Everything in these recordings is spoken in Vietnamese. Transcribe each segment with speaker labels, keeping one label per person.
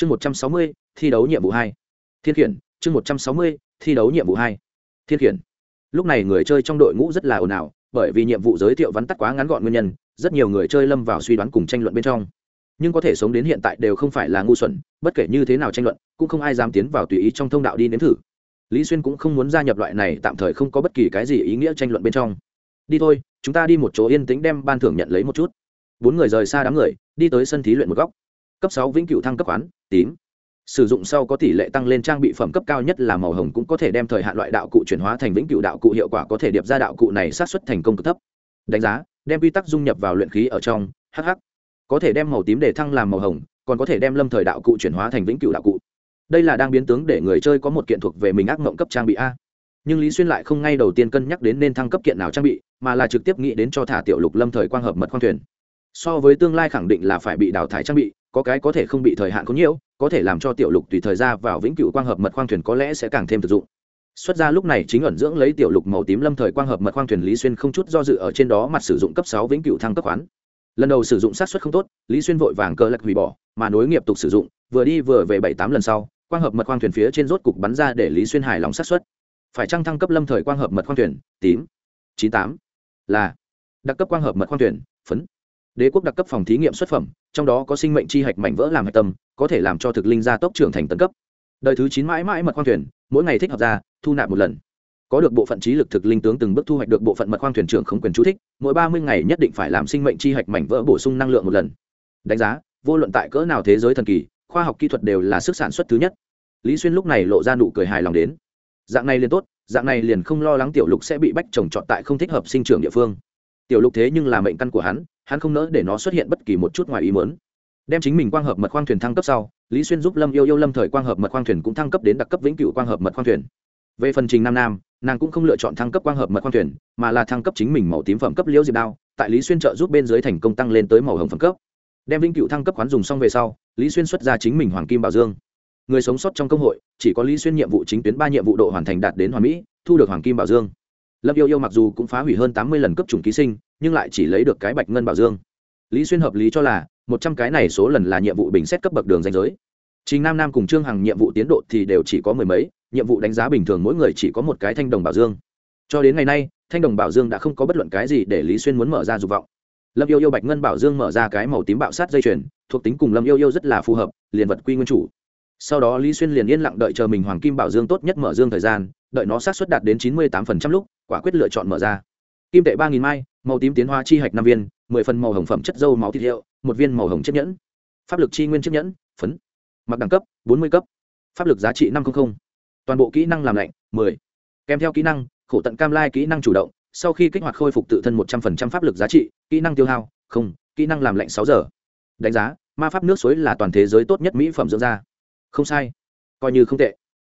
Speaker 1: chương một trăm sáu mươi, thi đấu nhiệm vụ hai. Thiên khiển, chương một trăm sáu mươi, thi đấu nhiệm vụ hai. Thiên khiển. Lúc này người chơi trong đội ngũ rất là ồn ào, bởi vì nhiệm vụ giới thiệu vắn tắt quá ngắn gọn nguyên nhân, rất nhiều người chơi lâm vào suy đoán cùng tranh luận bên trong. Nhưng có thể sống đến hiện tại đều không phải là ngu xuẩn, bất kể như thế nào tranh luận, cũng không ai dám tiến vào tùy ý trong thông đạo đi nếm thử. Lý xuyên cũng không muốn gia nhập loại này, tạm thời không có bất kỳ cái gì ý nghĩa tranh luận bên trong. Đi thôi, chúng ta đi một chỗ yên tĩnh đem ban thưởng nhận lấy một chút. Bốn người rời xa đám người, đi tới sân thí luyện một góc cấp sáu vĩnh cửu thăng cấp khoán, tím. Sử dụng sau có tỷ lệ tăng lên trang bị phẩm cấp cao nhất là màu hồng cũng có thể đem thời hạn loại đạo cụ chuyển hóa thành vĩnh cửu đạo cụ hiệu quả có thể điệp ra đạo cụ này sát xuất thành công cực thấp. Đánh giá, đem quy tắc dung nhập vào luyện khí ở trong hh có thể đem màu tím để thăng làm màu hồng, còn có thể đem lâm thời đạo cụ chuyển hóa thành vĩnh cửu đạo cụ. Đây là đang biến tướng để người chơi có một kiện thuộc về mình ác mộng cấp trang bị a. Nhưng lý xuyên lại không ngay đầu tiên cân nhắc đến nên thăng cấp kiện nào trang bị, mà là trực tiếp nghĩ đến cho thả tiểu lục lâm thời quang hợp mật khoang thuyền. So với tương lai khẳng định là phải bị đào thải trang bị có cái có thể không bị thời hạn có nhiễu, có thể làm cho tiểu lục tùy thời ra vào vĩnh cửu quang hợp mật khoang thuyền có lẽ sẽ càng thêm thực dụng. Xuất ra lúc này chính ẩn dưỡng lấy tiểu lục màu tím lâm thời quang hợp mật khoang thuyền lý xuyên không chút do dự ở trên đó mặt sử dụng cấp sáu vĩnh cửu thăng cấp khoán. Lần đầu sử dụng sát xuất không tốt, lý xuyên vội vàng cơ lật hủy bỏ, mà nối nghiệp tục sử dụng, vừa đi vừa về bảy tám lần sau, quang hợp mật khoang thuyền phía trên rốt cục bắn ra để lý xuyên hài lòng sát xuất phải trăng thăng cấp lâm thời quang hợp mật khoang thuyền, tím, chín tám, là đặc cấp quang hợp mật khoang thuyền, phấn. Đế quốc đặc cấp phòng thí nghiệm xuất phẩm trong đó có sinh mệnh chi hạch mảnh vỡ làm hạch tâm, có thể làm cho thực linh gia tốc trưởng thành tấn cấp. Đời thứ chín mãi mãi mật khoang thuyền, mỗi ngày thích hợp ra, thu nạp một lần. Có được bộ phận trí lực thực linh tướng từng bước thu hoạch được bộ phận mật khoang thuyền trưởng không quyền chú thích, mỗi ba mươi ngày nhất định phải làm sinh mệnh chi hạch mảnh vỡ bổ sung năng lượng một lần. Đánh giá, vô luận tại cỡ nào thế giới thần kỳ, khoa học kỹ thuật đều là sức sản xuất thứ nhất. Lý xuyên lúc này lộ ra nụ cười hài lòng đến. Dạng này liền tốt, dạng này liền không lo lắng tiểu lục sẽ bị bách trồng trọt tại không thích hợp sinh trưởng địa phương. Tiểu lục thế nhưng là mệnh căn của hắn hắn không nỡ để nó xuất hiện bất kỳ một chút ngoài ý muốn. Đem chính mình quang hợp mật khoang thuyền thăng cấp sau, lý xuyên giúp lâm yêu yêu lâm thời quang hợp mật khoang thuyền cũng thăng cấp đến đặc cấp vĩnh cửu quang hợp mật khoang thuyền. Về phần trình nam nam, nàng cũng không lựa chọn thăng cấp quang hợp mật khoang thuyền, mà là thăng cấp chính mình màu tím phẩm cấp liễu diệp đao, tại lý xuyên trợ giúp bên dưới thành công tăng lên tới màu hồng phẩm cấp. Đem vĩnh cửu thăng cấp khoán dùng xong về sau, lý xuyên xuất ra chính mình hoàng kim bảo dương. Người sống sót trong công hội, chỉ có lý xuyên nhiệm vụ chính tuyến ba nhiệm vụ độ hoàn thành đạt đến hoàn mỹ, thu được hoàng kim bảo dương lâm yêu yêu mặc dù cũng phá hủy hơn tám mươi lần cấp chủng ký sinh, nhưng lại chỉ lấy được cái bạch ngân bảo dương. Lý xuyên hợp lý cho là, một trăm cái này số lần là nhiệm vụ bình xét cấp bậc đường danh giới. Chính nam nam cùng trương hằng nhiệm vụ tiến độ thì đều chỉ có mười mấy, nhiệm vụ đánh giá bình thường mỗi người chỉ có một cái thanh đồng bảo dương. Cho đến ngày nay, thanh đồng bảo dương đã không có bất luận cái gì để lý xuyên muốn mở ra dục vọng. Lâm yêu yêu bạch ngân bảo dương mở ra cái màu tím bạo sát dây chuyền, thuộc tính cùng lâm yêu yêu rất là phù hợp, liền vật quy nguyên chủ. Sau đó lý xuyên liền yên lặng đợi chờ mình hoàng kim bảo dương tốt nhất mở dương thời gian đợi nó sát xuất đạt đến chín mươi tám phần trăm lúc, quả quyết lựa chọn mở ra. Kim tệ ba nghìn mai, màu tím tiến hóa chi hạch năm viên, mười phần màu hồng phẩm chất dâu máu thịt hiệu một viên màu hồng chiếc nhẫn. Pháp lực chi nguyên chiếc nhẫn, phấn. Mặc đẳng cấp, bốn mươi cấp. Pháp lực giá trị năm trăm linh toàn bộ kỹ năng làm lạnh, mười. Kèm theo kỹ năng, khổ tận cam lai kỹ năng chủ động, sau khi kích hoạt khôi phục tự thân một trăm linh pháp lực giá trị, kỹ năng tiêu hao, không. Kỹ năng làm lạnh sáu giờ. Đánh giá, ma pháp nước suối là toàn thế giới tốt nhất mỹ phẩm dưỡng da. Không sai. Coi như không tệ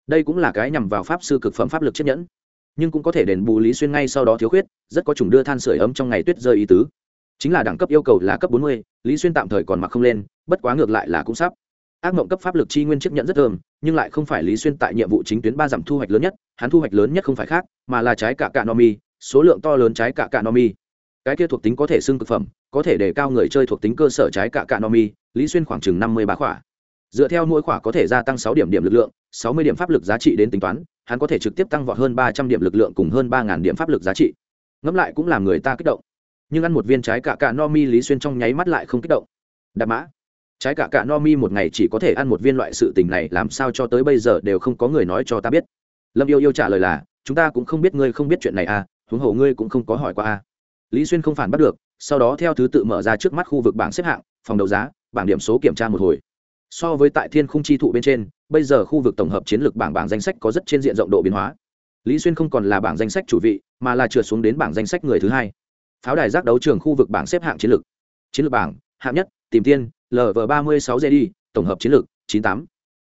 Speaker 1: đây cũng là cái nhằm vào pháp sư cực phẩm pháp lực chiếc nhẫn. Nhưng cũng có thể đền bù lý xuyên ngay sau đó thiếu khuyết, rất có chủng đưa than sửa ấm trong ngày tuyết rơi ý tứ. Chính là đẳng cấp yêu cầu là cấp bốn mươi, lý xuyên tạm thời còn mặc không lên, bất quá ngược lại là cũng sắp. Ác mộng cấp pháp lực chi nguyên chiếc nhận rất thơm, nhưng lại không phải lý xuyên tại nhiệm vụ chính tuyến ba giảm thu hoạch lớn nhất, hắn thu hoạch lớn nhất không phải khác, mà là trái cạ cạ no mi, số lượng to lớn trái cạ cạ no mi. Cái kia thuộc tính có thể xưng cực phẩm, có thể để cao người chơi thuộc tính cơ sở trái cạ cạ no mi, lý xuyên khoảng chừng năm mươi ba khỏa. Dựa theo mỗi khỏa có thể gia tăng sáu điểm điểm lực lượng sáu mươi điểm pháp lực giá trị đến tính toán, hắn có thể trực tiếp tăng vọt hơn ba trăm điểm lực lượng cùng hơn ba điểm pháp lực giá trị. Ngẫm lại cũng làm người ta kích động. Nhưng ăn một viên trái cả cả no mi lý xuyên trong nháy mắt lại không kích động. Đạp mã. Trái cả cả no mi một ngày chỉ có thể ăn một viên loại sự tình này, làm sao cho tới bây giờ đều không có người nói cho ta biết. Lâm yêu yêu trả lời là, chúng ta cũng không biết ngươi không biết chuyện này à huống hồ ngươi cũng không có hỏi qua à. Lý xuyên không phản bắt được, sau đó theo thứ tự mở ra trước mắt khu vực bảng xếp hạng, phòng đấu giá, bảng điểm số kiểm tra một hồi. So với tại thiên khung chi thụ bên trên bây giờ khu vực tổng hợp chiến lược bảng bảng danh sách có rất trên diện rộng độ biến hóa. Lý xuyên không còn là bảng danh sách chủ vị, mà là trượt xuống đến bảng danh sách người thứ hai. Pháo đài giác đấu trường khu vực bảng xếp hạng chiến lược. Chiến lược bảng, hạng nhất, tìm tiên lv ba mươi sáu jd tổng hợp chiến lược, chín tám.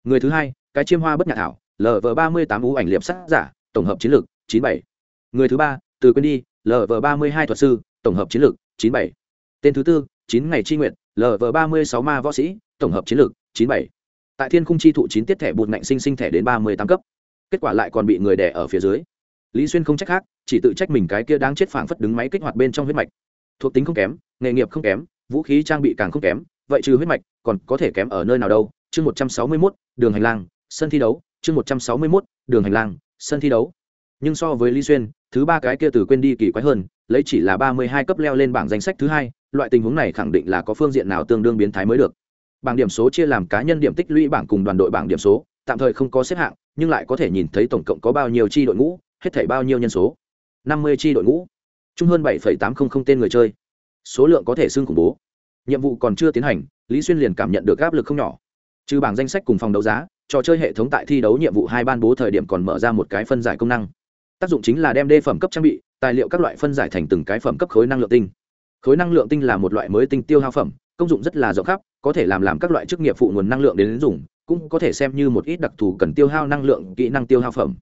Speaker 1: Người thứ hai, cái chiêm hoa bất nhạc thảo lv ba mươi tám ú ảnh liệp sát giả, tổng hợp chiến lược, chín bảy. Người thứ ba, từ quên đi lv ba mươi hai thuật sư, tổng hợp chiến lược, chín bảy. Tên thứ tư, chín ngày tri nguyện lv ba mươi sáu ma võ sĩ, tổng hợp chiến lược, chín bảy tại thiên khung chi thụ chín tiết thẻ bụt ngạnh sinh sinh thẻ đến ba mươi tám cấp. Kết quả lại còn bị người đẻ ở phía dưới. Lý xuyên không trách khác, chỉ tự trách mình cái kia đang chết phảng phất đứng máy kích hoạt bên trong huyết mạch. Thuộc tính không kém, nghề nghiệp không kém, vũ khí trang bị càng không kém, vậy trừ huyết mạch, còn có thể kém ở nơi nào đâu? Chương một trăm sáu mươi mốt, đường hành lang, sân thi đấu. Chương một trăm sáu mươi mốt, đường hành lang, sân thi đấu. Nhưng so với lý xuyên, thứ ba cái kia từ quên đi kỳ quái hơn, lấy chỉ là ba mươi hai cấp leo lên bảng danh sách thứ hai, loại tình huống này khẳng định là có phương diện nào tương đương biến thái mới được bảng điểm số chia làm cá nhân điểm tích lũy bảng cùng đoàn đội bảng điểm số, tạm thời không có xếp hạng, nhưng lại có thể nhìn thấy tổng cộng có bao nhiêu chi đội ngũ, hết thảy bao nhiêu nhân số. năm mươi chi đội ngũ, chung hơn bảy tám trăm linh tên người chơi. Số lượng có thể xưng khủng bố. Nhiệm vụ còn chưa tiến hành, lý xuyên liền cảm nhận được áp lực không nhỏ. Trừ bảng danh sách cùng phòng đấu giá, trò chơi hệ thống tại thi đấu nhiệm vụ hai ban bố thời điểm còn mở ra một cái phân giải công năng. Tác dụng chính là đem đê phẩm cấp trang bị, tài liệu các loại phân giải thành từng cái phẩm cấp khối năng lượng tinh. Khối năng lượng tinh là một loại mới tinh tiêu hao phẩm công dụng rất là rộng khắp, có thể làm làm các loại chức nghiệp phụ nguồn năng lượng đến dùng, cũng có thể xem như một ít đặc thù cần tiêu hao năng lượng, kỹ năng tiêu hao phẩm.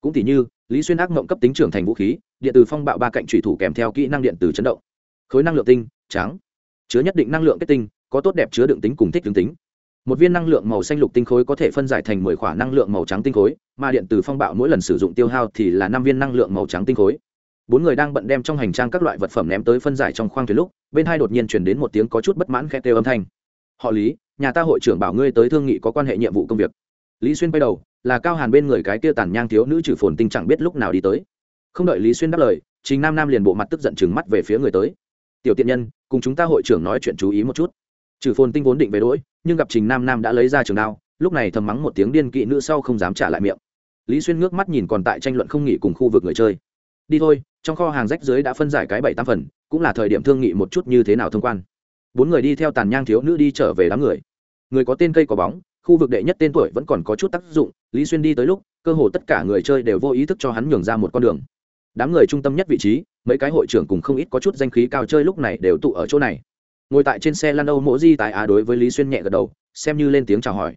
Speaker 1: Cũng tỷ như, lý xuyên ác mộng cấp tính trưởng thành vũ khí, điện từ phong bạo ba cạnh thủy thủ kèm theo kỹ năng điện từ chấn động. Khối năng lượng tinh, trắng. Chứa nhất định năng lượng kết tinh, có tốt đẹp chứa đựng tính cùng thích tương tính. Một viên năng lượng màu xanh lục tinh khối có thể phân giải thành mười khoản năng lượng màu trắng tinh khối, mà điện từ phong bạo mỗi lần sử dụng tiêu hao thì là năm viên năng lượng màu trắng tinh khối bốn người đang bận đem trong hành trang các loại vật phẩm ném tới phân giải trong khoang thuyền lúc, bên hai đột nhiên chuyển đến một tiếng có chút bất mãn khe kêu âm thanh. Họ lý, nhà ta hội trưởng bảo ngươi tới thương nghị có quan hệ nhiệm vụ công việc. Lý xuyên bay đầu, là cao hàn bên người cái kia tàn nhang thiếu nữ trừ phồn tinh chẳng biết lúc nào đi tới. Không đợi lý xuyên đáp lời, trình nam nam liền bộ mặt tức giận chừng mắt về phía người tới. Tiểu tiện nhân, cùng chúng ta hội trưởng nói chuyện chú ý một chút. Trừ phồn tinh vốn định về đỗi nhưng gặp trình nam nam đã lấy ra trường đao, lúc này thầm mắng một tiếng điên kỵ nữ sau không dám trả lại miệng. Lý xuyên ngước mắt nhìn còn tại tranh luận không nghỉ cùng khu vực người chơi. Đi thôi trong kho hàng rách dưới đã phân giải cái bảy tám phần, cũng là thời điểm thương nghị một chút như thế nào thông quan. Bốn người đi theo tàn nhang thiếu nữ đi trở về đám người. Người có tên cây có bóng, khu vực đệ nhất tên tuổi vẫn còn có chút tác dụng, lý xuyên đi tới lúc, cơ hồ tất cả người chơi đều vô ý thức cho hắn nhường ra một con đường. Đám người trung tâm nhất vị trí, mấy cái hội trưởng cùng không ít có chút danh khí cao chơi lúc này đều tụ ở chỗ này. Ngồi tại trên xe lăn âu mỗ di tại á đối với lý xuyên nhẹ gật đầu, xem như lên tiếng chào hỏi.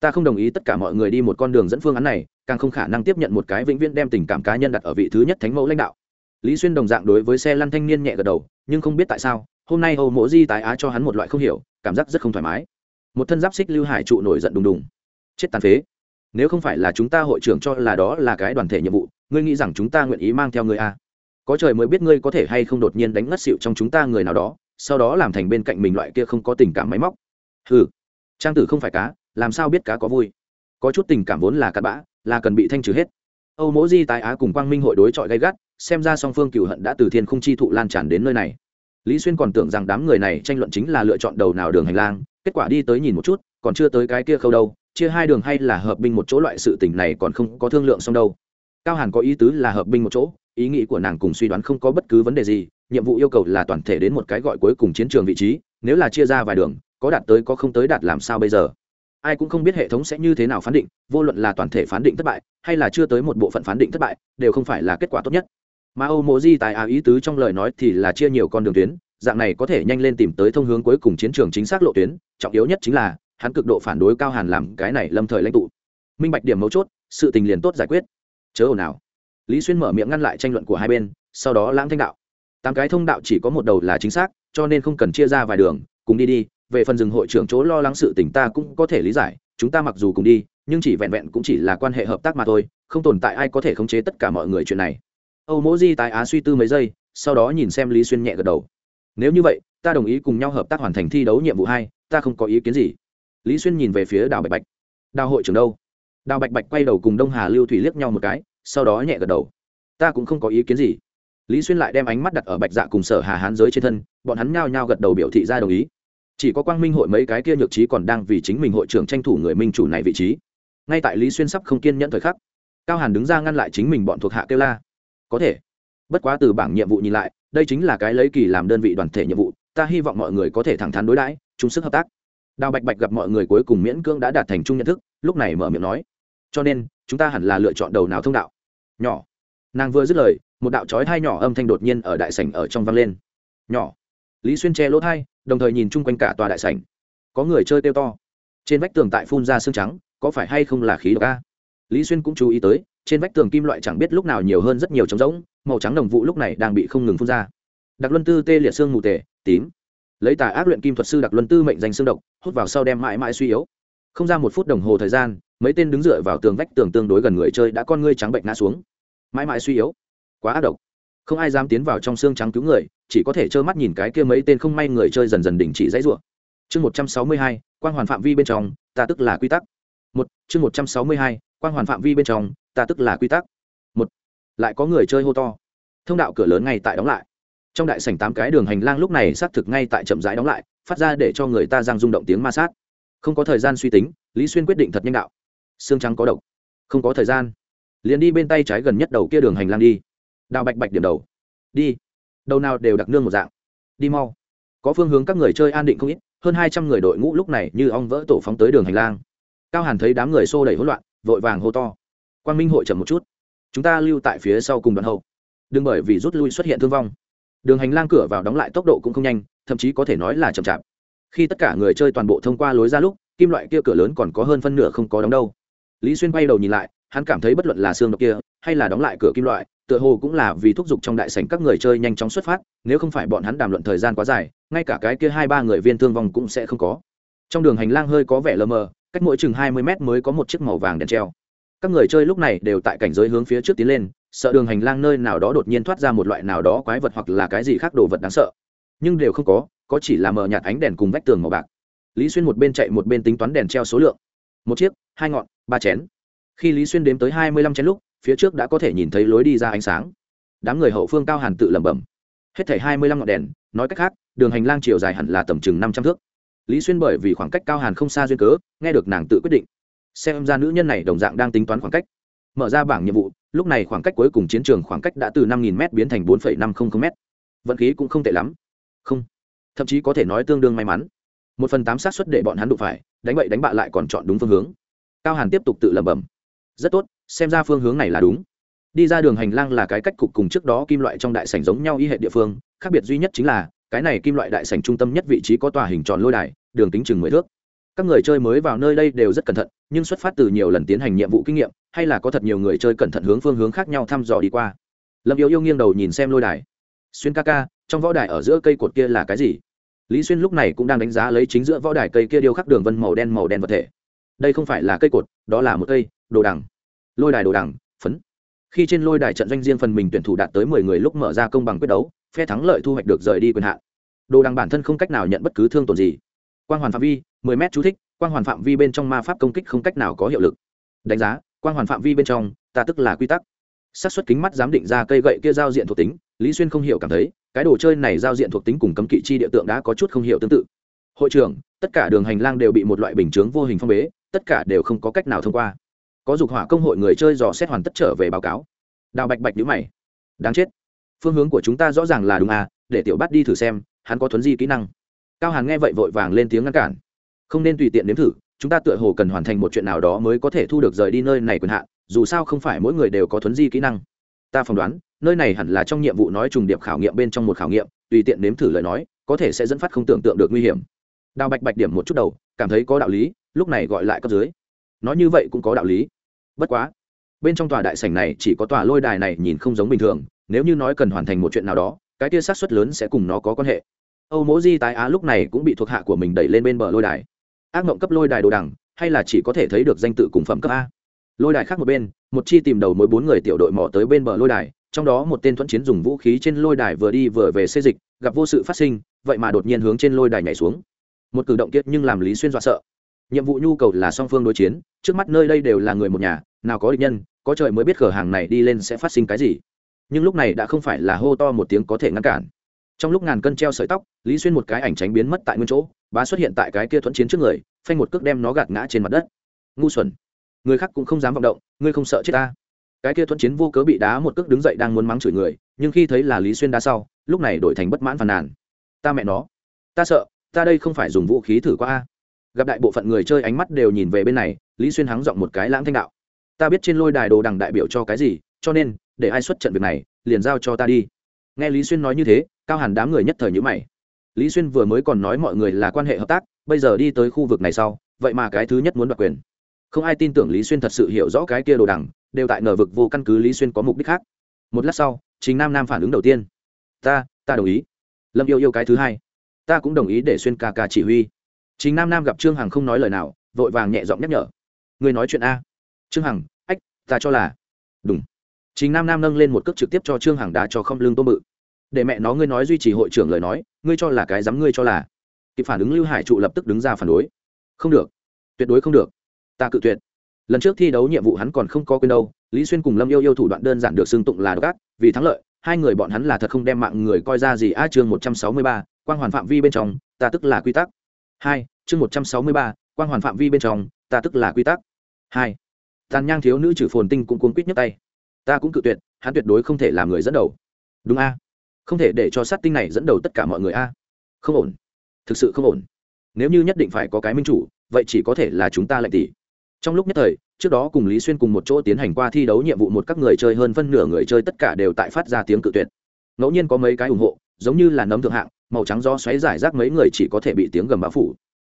Speaker 1: Ta không đồng ý tất cả mọi người đi một con đường dẫn phương án này, càng không khả năng tiếp nhận một cái vĩnh viễn đem tình cảm cá nhân đặt ở vị thứ nhất thánh mẫu lãnh đạo lý xuyên đồng dạng đối với xe lăn thanh niên nhẹ gật đầu, nhưng không biết tại sao, hôm nay âu mỗ di tái á cho hắn một loại không hiểu, cảm giác rất không thoải mái. Một thân giáp xích lưu hải trụ nổi giận đùng đùng. Chết tàn phế. Nếu không phải là chúng ta hội trưởng cho là đó là cái đoàn thể nhiệm vụ, ngươi nghĩ rằng chúng ta nguyện ý mang theo ngươi à? có trời mới biết ngươi có thể hay không đột nhiên đánh ngất xịu trong chúng ta người nào đó, sau đó làm thành bên cạnh mình loại kia không có tình cảm máy móc. Ừ trang tử không phải cá, làm sao biết cá có vui? Có chút tình cảm vốn là cặn bã, là cần bị thanh trừ hết. Âu mỗ di tái á cùng quang minh hội đối chọi gay gắt xem ra song phương cựu hận đã từ thiên không chi thụ lan tràn đến nơi này. Lý xuyên còn tưởng rằng đám người này tranh luận chính là lựa chọn đầu nào đường hành lang, kết quả đi tới nhìn một chút, còn chưa tới cái kia khâu đâu, chia hai đường hay là hợp binh một chỗ loại sự tình này còn không có thương lượng xong đâu. Cao hàn có ý tứ là hợp binh một chỗ, ý nghĩ của nàng cùng suy đoán không có bất cứ vấn đề gì, nhiệm vụ yêu cầu là toàn thể đến một cái gọi cuối cùng chiến trường vị trí, nếu là chia ra vài đường, có đạt tới có không tới đạt làm sao bây giờ? Ai cũng không biết hệ thống sẽ như thế nào phán định, vô luận là toàn thể phán định thất bại, hay là chưa tới một bộ phận phán định thất bại, đều không phải là kết quả tốt nhất mà âu mộ di tài á ý tứ trong lời nói thì là chia nhiều con đường tuyến, dạng này có thể nhanh lên tìm tới thông hướng cuối cùng chiến trường chính xác lộ tuyến, trọng yếu nhất chính là, hắn cực độ phản đối cao hàn làm cái này lâm thời lãnh tụ. Minh bạch điểm mấu chốt, sự tình liền tốt giải quyết. Chớ ồn nào lý xuyên mở miệng ngăn lại tranh luận của hai bên, sau đó lãng thanh đạo. Tám cái thông đạo chỉ có một đầu là chính xác, cho nên không cần chia ra vài đường, cùng đi đi, về phần rừng hội trưởng chỗ lo lắng sự tình ta cũng có thể lý giải, chúng ta mặc dù cùng đi, nhưng chỉ vẹn vẹn cũng chỉ là quan hệ hợp tác mà thôi, không tồn tại ai có thể khống chế tất cả mọi người chuyện này âu mỗ di tái á suy tư mấy giây, sau đó nhìn xem lý xuyên nhẹ gật đầu. Nếu như vậy, ta đồng ý cùng nhau hợp tác hoàn thành thi đấu nhiệm vụ hai, ta không có ý kiến gì. Lý xuyên nhìn về phía đào bạch bạch. Đào hội trưởng đâu? Đào bạch bạch quay đầu cùng đông hà lưu thủy liếc nhau một cái, sau đó nhẹ gật đầu. Ta cũng không có ý kiến gì. Lý xuyên lại đem ánh mắt đặt ở bạch dạ cùng sở hà hán giới trên thân, bọn hắn nhao nhao gật đầu biểu thị ra đồng ý. Chỉ có quang minh hội mấy cái kia nhược trí còn đang vì chính mình hội trưởng tranh thủ người minh chủ này vị trí. Ngay tại lý xuyên sắp không kiên nhẫn thời khắc, cao hàn đứng ra ngăn lại chính mình bọn thuộc hạ kêu la có thể. Bất quá từ bảng nhiệm vụ nhìn lại, đây chính là cái lấy kỳ làm đơn vị đoàn thể nhiệm vụ, ta hy vọng mọi người có thể thẳng thắn đối đãi, chung sức hợp tác. Đào bạch bạch gặp mọi người cuối cùng miễn cưỡng đã đạt thành chung nhận thức, lúc này mở miệng nói, cho nên, chúng ta hẳn là lựa chọn đầu nào thông đạo. Nhỏ. Nàng vừa dứt lời, một đạo trói thai nhỏ âm thanh đột nhiên ở đại sảnh ở trong vang lên. Nhỏ. Lý xuyên che lỗ thai đồng thời nhìn chung quanh cả tòa đại sảnh. Có người chơi kêu to. Trên vách tường tại phun ra xương trắng, có phải hay không là khí độc a? Lý xuyên cũng chú ý tới trên vách tường kim loại chẳng biết lúc nào nhiều hơn rất nhiều trống rỗng, màu trắng đồng vụ lúc này đang bị không ngừng phun ra. Đặc luân tư tê liệt xương mù tề, tím. Lấy tà ác luyện kim thuật sư đặc luân tư mệnh danh xương độc, hút vào sau đem mãi mãi suy yếu. Không ra một phút đồng hồ thời gian, mấy tên đứng dựa vào tường vách tường tương đối gần người chơi đã con ngươi trắng bệnh ngã xuống. Mãi mãi suy yếu. Quá ác độc. Không ai dám tiến vào trong xương trắng cứu người, chỉ có thể trơ mắt nhìn cái kia mấy tên không may người chơi dần dần đình chỉ dãy rủa. Chương một trăm sáu mươi hai quan hoàn phạm vi bên trong, ta tức là quy tắc. Một, chương một trăm sáu mươi hai, quang hoàn phạm vi bên trong ta tức là quy tắc. Một, lại có người chơi hô to. Thông đạo cửa lớn ngay tại đóng lại. Trong đại sảnh tám cái đường hành lang lúc này xác thực ngay tại chậm rãi đóng lại, phát ra để cho người ta giang rung động tiếng ma sát. Không có thời gian suy tính, lý xuyên quyết định thật nhanh đạo. Xương trắng có độc. Không có thời gian. Liền đi bên tay trái gần nhất đầu kia đường hành lang đi. Đào bạch bạch điểm đầu. Đi. Đầu nào đều đặc nương một dạng. Đi mau. Có phương hướng các người chơi an định không ít, hơn hai trăm người đội ngũ lúc này như ong vỡ tổ phóng tới đường hành lang. Cao hàn thấy đám người xô đẩy hỗn loạn, vội vàng hô to quang minh hội chậm một chút. Chúng ta lưu tại phía sau cùng đoàn hậu. Đừng bởi vì rút lui xuất hiện thương vong. Đường hành lang cửa vào đóng lại tốc độ cũng không nhanh, thậm chí có thể nói là chậm chạp. Khi tất cả người chơi toàn bộ thông qua lối ra lúc, kim loại kia cửa lớn còn có hơn phân nửa không có đóng đâu. Lý xuyên quay đầu nhìn lại, hắn cảm thấy bất luận là xương độc kia, hay là đóng lại cửa kim loại, tựa hồ cũng là vì thúc giục trong đại sảnh các người chơi nhanh chóng xuất phát, nếu không phải bọn hắn đàm luận thời gian quá dài, ngay cả cái kia hai ba người viên thương vong cũng sẽ không có. Trong đường hành lang hơi có vẻ lờ mờ, cách mỗi chừng hai mươi mét mới có một chiếc màu vàng đèn treo các người chơi lúc này đều tại cảnh giới hướng phía trước tiến lên, sợ đường hành lang nơi nào đó đột nhiên thoát ra một loại nào đó quái vật hoặc là cái gì khác đồ vật đáng sợ. Nhưng đều không có có chỉ là mờ nhạt ánh đèn cùng vách tường màu bạc. Lý xuyên một bên chạy một bên tính toán đèn treo số lượng. Một chiếc, hai ngọn, ba chén. Khi lý xuyên đếm tới hai mươi lăm chén lúc, phía trước đã có thể nhìn thấy lối đi ra ánh sáng. Đám người hậu phương cao hàn tự lẩm bẩm. Hết thảy hai mươi lăm ngọn đèn, nói cách khác, đường hành lang chiều dài hẳn là tầm chừng năm trăm thước. Lý xuyên bởi vì khoảng cách cao hàn không xa duyên cớ, nghe được nàng tự quyết định xem ra nữ nhân này đồng dạng đang tính toán khoảng cách. Mở ra bảng nhiệm vụ, lúc này khoảng cách cuối cùng chiến trường khoảng cách đã từ năm nghìn m biến thành bốn năm trăm linh m vận khí cũng không tệ lắm. Không. Thậm chí có thể nói tương đương may mắn. Một phần tám xác suất để bọn hắn đụng phải, đánh bậy đánh bạ lại còn chọn đúng phương hướng. Cao hàn tiếp tục tự lẩm bẩm. Rất tốt, xem ra phương hướng này là đúng. Đi ra đường hành lang là cái cách cục cùng trước đó kim loại trong đại sảnh giống nhau y hệ địa phương, khác biệt duy nhất chính là, cái này kim loại đại sảnh trung tâm nhất vị trí có tòa hình tròn lôi đài, đường kính chừng mười thước. Các người chơi mới vào nơi đây đều rất cẩn thận nhưng xuất phát từ nhiều lần tiến hành nhiệm vụ kinh nghiệm, hay là có thật nhiều người chơi cẩn thận hướng phương hướng khác nhau thăm dò đi qua. Lâm yêu yêu nghiêng đầu nhìn xem lôi đài. Xuyên ca ca, trong võ đài ở giữa cây cột kia là cái gì? Lý xuyên lúc này cũng đang đánh giá lấy chính giữa võ đài cây kia điêu khắc đường vân màu đen màu đen vật thể. Đây không phải là cây cột, đó là một cây, đồ đằng. Lôi đài đồ đằng, phấn. Khi trên lôi đài trận doanh riêng phần mình tuyển thủ đạt tới mười người lúc mở ra công bằng quyết đấu, phe thắng lợi thu hoạch được rời đi quyền hạn. Đồ đằng bản thân không cách nào nhận bất cứ thương tổn gì. Quang hoàn phạm vi, mười m chú thích quang hoàn phạm vi bên trong ma pháp công kích không cách nào có hiệu lực. Đánh giá, quang hoàn phạm vi bên trong, ta tức là quy tắc. Xác suất kính mắt giám định ra cây gậy kia giao diện thuộc tính, lý xuyên không hiểu cảm thấy, cái đồ chơi này giao diện thuộc tính cùng cấm kỵ chi địa tượng đã có chút không hiểu tương tự. Hội trưởng, tất cả đường hành lang đều bị một loại bình chướng vô hình phong bế, tất cả đều không có cách nào thông qua. Có dục hỏa công hội người chơi dò xét hoàn tất trở về báo cáo. Đào bạch bạch nhữ mày. Đáng chết. Phương hướng của chúng ta rõ ràng là đúng à để tiểu bắt đi thử xem, hắn có thuấn di kỹ năng. Cao hàn nghe vậy vội vàng lên tiếng ngăn cản không nên tùy tiện nếm thử, chúng ta tựa hồ cần hoàn thành một chuyện nào đó mới có thể thu được rời đi nơi này quyền hạn, dù sao không phải mỗi người đều có thuấn di kỹ năng. Ta phỏng đoán, nơi này hẳn là trong nhiệm vụ nói trùng điệp khảo nghiệm bên trong một khảo nghiệm, tùy tiện nếm thử lời nói, có thể sẽ dẫn phát không tưởng tượng được nguy hiểm. Đào bạch bạch điểm một chút đầu, cảm thấy có đạo lý, lúc này gọi lại cấp dưới. Nói như vậy cũng có đạo lý. Bất quá, bên trong tòa đại sảnh này chỉ có tòa lôi đài này nhìn không giống bình thường, nếu như nói cần hoàn thành một chuyện nào đó, cái tia sát xuất lớn sẽ cùng nó có quan hệ. Âu mỗ di tái á lúc này cũng bị thuộc hạ của mình đẩy lên bên bờ lôi đài ác mộng cấp lôi đài đồ đẳng, hay là chỉ có thể thấy được danh tự cùng phẩm cấp a. Lôi đài khác một bên một chi tìm đầu mỗi bốn người tiểu đội mò tới bên bờ lôi đài trong đó một tên thuẫn chiến dùng vũ khí trên lôi đài vừa đi vừa về xê dịch gặp vô sự phát sinh vậy mà đột nhiên hướng trên lôi đài nhảy xuống. Một cử động kiệt nhưng làm lý xuyên dọa sợ. Nhiệm vụ nhu cầu là song phương đối chiến trước mắt nơi đây đều là người một nhà nào có địch nhân có trời mới biết cửa hàng này đi lên sẽ phát sinh cái gì. Nhưng lúc này đã không phải là hô to một tiếng có thể ngăn cản trong lúc ngàn cân treo sợi tóc, lý xuyên một cái ảnh tránh biến mất tại nguyên chỗ, bá xuất hiện tại cái kia thuẫn chiến trước người, phanh một cước đem nó gạt ngã trên mặt đất. Ngu xuẩn. Người khác cũng không dám vọng động, ngươi không sợ chết ta. Cái kia thuẫn chiến vô cớ bị đá một cước đứng dậy đang muốn mắng chửi người, nhưng khi thấy là lý xuyên đá sau, lúc này đổi thành bất mãn phàn nàn. Ta mẹ nó. Ta sợ, ta đây không phải dùng vũ khí thử qua a. Gặp đại bộ phận người chơi ánh mắt đều nhìn về bên này, lý xuyên hắng giọng một cái lãng thanh đạo. Ta biết trên lôi đài đồ đằng đại biểu cho cái gì, cho nên, để ai xuất trận việc này, liền giao cho ta đi nghe lý xuyên nói như thế, cao hẳn đám người nhất thời nhữ mày. Lý xuyên vừa mới còn nói mọi người là quan hệ hợp tác, bây giờ đi tới khu vực này sau, vậy mà cái thứ nhất muốn đoạt quyền. Không ai tin tưởng lý xuyên thật sự hiểu rõ cái kia đồ đằng, đều tại ngờ vực vô căn cứ lý xuyên có mục đích khác. Một lát sau, chính nam nam phản ứng đầu tiên. Ta ta đồng ý. Lâm yêu yêu cái thứ hai. Ta cũng đồng ý để xuyên ca ca chỉ huy. Chính nam nam gặp trương hằng không nói lời nào, vội vàng nhẹ giọng nhắc nhở. Người nói chuyện a. Trương hằng, ách, ta cho là đúng chính nam nam nâng lên một cước trực tiếp cho trương hằng đá cho không lương tôm mự. Để mẹ nó ngươi nói duy trì hội trưởng lời nói, ngươi cho là cái dám ngươi cho là. Kịp phản ứng lưu hải trụ lập tức đứng ra phản đối. Không được. Tuyệt đối không được. Ta cự tuyệt. Lần trước thi đấu nhiệm vụ hắn còn không có quên đâu, lý xuyên cùng lâm yêu yêu thủ đoạn đơn giản được xưng tụng là đ ộ vì thắng lợi, hai người bọn hắn là thật không đem mạng người coi ra gì. A chương một trăm sáu mươi ba, quang hoàn phạm vi bên trong, ta tức là quy tắc. Hai, chương một trăm sáu mươi ba, quang hoàn phạm vi bên trong, ta tức là quy tắc. Hai, tàn nhang thiếu nữ trừ phồn tinh cũng cuốn quýt nhấc tay ta cũng cự tuyệt, hắn tuyệt đối không thể làm người dẫn đầu. Đúng a? Không thể để cho sát tinh này dẫn đầu tất cả mọi người a. Không ổn. Thực sự không ổn. Nếu như nhất định phải có cái minh chủ, vậy chỉ có thể là chúng ta lạnh tỷ. Trong lúc nhất thời, trước đó cùng lý xuyên cùng một chỗ tiến hành qua thi đấu nhiệm vụ một các người chơi hơn phân nửa người chơi tất cả đều tại phát ra tiếng cự tuyệt. Ngẫu nhiên có mấy cái ủng hộ, giống như là nấm thượng hạng, màu trắng do xoáy giải rác mấy người chỉ có thể bị tiếng gầm bão phủ.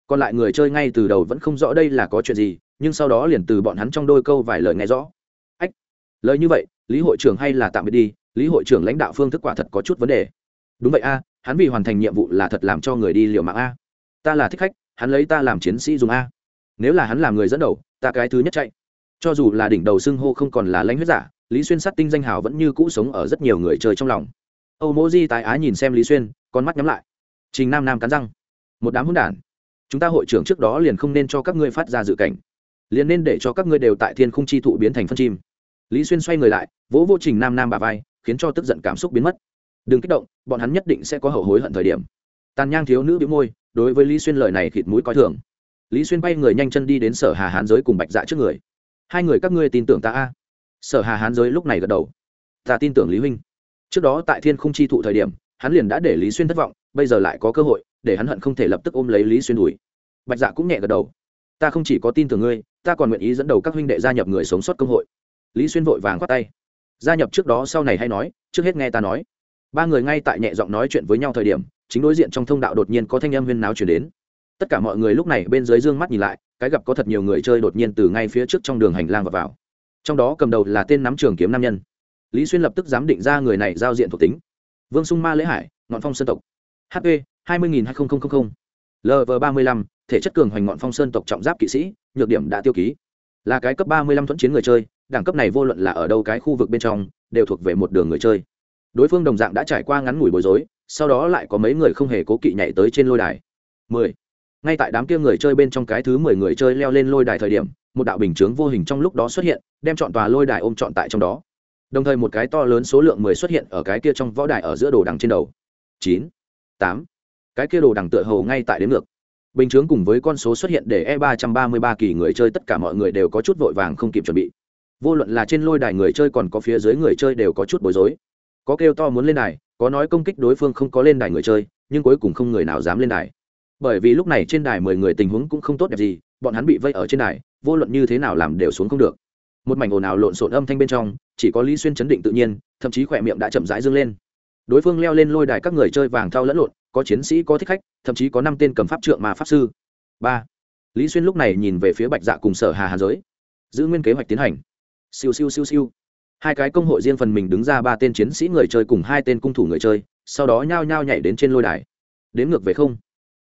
Speaker 1: Còn lại người chơi ngay từ đầu vẫn không rõ đây là có chuyện gì, nhưng sau đó liền từ bọn hắn trong đôi câu vài lời nghe rõ lời như vậy, lý hội trưởng hay là tạm biệt đi, lý hội trưởng lãnh đạo phương thức quả thật có chút vấn đề. Đúng vậy a, hắn vì hoàn thành nhiệm vụ là thật làm cho người đi liều mạng a. Ta là thích khách, hắn lấy ta làm chiến sĩ dùng a. Nếu là hắn làm người dẫn đầu, ta cái thứ nhất chạy. Cho dù là đỉnh đầu xưng hô không còn là lãnh huyết giả, lý xuyên sát tinh danh hào vẫn như cũ sống ở rất nhiều người chơi trong lòng. Âu mô di tái á nhìn xem lý xuyên, con mắt nhắm lại. Trình nam nam cắn răng. Một đám hôn đản. Chúng ta hội trưởng trước đó liền không nên cho các ngươi phát ra dự cảnh. Liền nên để cho các ngươi đều tại thiên khung chi thụ biến thành phân chim lý xuyên xoay người lại, vỗ vô trình nam nam bà vai, khiến cho tức giận cảm xúc biến mất. Đừng kích động, bọn hắn nhất định sẽ có hậu hối hận thời điểm. Tàn nhang thiếu nữ biếu môi, đối với lý xuyên lời này khịt mũi coi thường. Lý xuyên bay người nhanh chân đi đến sở hà hán giới cùng bạch dạ trước người. Hai người các ngươi tin tưởng ta a? Sở hà hán giới lúc này gật đầu. Ta tin tưởng lý huynh. Trước đó tại thiên Không chi thụ thời điểm, hắn liền đã để lý xuyên thất vọng, bây giờ lại có cơ hội, để hắn hận không thể lập tức ôm lấy lý xuyên đùi. Bạch dạ cũng nhẹ gật đầu. Ta không chỉ có tin tưởng ngươi, ta còn nguyện ý dẫn đầu các huynh đệ gia nhập người sống sót công hội lý xuyên vội vàng khoát tay. Gia nhập trước đó sau này hay nói, trước hết nghe ta nói. Ba người ngay tại nhẹ giọng nói chuyện với nhau thời điểm, chính đối diện trong thông đạo đột nhiên có thanh âm huyên náo chuyển đến. Tất cả mọi người lúc này bên dưới dương mắt nhìn lại, cái gặp có thật nhiều người chơi đột nhiên từ ngay phía trước trong đường hành lang và vào. Trong đó cầm đầu là tên nắm trường kiếm nam nhân. Lý xuyên lập tức giám định ra người này giao diện thuộc tính. Vương sung ma lễ hải, ngọn phong sơn tộc. Hp hai mươi nghìn hai nghìn lv ba mươi lăm, thể chất cường hoành ngọn phong sơn tộc trọng giáp kỵ sĩ, nhược điểm đã tiêu ký. Là cái cấp ba mươi lăm thuẫn chiến người chơi đẳng cấp này vô luận là ở đâu cái khu vực bên trong, đều thuộc về một đường người chơi. Đối phương đồng dạng đã trải qua ngắn ngủi bối rối, sau đó lại có mấy người không hề cố kỵ nhảy tới trên lôi đài. Mười. Ngay tại đám kia người chơi bên trong cái thứ mười người chơi leo lên lôi đài thời điểm, một đạo bình chướng vô hình trong lúc đó xuất hiện, đem chọn tòa lôi đài ôm trọn tại trong đó. Đồng thời một cái to lớn số lượng mười xuất hiện ở cái kia trong võ đài ở giữa đồ đằng trên đầu. Chín. Tám. Cái kia đồ đằng tựa hồ ngay tại đến ngược. Bình chướng cùng với con số xuất hiện để e ba trăm ba mươi ba kỳ người chơi tất cả mọi người đều có chút vội vàng không kịp chuẩn bị vô luận là trên lôi đài người chơi còn có phía dưới người chơi đều có chút bối rối. Có kêu to muốn lên đài, có nói công kích đối phương không có lên đài người chơi, nhưng cuối cùng không người nào dám lên đài. Bởi vì lúc này trên đài mười người tình huống cũng không tốt đẹp gì, bọn hắn bị vây ở trên đài, vô luận như thế nào làm đều xuống không được. Một mảnh ồn ào lộn xộn âm thanh bên trong, chỉ có lý xuyên chấn định tự nhiên, thậm chí khỏe miệng đã chậm rãi dâng lên. Đối phương leo lên lôi đài các người chơi vàng thao lẫn lộn, có chiến sĩ, có thích khách, thậm chí có năm tên cầm pháp trượng mà pháp sư. Ba. Lý xuyên lúc này nhìn về phía bạch dạ cùng sở hà hà giới. Giữ nguyên kế hoạch tiến hành siêu siêu siêu siêu. Hai cái công hội riêng phần mình đứng ra ba tên chiến sĩ người chơi cùng hai tên cung thủ người chơi, sau đó nhao nhao nhảy đến trên lôi đài. Đến ngược về không.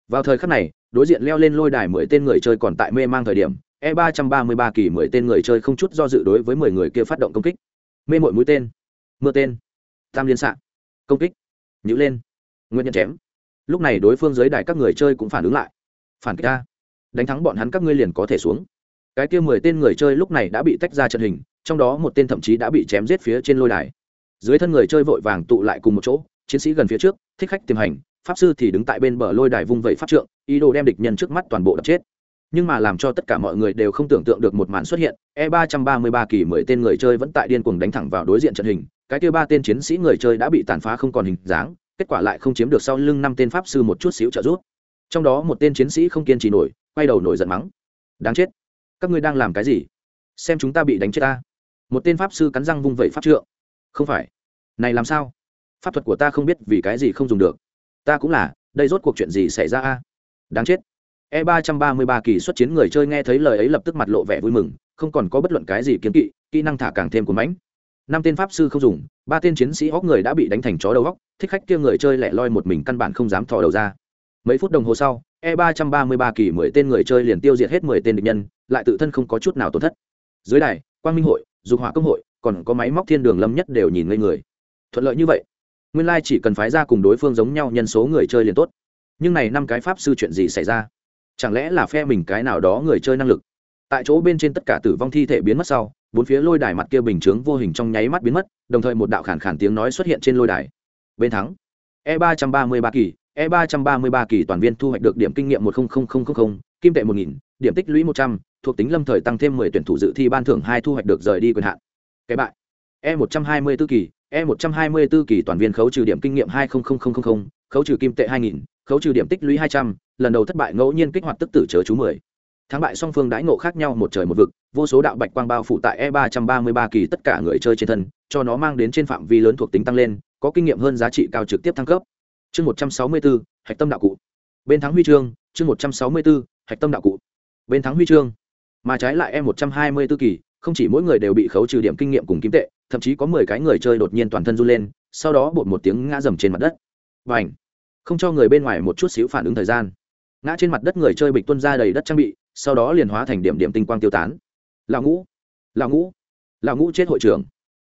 Speaker 1: Vào thời khắc này, đối diện leo lên lôi đài mười tên người chơi còn tại mê mang thời điểm e ba trăm ba mươi ba kỳ mười tên người chơi không chút do dự đối với mười người kia phát động công kích. Mê mội mũi tên, mưa tên, tam liên xạ. Công kích, nhữ lên nguyên nhân chém. Lúc này đối phương dưới đài các người chơi cũng phản ứng lại. Phản kích ta. Đánh thắng bọn hắn các ngươi liền có thể xuống. Cái kia mười tên người chơi lúc này đã bị tách ra trận hình trong đó một tên thậm chí đã bị chém giết phía trên lôi đài. Dưới thân người chơi vội vàng tụ lại cùng một chỗ, chiến sĩ gần phía trước, thích khách tiềm hành, pháp sư thì đứng tại bên bờ lôi đài vung vẩy pháp trượng, ý đồ đem địch nhân trước mắt toàn bộ đập chết. Nhưng mà làm cho tất cả mọi người đều không tưởng tượng được một màn xuất hiện e ba trăm ba mươi ba kỳ mười tên người chơi vẫn tại điên cuồng đánh thẳng vào đối diện trận hình, cái kia ba tên chiến sĩ người chơi đã bị tàn phá không còn hình dáng, kết quả lại không chiếm được sau lưng năm tên pháp sư một chút xíu trợ giúp. Trong đó một tên chiến sĩ không kiên trì nổi, quay đầu nổi giận mắng. Đáng chết! Các ngươi đang làm cái gì? Xem chúng ta bị đánh chết ta! Một tên pháp sư cắn răng vung vẩy pháp trượng. Không phải. Này làm sao? Pháp thuật của ta không biết vì cái gì không dùng được. Ta cũng là, đây rốt cuộc chuyện gì xảy ra a? Đáng chết. E ba trăm ba mươi ba kỳ xuất chiến người chơi nghe thấy lời ấy lập tức mặt lộ vẻ vui mừng, không còn có bất luận cái gì kiếm kỵ, kỹ năng thả càng thêm của mãnh. Năm tên pháp sư không dùng, ba tên chiến sĩ hóc người đã bị đánh thành chó đầu góc thích khách kia người chơi lẻ loi một mình căn bản không dám thò đầu ra. Mấy phút đồng hồ sau e ba trăm ba mươi ba kỳ mười tên người chơi liền tiêu diệt hết mười tên địch nhân, lại tự thân không có chút nào tổn thất. Dưới đài, quang minh hội dục hỏa công hội, còn có máy móc thiên đường lâm nhất đều nhìn ngây người. Thuận lợi như vậy, nguyên lai chỉ cần phái ra cùng đối phương giống nhau nhân số người chơi liền tốt. Nhưng này năm cái pháp sư chuyện gì xảy ra? Chẳng lẽ là phe mình cái nào đó người chơi năng lực? Tại chỗ bên trên tất cả tử vong thi thể biến mất sau, bốn phía lôi đài mặt kia bình chướng vô hình trong nháy mắt biến mất, đồng thời một đạo khản khản tiếng nói xuất hiện trên lôi đài. Bên thắng e ba trăm ba mươi ba kỳ e ba trăm ba mươi ba kỳ toàn viên thu hoạch được điểm kinh nghiệm một kim tệ một nghìn, điểm tích lũy một trăm thuộc tính lâm thời tăng thêm mười tuyển thủ dự thi ban thưởng hai thu hoạch được rời đi quyền hạn. Cái bại. E một trăm hai mươi b kỳ e một trăm hai mươi b kỳ toàn viên khấu trừ điểm kinh nghiệm hai khấu trừ kim tệ hai nghìn, khấu trừ điểm tích lũy hai trăm, lần đầu thất bại ngẫu nhiên kích hoạt tức tử chớ chú mười. Thắng bại song phương đãi ngộ khác nhau một trời một vực, vô số đạo bạch quang bao phủ tại e ba trăm ba mươi ba kỳ tất cả người chơi trên thân, cho nó mang đến trên phạm vi lớn thuộc tính tăng lên, có kinh nghiệm hơn giá trị cao trực tiếp thăng cấp. Chương một trăm sáu mươi bốn hạch tâm đạo cụ. Bên thắng huy chương chương một trăm sáu mươi bốn hạch tâm đạo cụ. Bên thắng huy chương mà trái lại em một trăm hai mươi b kỳ, không chỉ mỗi người đều bị khấu trừ điểm kinh nghiệm cùng kim tệ, thậm chí có mười cái người chơi đột nhiên toàn thân run lên, sau đó bột một tiếng ngã dầm trên mặt đất. Và ảnh không cho người bên ngoài một chút xíu phản ứng thời gian. Ngã trên mặt đất người chơi bịch tuân ra đầy đất trang bị, sau đó liền hóa thành điểm điểm tinh quang tiêu tán. Lão ngũ. Lão ngũ. Lão ngũ chết hội trưởng.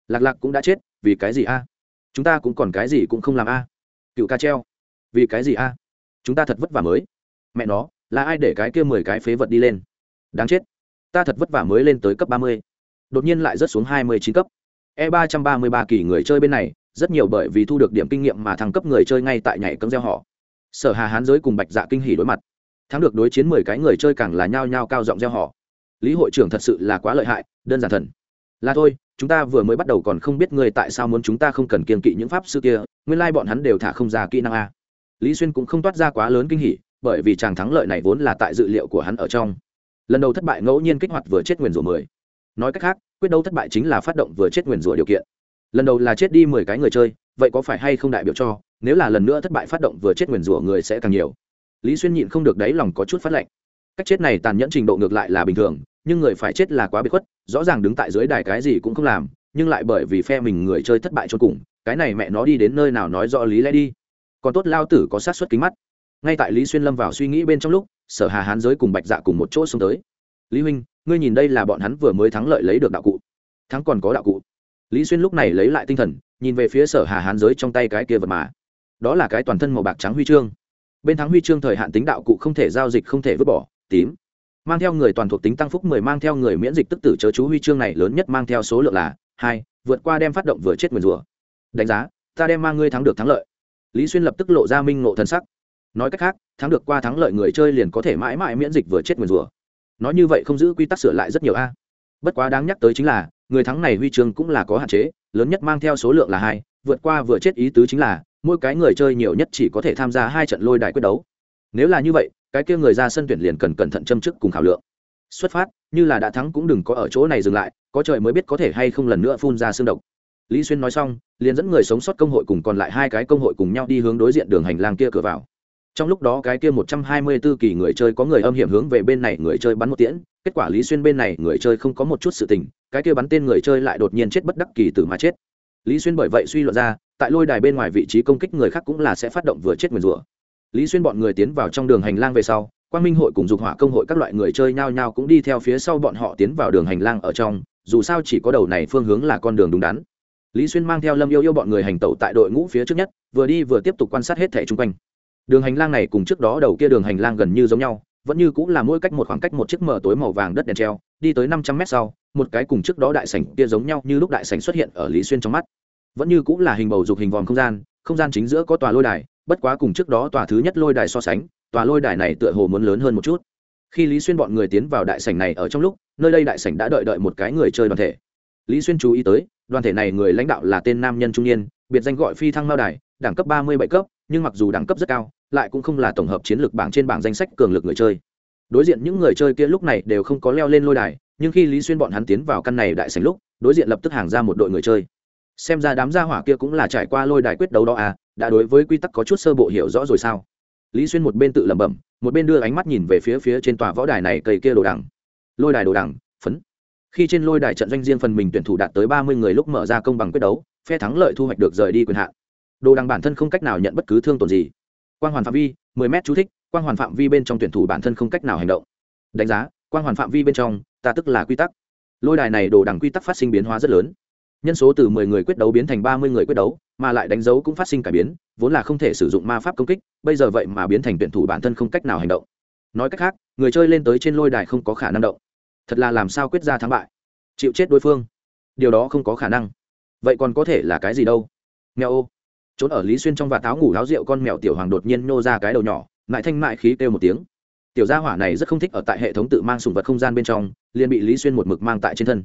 Speaker 1: Lạc lạc cũng đã chết, vì cái gì a? Chúng ta cũng còn cái gì cũng không làm a. Cựu ca treo. Vì cái gì a? Chúng ta thật vất vả mới. Mẹ nó, là ai để cái kia mười cái phế vật đi lên? Đáng chết ta thật vất vả mới lên tới cấp ba mươi. Đột nhiên lại rớt xuống hai mươi chín cấp. E ba trăm ba mươi ba kỳ người chơi bên này, rất nhiều bởi vì thu được điểm kinh nghiệm mà thăng cấp người chơi ngay tại nhảy cấm gieo họ. Sở hà hán giới cùng bạch dạ kinh hỉ đối mặt. Thắng được đối chiến mười cái người chơi càng là nhao nhao cao giọng gieo họ. Lý hội trưởng thật sự là quá lợi hại, đơn giản thần. Là thôi, chúng ta vừa mới bắt đầu còn không biết người tại sao muốn chúng ta không cần kiên kỵ những pháp sư kia, nguyên lai bọn hắn đều thả không ra kỹ năng a. Lý xuyên cũng không toát ra quá lớn kinh hỉ, bởi vì chàng thắng lợi này vốn là tại dự liệu của hắn ở trong lần đầu thất bại ngẫu nhiên kích hoạt vừa chết nguyền rủa mười. Nói cách khác, quyết đấu thất bại chính là phát động vừa chết nguyền rủa điều kiện. Lần đầu là chết đi mười cái người chơi, vậy có phải hay không đại biểu cho, nếu là lần nữa thất bại phát động vừa chết nguyền rủa người sẽ càng nhiều? Lý xuyên nhịn không được đáy lòng có chút phát lệnh. Cách chết này tàn nhẫn trình độ ngược lại là bình thường, nhưng người phải chết là quá bị khuất, rõ ràng đứng tại dưới đài cái gì cũng không làm, nhưng lại bởi vì phe mình người chơi thất bại cho cùng, cái này mẹ nó đi đến nơi nào nói rõ lý lẽ đi. Còn tốt lao tử có sát xuất kính mắt. Ngay tại lý xuyên lâm vào suy nghĩ bên trong lúc sở hà hán giới cùng bạch dạ cùng một chỗ xuống tới. Lý huynh, ngươi nhìn đây là bọn hắn vừa mới thắng lợi lấy được đạo cụ. Thắng còn có đạo cụ. Lý xuyên lúc này lấy lại tinh thần, nhìn về phía sở hà hán giới trong tay cái kia vật mà. Đó là cái toàn thân màu bạc trắng huy chương. Bên thắng huy chương thời hạn tính đạo cụ không thể giao dịch, không thể vứt bỏ, tím. Mang theo người toàn thuộc tính tăng phúc mười, mang theo người miễn dịch tức tử chớ chú huy chương này lớn nhất mang theo số lượng là hai, vượt qua đem phát động vừa chết nguyền rủa đánh giá, ta đem mang ngươi thắng được thắng lợi. Lý xuyên lập tức lộ ra minh ngộ thân sắc nói cách khác, thắng được qua thắng lợi người chơi liền có thể mãi mãi miễn dịch vừa chết nguyền rủa. Nói như vậy không giữ quy tắc sửa lại rất nhiều a. Bất quá đáng nhắc tới chính là, người thắng này huy chương cũng là có hạn chế, lớn nhất mang theo số lượng là hai, vượt qua vừa chết ý tứ chính là, mỗi cái người chơi nhiều nhất chỉ có thể tham gia hai trận lôi đài quyết đấu. Nếu là như vậy, cái kia người ra sân tuyển liền cần cẩn thận châm chức cùng khảo lượng. Xuất phát, như là đã thắng cũng đừng có ở chỗ này dừng lại, có trời mới biết có thể hay không lần nữa phun ra xương độc. Lý xuyên nói xong, liền dẫn người sống sót công hội cùng còn lại hai cái công hội cùng nhau đi hướng đối diện đường hành lang kia cửa vào trong lúc đó cái kia một trăm hai mươi 124 kỳ người chơi có người âm hiểm hướng về bên này người chơi bắn một tiễn. Kết quả lý xuyên bên này người chơi không có một chút sự tình, cái kia bắn tên người chơi lại đột nhiên chết bất đắc kỳ tử mà chết. Lý xuyên bởi vậy suy luận ra, tại lôi đài bên ngoài vị trí công kích người khác cũng là sẽ phát động vừa chết nguyền rủa. Lý xuyên bọn người tiến vào trong đường hành lang về sau, quang minh hội cùng dục hỏa công hội các loại người chơi nhao nhao cũng đi theo phía sau bọn họ tiến vào đường hành lang ở trong, dù sao chỉ có đầu này phương hướng là con đường đúng đắn. Lý xuyên mang theo lâm yêu yêu bọn người hành tẩu tại đội ngũ phía trước nhất, vừa đi vừa tiếp tục quan sát hết thẻ chung quanh đường hành lang này cùng trước đó đầu kia đường hành lang gần như giống nhau, vẫn như cũng là mỗi cách một khoảng cách một chiếc mở tối màu vàng đất đèn treo, đi tới năm trăm mét sau, một cái cùng trước đó đại sảnh kia giống nhau như lúc đại sảnh xuất hiện ở lý xuyên trong mắt. Vẫn như cũng là hình bầu dục hình vòm không gian không gian chính giữa có tòa lôi đài, bất quá cùng trước đó tòa thứ nhất lôi đài so sánh, tòa lôi đài này tựa hồ muốn lớn hơn một chút. Khi lý xuyên bọn người tiến vào đại sảnh này ở trong lúc, nơi đây đại sảnh đã đợi đợi một cái người chơi đoàn thể. Lý xuyên chú ý tới, đoàn thể này người lãnh đạo là tên nam nhân trung niên, biệt danh gọi phi thăng mao đài, đẳng cấp ba mươi bảy cấp, nhưng mặc dù đẳng cấp rất cao lại cũng không là tổng hợp chiến lược bảng trên bảng danh sách cường lực người chơi. Đối diện những người chơi kia lúc này đều không có leo lên lôi đài, nhưng khi lý xuyên bọn hắn tiến vào căn này đại sảnh lúc, đối diện lập tức hàng ra một đội người chơi. Xem ra đám gia hỏa kia cũng là trải qua lôi đài quyết đấu đó à đã đối với quy tắc có chút sơ bộ hiểu rõ rồi sao? Lý xuyên một bên tự lẩm bẩm, một bên đưa ánh mắt nhìn về phía phía trên tòa võ đài này cây kia đồ đằng. Lôi đài đồ đằng, phấn. Khi trên lôi đài trận doanh riêng phần mình tuyển thủ đạt tới ba mươi người lúc mở ra công bằng quyết đấu, phe thắng lợi thu hoạch được rời đi quyền hạn. Đồ đằng bản thân không cách nào nhận bất cứ thương tổn gì quang hoàn phạm vi 10 m chú thích, quang hoàn phạm vi bên trong tuyển thủ bản thân không cách nào hành động. Đánh giá, quang hoàn phạm vi bên trong, ta tức là quy tắc. Lôi đài này đồ đằng quy tắc phát sinh biến hóa rất lớn. Nhân số từ 10 người quyết đấu biến thành 30 người quyết đấu, mà lại đánh dấu cũng phát sinh cải biến, vốn là không thể sử dụng ma pháp công kích, bây giờ vậy mà biến thành tuyển thủ bản thân không cách nào hành động. Nói cách khác, người chơi lên tới trên lôi đài không có khả năng động. Thật là làm sao quyết ra thắng bại? Chịu chết đối phương. Điều đó không có khả năng. Vậy còn có thể là cái gì đâu? Nghèo ô trốn ở lý xuyên trong và táo ngủ láo rượu con mèo tiểu hoàng đột nhiên nô ra cái đầu nhỏ mại thanh mại khí kêu một tiếng. Tiểu gia hỏa này rất không thích ở tại hệ thống tự mang sùng vật không gian bên trong, liền bị lý xuyên một mực mang tại trên thân.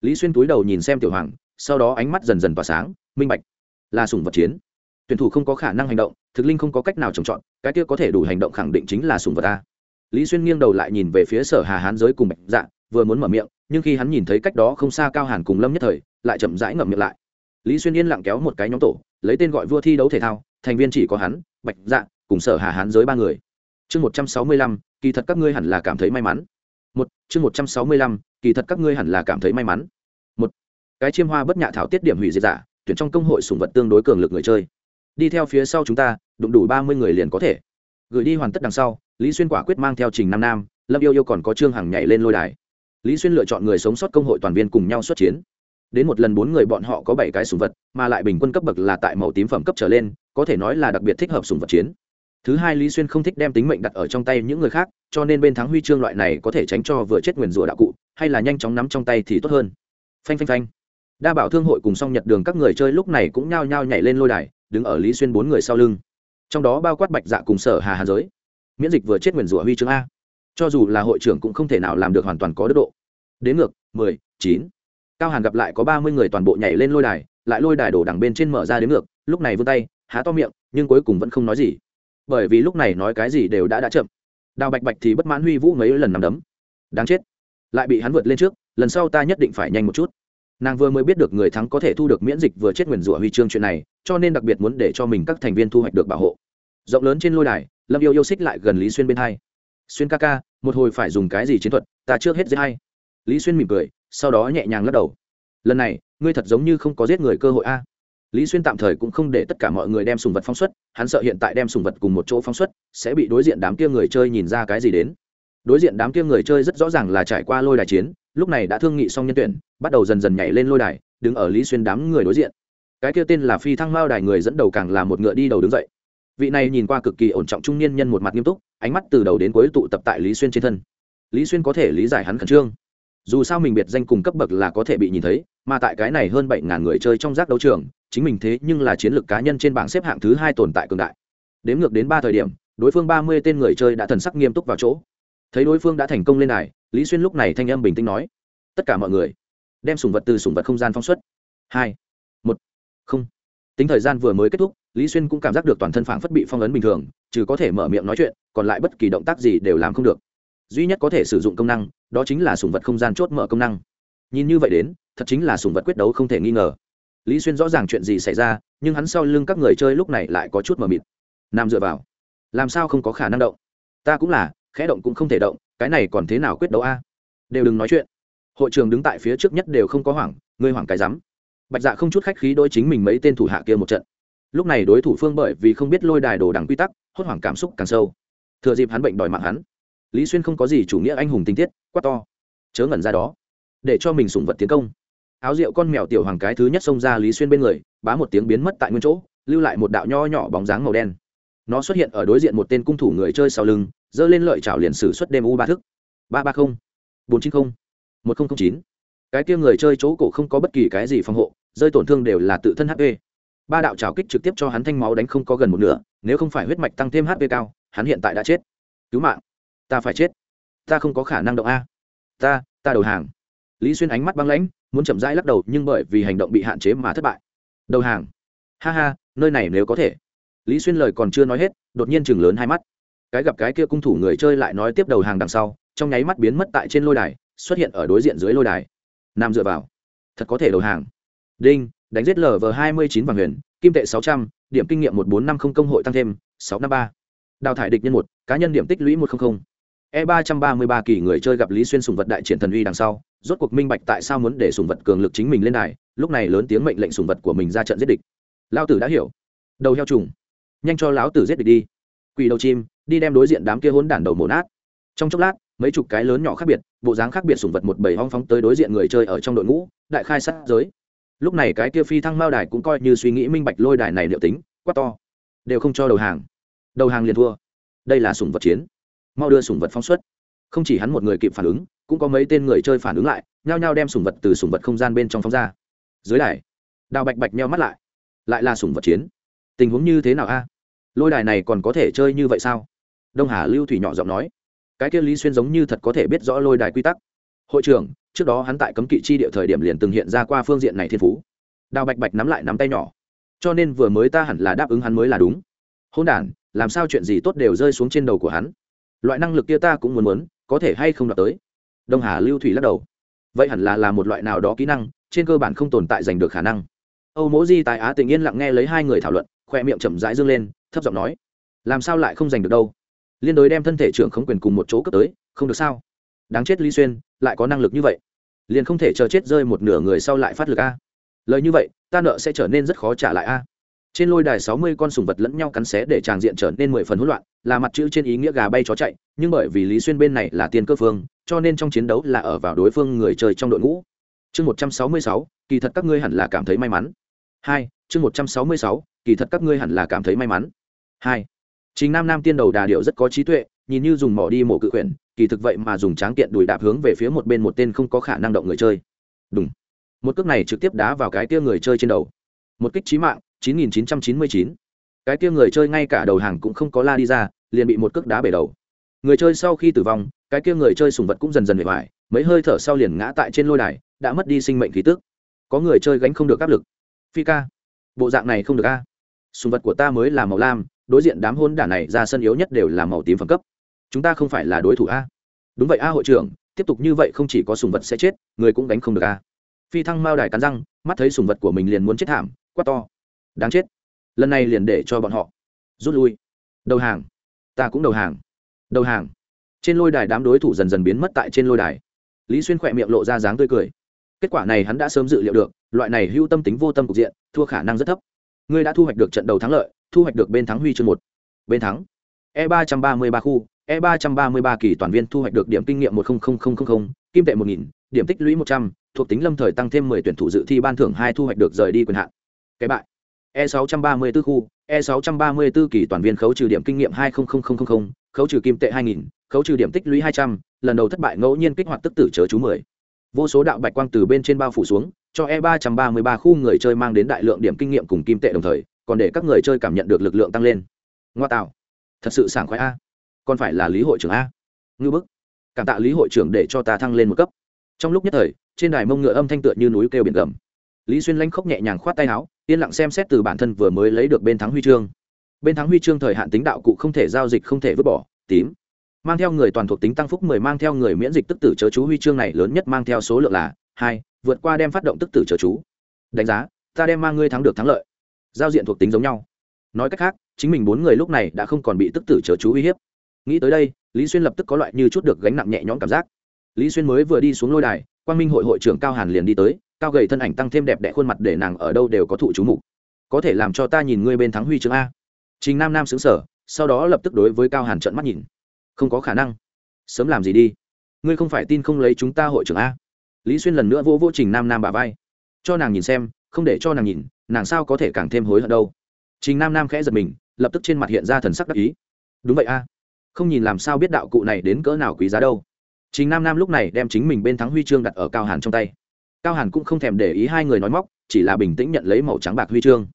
Speaker 1: Lý xuyên túi đầu nhìn xem tiểu hoàng, sau đó ánh mắt dần dần tỏa sáng, minh bạch, là sùng vật chiến. Tuyển thủ không có khả năng hành động, thực linh không có cách nào trồng trọt, cái kia có thể đủ hành động khẳng định chính là sùng vật ta lý xuyên nghiêng đầu lại nhìn về phía sở hà hán giới cùng bạch dạ vừa muốn mở miệng, nhưng khi hắn nhìn thấy cách đó không xa cao hàn cùng lâm nhất thời, lại chậm rãi ngậm miệng lại. Lý xuyên yên lặng kéo một cái nhóm tổ lấy tên gọi vua thi đấu thể thao, thành viên chỉ có hắn, bạch dạ cùng sở hà hán giới ba người. Chương một trăm sáu mươi lăm, kỳ thật các ngươi hẳn là cảm thấy may mắn. Một, chương một trăm sáu mươi lăm, kỳ thật các ngươi hẳn là cảm thấy may mắn. Một, cái chiêm hoa bất nhạ thảo tiết điểm hủy diệt giả, tuyển trong công hội sùng vật tương đối cường lực người chơi. Đi theo phía sau chúng ta, đụng đủ ba mươi người liền có thể. Gửi đi hoàn tất đằng sau, lý xuyên quả quyết mang theo trình nam nam, lâm yêu yêu còn có trương hằng nhảy lên lôi đài. Lý xuyên lựa chọn người sống sót công hội toàn viên cùng nhau xuất chiến đến một lần bốn người bọn họ có bảy cái sùng vật, mà lại bình quân cấp bậc là tại màu tím phẩm cấp trở lên, có thể nói là đặc biệt thích hợp sùng vật chiến. Thứ hai, lý xuyên không thích đem tính mệnh đặt ở trong tay những người khác, cho nên bên thắng huy chương loại này có thể tránh cho vừa chết nguyền rủa đạo cụ, hay là nhanh chóng nắm trong tay thì tốt hơn. Phanh phanh phanh. Đa bảo thương hội cùng song nhật đường các người chơi lúc này cũng nhao nhao nhảy lên lôi đài, đứng ở lý xuyên bốn người sau lưng. Trong đó bao quát bạch dạ cùng sở hà hà giới. Miễn dịch vừa chết nguyền rủa huy chương a. Cho dù là hội trưởng cũng không thể nào làm được hoàn toàn có đức độ. Đến ngược, mười, chín cao hàn gặp lại có ba mươi người toàn bộ nhảy lên lôi đài, lại lôi đài đổ đằng bên trên mở ra đến ngược, lúc này vươn tay, há to miệng, nhưng cuối cùng vẫn không nói gì. Bởi vì lúc này nói cái gì đều đã đã chậm. Đào bạch bạch thì bất mãn huy vũ mấy lần nằm đấm. Đáng chết. Lại bị hắn vượt lên trước, lần sau ta nhất định phải nhanh một chút. Nàng vừa mới biết được người thắng có thể thu được miễn dịch vừa chết nguyền rủa huy chương chuyện này, cho nên đặc biệt muốn để cho mình các thành viên thu hoạch được bảo hộ. Rộng lớn trên lôi đài, lâm yêu yêu xích lại gần lý xuyên bên hai. Xuyên ca ca, một hồi phải dùng cái gì chiến thuật? Ta trước hết dễ hay lý xuyên mỉm cười sau đó nhẹ nhàng lắc đầu. Lần này, ngươi thật giống như không có giết người cơ hội a. Lý xuyên tạm thời cũng không để tất cả mọi người đem sùng vật phóng xuất, hắn sợ hiện tại đem sùng vật cùng một chỗ phóng xuất, sẽ bị đối diện đám kia người chơi nhìn ra cái gì đến. Đối diện đám kia người chơi rất rõ ràng là trải qua lôi đài chiến, lúc này đã thương nghị xong nhân tuyển, bắt đầu dần dần nhảy lên lôi đài, đứng ở lý xuyên đám người đối diện. Cái kia tên là phi thăng mao đài người dẫn đầu càng là một ngựa đi đầu đứng dậy. Vị này nhìn qua cực kỳ ổn trọng trung niên nhân một mặt nghiêm túc, ánh mắt từ đầu đến cuối tụ tập tại lý xuyên trên thân. Lý xuyên có thể lý giải hắn khẩn trương dù sao mình biệt danh cùng cấp bậc là có thể bị nhìn thấy, mà tại cái này hơn bảy ngàn người chơi trong giác đấu trường, chính mình thế nhưng là chiến lược cá nhân trên bảng xếp hạng thứ hai tồn tại cường đại. Đếm ngược đến ba thời điểm, đối phương ba mươi tên người chơi đã thần sắc nghiêm túc vào chỗ. Thấy đối phương đã thành công lên đài, lý xuyên lúc này thanh âm bình tĩnh nói, tất cả mọi người, đem sùng vật từ sùng vật không gian phóng xuất. Hai, một, không. Tính thời gian vừa mới kết thúc, lý xuyên cũng cảm giác được toàn thân phản phất bị phong ấn bình thường chứ có thể mở miệng nói chuyện, còn lại bất kỳ động tác gì đều làm không được duy nhất có thể sử dụng công năng, đó chính là sùng vật không gian chốt mở công năng. Nhìn như vậy đến, thật chính là sùng vật quyết đấu không thể nghi ngờ. Lý xuyên rõ ràng chuyện gì xảy ra, nhưng hắn sau lưng các người chơi lúc này lại có chút mờ mịt. Nam dựa vào. Làm sao không có khả năng động? Ta cũng là, khẽ động cũng không thể động, cái này còn thế nào quyết đấu a? Đều đừng nói chuyện. Hội trường đứng tại phía trước nhất đều không có hoảng, ngươi hoảng cái rắm. Bạch dạ không chút khách khí đôi chính mình mấy tên thủ hạ kia một trận. Lúc này đối thủ phương bởi vì không biết lôi đài đồ đằng quy tắc, hốt hoảng cảm xúc càng sâu. Thừa dịp hắn bệnh đòi mạng hắn lý xuyên không có gì chủ nghĩa anh hùng tinh tiết, quát to. Chớ ngẩn ra đó. Để cho mình sủng vật tiến công. Áo rượu con mèo tiểu hoàng cái thứ nhất xông ra lý xuyên bên người, bá một tiếng biến mất tại nguyên chỗ, lưu lại một đạo nho nhỏ bóng dáng màu đen. Nó xuất hiện ở đối diện một tên cung thủ người chơi sau lưng, giơ lên lợi chảo liền sử xuất đêm u ba thức. Ba ba mươi bốn chín mươi một nghìn chín. Cái kia người chơi chỗ cổ không có bất kỳ cái gì phòng hộ, rơi tổn thương đều là tự thân hp ba đạo trào kích trực tiếp cho hắn thanh máu đánh không có gần một nửa, nếu không phải huyết mạch tăng thêm hp cao, hắn hiện tại đã chết. Cứu mạng ta phải chết. Ta không có khả năng động a. Ta ta đầu hàng. Lý xuyên ánh mắt băng lãnh, muốn chậm rãi lắc đầu nhưng bởi vì hành động bị hạn chế mà thất bại. Đầu hàng. Ha ha, nơi này nếu có thể. Lý xuyên lời còn chưa nói hết, đột nhiên chừng lớn hai mắt. Cái gặp cái kia cung thủ người chơi lại nói tiếp đầu hàng đằng sau, trong nháy mắt biến mất tại trên lôi đài, xuất hiện ở đối diện dưới lôi đài. Nam dựa vào. Thật có thể đầu hàng. Đinh, đánh giết lv hai mươi chín vàng huyền, kim tệ sáu trăm, điểm kinh nghiệm một bốn năm không công hội tăng thêm, sáu năm ba. Đào thải địch nhân một, cá nhân điểm tích lũy một trăm linh e ba trăm ba mươi ba kỳ người chơi gặp lý xuyên sùng vật đại triển thần uy đằng sau, rốt cuộc minh bạch tại sao muốn để sùng vật cường lực chính mình lên đài, lúc này lớn tiếng mệnh lệnh sùng vật của mình ra trận giết địch. Lão tử đã hiểu. Đầu heo trùng. Nhanh cho lão tử giết địch đi. Quỷ đầu chim, đi đem đối diện đám kia hỗn đản đầu mổ nát. Trong chốc lát, mấy chục cái lớn nhỏ khác biệt, bộ dáng khác biệt sùng vật một bầy hong phóng tới đối diện người chơi ở trong đội ngũ, đại khai sát giới. Lúc này cái kia phi thăng mao đài cũng coi như suy nghĩ minh bạch lôi đài này liệu tính quá to. Đều không cho đầu hàng. Đầu hàng liền thua. Đây là sùng vật chiến mau đưa sùng vật phóng xuất. Không chỉ hắn một người kịp phản ứng, cũng có mấy tên người chơi phản ứng lại, nhao nhao đem sùng vật từ sùng vật không gian bên trong phóng ra. Dưới đài, đào bạch bạch meo mắt lại. Lại là sùng vật chiến. Tình huống như thế nào a? Lôi đài này còn có thể chơi như vậy sao? Đông hà lưu thủy nhỏ giọng nói. Cái kia lý xuyên giống như thật có thể biết rõ lôi đài quy tắc. Hội trưởng, trước đó hắn tại cấm kỵ chi địa thời điểm liền từng hiện ra qua phương diện này thiên phú. Đào bạch bạch nắm lại nắm tay nhỏ. Cho nên vừa mới ta hẳn là đáp ứng hắn mới là đúng. Hôn đ làm sao chuyện gì tốt đều rơi xuống trên đầu của hắn? Loại năng lực kia ta cũng muốn muốn, có thể hay không đạt tới? Đông hà lưu thủy lắc đầu. Vậy hẳn là là một loại nào đó kỹ năng, trên cơ bản không tồn tại giành được khả năng. Âu mỗ di tại á tình yên lặng nghe lấy hai người thảo luận, khoe miệng chậm rãi dương lên, thấp giọng nói, làm sao lại không giành được đâu? Liên đối đem thân thể trưởng khống quyền cùng một chỗ cấp tới, không được sao? Đáng chết lý xuyên, lại có năng lực như vậy. Liền không thể chờ chết rơi một nửa người sau lại phát lực a. Lời như vậy, ta nợ sẽ trở nên rất khó trả lại a trên lôi đài sáu mươi con sùng vật lẫn nhau cắn xé để tràng diện trở nên mười phần hỗn loạn, là mặt chữ trên ý nghĩa gà bay chó chạy, nhưng bởi vì lý xuyên bên này là tiền cơ phương, cho nên trong chiến đấu là ở vào đối phương người chơi trong đội ngũ. Chương một trăm sáu mươi sáu, kỳ thật các ngươi hẳn là cảm thấy may mắn. Hai, chương một trăm sáu mươi sáu, kỳ thật các ngươi hẳn là cảm thấy may mắn. Hai chính nam nam tiên đầu đà điệu rất có trí tuệ, nhìn như dùng mỏ đi mổ cự quyển, kỳ thực vậy mà dùng tráng kiện đùi đạp hướng về phía một bên một tên không có khả năng động người chơi. Đúng một cước này trực tiếp đá vào cái kia người chơi trên đầu một kích trí mạng 9999. cái kia người chơi ngay cả đầu hàng cũng không có la đi ra, liền bị một cước đá bể đầu. Người chơi sau khi tử vong, cái kia người chơi sùng vật cũng dần dần bề ngoài mấy hơi thở sau liền ngã tại trên lôi đài, đã mất đi sinh mệnh khí tức. Có người chơi gánh không được áp lực. Phi ca, bộ dạng này không được a. Sùng vật của ta mới là màu lam, đối diện đám hôn đả này ra sân yếu nhất đều là màu tím phẩm cấp. Chúng ta không phải là đối thủ a. Đúng vậy a hội trưởng, tiếp tục như vậy không chỉ có sùng vật sẽ chết, người cũng đánh không được a. Phi thăng mao đài cắn răng, mắt thấy sùng vật của mình liền muốn chết thảm quát to. Đáng chết. Lần này liền để cho bọn họ rút lui. Đầu hàng. Ta cũng đầu hàng. Đầu hàng. Trên lôi đài đám đối thủ dần dần biến mất tại trên lôi đài. Lý xuyên khỏe miệng lộ ra dáng tươi cười. Kết quả này hắn đã sớm dự liệu được, loại này hưu tâm tính vô tâm cục diện, thua khả năng rất thấp. Ngươi đã thu hoạch được trận đầu thắng lợi, thu hoạch được bên thắng huy chương một. Bên thắng. E ba trăm ba mươi ba khu e ba trăm ba mươi ba kỳ toàn viên thu hoạch được điểm kinh nghiệm một kim tệ một nghìn, điểm tích lũy một trăm, thuộc tính lâm thời tăng thêm mười tuyển thủ dự thi ban thưởng hai thu hoạch được rời đi quyền hạn cái bại. E sáu trăm ba mươi 634 khu e sáu trăm ba mươi 634 kỳ toàn viên khấu trừ điểm kinh nghiệm hai khấu trừ kim tệ hai nghìn, khấu trừ điểm tích lũy hai trăm, lần đầu thất bại ngẫu nhiên kích hoạt tức tử chớ chú mười. Vô số đạo bạch quang từ bên trên bao phủ xuống, cho e ba trăm ba mươi ba khu người chơi mang đến đại lượng điểm kinh nghiệm cùng kim tệ đồng thời, còn để các người chơi cảm nhận được lực lượng tăng lên. Ngoa tạo. Thật sự sảng khoái a. Còn phải là lý hội trưởng a. Ngư bức. Cảm tạ lý hội trưởng để cho ta thăng lên một cấp. Trong lúc nhất thời, trên đài mông ngựa âm thanh tựa như núi kêu biển gầm lý xuyên lanh khóc nhẹ nhàng khoát tay áo, yên lặng xem xét từ bản thân vừa mới lấy được bên thắng huy chương. Bên thắng huy chương thời hạn tính đạo cụ không thể giao dịch, không thể vứt bỏ, tím. Mang theo người toàn thuộc tính tăng phúc mười, mang theo người miễn dịch tức tử chớ chú, huy chương này lớn nhất mang theo số lượng là hai, vượt qua đem phát động tức tử chớ chú. Đánh giá, ta đem mang ngươi thắng được thắng lợi. Giao diện thuộc tính giống nhau. Nói cách khác, chính mình bốn người lúc này đã không còn bị tức tử chớ chú uy hiếp. Nghĩ tới đây, lý xuyên lập tức có loại như chút được gánh nặng nhẹ nhõm cảm giác. Lý xuyên mới vừa đi xuống lôi đài quan minh hội hội trưởng cao hàn liền đi tới cao gầy thân ảnh tăng thêm đẹp đẽ khuôn mặt để nàng ở đâu đều có thụ chú mục. Có thể làm cho ta nhìn ngươi bên thắng huy chương a. Trình nam nam xứng sở sau đó lập tức đối với cao hàn trợn mắt nhìn. Không có khả năng. Sớm làm gì đi? Ngươi không phải tin không lấy chúng ta hội trưởng a. Lý xuyên lần nữa vô vô trình nam nam bà vai. Cho nàng nhìn xem, không để cho nàng nhìn, nàng sao có thể càng thêm hối hận đâu. Trình nam nam khẽ giật mình, lập tức trên mặt hiện ra thần sắc đắc ý. Đúng vậy a. Không nhìn làm sao biết đạo cụ này đến cỡ nào quý giá đâu. Trình nam nam lúc này đem chính mình bên thắng huy chương đặt ở cao hàn trong tay cao hàn cũng không thèm để ý hai người nói móc, chỉ là bình tĩnh nhận lấy màu trắng bạc huy chương.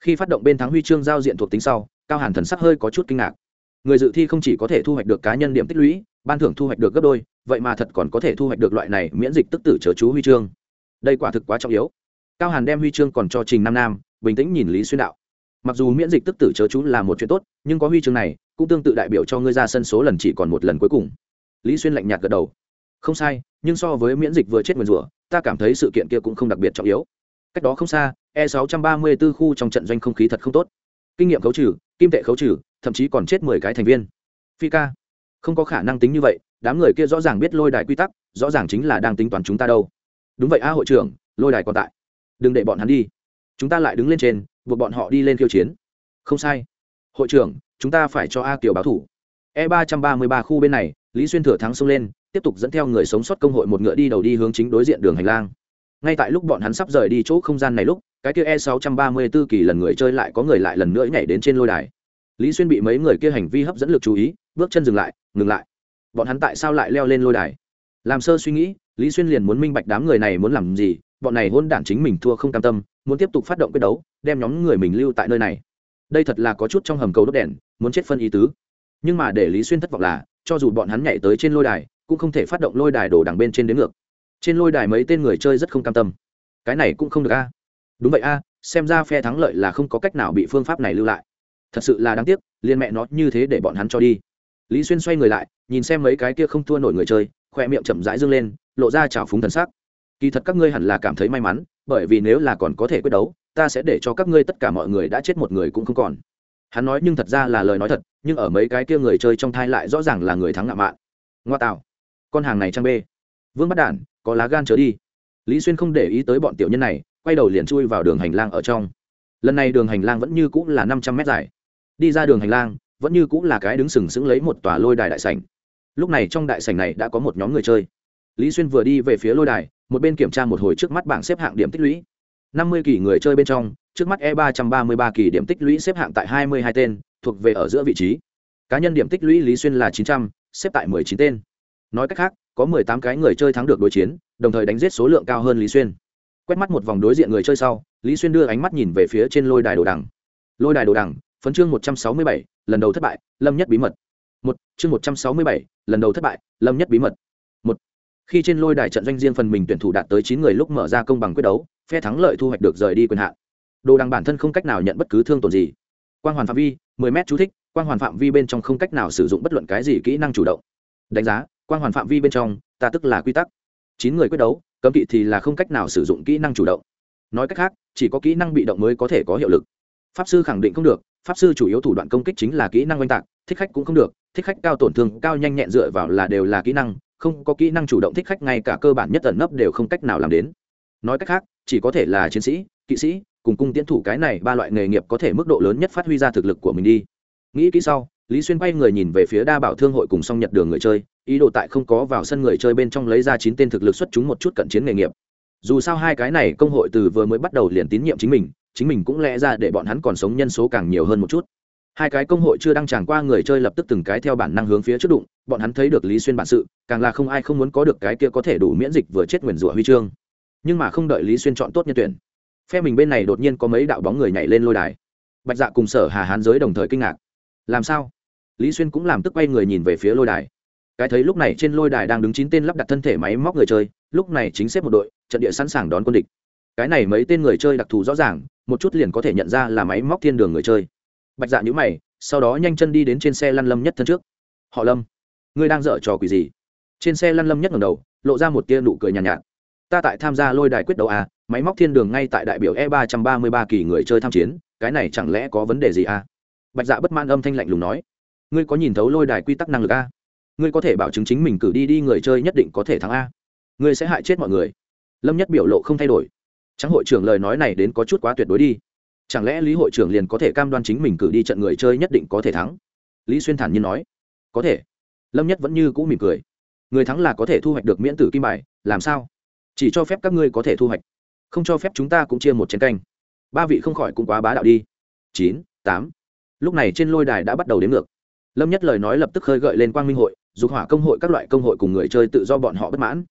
Speaker 1: Khi phát động bên thắng huy chương giao diện thuộc tính sau, cao hàn thần sắc hơi có chút kinh ngạc. Người dự thi không chỉ có thể thu hoạch được cá nhân điểm tích lũy, ban thưởng thu hoạch được gấp đôi, vậy mà thật còn có thể thu hoạch được loại này miễn dịch tức tử chớ chú huy chương. Đây quả thực quá trọng yếu. Cao hàn đem huy chương còn cho trình nam nam, bình tĩnh nhìn lý xuyên đạo. Mặc dù miễn dịch tức tử chớ chú là một chuyện tốt, nhưng có huy chương này cũng tương tự đại biểu cho ngươi ra sân số lần chỉ còn một lần cuối cùng. Lý xuyên lạnh nhạt gật đầu. Không sai, nhưng so với miễn dịch vừa chết nguyền rủa ta cảm thấy sự kiện kia cũng không đặc biệt trọng yếu. Cách đó không xa e 634 khu trong trận doanh không khí thật không tốt. Kinh nghiệm khấu trừ, kim tệ khấu trừ, thậm chí còn chết mười cái thành viên. Phi ca, không có khả năng tính như vậy, đám người kia rõ ràng biết lôi đài quy tắc, rõ ràng chính là đang tính toán chúng ta đâu. Đúng vậy a hội trưởng, lôi đài còn tại. Đừng để bọn hắn đi. Chúng ta lại đứng lên trên, buộc bọn họ đi lên khiêu chiến. Không sai. Hội trưởng, chúng ta phải cho a kiều báo thủ. E ba trăm ba mươi ba khu bên này, lý xuyên thừa thắng xông lên tiếp tục dẫn theo người sống sót công hội một ngựa đi đầu đi hướng chính đối diện đường hành lang. Ngay tại lúc bọn hắn sắp rời đi chỗ không gian này lúc, cái kia e sáu trăm ba mươi 634 kỳ lần người chơi lại có người lại lần nữa nhảy đến trên lôi đài. Lý xuyên bị mấy người kia hành vi hấp dẫn lực chú ý, bước chân dừng lại, ngừng lại. Bọn hắn tại sao lại leo lên lôi đài? Làm sơ suy nghĩ, lý xuyên liền muốn minh bạch đám người này muốn làm gì, bọn này hôn đản chính mình thua không cam tâm, muốn tiếp tục phát động quyết đấu, đem nhóm người mình lưu tại nơi này. Đây thật là có chút trong hầm cầu đốt đèn, muốn chết phân ý tứ. Nhưng mà để lý xuyên thất vọng là, cho dù bọn hắn nhảy tới trên lôi đài cũng không thể phát động lôi đài đổ đằng bên trên đến ngược. Trên lôi đài mấy tên người chơi rất không cam tâm. Cái này cũng không được a. Đúng vậy a, xem ra phe thắng lợi là không có cách nào bị phương pháp này lưu lại. Thật sự là đáng tiếc, liên mẹ nó như thế để bọn hắn cho đi. Lý xuyên xoay người lại, nhìn xem mấy cái kia không thua nổi người chơi khoe miệng chậm rãi dâng lên, lộ ra trào phúng thần sắc. Kỳ thật các ngươi hẳn là cảm thấy may mắn, bởi vì nếu là còn có thể quyết đấu, ta sẽ để cho các ngươi tất cả mọi người đã chết một người cũng không còn. Hắn nói nhưng thật ra là lời nói thật, nhưng ở mấy cái kia người chơi trong thai lại rõ ràng là người thắng ngạo mạn. Ngoa tạo con hàng này trang bê, vương bắt đản có lá gan trở đi. Lý xuyên không để ý tới bọn tiểu nhân này quay đầu liền chui vào đường hành lang ở trong. Lần này đường hành lang vẫn như cũng là năm trăm mét dài. Đi ra đường hành lang vẫn như cũng là cái đứng sừng sững lấy một tòa lôi đài đại sảnh. Lúc này trong đại sảnh này đã có một nhóm người chơi. Lý xuyên vừa đi về phía lôi đài một bên kiểm tra một hồi trước mắt bảng xếp hạng điểm tích lũy. năm mươi kỳ người chơi bên trong trước mắt e ba trăm ba mươi ba kỳ điểm tích lũy xếp hạng tại hai mươi hai tên thuộc về ở giữa vị trí. Cá nhân điểm tích lũy lý xuyên là chín trăm xếp tại mười chín tên nói cách khác, có mười tám cái người chơi thắng được đối chiến, đồng thời đánh giết số lượng cao hơn lý xuyên. Quét mắt một vòng đối diện người chơi sau, lý xuyên đưa ánh mắt nhìn về phía trên lôi đài đồ đằng. Lôi đài đồ đằng, phấn chương một trăm sáu mươi bảy, lần đầu thất bại, lâm nhất bí mật. Một, chương một trăm sáu mươi bảy, lần đầu thất bại, lâm nhất bí mật. Một, khi trên lôi đài trận doanh riêng phần mình tuyển thủ đạt tới chín người lúc mở ra công bằng quyết đấu, phe thắng lợi thu hoạch được rời đi quyền hạn. Đồ đằng bản thân không cách nào nhận bất cứ thương tổn gì. Quang hoàn phạm vi 10 m chú thích, quang hoàn phạm vi bên trong không cách nào sử dụng bất luận cái gì kỹ năng chủ động. Đánh giá quang hoàn phạm vi bên trong, ta tức là quy tắc. Chín người quyết đấu, cấm kỵ thì là không cách nào sử dụng kỹ năng chủ động. Nói cách khác, chỉ có kỹ năng bị động mới có thể có hiệu lực. Pháp sư khẳng định không được, pháp sư chủ yếu thủ đoạn công kích chính là kỹ năng oanh tạc, thích khách cũng không được, thích khách cao tổn thương cao nhanh nhẹn dựa vào là đều là kỹ năng, không có kỹ năng chủ động thích khách ngay cả cơ bản nhất ẩn nấp đều không cách nào làm đến. Nói cách khác, chỉ có thể là chiến sĩ, kỵ sĩ, cùng cung tiến thủ cái này ba loại nghề nghiệp có thể mức độ lớn nhất phát huy ra thực lực của mình đi. Nghĩ kỹ sau, lý xuyên bay người nhìn về phía đa bảo thương hội cùng song nhật đường người chơi ý đồ tại không có vào sân người chơi bên trong lấy ra chín tên thực lực xuất chúng một chút cận chiến nghề nghiệp. Dù sao hai cái này công hội từ vừa mới bắt đầu liền tín nhiệm chính mình chính mình cũng lẽ ra để bọn hắn còn sống nhân số càng nhiều hơn một chút. Hai cái công hội chưa đăng tràng qua người chơi lập tức từng cái theo bản năng hướng phía trước đụng, bọn hắn thấy được lý xuyên bản sự, càng là không ai không muốn có được cái kia có thể đủ miễn dịch vừa chết nguyền rủa huy chương. Nhưng mà không đợi lý xuyên chọn tốt nhân tuyển, phe mình bên này đột nhiên có mấy đạo bóng người nhảy lên lôi đài. Bạch dạ cùng sở hà hán giới đồng thời kinh ngạc. Làm sao? Lý xuyên cũng làm tức quay người nhìn về phía lôi đài cái thấy lúc này trên lôi đài đang đứng chín tên lắp đặt thân thể máy móc người chơi lúc này chính xếp một đội trận địa sẵn sàng đón quân địch. Cái này mấy tên người chơi đặc thù rõ ràng một chút liền có thể nhận ra là máy móc thiên đường người chơi. Bạch dạ nhữ mày sau đó nhanh chân đi đến trên xe lăn lâm nhất thân trước. Họ lâm ngươi đang dở trò quỷ gì? Trên xe lăn lâm nhất ngầm đầu lộ ra một tia nụ cười nhàn nhạt, nhạt. Ta tại tham gia lôi đài quyết đấu à, máy móc thiên đường ngay tại đại biểu e ba trăm ba mươi ba kỳ người chơi tham chiến cái này chẳng lẽ có vấn đề gì à? bạch dạ bất man âm thanh lạnh lùng nói ngươi có nhìn thấu lôi đài quy tắc năng lực a ngươi có thể bảo chứng chính mình cử đi đi người chơi nhất định có thể thắng a. Ngươi sẽ hại chết mọi người. Lâm nhất biểu lộ không thay đổi. Trắng hội trưởng lời nói này đến có chút quá tuyệt đối đi. Chẳng lẽ lý hội trưởng liền có thể cam đoan chính mình cử đi trận người chơi nhất định có thể thắng? Lý xuyên thản nhiên nói. Có thể. Lâm nhất vẫn như cũ mỉm cười. Người thắng là có thể thu hoạch được miễn tử kim bài, làm sao? Chỉ cho phép các ngươi có thể thu hoạch. Không cho phép chúng ta cũng chia một chén canh. Ba vị không khỏi cũng quá bá đạo đi. Chín, tám. Lúc này trên lôi đài đã bắt đầu đến ngược. Lâm nhất lời nói lập tức khơi gợi lên quang minh hội dục hỏa công hội các loại công hội cùng người chơi tự do bọn họ bất mãn.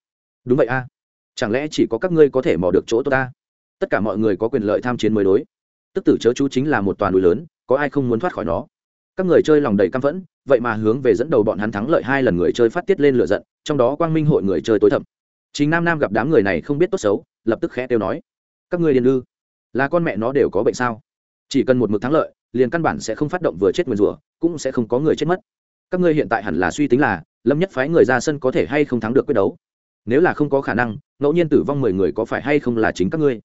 Speaker 1: Đúng vậy a. Chẳng lẽ chỉ có các ngươi có thể mò được chỗ tốt ta? Tất cả mọi người có quyền lợi tham chiến mới đối. Tức tử chớ chú chính là một toàn núi lớn, có ai không muốn thoát khỏi nó? Các người chơi lòng đầy căm phẫn, vậy mà hướng về dẫn đầu bọn hắn thắng lợi hai lần người chơi phát tiết lên lửa giận, trong đó quang minh hội người chơi tối thẩm chính nam nam gặp đám người này không biết tốt xấu, lập tức khẽ tiêu nói, các ngươi điền ư? Là con mẹ nó đều có bệnh sao? Chỉ cần một mực thắng lợi, liền căn bản sẽ không phát động vừa chết nguyền rủa, cũng sẽ không có người chết mất các ngươi hiện tại hẳn là suy tính là, lâm nhất phái người ra sân có thể hay không thắng được quyết đấu. Nếu là không có khả năng, ngẫu nhiên tử vong mười người có phải hay không là chính các ngươi?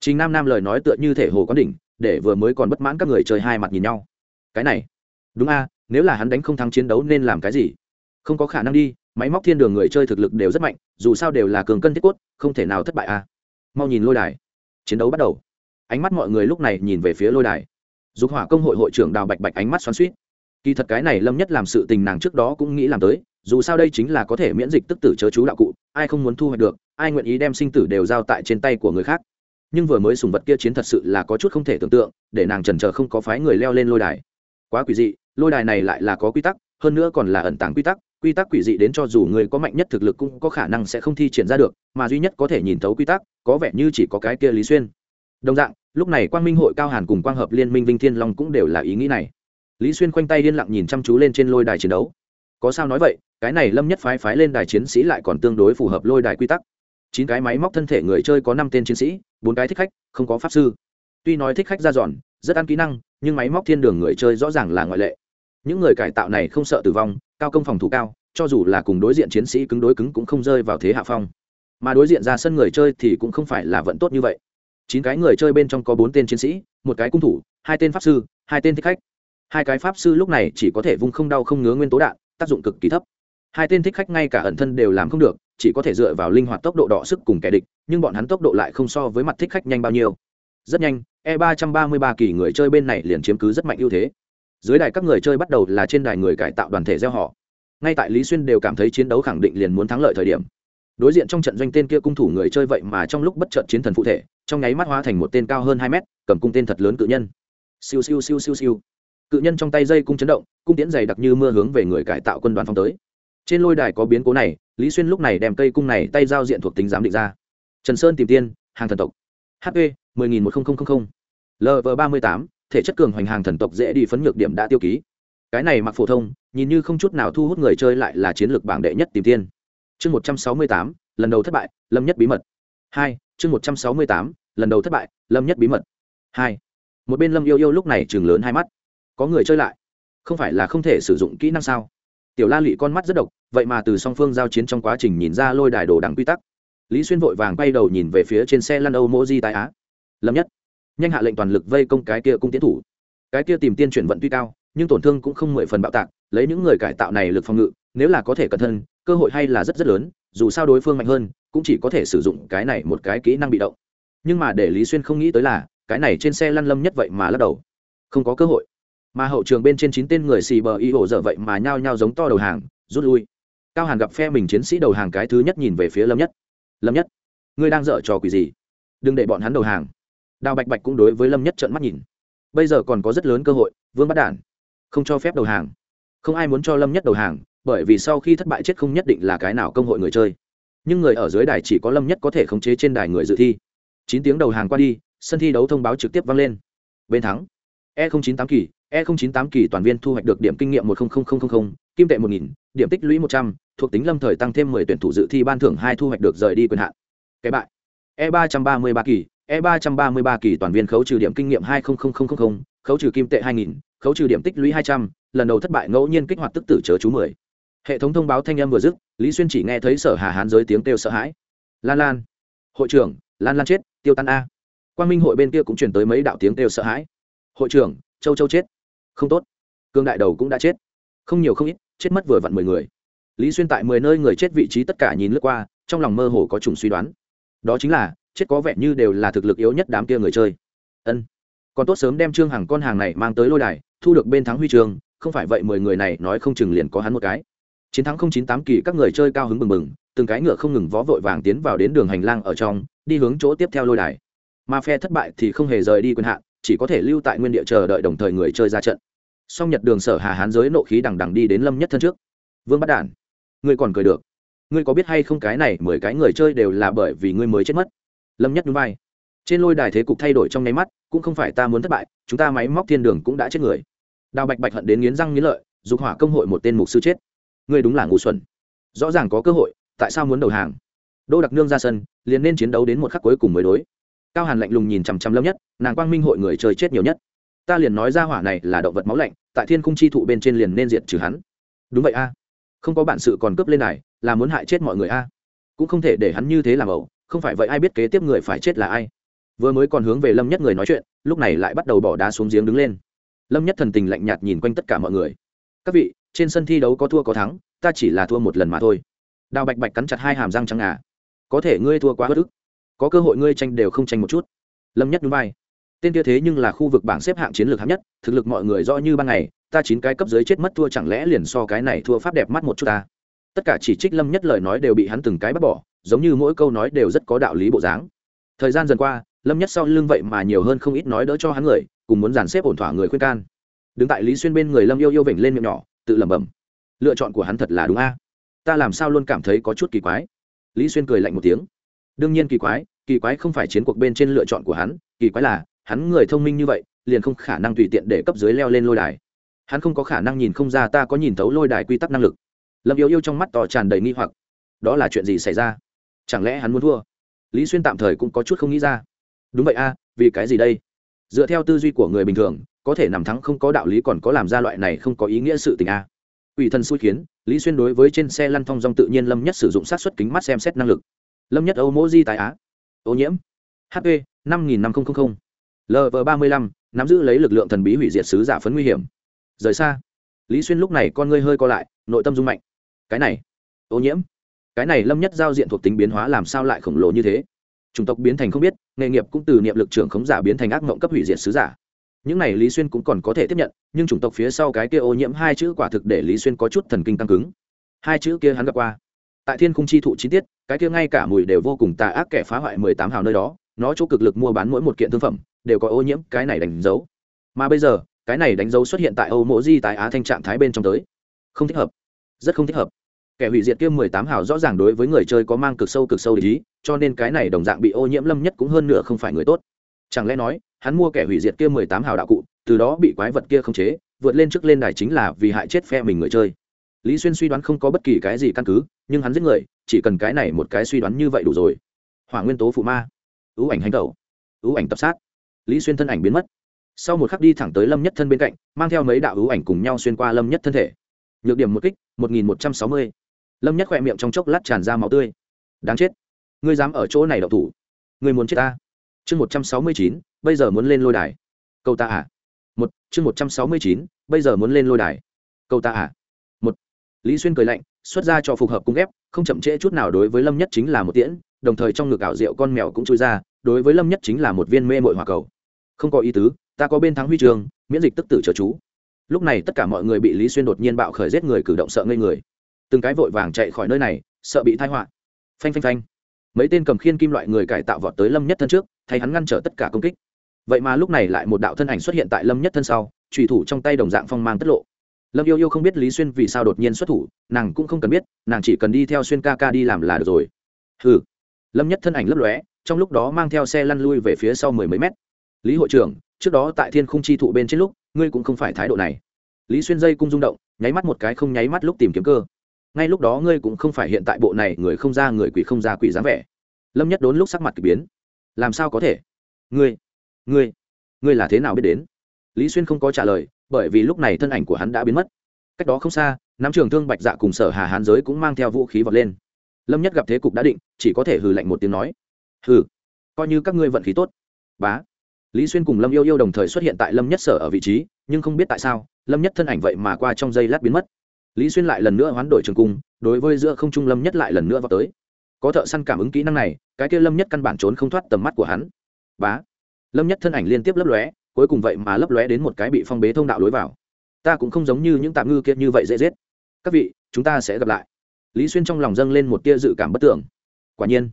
Speaker 1: Chính nam nam lời nói tựa như thể hồ có đỉnh, để vừa mới còn bất mãn các người chơi hai mặt nhìn nhau. Cái này, đúng a, nếu là hắn đánh không thắng chiến đấu nên làm cái gì? Không có khả năng đi, máy móc thiên đường người chơi thực lực đều rất mạnh, dù sao đều là cường cân thiết cốt, không thể nào thất bại a. Mau nhìn lôi đài. Chiến đấu bắt đầu. Ánh mắt mọi người lúc này nhìn về phía lôi đài. Dục hỏa công hội hội trưởng đào bạch bạch ánh mắt xoắn suýt kỳ thật cái này lâm nhất làm sự tình nàng trước đó cũng nghĩ làm tới, dù sao đây chính là có thể miễn dịch tức tử chớ chú đạo cụ, ai không muốn thu hoạch được, ai nguyện ý đem sinh tử đều giao tại trên tay của người khác. Nhưng vừa mới sùng vật kia chiến thật sự là có chút không thể tưởng tượng, để nàng trần trờ không có phái người leo lên lôi đài. Quá quỷ dị, lôi đài này lại là có quy tắc, hơn nữa còn là ẩn tàng quy tắc quy tắc quỷ dị đến cho dù người có mạnh nhất thực lực cũng có khả năng sẽ không thi triển ra được, mà duy nhất có thể nhìn thấu quy tắc, có vẻ như chỉ có cái kia lý xuyên. Đồng dạng, lúc này quang minh hội cao hàn cùng quang hợp liên minh vinh thiên long cũng đều là ý nghĩ này lý xuyên khoanh tay yên lặng nhìn chăm chú lên trên lôi đài chiến đấu. Có sao nói vậy cái này lâm nhất phái phái lên đài chiến sĩ lại còn tương đối phù hợp lôi đài quy tắc. Chín cái máy móc thân thể người chơi có năm tên chiến sĩ bốn cái thích khách không có pháp sư. Tuy nói thích khách ra giòn, rất ăn kỹ năng nhưng máy móc thiên đường người chơi rõ ràng là ngoại lệ. Những người cải tạo này không sợ tử vong cao công phòng thủ cao cho dù là cùng đối diện chiến sĩ cứng đối cứng cũng không rơi vào thế hạ phong. Mà đối diện ra sân người chơi thì cũng không phải là vận tốt như vậy. Chín cái người chơi bên trong có bốn tên chiến sĩ một cái cung thủ hai tên pháp sư hai tên thích khách hai cái pháp sư lúc này chỉ có thể vung không đau không ngứa nguyên tố đạn, tác dụng cực kỳ thấp. Hai tên thích khách ngay cả ẩn thân đều làm không được, chỉ có thể dựa vào linh hoạt tốc độ đỏ sức cùng kẻ địch, nhưng bọn hắn tốc độ lại không so với mặt thích khách nhanh bao nhiêu. Rất nhanh e ba trăm ba mươi ba kỳ người chơi bên này liền chiếm cứ rất mạnh ưu thế. Dưới đài các người chơi bắt đầu là trên đài người cải tạo đoàn thể gieo họ. Ngay tại lý xuyên đều cảm thấy chiến đấu khẳng định liền muốn thắng lợi thời điểm. Đối diện trong trận doanh tên kia cung thủ người chơi vậy mà trong lúc bất chợt chiến thần phụ thể, trong nháy mắt hóa thành một tên cao hơn hai mét, cầm cung tên thật lớn cự nhân. Siêu siêu siêu siêu siêu cự nhân trong tay dây cung chấn động, cung tiễn dày đặc như mưa hướng về người cải tạo quân đoàn phong tới. Trên lôi đài có biến cố này, lý xuyên lúc này đem cây cung này tay giao diện thuộc tính giám định ra. Trần sơn tìm tiên, hàng thần tộc. Hp mười nghìn một nghìn lv ba mươi tám, thể chất cường hoành hàng thần tộc dễ đi phấn nhược điểm đã tiêu ký. Cái này mặc phổ thông, nhìn như không chút nào thu hút người chơi lại là chiến lược bảng đệ nhất tìm tiên. Chương một trăm sáu mươi tám, lần đầu thất bại, lâm nhất bí mật. Hai, chương một trăm sáu mươi tám, lần đầu thất bại, lâm nhất bí mật. Hai, một bên lâm yêu yêu lúc này chừng lớn hai mắt có người chơi lại. Không phải là không thể sử dụng kỹ năng sao? Tiểu la lụy con mắt rất độc, vậy mà từ song phương giao chiến trong quá trình nhìn ra lôi đài đồ đằng quy tắc. Lý xuyên vội vàng bay đầu nhìn về phía trên xe lăn âu mô di tại á. Lâm nhất. Nhanh hạ lệnh toàn lực vây công cái kia cung tiến thủ. Cái kia tìm tiên chuyển vận tuy cao, nhưng tổn thương cũng không mười phần bạo tạc, lấy những người cải tạo này lực phòng ngự, nếu là có thể cẩn thân cơ hội hay là rất rất lớn, dù sao đối phương mạnh hơn, cũng chỉ có thể sử dụng cái này một cái kỹ năng bị động. Nhưng mà để lý xuyên không nghĩ tới là, cái này trên xe lăn lâm nhất vậy mà lắc đầu. Không có cơ hội mà hậu trường bên trên chín tên người xì bờ y hổ dở vậy mà nhao nhao giống to đầu hàng, rút lui. Cao hàn gặp phe mình chiến sĩ đầu hàng cái thứ nhất nhìn về phía lâm nhất. Lâm nhất, ngươi đang dở trò quỷ gì? Đừng để bọn hắn đầu hàng. Đào bạch bạch cũng đối với lâm nhất trợn mắt nhìn. Bây giờ còn có rất lớn cơ hội, vương bắt đản, không cho phép đầu hàng. Không ai muốn cho lâm nhất đầu hàng, bởi vì sau khi thất bại chết không nhất định là cái nào công hội người chơi. Nhưng người ở dưới đài chỉ có lâm nhất có thể khống chế trên đài người dự thi. Chín tiếng đầu hàng qua đi, sân thi đấu thông báo trực tiếp vang lên. Bên thắng e chín tám kỳ e chín tám kỳ toàn viên thu hoạch được điểm kinh nghiệm một kim tệ một nghìn, điểm tích lũy một trăm, thuộc tính lâm thời tăng thêm mười tuyển thủ dự thi ban thưởng hai thu hoạch được rời đi quyền hạn. Cái bại. E ba trăm ba mươi ba kỳ e ba trăm ba mươi ba kỳ toàn viên khấu trừ điểm kinh nghiệm hai khấu trừ kim tệ hai nghìn, khấu trừ điểm tích lũy hai trăm, lần đầu thất bại ngẫu nhiên kích hoạt tức tử chớ chú mười. Hệ thống thông báo thanh âm vừa dứt, lý xuyên chỉ nghe thấy sở hà hán giới tiếng kêu sợ hãi. Lan lan. Hội trưởng, lan lan chết, tiêu tan a. Quan minh hội bên kia cũng chuyển tới mấy đạo tiếng kêu sợ hãi. Hội trưởng, châu châu chết không tốt. Cương đại đầu cũng đã chết. Không nhiều không ít, chết mất vừa vặn mười người. Lý xuyên tại mười nơi người chết vị trí tất cả nhìn lướt qua, trong lòng mơ hồ có trùng suy đoán. Đó chính là, chết có vẻ như đều là thực lực yếu nhất đám kia người chơi. Ân. Còn tốt sớm đem trương hàng con hàng này mang tới lôi đài, thu được bên thắng huy trường, không phải vậy mười người này nói không chừng liền có hắn một cái. Chiến thắng không chín tám kỳ các người chơi cao hứng bừng bừng, từng cái ngựa không ngừng vó vội vàng tiến vào đến đường hành lang ở trong, đi hướng chỗ tiếp theo lôi đài. Mà phe thất bại thì không hề rời đi quyền hạn chỉ có thể lưu tại nguyên địa chờ đợi đồng thời người chơi ra trận. Song nhật đường sở hà hán giới nộ khí đằng đằng đi đến lâm nhất thân trước. Vương bắt đản, ngươi còn cười được. Ngươi có biết hay không cái này mười cái người chơi đều là bởi vì ngươi mới chết mất? Lâm nhất núi vai. Trên lôi đài thế cục thay đổi trong nháy mắt, cũng không phải ta muốn thất bại, chúng ta máy móc thiên đường cũng đã chết người. Đào bạch bạch hận đến nghiến răng nghiến lợi, dục hỏa công hội một tên mục sư chết. Ngươi đúng là ngu xuẩn. Rõ ràng có cơ hội, tại sao muốn đầu hàng? Đô đặc nương ra sân, liền nên chiến đấu đến một khắc cuối cùng mới đối cao hàn lạnh lùng nhìn chằm chằm lâm nhất nàng quang minh hội người chơi chết nhiều nhất ta liền nói ra hỏa này là động vật máu lạnh tại thiên cung chi thụ bên trên liền nên diện trừ hắn đúng vậy a à. không có bản sự còn cướp lên này là muốn hại chết mọi người a à. cũng không thể để hắn như thế làm ẩu, không phải vậy ai biết kế tiếp người phải chết là ai vừa mới còn hướng về lâm nhất người nói chuyện lúc này lại bắt đầu bỏ đá xuống giếng đứng lên lâm nhất thần tình lạnh nhạt nhìn quanh tất cả mọi người các vị trên sân thi đấu có thua có thắng ta chỉ là thua một lần mà thôi đào bạch bạch cắn chặt hai hàm răng trắng ngà có thể ngươi thua quá bất ức có cơ hội ngươi tranh đều không tranh một chút. Lâm nhất núi vai. Tên kia thế nhưng là khu vực bảng xếp hạng chiến lược hạng nhất, thực lực mọi người rõ như ban ngày, ta chín cái cấp dưới chết mất thua chẳng lẽ liền so cái này thua pháp đẹp mắt một chút ta? Tất cả chỉ trích lâm nhất lời nói đều bị hắn từng cái bắt bỏ, giống như mỗi câu nói đều rất có đạo lý bộ dáng. Thời gian dần qua, lâm nhất sau lưng vậy mà nhiều hơn không ít nói đỡ cho hắn người, cùng muốn dàn xếp ổn thỏa người khuyên can. Đứng tại lý xuyên bên người lâm yêu yêu vểnh lên miệng nhỏ, tự lẩm bẩm. Lựa chọn của hắn thật là đúng a. Ta làm sao luôn cảm thấy có chút kỳ quái. Lý xuyên cười lạnh một tiếng đương nhiên kỳ quái kỳ quái không phải chiến cuộc bên trên lựa chọn của hắn, kỳ quái là, hắn người thông minh như vậy, liền không khả năng tùy tiện để cấp dưới leo lên lôi đài. Hắn không có khả năng nhìn không ra ta có nhìn thấu lôi đài quy tắc năng lực. Lâm yêu yêu trong mắt tỏ tràn đầy nghi hoặc. Đó là chuyện gì xảy ra? Chẳng lẽ hắn muốn thua? Lý xuyên tạm thời cũng có chút không nghĩ ra. Đúng vậy a, vì cái gì đây? Dựa theo tư duy của người bình thường, có thể nằm thắng không có đạo lý còn có làm ra loại này không có ý nghĩa sự tình a. Ủy thần xui khiến, lý xuyên đối với trên xe lăn thong dong tự nhiên lâm nhất sử dụng sát xuất kính mắt xem xét năng lực lâm nhất âu mô di tại á. Ô nhiễm. Hp năm nghìn năm trăm linh lv ba mươi lăm, nắm giữ lấy lực lượng thần bí hủy diệt sứ giả phấn nguy hiểm. Rời xa. Lý xuyên lúc này con ngươi hơi co lại, nội tâm rung mạnh. Cái này. Ô nhiễm. Cái này lâm nhất giao diện thuộc tính biến hóa làm sao lại khổng lồ như thế? Chủng tộc biến thành không biết, nghề nghiệp cũng từ niệm lực trưởng khống giả biến thành ác mộng cấp hủy diệt sứ giả. Những này lý xuyên cũng còn có thể tiếp nhận, nhưng chủng tộc phía sau cái kia ô nhiễm hai chữ quả thực để lý xuyên có chút thần kinh căng cứng. Hai chữ kia hắn gặp qua tại thiên khung chi thụ chi tiết, cái kia ngay cả mùi đều vô cùng tà ác kẻ phá hoại mười tám hào nơi đó, nó chỗ cực lực mua bán mỗi một kiện thương phẩm, đều có ô nhiễm, cái này đánh dấu. Mà bây giờ, cái này đánh dấu xuất hiện tại âu mộ di tại á thanh trạng thái bên trong tới. Không thích hợp. Rất không thích hợp. Kẻ hủy diệt kia mười tám hào rõ ràng đối với người chơi có mang cực sâu cực sâu ý, cho nên cái này đồng dạng bị ô nhiễm lâm nhất cũng hơn nửa không phải người tốt. Chẳng lẽ nói, hắn mua kẻ hủy diệt kia mười tám hào đạo cụ, từ đó bị quái vật kia khống chế, vượt lên trước lên đài chính là vì hại chết phe mình người chơi. Lý xuyên suy đoán không có bất kỳ cái gì căn cứ nhưng hắn giết người, chỉ cần cái này một cái suy đoán như vậy đủ rồi. Hỏa nguyên tố phụ ma, ưu ảnh hành tẩu, ưu ảnh tập sát. Lý xuyên thân ảnh biến mất. Sau một khắc đi thẳng tới lâm nhất thân bên cạnh, mang theo mấy đạo ưu ảnh cùng nhau xuyên qua lâm nhất thân thể. Nhược điểm một kích, một nghìn một trăm sáu mươi. Lâm nhất khỏe miệng trong chốc lát tràn ra máu tươi. Đáng chết. Ngươi dám ở chỗ này đậu thủ. Ngươi muốn chết ta. Chương một trăm sáu mươi chín, bây giờ muốn lên lôi đài. Câu ta à. Một, chương một trăm sáu mươi chín, bây giờ muốn lên lôi đài. Câu ta à lý xuyên cười lạnh, xuất ra cho phù hợp cung ghép, không chậm trễ chút nào đối với lâm nhất chính là một tiễn, đồng thời trong ngực ảo rượu con mèo cũng chui ra, đối với lâm nhất chính là một viên mê mội hòa cầu. Không có ý tứ, ta có bên thắng huy trường, miễn dịch tức tử chờ chú. Lúc này tất cả mọi người bị lý xuyên đột nhiên bạo khởi giết người cử động sợ ngây người. Từng cái vội vàng chạy khỏi nơi này, sợ bị thai họa. Phanh phanh phanh. Mấy tên cầm khiên kim loại người cải tạo vọt tới lâm nhất thân trước, thay hắn ngăn trở tất cả công kích. Vậy mà lúc này lại một đạo thân ảnh xuất hiện tại lâm nhất thân sau trùy thủ trong tay đồng dạng phong mang tất lộ lâm yêu yêu không biết lý xuyên vì sao đột nhiên xuất thủ, nàng cũng không cần biết, nàng chỉ cần đi theo xuyên ca ca đi làm là được rồi. Ừ lâm nhất thân ảnh lấp lóe, trong lúc đó mang theo xe lăn lui về phía sau mười mấy mét. Lý hội trưởng, trước đó tại thiên khung chi thụ bên trên lúc, ngươi cũng không phải thái độ này. Lý xuyên dây cung rung động, nháy mắt một cái không nháy mắt lúc tìm kiếm cơ. Ngay lúc đó ngươi cũng không phải hiện tại bộ này người không ra người quỷ không ra quỷ dáng vẻ. Lâm nhất đốn lúc sắc mặt k ỳ biến. Làm sao có thể? Ngươi ngươi ngươi là thế nào biết đến? Lý xuyên không có trả lời bởi vì lúc này thân ảnh của hắn đã biến mất. Cách đó không xa, nắm trường thương bạch dạ cùng sở hà hán giới cũng mang theo vũ khí vọt lên. Lâm nhất gặp thế cục đã định, chỉ có thể hừ lạnh một tiếng nói, hừ, coi như các ngươi vận khí tốt. Bá. Lý xuyên cùng lâm yêu yêu đồng thời xuất hiện tại lâm nhất sở ở vị trí, nhưng không biết tại sao, lâm nhất thân ảnh vậy mà qua trong giây lát biến mất. Lý xuyên lại lần nữa hoán đổi trường cung, đối với giữa không trung lâm nhất lại lần nữa vào tới. Có thợ săn cảm ứng kỹ năng này, cái kia lâm nhất căn bản trốn không thoát tầm mắt của hắn. Bá. Lâm nhất thân ảnh liên tiếp lấp lóe cuối cùng vậy mà lấp lóe đến một cái bị phong bế thông đạo lối vào. Ta cũng không giống như những tạm ngư kia như vậy dễ giết. Các vị, chúng ta sẽ gặp lại. Lý xuyên trong lòng dâng lên một tia dự cảm bất tưởng. Quả nhiên,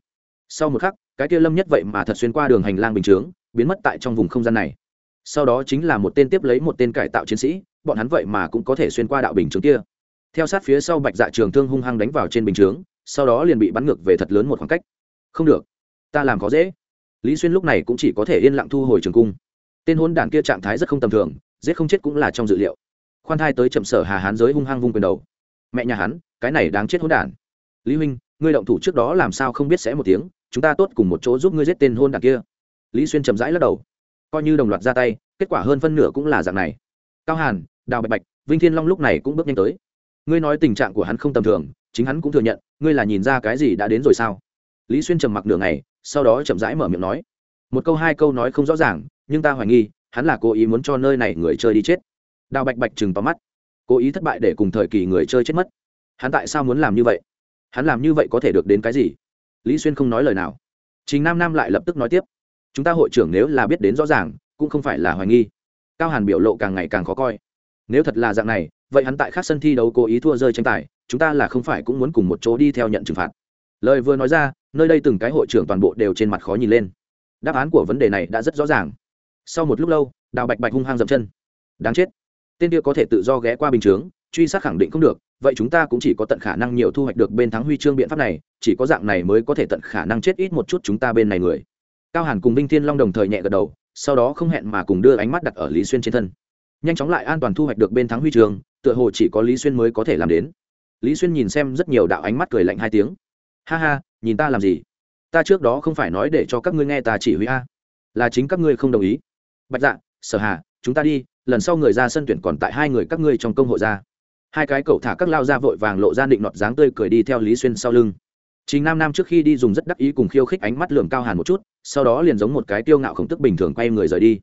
Speaker 1: sau một khắc, cái tia lâm nhất vậy mà thật xuyên qua đường hành lang bình chướng, biến mất tại trong vùng không gian này. Sau đó chính là một tên tiếp lấy một tên cải tạo chiến sĩ, bọn hắn vậy mà cũng có thể xuyên qua đạo bình chướng kia. Theo sát phía sau bạch dạ trường thương hung hăng đánh vào trên bình chướng, sau đó liền bị bắn ngược về thật lớn một khoảng cách. Không được, ta làm có dễ. Lý xuyên lúc này cũng chỉ có thể yên lặng thu hồi trường cung tên hôn đản kia trạng thái rất không tầm thường, giết không chết cũng là trong dự liệu. Khoan thai tới chậm sở hà hán giới hung hăng vung quyền đầu. Mẹ nhà hắn, cái này đáng chết hôn đản. Lý huynh, ngươi động thủ trước đó làm sao không biết sẽ một tiếng, chúng ta tốt cùng một chỗ giúp ngươi giết tên hôn đản kia. Lý xuyên chậm rãi lắc đầu. Coi như đồng loạt ra tay, kết quả hơn phân nửa cũng là dạng này. Cao hàn, đào bạch bạch, vinh thiên long lúc này cũng bước nhanh tới. Ngươi nói tình trạng của hắn không tầm thường, chính hắn cũng thừa nhận, ngươi là nhìn ra cái gì đã đến rồi sao? Lý xuyên trầm mặc nửa ngày, sau đó chậm rãi mở miệng nói. Một câu hai câu nói không rõ ràng nhưng ta hoài nghi, hắn là cố ý muốn cho nơi này người chơi đi chết. Đào bạch bạch chừng tóm mắt. Cố ý thất bại để cùng thời kỳ người chơi chết mất. Hắn tại sao muốn làm như vậy? Hắn làm như vậy có thể được đến cái gì? Lý xuyên không nói lời nào. Chính nam nam lại lập tức nói tiếp. Chúng ta hội trưởng nếu là biết đến rõ ràng, cũng không phải là hoài nghi. Cao hàn biểu lộ càng ngày càng khó coi. Nếu thật là dạng này, vậy hắn tại các sân thi đấu cố ý thua rơi tranh tài, chúng ta là không phải cũng muốn cùng một chỗ đi theo nhận trừng phạt. Lời vừa nói ra, nơi đây từng cái hội trưởng toàn bộ đều trên mặt khó nhìn lên. Đáp án của vấn đề này đã rất rõ ràng sau một lúc lâu, đào bạch bạch hung hăng dậm chân. Đáng chết. Tên kia có thể tự do ghé qua bình chướng, truy sát khẳng định không được, vậy chúng ta cũng chỉ có tận khả năng nhiều thu hoạch được bên thắng huy chương biện pháp này, chỉ có dạng này mới có thể tận khả năng chết ít một chút chúng ta bên này người. Cao hàn cùng vinh thiên long đồng thời nhẹ gật đầu, sau đó không hẹn mà cùng đưa ánh mắt đặt ở lý xuyên trên thân. Nhanh chóng lại an toàn thu hoạch được bên thắng huy chương, tựa hồ chỉ có lý xuyên mới có thể làm đến. Lý xuyên nhìn xem rất nhiều đạo ánh mắt cười lạnh hai tiếng. Ha ha, nhìn ta làm gì? Ta trước đó không phải nói để cho các ngươi nghe ta chỉ huy a. Là chính các ngươi không đồng ý bạch dạ sở hà, chúng ta đi, lần sau người ra sân tuyển còn tại hai người các ngươi trong công hội ra. Hai cái cậu thả các lao ra vội vàng lộ ra định nọt dáng tươi cười đi theo lý xuyên sau lưng. Chính nam nam trước khi đi dùng rất đắc ý cùng khiêu khích ánh mắt lường cao hàn một chút, sau đó liền giống một cái tiêu ngạo khổng tức bình thường quay người rời đi.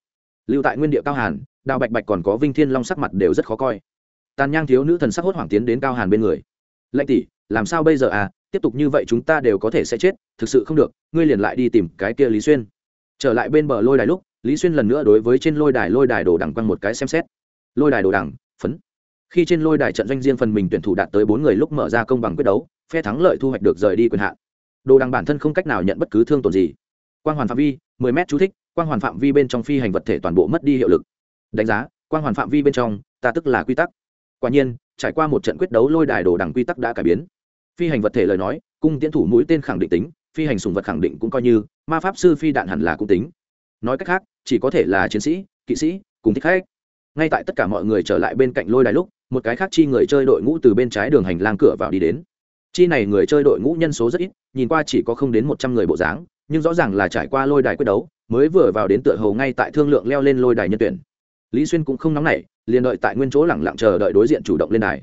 Speaker 1: Lưu tại nguyên địa cao hàn, đào bạch bạch còn có vinh thiên long sắc mặt đều rất khó coi. Tàn nhang thiếu nữ thần sắc hốt hoảng tiến đến cao hàn bên người. Lệnh tỷ, làm sao bây giờ à? Tiếp tục như vậy chúng ta đều có thể sẽ chết, thực sự không được, ngươi liền lại đi tìm cái kia lý xuyên. Trở lại bên bờ lôi đài lúc lý xuyên lần nữa đối với trên lôi đài lôi đài đồ đẳng quăng một cái xem xét. Lôi đài đồ đẳng phấn. Khi trên lôi đài trận doanh riêng phần mình tuyển thủ đạt tới bốn người lúc mở ra công bằng quyết đấu, phe thắng lợi thu hoạch được rời đi quyền hạn. Đồ đằng bản thân không cách nào nhận bất cứ thương tổn gì. Quang hoàn phạm vi 10 m chú thích, quang hoàn phạm vi bên trong phi hành vật thể toàn bộ mất đi hiệu lực. Đánh giá, quang hoàn phạm vi bên trong, ta tức là quy tắc. Quả nhiên, trải qua một trận quyết đấu lôi đài đồ đằng quy tắc đã cải biến. Phi hành vật thể lời nói, cung tiến thủ mũi tên khẳng định tính, phi hành sùng vật khẳng định cũng coi như, ma pháp sư phi đạn hẳn là cũng tính nói cách khác, chỉ có thể là chiến sĩ, kỵ sĩ, cùng thích khách. Ngay tại tất cả mọi người trở lại bên cạnh lôi đài lúc, một cái khác chi người chơi đội ngũ từ bên trái đường hành lang cửa vào đi đến. Chi này người chơi đội ngũ nhân số rất ít, nhìn qua chỉ có không đến một trăm người bộ dáng, nhưng rõ ràng là trải qua lôi đài quyết đấu, mới vừa vào đến tựa hầu ngay tại thương lượng leo lên lôi đài nhân tuyển. Lý xuyên cũng không nóng nảy, liền đợi tại nguyên chỗ lẳng lặng chờ đợi đối diện chủ động lên đài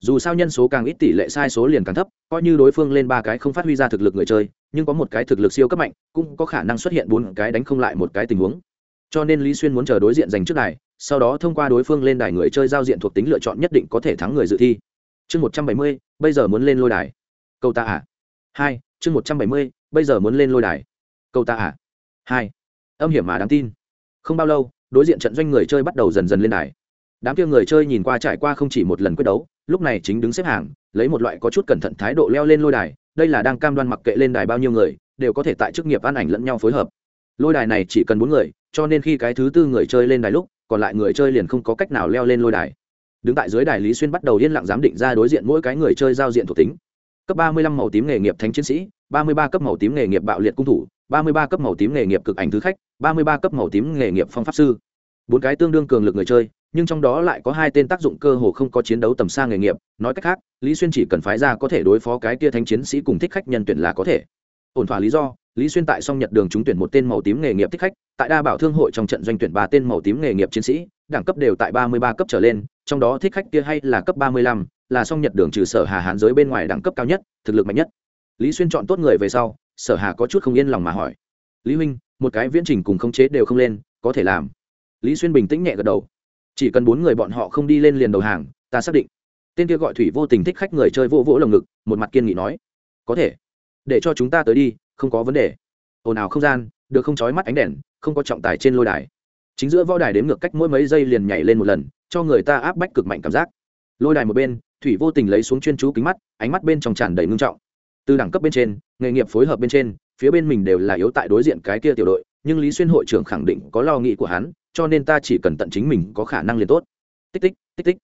Speaker 1: dù sao nhân số càng ít tỷ lệ sai số liền càng thấp, coi như đối phương lên ba cái không phát huy ra thực lực người chơi, nhưng có một cái thực lực siêu cấp mạnh, cũng có khả năng xuất hiện bốn cái đánh không lại một cái tình huống. Cho nên lý xuyên muốn chờ đối diện giành trước đài, sau đó thông qua đối phương lên đài người chơi giao diện thuộc tính lựa chọn nhất định có thể thắng người dự thi. Chương một trăm bảy mươi, bây giờ muốn lên lôi đài. Câu ta à hai, chương một trăm bảy mươi, bây giờ muốn lên lôi đài. Câu ta à hai, âm hiểm mà đáng tin. Không bao lâu, đối diện trận doanh người chơi bắt đầu dần dần lên đài. Đám kia người chơi nhìn qua trải qua không chỉ một lần quyết đấu lúc này chính đứng xếp hàng, lấy một loại có chút cẩn thận thái độ leo lên lôi đài, đây là đang cam đoan mặc kệ lên đài bao nhiêu người, đều có thể tại chức nghiệp an ảnh lẫn nhau phối hợp. Lôi đài này chỉ cần bốn người, cho nên khi cái thứ tư người chơi lên đài lúc, còn lại người chơi liền không có cách nào leo lên lôi đài. Đứng tại dưới đài lý xuyên bắt đầu yên lặng giám định ra đối diện mỗi cái người chơi giao diện thuộc tính. Cấp ba mươi lăm màu tím nghề nghiệp thánh chiến sĩ, ba mươi ba cấp màu tím nghề nghiệp bạo liệt cung thủ, ba mươi ba cấp màu tím nghề nghiệp cực ảnh thứ khách, ba mươi ba cấp màu tím nghề nghiệp phong pháp sư. Bốn cái tương đương cường lực người chơi nhưng trong đó lại có hai tên tác dụng cơ hồ không có chiến đấu tầm xa nghề nghiệp. Nói cách khác, lý xuyên chỉ cần phái ra có thể đối phó cái tia thanh chiến sĩ cùng thích khách nhân tuyển là có thể. Ổn thỏa lý do, lý xuyên tại song nhật đường trúng tuyển một tên màu tím nghề nghiệp thích khách, tại đa bảo thương hội trong trận doanh tuyển ba tên màu tím nghề nghiệp chiến sĩ, đẳng cấp đều tại ba mươi ba cấp trở lên, trong đó thích khách kia hay là cấp ba mươi lăm, là song nhật đường trừ sở hà hán giới bên ngoài đẳng cấp cao nhất, thực lực mạnh nhất. Lý xuyên chọn tốt người về sau, sở hà có chút không yên lòng mà hỏi, lý huynh, một cái viễn trình cùng khống chế đều không lên, có thể làm? Lý xuyên bình tĩnh nhẹ gật đầu chỉ cần bốn người bọn họ không đi lên liền đầu hàng, ta xác định. Tên kia gọi thủy vô tình thích khách người chơi vô vỗ lồng ngực, một mặt kiên nghị nói. Có thể. Để cho chúng ta tới đi, không có vấn đề. Ồn ào không gian, được không trói mắt ánh đèn, không có trọng tài trên lôi đài. Chính giữa võ đài đếm ngược cách mỗi mấy giây liền nhảy lên một lần, cho người ta áp bách cực mạnh cảm giác. Lôi đài một bên, thủy vô tình lấy xuống chuyên chú kính mắt, ánh mắt bên trong tràn đầy ngưng trọng. Từ đẳng cấp bên trên, nghề nghiệp phối hợp bên trên, phía bên mình đều là yếu tại đối diện cái kia tiểu đội, nhưng lý xuyên hội trưởng khẳng định có lo nghĩ của hắn cho nên ta chỉ cần tận chính mình có khả năng liền tốt. Tích tích tích tích.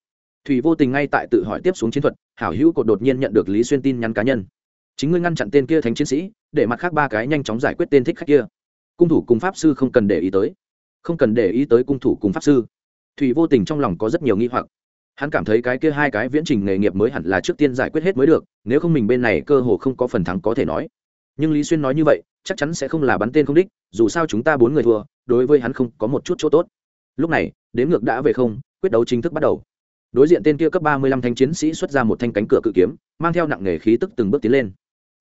Speaker 1: Thủy vô tình ngay tại tự hỏi tiếp xuống chiến thuật, hảo hữu cột đột nhiên nhận được lý xuyên tin nhắn cá nhân. Chính ngươi ngăn chặn tên kia thánh chiến sĩ, để mặt khác ba cái nhanh chóng giải quyết tên thích khách kia. Cung thủ cùng pháp sư không cần để ý tới. Không cần để ý tới cung thủ cùng pháp sư. Thủy vô tình trong lòng có rất nhiều nghi hoặc. Hắn cảm thấy cái kia hai cái viễn trình nghề nghiệp mới hẳn là trước tiên giải quyết hết mới được, nếu không mình bên này cơ hồ không có phần thắng có thể nói. Nhưng lý xuyên nói như vậy, chắc chắn sẽ không là bắn tên không đích, dù sao chúng ta bốn người thua đối với hắn không có một chút chỗ tốt. Lúc này, đến ngược đã về không, quyết đấu chính thức bắt đầu. Đối diện tên kia cấp ba mươi lăm thanh chiến sĩ xuất ra một thanh cánh cửa cự kiếm, mang theo nặng nghề khí tức từng bước tiến lên.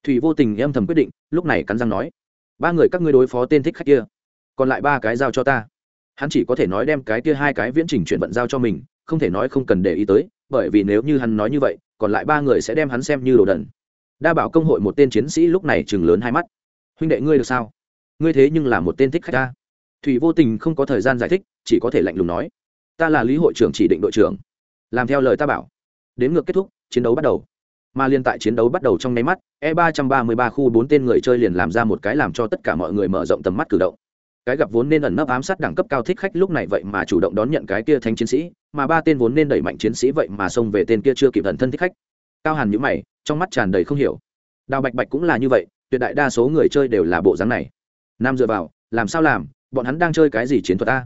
Speaker 1: Thủy vô tình âm thầm quyết định, lúc này cắn răng nói, ba người các ngươi đối phó tên thích khách kia, còn lại ba cái giao cho ta. Hắn chỉ có thể nói đem cái kia hai cái viễn trình chuyển vận giao cho mình, không thể nói không cần để ý tới, bởi vì nếu như hắn nói như vậy, còn lại ba người sẽ đem hắn xem như đồ đần. Đa bảo công hội một tên chiến sĩ lúc này chừng lớn hai mắt. Huynh đệ ngươi được sao? Ngươi thế nhưng là một tên thích khách ta thủy vô tình không có thời gian giải thích, chỉ có thể lạnh lùng nói, ta là lý hội trưởng chỉ định đội trưởng. Làm theo lời ta bảo. Đến ngược kết thúc, chiến đấu bắt đầu. Mà liên tại chiến đấu bắt đầu trong nháy mắt e ba trăm ba mươi ba khu bốn tên người chơi liền làm ra một cái làm cho tất cả mọi người mở rộng tầm mắt cử động. Cái gặp vốn nên ẩn nấp ám sát đẳng cấp cao thích khách lúc này vậy mà chủ động đón nhận cái kia thanh chiến sĩ, mà ba tên vốn nên đẩy mạnh chiến sĩ vậy mà xông về tên kia chưa kịp thần thân thích khách. Cao hàn nhữ mày, trong mắt tràn đầy không hiểu. Đào bạch bạch cũng là như vậy, tuyệt đại đa số người chơi đều là bộ dáng này. Nam dựa vào, làm sao làm? Bọn hắn đang chơi cái gì chiến thuật a?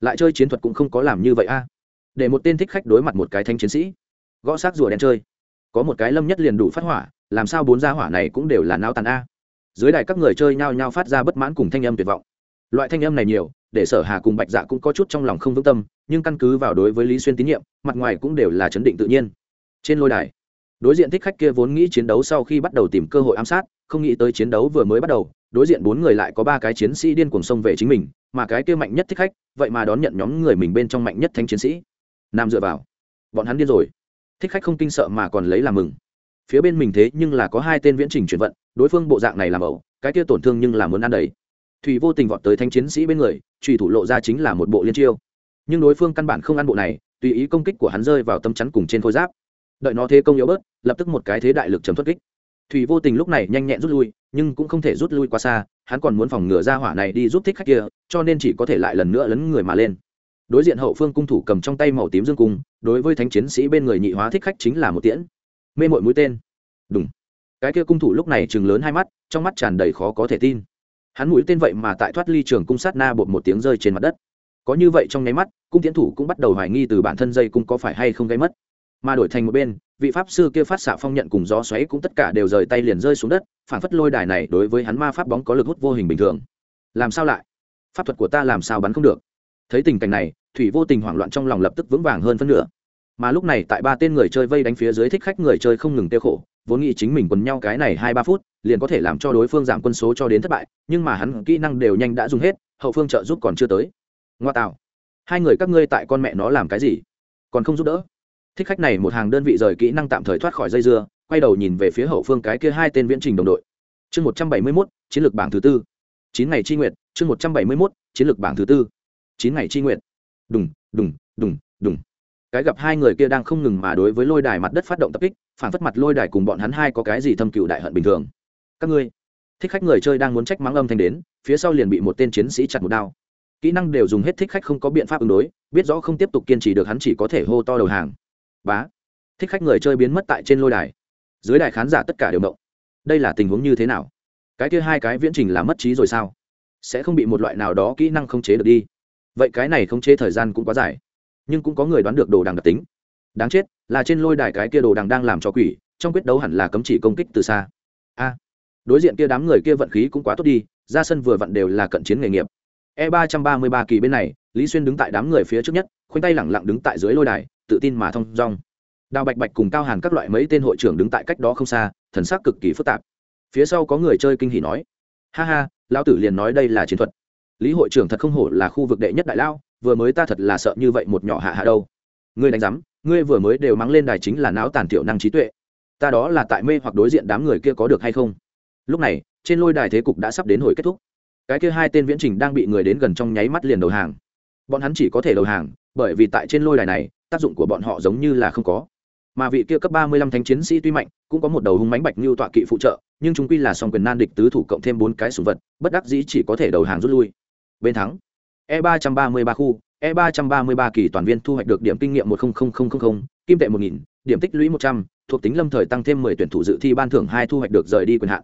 Speaker 1: Lại chơi chiến thuật cũng không có làm như vậy a. Để một tên thích khách đối mặt một cái thanh chiến sĩ. Gõ xác rùa đen chơi. Có một cái lâm nhất liền đủ phát hỏa, làm sao bốn gia hỏa này cũng đều là nao tàn a. Dưới đài các người chơi nhao nhao phát ra bất mãn cùng thanh âm tuyệt vọng. Loại thanh âm này nhiều, để sở hà cùng bạch dạ cũng có chút trong lòng không vững tâm, nhưng căn cứ vào đối với lý xuyên tín nhiệm, mặt ngoài cũng đều là chấn định tự nhiên. Trên lôi đài, đối diện thích khách kia vốn nghĩ chiến đấu sau khi bắt đầu tìm cơ hội ám sát, không nghĩ tới chiến đấu vừa mới bắt đầu đối diện bốn người lại có ba cái chiến sĩ điên cuồng xông về chính mình, mà cái kia mạnh nhất thích khách, vậy mà đón nhận nhóm người mình bên trong mạnh nhất thánh chiến sĩ. Nam dựa vào. Bọn hắn điên rồi. Thích khách không kinh sợ mà còn lấy làm mừng. Phía bên mình thế nhưng là có hai tên viễn trình chuyển vận, đối phương bộ dạng này làm ẩu, cái kia tổn thương nhưng là muốn ăn đầy. Thùy vô tình vọt tới thanh chiến sĩ bên người, trùy thủ lộ ra chính là một bộ liên chiêu. Nhưng đối phương căn bản không ăn bộ này, tùy ý công kích của hắn rơi vào tâm chắn cùng trên khôi giáp. Đợi nó thế công yếu bớt, lập tức một cái thế đại lực chấm thoát kích. Thùy vô tình lúc này nhanh nhẹn rút lui nhưng cũng không thể rút lui quá xa, hắn còn muốn phòng ngừa ra hỏa này đi giúp thích khách kia, cho nên chỉ có thể lại lần nữa lấn người mà lên. Đối diện hậu phương cung thủ cầm trong tay màu tím dương cung, đối với thánh chiến sĩ bên người nhị hóa thích khách chính là một tiễn. Mê mội mũi tên. Đúng cái kia cung thủ lúc này chừng lớn hai mắt, trong mắt tràn đầy khó có thể tin. Hắn mũi tên vậy mà tại thoát ly trường cung sát na bột một tiếng rơi trên mặt đất. Có như vậy trong nháy mắt, cung tiến thủ cũng bắt đầu hoài nghi từ bản thân dây cung có phải hay không gây mất. Mà đổi thành một bên vị pháp sư kia phát xạ phong nhận cùng gió xoáy cũng tất cả đều rời tay liền rơi xuống đất, phản phất lôi đài này đối với hắn ma pháp bóng có lực hút vô hình bình thường. Làm sao lại? Pháp thuật của ta làm sao bắn không được? Thấy tình cảnh này, thủy vô tình hoảng loạn trong lòng lập tức vững vàng hơn phân nửa. Mà lúc này tại ba tên người chơi vây đánh phía dưới thích khách người chơi không ngừng tiêu khổ, vốn nghĩ chính mình quần nhau cái này hai ba phút, liền có thể làm cho đối phương giảm quân số cho đến thất bại, nhưng mà hắn kỹ năng đều nhanh đã dùng hết, hậu phương trợ giúp còn chưa tới. Ngoa tạo. Hai người các ngươi tại con mẹ nó làm cái gì? Còn không giúp đỡ thích khách này một hàng đơn vị rời kỹ năng tạm thời thoát khỏi dây dưa, quay đầu nhìn về phía hậu phương cái kia hai tên viễn trình đồng đội. Chương một trăm bảy mươi mốt, chiến lược bảng thứ tư. Chín ngày tri nguyện chương một trăm bảy mươi mốt, chiến lược bảng thứ tư. Chín ngày tri nguyện đùng đùng đùng đùng. Cái gặp hai người kia đang không ngừng mà đối với lôi đài mặt đất phát động tập kích, phản phất mặt lôi đài cùng bọn hắn hai có cái gì thâm cựu đại hận bình thường. Các ngươi, thích khách người chơi đang muốn trách mắng âm thanh đến, phía sau liền bị một tên chiến sĩ chặt một đao. Kỹ năng đều dùng hết thích khách không có biện pháp ứng đối, biết rõ không tiếp tục kiên trì được hắn chỉ có thể hô to đầu hàng bá. Thích khách người chơi biến mất tại trên lôi đài. Dưới đài khán giả tất cả đều động. Đây là tình huống như thế nào? Cái kia hai cái viễn trình là mất trí rồi sao? Sẽ không bị một loại nào đó kỹ năng không chế được đi. Vậy cái này không chế thời gian cũng quá dài. Nhưng cũng có người đoán được đồ đằng đặc tính. Đáng chết, là trên lôi đài cái kia đồ đằng đang làm cho quỷ, trong quyết đấu hẳn là cấm chỉ công kích từ xa. A. Đối diện kia đám người kia vận khí cũng quá tốt đi, ra sân vừa vặn đều là cận chiến nghề nghiệp e ba trăm ba mươi ba kỳ bên này, lý xuyên đứng tại đám người phía trước nhất, khoanh tay lẳng lặng đứng tại dưới lôi đài, tự tin mà thong dong. Đào bạch bạch cùng cao hàn các loại mấy tên hội trưởng đứng tại cách đó không xa, thần sắc cực kỳ phức tạp. Phía sau có người chơi kinh hỉ nói, ha ha, lão tử liền nói đây là chiến thuật. Lý hội trưởng thật không hổ là khu vực đệ nhất đại lao, vừa mới ta thật là sợ như vậy một nhỏ hạ hạ đâu. Ngươi đánh giám, ngươi vừa mới đều mắng lên đài chính là não tàn tiểu năng trí tuệ. Ta đó là tại mê hoặc đối diện đám người kia có được hay không? Lúc này, trên lôi đài thế cục đã sắp đến hồi kết thúc cái kia hai tên viễn trình đang bị người đến gần trong nháy mắt liền đầu hàng. Bọn hắn chỉ có thể đầu hàng, bởi vì tại trên lôi đài này, tác dụng của bọn họ giống như là không có. Mà vị kia cấp ba mươi lăm thánh chiến sĩ tuy mạnh, cũng có một đầu hung mánh bạch như tọa kỵ phụ trợ, nhưng chúng quy là song quyền nan địch tứ thủ cộng thêm bốn cái sủng vật, bất đắc dĩ chỉ có thể đầu hàng rút lui. Bên thắng e ba trăm ba mươi ba khu e ba trăm ba mươi ba kỳ toàn viên thu hoạch được điểm kinh nghiệm một kim tệ một nghìn, điểm tích lũy một trăm, thuộc tính lâm thời tăng thêm mười tuyển thủ dự thi ban thưởng hai thu hoạch được rời đi quyền hạn.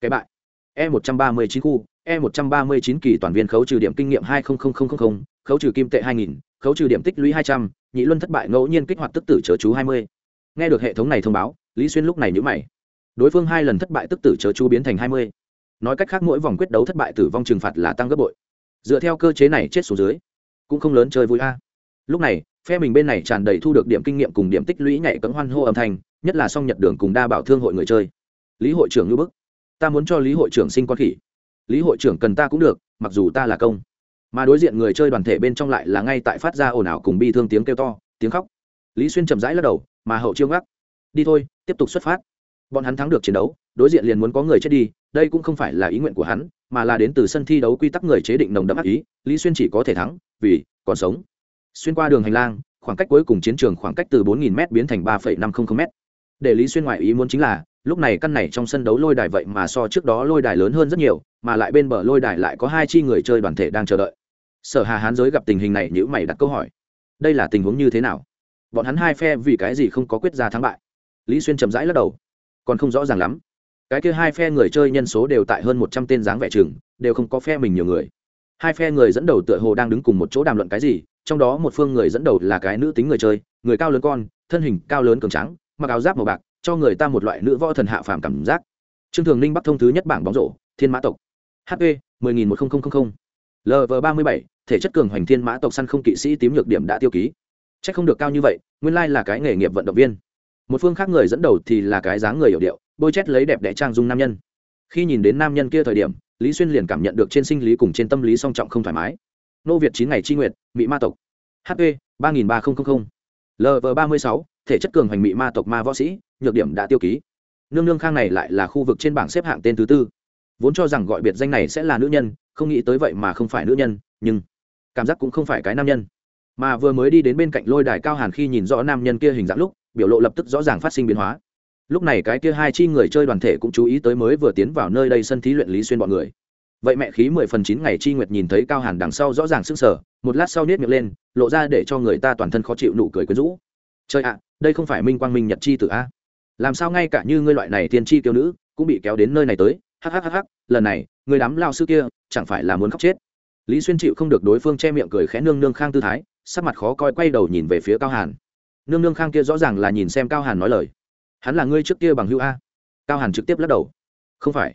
Speaker 1: Cái bại e một trăm ba mươi chín khu e một trăm ba mươi chín kỳ toàn viên khấu trừ điểm kinh nghiệm hai khấu trừ kim tệ hai nghìn, khấu trừ điểm tích lũy hai trăm, nhị luân thất bại ngẫu nhiên kích hoạt tức tử chớ chú hai mươi. Nghe được hệ thống này thông báo, lý xuyên lúc này nhữ mày. Đối phương hai lần thất bại tức tử chớ chú biến thành hai mươi. Nói cách khác mỗi vòng quyết đấu thất bại tử vong trừng phạt là tăng gấp bội. Dựa theo cơ chế này chết xuống dưới, cũng không lớn chơi vui a. Lúc này, phe mình bên này tràn đầy thu được điểm kinh nghiệm cùng điểm tích lũy nhảy cấm hoan hô âm thanh, nhất là song nhật đường cùng đa bảo thương hội người chơi. Lý hội trưởng ngữ bức. Ta muốn cho lý hội trưởng sinh con khỉ lý hội trưởng cần ta cũng được, mặc dù ta là công. Mà đối diện người chơi đoàn thể bên trong lại là ngay tại phát ra ồn ào cùng bi thương tiếng kêu to, tiếng khóc. Lý xuyên chậm rãi lắc đầu, mà hậu chiêu ngắc. Đi thôi, tiếp tục xuất phát. Bọn hắn thắng được chiến đấu, đối diện liền muốn có người chết đi, đây cũng không phải là ý nguyện của hắn, mà là đến từ sân thi đấu quy tắc người chế định nồng đậm ác ý, lý xuyên chỉ có thể thắng, vì còn sống. Xuyên qua đường hành lang, khoảng cách cuối cùng chiến trường khoảng cách từ 4.000 m biến thành 3.500 m để lý xuyên ngoại ý muốn chính là lúc này căn này trong sân đấu lôi đài vậy mà so trước đó lôi đài lớn hơn rất nhiều, mà lại bên bờ lôi đài lại có hai chi người chơi đoàn thể đang chờ đợi. Sở hà hán giới gặp tình hình này nhữ mày đặt câu hỏi. Đây là tình huống như thế nào? Bọn hắn hai phe vì cái gì không có quyết ra thắng bại? Lý xuyên chậm rãi lắc đầu. Còn không rõ ràng lắm. Cái kia hai phe người chơi nhân số đều tại hơn một trăm tên dáng vẻ chừng, đều không có phe mình nhiều người. Hai phe người dẫn đầu tựa hồ đang đứng cùng một chỗ đàm luận cái gì, trong đó một phương người dẫn đầu là cái nữ tính người chơi, người cao lớn con, thân hình cao lớn cường trắng mặc áo giáp màu bạc cho người ta một loại nữ võ thần hạ phàm cảm giác. Trương thường ninh bắc thông thứ nhất bảng bóng rổ, thiên mã tộc. Hp mười nghìn một nghìn lv ba mươi bảy, thể chất cường hoành thiên mã tộc săn không kỵ sĩ tím nhược điểm đã tiêu ký. C h ắ c không được cao như vậy, nguyên lai là cái nghề nghiệp vận động viên. Một phương khác người dẫn đầu thì là cái dáng người hiểu điệu, bôi chét lấy đẹp đẽ trang dung nam nhân. Khi nhìn đến nam nhân kia thời điểm, lý xuyên liền cảm nhận được trên sinh lý cùng trên tâm lý song trọng không thoải mái. Nô việt chín ngày c nguyệt mỹ ma tộc. Hp ba nghìn ba nghìn lv ba mươi sáu thể chất cường hoành mị ma tộc ma võ sĩ, nhược điểm đã tiêu ký. Nương nương khang này lại là khu vực trên bảng xếp hạng tên thứ tư. Vốn cho rằng gọi biệt danh này sẽ là nữ nhân, không nghĩ tới vậy mà không phải nữ nhân, nhưng cảm giác cũng không phải cái nam nhân. Mà vừa mới đi đến bên cạnh lôi đài cao hàn khi nhìn rõ nam nhân kia hình dạng lúc, biểu lộ lập tức rõ ràng phát sinh biến hóa. Lúc này cái kia hai chi người chơi đoàn thể cũng chú ý tới mới vừa tiến vào nơi đây sân thí luyện lý xuyên bọn người. Vậy mẹ khí mười phần chín ngày chi nguyệt nhìn thấy cao hàn đằng sau rõ ràng sững sờ, một lát sau niết miệng lên, lộ ra để cho người ta toàn thân khó chịu nụ cười quyến rũ trời ạ, đây không phải minh quang minh nhật chi tử a. Làm sao ngay cả như ngươi loại này tiên tri kiêu nữ cũng bị kéo đến nơi này tới? Hhhh lần này, người đám lao sư kia chẳng phải là muốn khóc chết. Lý xuyên chịu không được đối phương che miệng cười khẽ nương nương khang tư thái, sắc mặt khó coi quay đầu nhìn về phía cao hàn. Nương nương khang kia rõ ràng là nhìn xem cao hàn nói lời. Hắn là ngươi trước kia bằng hữu a. Cao hàn trực tiếp lắc đầu. Không phải.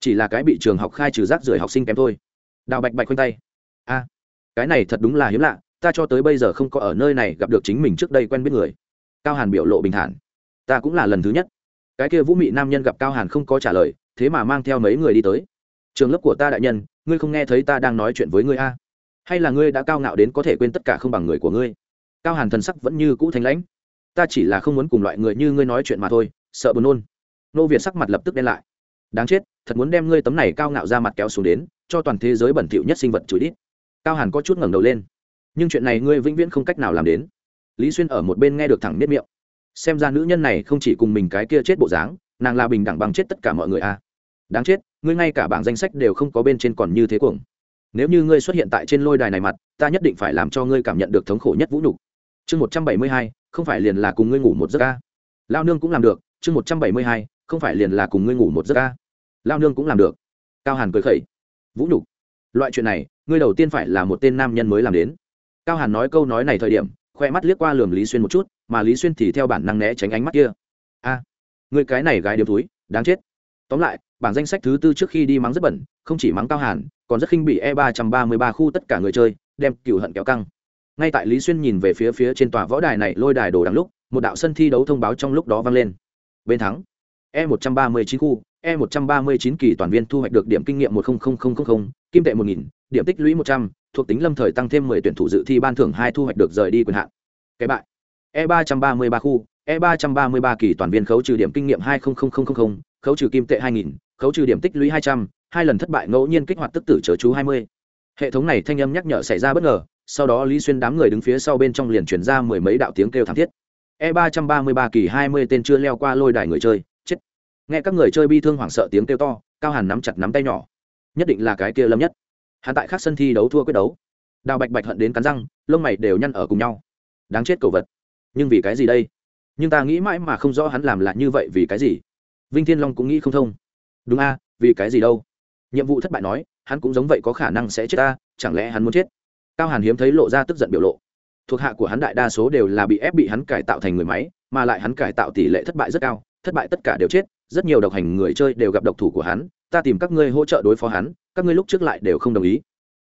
Speaker 1: Chỉ là cái bị trường học khai trừ rác rưởi học sinh kém thôi. Đào bạch bạch khoanh tay. A, cái này thật đúng là hiếm lạ ta cho tới bây giờ không có ở nơi này gặp được chính mình trước đây quen biết người. Cao hàn biểu lộ bình thản. Ta cũng là lần thứ nhất. Cái kia vũ mị nam nhân gặp cao hàn không có trả lời, thế mà mang theo mấy người đi tới. Trường lớp của ta đại nhân, ngươi không nghe thấy ta đang nói chuyện với ngươi a hay là ngươi đã cao ngạo đến có thể quên tất cả không bằng người của ngươi? Cao hàn thần sắc vẫn như cũ thanh lãnh. Ta chỉ là không muốn cùng loại người như ngươi nói chuyện mà thôi, sợ buồn nôn. Nô việt sắc mặt lập tức đen lại. Đáng chết, thật muốn đem ngươi tấm này cao ngạo ra mặt kéo xuống đến, cho toàn thế giới bẩn thỉu nhất sinh vật chửi đít. Cao hàn có chút ngẩng đầu lên nhưng chuyện này ngươi vĩnh viễn không cách nào làm đến. Lý xuyên ở một bên nghe được thẳng nếp miệng. Xem ra nữ nhân này không chỉ cùng mình cái kia chết bộ dáng, nàng là bình đẳng bằng chết tất cả mọi người a à. đáng chết, ngươi ngay cả bảng danh sách đều không có bên trên còn như thế cuồng. Nếu như ngươi xuất hiện tại trên lôi đài này mặt, ta nhất định phải làm cho ngươi cảm nhận được thống khổ nhất vũ nhục. Chương một trăm bảy mươi hai, không phải liền là cùng ngươi ngủ một giấc ca lao nương cũng làm được, chương một trăm bảy mươi hai, không phải liền là cùng ngươi ngủ một giấc ca lao nương cũng làm được. Cao hàn cười khẩy. Vũ nhục. Loại chuyện này, ngươi đầu tiên phải là một tên nam nhân mới làm đến cao hàn nói câu nói này thời điểm, khoe mắt liếc qua lườm lý xuyên một chút, mà lý xuyên thì theo bản năng né tránh ánh mắt kia. A, người cái này gái điếm túi đáng chết. Tóm lại, bảng danh sách thứ tư trước khi đi mắng rất bẩn, không chỉ mắng cao hàn, còn rất khinh bị e ba trăm ba mươi ba khu tất cả người chơi, đem cựu hận kéo căng. Ngay tại lý xuyên nhìn về phía phía trên tòa võ đài này lôi đài đồ đằng lúc, một đạo sân thi đấu thông báo trong lúc đó vang lên. Bên thắng e một trăm ba mươi chín khu e một trăm ba mươi chín kỳ toàn viên thu hoạch được điểm kinh nghiệm một kim tệ một nghìn, điểm tích lũy một trăm thuộc tính lâm thời tăng thêm mười tuyển thủ dự thi ban thưởng hai thu hoạch được rời đi quyền hạn. Cái bại. E ba trăm ba mươi ba khu e ba trăm ba mươi ba kỳ toàn viên khấu trừ điểm kinh nghiệm hai khấu trừ kim tệ hai nghìn, khấu trừ điểm tích lũy hai trăm, hai lần thất bại ngẫu nhiên kích hoạt tức tử chớ chú hai mươi. Hệ thống này thanh âm nhắc nhở xảy ra bất ngờ, sau đó lý xuyên đám người đứng phía sau bên trong liền chuyển ra mười mấy đạo tiếng kêu thảm thiết. E ba trăm ba mươi ba kỳ hai mươi tên chưa leo qua lôi đài người chơi, chết. Nghe các người chơi bi thương hoảng sợ tiếng kêu to, cao hàn nắm chặt nắm tay nhỏ. Nhất định là cái kia lâm nhất hắn tại các sân thi đấu thua quyết đấu. Đào bạch bạch hận đến cắn răng, lông mày đều nhăn ở cùng nhau. Đáng chết cầu vật. Nhưng vì cái gì đây? Nhưng ta nghĩ mãi mà không rõ hắn làm là như vậy vì cái gì. Vinh thiên long cũng nghĩ không thông. Đúng a, vì cái gì đâu? Nhiệm vụ thất bại nói, hắn cũng giống vậy có khả năng sẽ chết ta, chẳng lẽ hắn muốn chết? Cao hàn hiếm thấy lộ ra tức giận biểu lộ. Thuộc hạ của hắn đại đa số đều là bị ép bị hắn cải tạo thành người máy, mà lại hắn cải tạo tỷ lệ thất bại rất cao, thất bại tất cả đều chết, rất nhiều độc hành người chơi đều gặp độc thủ của hắn ta tìm các ngươi hỗ trợ đối phó hắn, các ngươi lúc trước lại đều không đồng ý.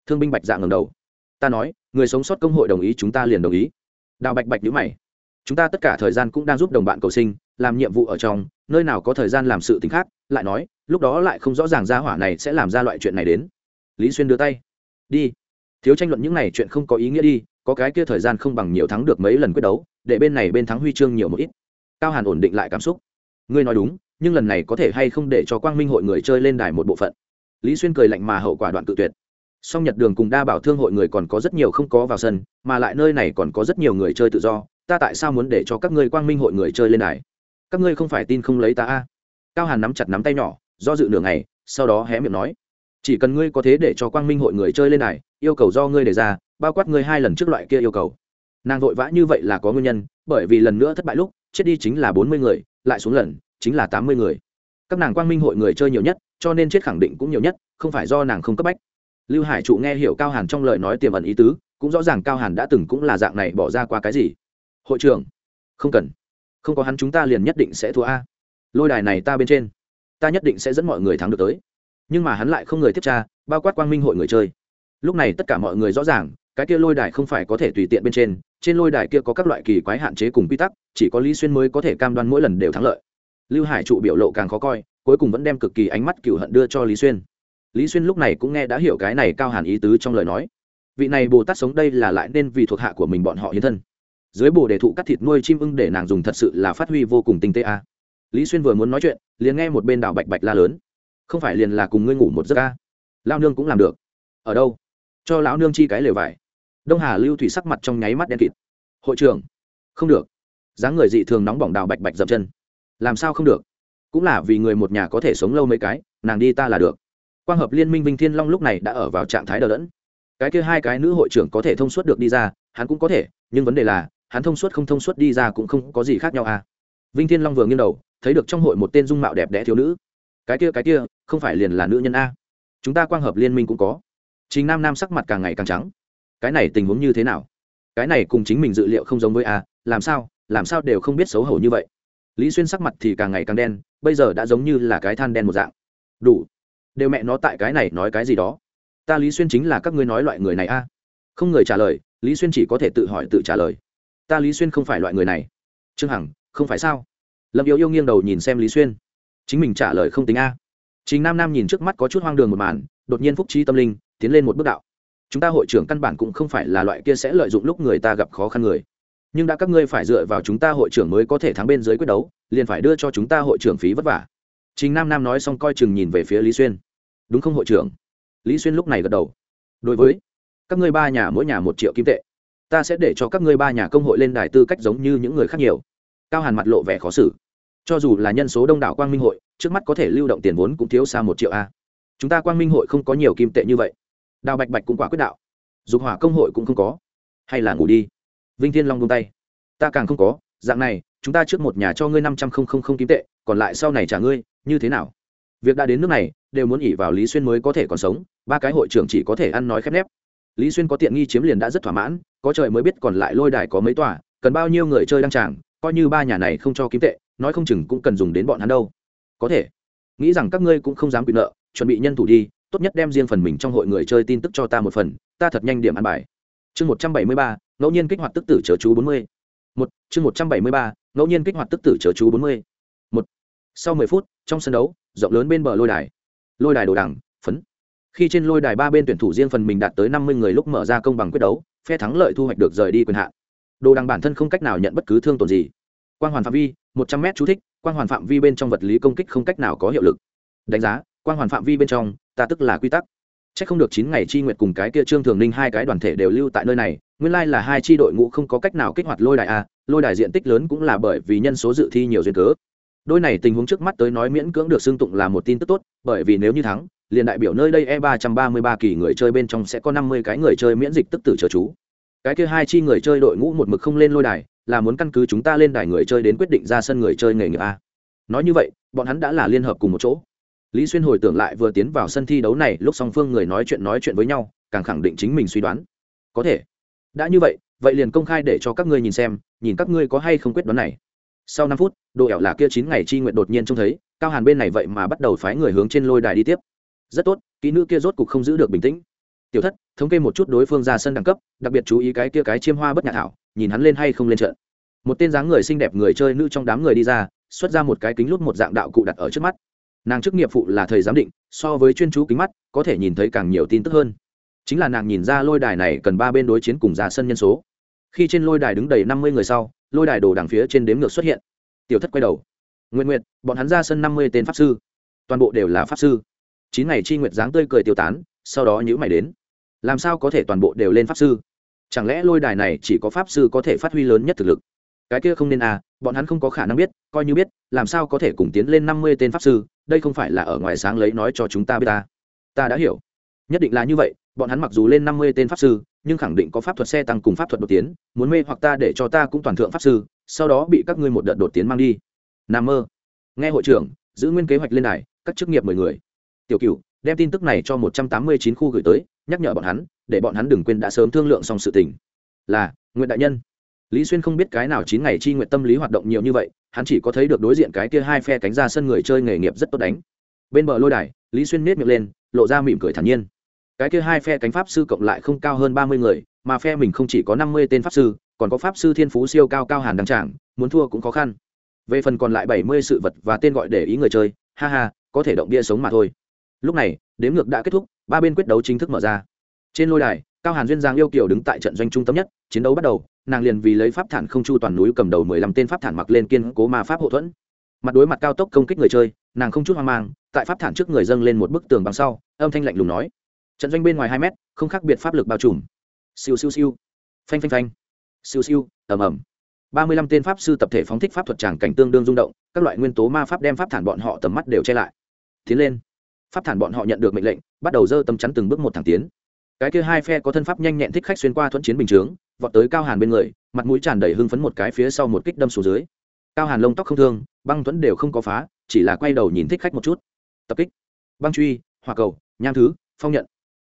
Speaker 1: Thương binh bạch dạng ngầm đầu. Ta nói, người sống sót công hội đồng ý chúng ta liền đồng ý. Đào bạch bạch nhữ mày. Chúng ta tất cả thời gian cũng đang giúp đồng bạn cầu sinh, làm nhiệm vụ ở trong, nơi nào có thời gian làm sự t ì n h khác, lại nói, lúc đó lại không rõ ràng ra hỏa này sẽ làm ra loại chuyện này đến. Lý xuyên đưa tay. Đi. Thiếu tranh luận những n à y chuyện không có ý nghĩa đi, có cái kia thời gian không bằng nhiều thắng được mấy lần quyết đấu, để bên này bên thắng huy chương nhiều một ít. Cao hàn ổn định lại cảm xúc. Ngươi nói đúng nhưng lần này có thể hay không để cho quang minh hội người chơi lên đài một bộ phận? Lý xuyên cười lạnh mà hậu quả đoạn tự tuyệt. Song nhật đường cùng đa bảo thương hội người còn có rất nhiều không có vào sân, mà lại nơi này còn có rất nhiều người chơi tự do, ta tại sao muốn để cho các ngươi quang minh hội người chơi lên đài? Các ngươi không phải tin không lấy ta a? Cao hàn nắm chặt nắm tay nhỏ, do dự nửa ngày, sau đó hé miệng nói. Chỉ cần ngươi có thế để cho quang minh hội người chơi lên đài, yêu cầu do ngươi đề ra, bao quát ngươi hai lần trước loại kia yêu cầu. Nàng vội vã như vậy là có nguyên nhân, bởi vì lần nữa thất bại lúc, chết đi chính là bốn mươi người, lại xuống lần chính là tám mươi người. Các nàng quang minh hội người chơi nhiều nhất, cho nên chết khẳng định cũng nhiều nhất, không phải do nàng không cấp bách. Lưu hải trụ nghe hiểu cao hàn trong lời nói tiềm ẩn ý tứ, cũng rõ ràng cao hàn đã từng cũng là dạng này bỏ ra qua cái gì. Hội trưởng, không cần. Không có hắn chúng ta liền nhất định sẽ thua a. Lôi đài này ta bên trên, ta nhất định sẽ dẫn mọi người thắng được tới. Nhưng mà hắn lại không người tiếp tra, bao quát quang minh hội người chơi. Lúc này tất cả mọi người rõ ràng, cái kia lôi đài không phải có thể tùy tiện bên trên trên lôi đài kia có các loại kỳ quái hạn chế cùng quy tắc, chỉ có lý xuyên mới có thể cam đoan mỗi lần đều thắng lợi lưu hải trụ biểu lộ càng khó coi, cuối cùng vẫn đem cực kỳ ánh mắt cựu hận đưa cho lý xuyên. Lý xuyên lúc này cũng nghe đã hiểu cái này cao hàn ý tứ trong lời nói. Vị này bồ tát sống đây là lại nên vì thuộc hạ của mình bọn họ hiến thân. Dưới bồ đề thụ cắt thịt nuôi chim ưng để nàng dùng thật sự là phát huy vô cùng tinh tế a. Lý xuyên vừa muốn nói chuyện, liền nghe một bên đảo bạch bạch la lớn. Không phải liền là cùng ngươi ngủ một giấc a? Lao nương cũng làm được. Ở đâu? Cho lão nương chi cái lều vải. Đông hà lưu thủy sắc mặt trong nháy mắt đen kịt. Hội trưởng. Không được. Dáng người dị thường nóng bỏng đào bạch bạch dập chân làm sao không được? Cũng là vì người một nhà có thể sống lâu mấy cái, nàng đi ta là được. Quang hợp liên minh vinh thiên long lúc này đã ở vào trạng thái đờ đẫn. Cái kia hai cái nữ hội trưởng có thể thông suốt được đi ra, hắn cũng có thể, nhưng vấn đề là, hắn thông suốt không thông suốt đi ra cũng không có gì khác nhau à. Vinh thiên long vừa nghiêng đầu, thấy được trong hội một tên dung mạo đẹp đẽ thiếu nữ. Cái kia cái kia, không phải liền là nữ nhân a. Chúng ta quang hợp liên minh cũng có. Chính nam nam sắc mặt càng ngày càng trắng. Cái này tình huống như thế nào? Cái này cùng chính mình dự liệu không giống với a, làm sao làm sao đều không biết xấu hổ như vậy lý xuyên sắc mặt thì càng ngày càng đen, bây giờ đã giống như là cái than đen một dạng. Đủ. Đều mẹ nó tại cái này nói cái gì đó. Ta lý xuyên chính là các ngươi nói loại người này a. Không người trả lời, lý xuyên chỉ có thể tự hỏi tự trả lời. Ta lý xuyên không phải loại người này. Trương hằng, không phải sao? Lâm yêu yêu nghiêng đầu nhìn xem lý xuyên. Chính mình trả lời không tính a. Chính nam nam nhìn trước mắt có chút hoang đường một màn, đột nhiên phúc trí tâm linh, tiến lên một bước đạo. Chúng ta hội trưởng căn bản cũng không phải là loại kia sẽ lợi dụng lúc người ta gặp khó khăn người nhưng đã các ngươi phải dựa vào chúng ta hội trưởng mới có thể thắng bên dưới quyết đấu, liền phải đưa cho chúng ta hội trưởng phí vất vả. Chính nam nam nói xong coi chừng nhìn về phía lý xuyên. Đúng không hội trưởng? Lý xuyên lúc này gật đầu. Đối với các ngươi ba nhà mỗi nhà một triệu kim tệ, ta sẽ để cho các ngươi ba nhà công hội lên đài tư cách giống như những người khác nhiều. Cao hàn mặt lộ vẻ khó xử. Cho dù là nhân số đông đảo quang minh hội, trước mắt có thể lưu động tiền vốn cũng thiếu xa một triệu a. Chúng ta quang minh hội không có nhiều kim tệ như vậy. Đào bạch bạch cũng quả quyết đạo. Dục hỏa công hội cũng không có. Hay là ngủ đi vinh thiên long vung tay. Ta càng không có, dạng này, chúng ta trước một nhà cho ngươi năm trăm không không không kim tệ, còn lại sau này trả ngươi, như thế nào? Việc đã đến nước này, đều muốn ỉ vào lý xuyên mới có thể còn sống, ba cái hội trưởng chỉ có thể ăn nói khép nép. Lý xuyên có tiện nghi chiếm liền đã rất thỏa mãn, có trời mới biết còn lại lôi đài có mấy tòa, cần bao nhiêu người chơi đăng tràng, coi như ba nhà này không cho kim tệ, nói không chừng cũng cần dùng đến bọn hắn đâu. Có thể. Nghĩ rằng các ngươi cũng không dám bị nợ, chuẩn bị nhân thủ đi, tốt nhất đem riêng phần mình trong hội người chơi tin tức cho ta một phần, ta thật nhanh điểm ăn bài. Chương một trăm bảy mươi ba ngẫu nhiên kích hoạt tức tử chớ chú bốn mươi. Một, chương một trăm bảy mươi ba, ngẫu nhiên kích hoạt tức tử chớ chú bốn mươi. Một, sau mười phút, trong sân đấu, rộng lớn bên bờ lôi đài. Lôi đài đồ đằng, phấn. Khi trên lôi đài ba bên tuyển thủ riêng phần mình đạt tới năm mươi người lúc mở ra công bằng quyết đấu, phe thắng lợi thu hoạch được rời đi quyền hạn. Đồ đằng bản thân không cách nào nhận bất cứ thương tổn gì. Quang hoàn phạm vi, một trăm m chú thích, quang hoàn phạm vi bên trong vật lý công kích không cách nào có hiệu lực. Đánh giá, quang hoàn phạm vi bên trong, ta tức là quy tắc. Chắc không được chín ngày chi nguyệt cùng cái kia trương thường ninh hai cái đoàn thể đều lưu tại nơi này, nguyên lai là hai chi đội ngũ không có cách nào kích hoạt lôi đài a, lôi đài diện tích lớn cũng là bởi vì nhân số dự thi nhiều duyên cớ. Đôi này tình huống trước mắt tới nói miễn cưỡng được xưng tụng là một tin tức tốt, bởi vì nếu như thắng, liền đại biểu nơi đây e ba trăm ba mươi ba kỳ người chơi bên trong sẽ có năm mươi cái người chơi miễn dịch tức tử chờ chú. Cái kia hai chi người chơi đội ngũ một mực không lên lôi đài, là muốn căn cứ chúng ta lên đài người chơi đến quyết định ra sân người chơi nghề nghiệp a. Nói như vậy, bọn hắn đã là liên hợp cùng một chỗ lý xuyên hồi tưởng lại vừa tiến vào sân thi đấu này, lúc song phương người nói chuyện nói chuyện với nhau, càng khẳng định chính mình suy đoán. Có thể. Đã như vậy vậy liền công khai để cho các ngươi nhìn xem, nhìn các ngươi có hay không quyết đoán này. Sau năm phút độ ẻo là kia chín ngày chi nguyện đột nhiên trông thấy, cao hàn bên này vậy mà bắt đầu phái người hướng trên lôi đài đi tiếp. Rất tốt, kỹ nữ kia rốt cục không giữ được bình tĩnh. Tiểu thất, thống kê một chút đối phương ra sân đẳng cấp, đặc biệt chú ý cái kia cái chiêm hoa bất nhã thảo, nhìn hắn lên hay không lên trận. Một tên dáng người xinh đẹp người chơi nữ trong đám người đi ra, xuất ra một cái kính lút một dạng đạo cụ đặt ở trước mắt nàng chức nghiệp phụ là thầy giám định, so với chuyên chú kính mắt, có thể nhìn thấy càng nhiều tin tức hơn. Chính là nàng nhìn ra lôi đài này cần ba bên đối chiến cùng ra sân nhân số. Khi trên lôi đài đứng đầy năm mươi người sau, lôi đài đồ đằng phía trên đếm ngược xuất hiện. Tiểu thất quay đầu. Nguyện nguyện bọn hắn ra sân năm mươi tên pháp sư. Toàn bộ đều là pháp sư. Chín ngày chi nguyệt dáng tươi cười tiêu tán, sau đó nhữ mày đến. Làm sao có thể toàn bộ đều lên pháp sư? Chẳng lẽ lôi đài này chỉ có pháp sư có thể phát huy lớn nhất thực lực? Cái kia không nên à bọn hắn không có khả năng biết, coi như biết, làm sao có thể cùng tiến lên năm mươi tên pháp sư, đây không phải là ở ngoài sáng lấy nói cho chúng ta biết ta. Ta đã hiểu. Nhất định là như vậy, bọn hắn mặc dù lên năm mươi tên pháp sư, nhưng khẳng định có pháp thuật xe tăng cùng pháp thuật đột tiến, muốn mê hoặc ta để cho ta cũng toàn thượng pháp sư, sau đó bị các ngươi một đợt đột tiến mang đi. N mơ. Nghe hội trưởng, giữ nguyên kế hoạch lên này các chức nghiệp mười người. Tiểu cựu đem tin tức này cho một trăm tám mươi chín khu gửi tới, nhắc nhở bọn hắn, để bọn hắn đừng quên đã sớm thương lượng xong sự tình. Là nguyện đại nhân lý xuyên không biết cái nào chín ngày chi nguyện tâm lý hoạt động nhiều như vậy, hắn chỉ có thấy được đối diện cái kia hai phe cánh ra sân người chơi nghề nghiệp rất tốt đánh. Bên bờ lôi đài, lý xuyên nết miệng lên, lộ ra mỉm cười thản nhiên. Cái kia hai phe cánh pháp sư cộng lại không cao hơn ba mươi người, mà phe mình không chỉ có năm mươi tên pháp sư, còn có pháp sư thiên phú siêu cao cao hàn đăng trảng muốn thua cũng khó khăn. Về phần còn lại bảy mươi sự vật và tên gọi để ý người chơi, ha ha, có thể động bia sống mà thôi. Lúc này, đếm ngược đã kết thúc, ba bên quyết đấu chính thức mở ra. Trên lôi đài cao hàn duyên giang yêu kiều đứng tại trận doanh trung tâm nhất, chiến đấu bắt đầu, nàng liền vì lấy pháp thản không chu toàn núi cầm đầu mười lăm tên pháp thản mặc lên kiên cố ma pháp hậu thuẫn. Mặt đối mặt cao tốc công kích người chơi, nàng không chút hoang mang, tại pháp thản trước người dâng lên một bức tường bằng sau, âm thanh lạnh lùng nói. Trận doanh bên ngoài hai mét, không khác biệt pháp lực bao trùm. Siêu siêu siêu. Phanh phanh phanh. Siêu siêu, ầm ầm. Ba mươi lăm tên pháp sư tập thể phóng thích pháp thuật tràng cảnh tương đương rung động, các loại nguyên tố ma pháp đem pháp thản bọn họ tầm mắt đều che lại. Tiến lên. Pháp thản bọn họ nhận được mệnh lệnh, bắt đầu dơ tấm chắn từng bước một thẳng tiến cái kia hai phe có thân pháp nhanh nhẹn thích khách xuyên qua thuận chiến bình chướng, vọt tới cao hàn bên người, mặt mũi tràn đầy hưng phấn một cái phía sau một kích đâm xuống dưới. Cao hàn lông tóc không thương, băng thuẫn đều không có phá, chỉ là quay đầu nhìn thích khách một chút. Tập kích. Băng truy hòa cầu, nham thứ, phong nhận.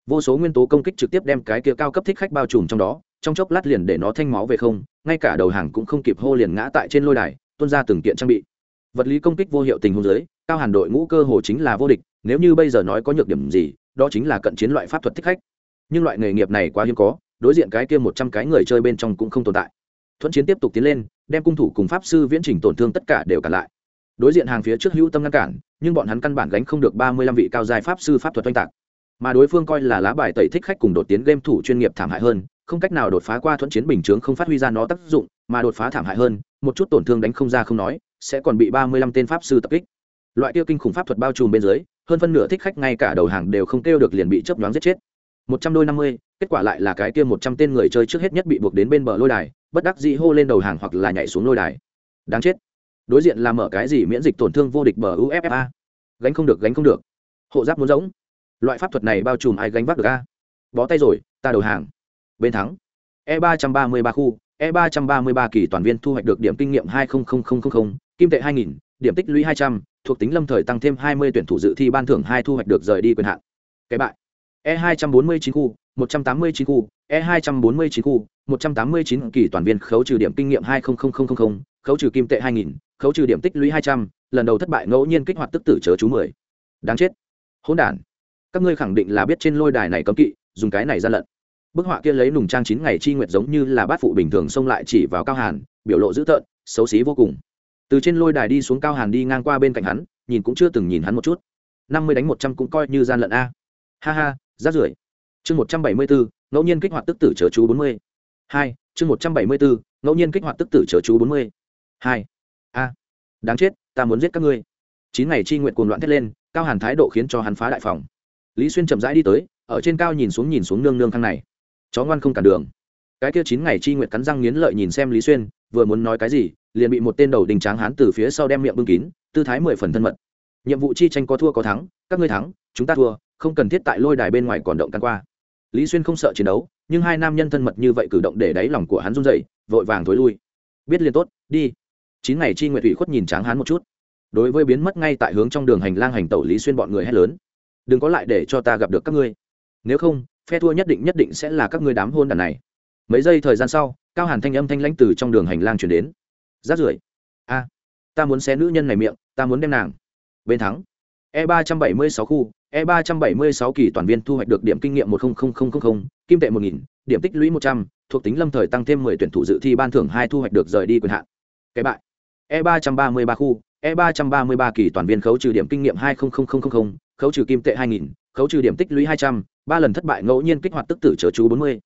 Speaker 1: Vô số nguyên tố công kích trực tiếp đem cái kia cao cấp thích khách bao trùm trong đó, trong chốc lát liền để nó thanh máu về không, ngay cả đầu hàng cũng không kịp hô liền ngã tại trên lôi đài, tuôn ra từng kiện trang bị. Vật lý công kích vô hiệu tình huống dưới, cao hàn đội ngũ cơ hồ chính là vô địch, nếu như bây giờ nói có nhược điểm gì, đó chính là cận chiến loại pháp thuật thích khách nhưng loại nghề nghiệp này quá hiếm có, đối diện cái kia một trăm cái người chơi bên trong cũng không tồn tại. Thuận chiến tiếp tục tiến lên, đem cung thủ cùng pháp sư viễn trình tổn thương tất cả đều cản lại. Đối diện hàng phía trước hữu tâm ngăn cản, nhưng bọn hắn căn bản gánh không được ba mươi lăm vị cao dài pháp sư pháp thuật oanh tạc. Mà đối phương coi là lá bài tẩy thích khách cùng đột tiến game thủ chuyên nghiệp thảm hại hơn, không cách nào đột phá qua thuận chiến bình chướng không phát huy ra nó tác dụng, mà đột phá thảm hại hơn, một chút tổn thương đánh không ra không nói, sẽ còn bị ba mươi lăm tên pháp sư tập kích. Loại tiêu kinh khủng pháp thuật bao trùm bên dưới, hơn phân nửa thích khách ngay cả đầu hàng đều không kêu được liền bị chớp nhoáng giết chết một trăm đôi năm mươi, kết quả lại là cái kia một trăm tên người chơi trước hết nhất bị buộc đến bên bờ lôi đài, bất đắc dĩ hô lên đầu hàng hoặc là nhảy xuống lôi đài. Đáng chết. Đối diện là mở cái gì miễn dịch tổn thương vô địch bờ uffa gánh không được, gánh không được. Hộ giáp muốn giống loại pháp thuật này bao trùm ai gánh vác được a? Bó tay rồi, ta đầu hàng. Bên thắng. E ba trăm ba mươi ba khu e ba trăm ba mươi ba kỳ toàn viên thu hoạch được điểm kinh nghiệm hai kim tệ hai nghìn, điểm tích lũy hai trăm, thuộc tính lâm thời tăng thêm hai mươi tuyển thủ dự thi ban thưởng hai thu hoạch được rời đi quyền hạn. Cái bại e hai trăm bốn mươi chín khu, một trăm tám mươi chín khu e hai trăm bốn mươi chín khu, một trăm tám mươi chín kỳ toàn viên khấu trừ điểm kinh nghiệm hai khấu trừ kim tệ hai nghìn, khấu trừ điểm tích lũy hai trăm, lần đầu thất bại ngẫu nhiên kích hoạt tức tử chớ chú mười. Đáng chết. Hỗn đản. Các ngươi khẳng định là biết trên lôi đài này cấm kỵ, dùng cái này ra lận. Bức họa kia lấy nùng trang chín ngày chi nguyệt giống như là bát phụ bình thường xông lại chỉ vào cao hàn, biểu lộ dữ tợn, xấu xí vô cùng. Từ trên lôi đài đi xuống cao hàn đi ngang qua bên cạnh hắn, nhìn cũng chưa từng nhìn hắn một chút. năm mươi đánh một trăm cũng coi như gian lận a. Ha ha rát rưởi. Chương một trăm bảy mươi bốn ngẫu nhiên kích hoạt tức tử chớ chú bốn mươi. Hai, chương một trăm bảy mươi bốn ngẫu nhiên kích hoạt tức tử chớ chú bốn mươi. Hai. A. Đáng chết, ta muốn giết các ngươi. Chín ngày chi nguyện cuồng loạn thét lên, cao hàn thái độ khiến cho hắn phá đại phòng. Lý xuyên chậm rãi đi tới, ở trên cao nhìn xuống nhìn xuống nương nương thang này. Chó ngoan không cản đường. Cái kia chín ngày chi nguyện cắn răng nghiến lợi nhìn xem lý xuyên, vừa muốn nói cái gì, liền bị một tên đầu đình tráng hán từ phía sau đem miệng bưng kín, tư thái mười phần thân mật. Nhiệm vụ chi tranh có thua có thắng, các ngươi thắng, chúng ta thua không cần thiết tại lôi đài bên ngoài còn động căn qua. Lý xuyên không sợ chiến đấu, nhưng hai nam nhân thân mật như vậy cử động để đáy lòng của hắn run dậy vội vàng thối lui. Biết liền tốt, đi. Chín ngày chi nguyện ủy khuất nhìn tráng hắn một chút. Đối với biến mất ngay tại hướng trong đường hành lang hành tẩu lý xuyên bọn người hét lớn. Đừng có lại để cho ta gặp được các ngươi. Nếu không, phe thua nhất định nhất định sẽ là các ngươi đám hôn đàn này. Mấy giây thời gian sau, cao hàn thanh âm thanh lãnh từ trong đường hành lang chuyển đến. Rát rưởi. A, ta muốn xé nữ nhân này miệng, ta muốn đem nàng. Bên thắng. E ba trăm bảy mươi sáu khu e ba trăm bảy mươi sáu kỳ toàn viên thu hoạch được điểm kinh nghiệm một kim tệ một nghìn, điểm tích lũy một trăm, thuộc tính lâm thời tăng thêm mười tuyển thủ dự thi ban thưởng hai thu hoạch được rời đi quyền hạn. Cái bại. E ba trăm ba mươi ba khu e ba trăm ba mươi ba kỳ toàn viên khấu trừ điểm kinh nghiệm hai khấu trừ kim tệ hai nghìn, khấu trừ điểm tích lũy hai trăm, ba lần thất bại ngẫu nhiên kích hoạt tức tử chớ chú bốn mươi.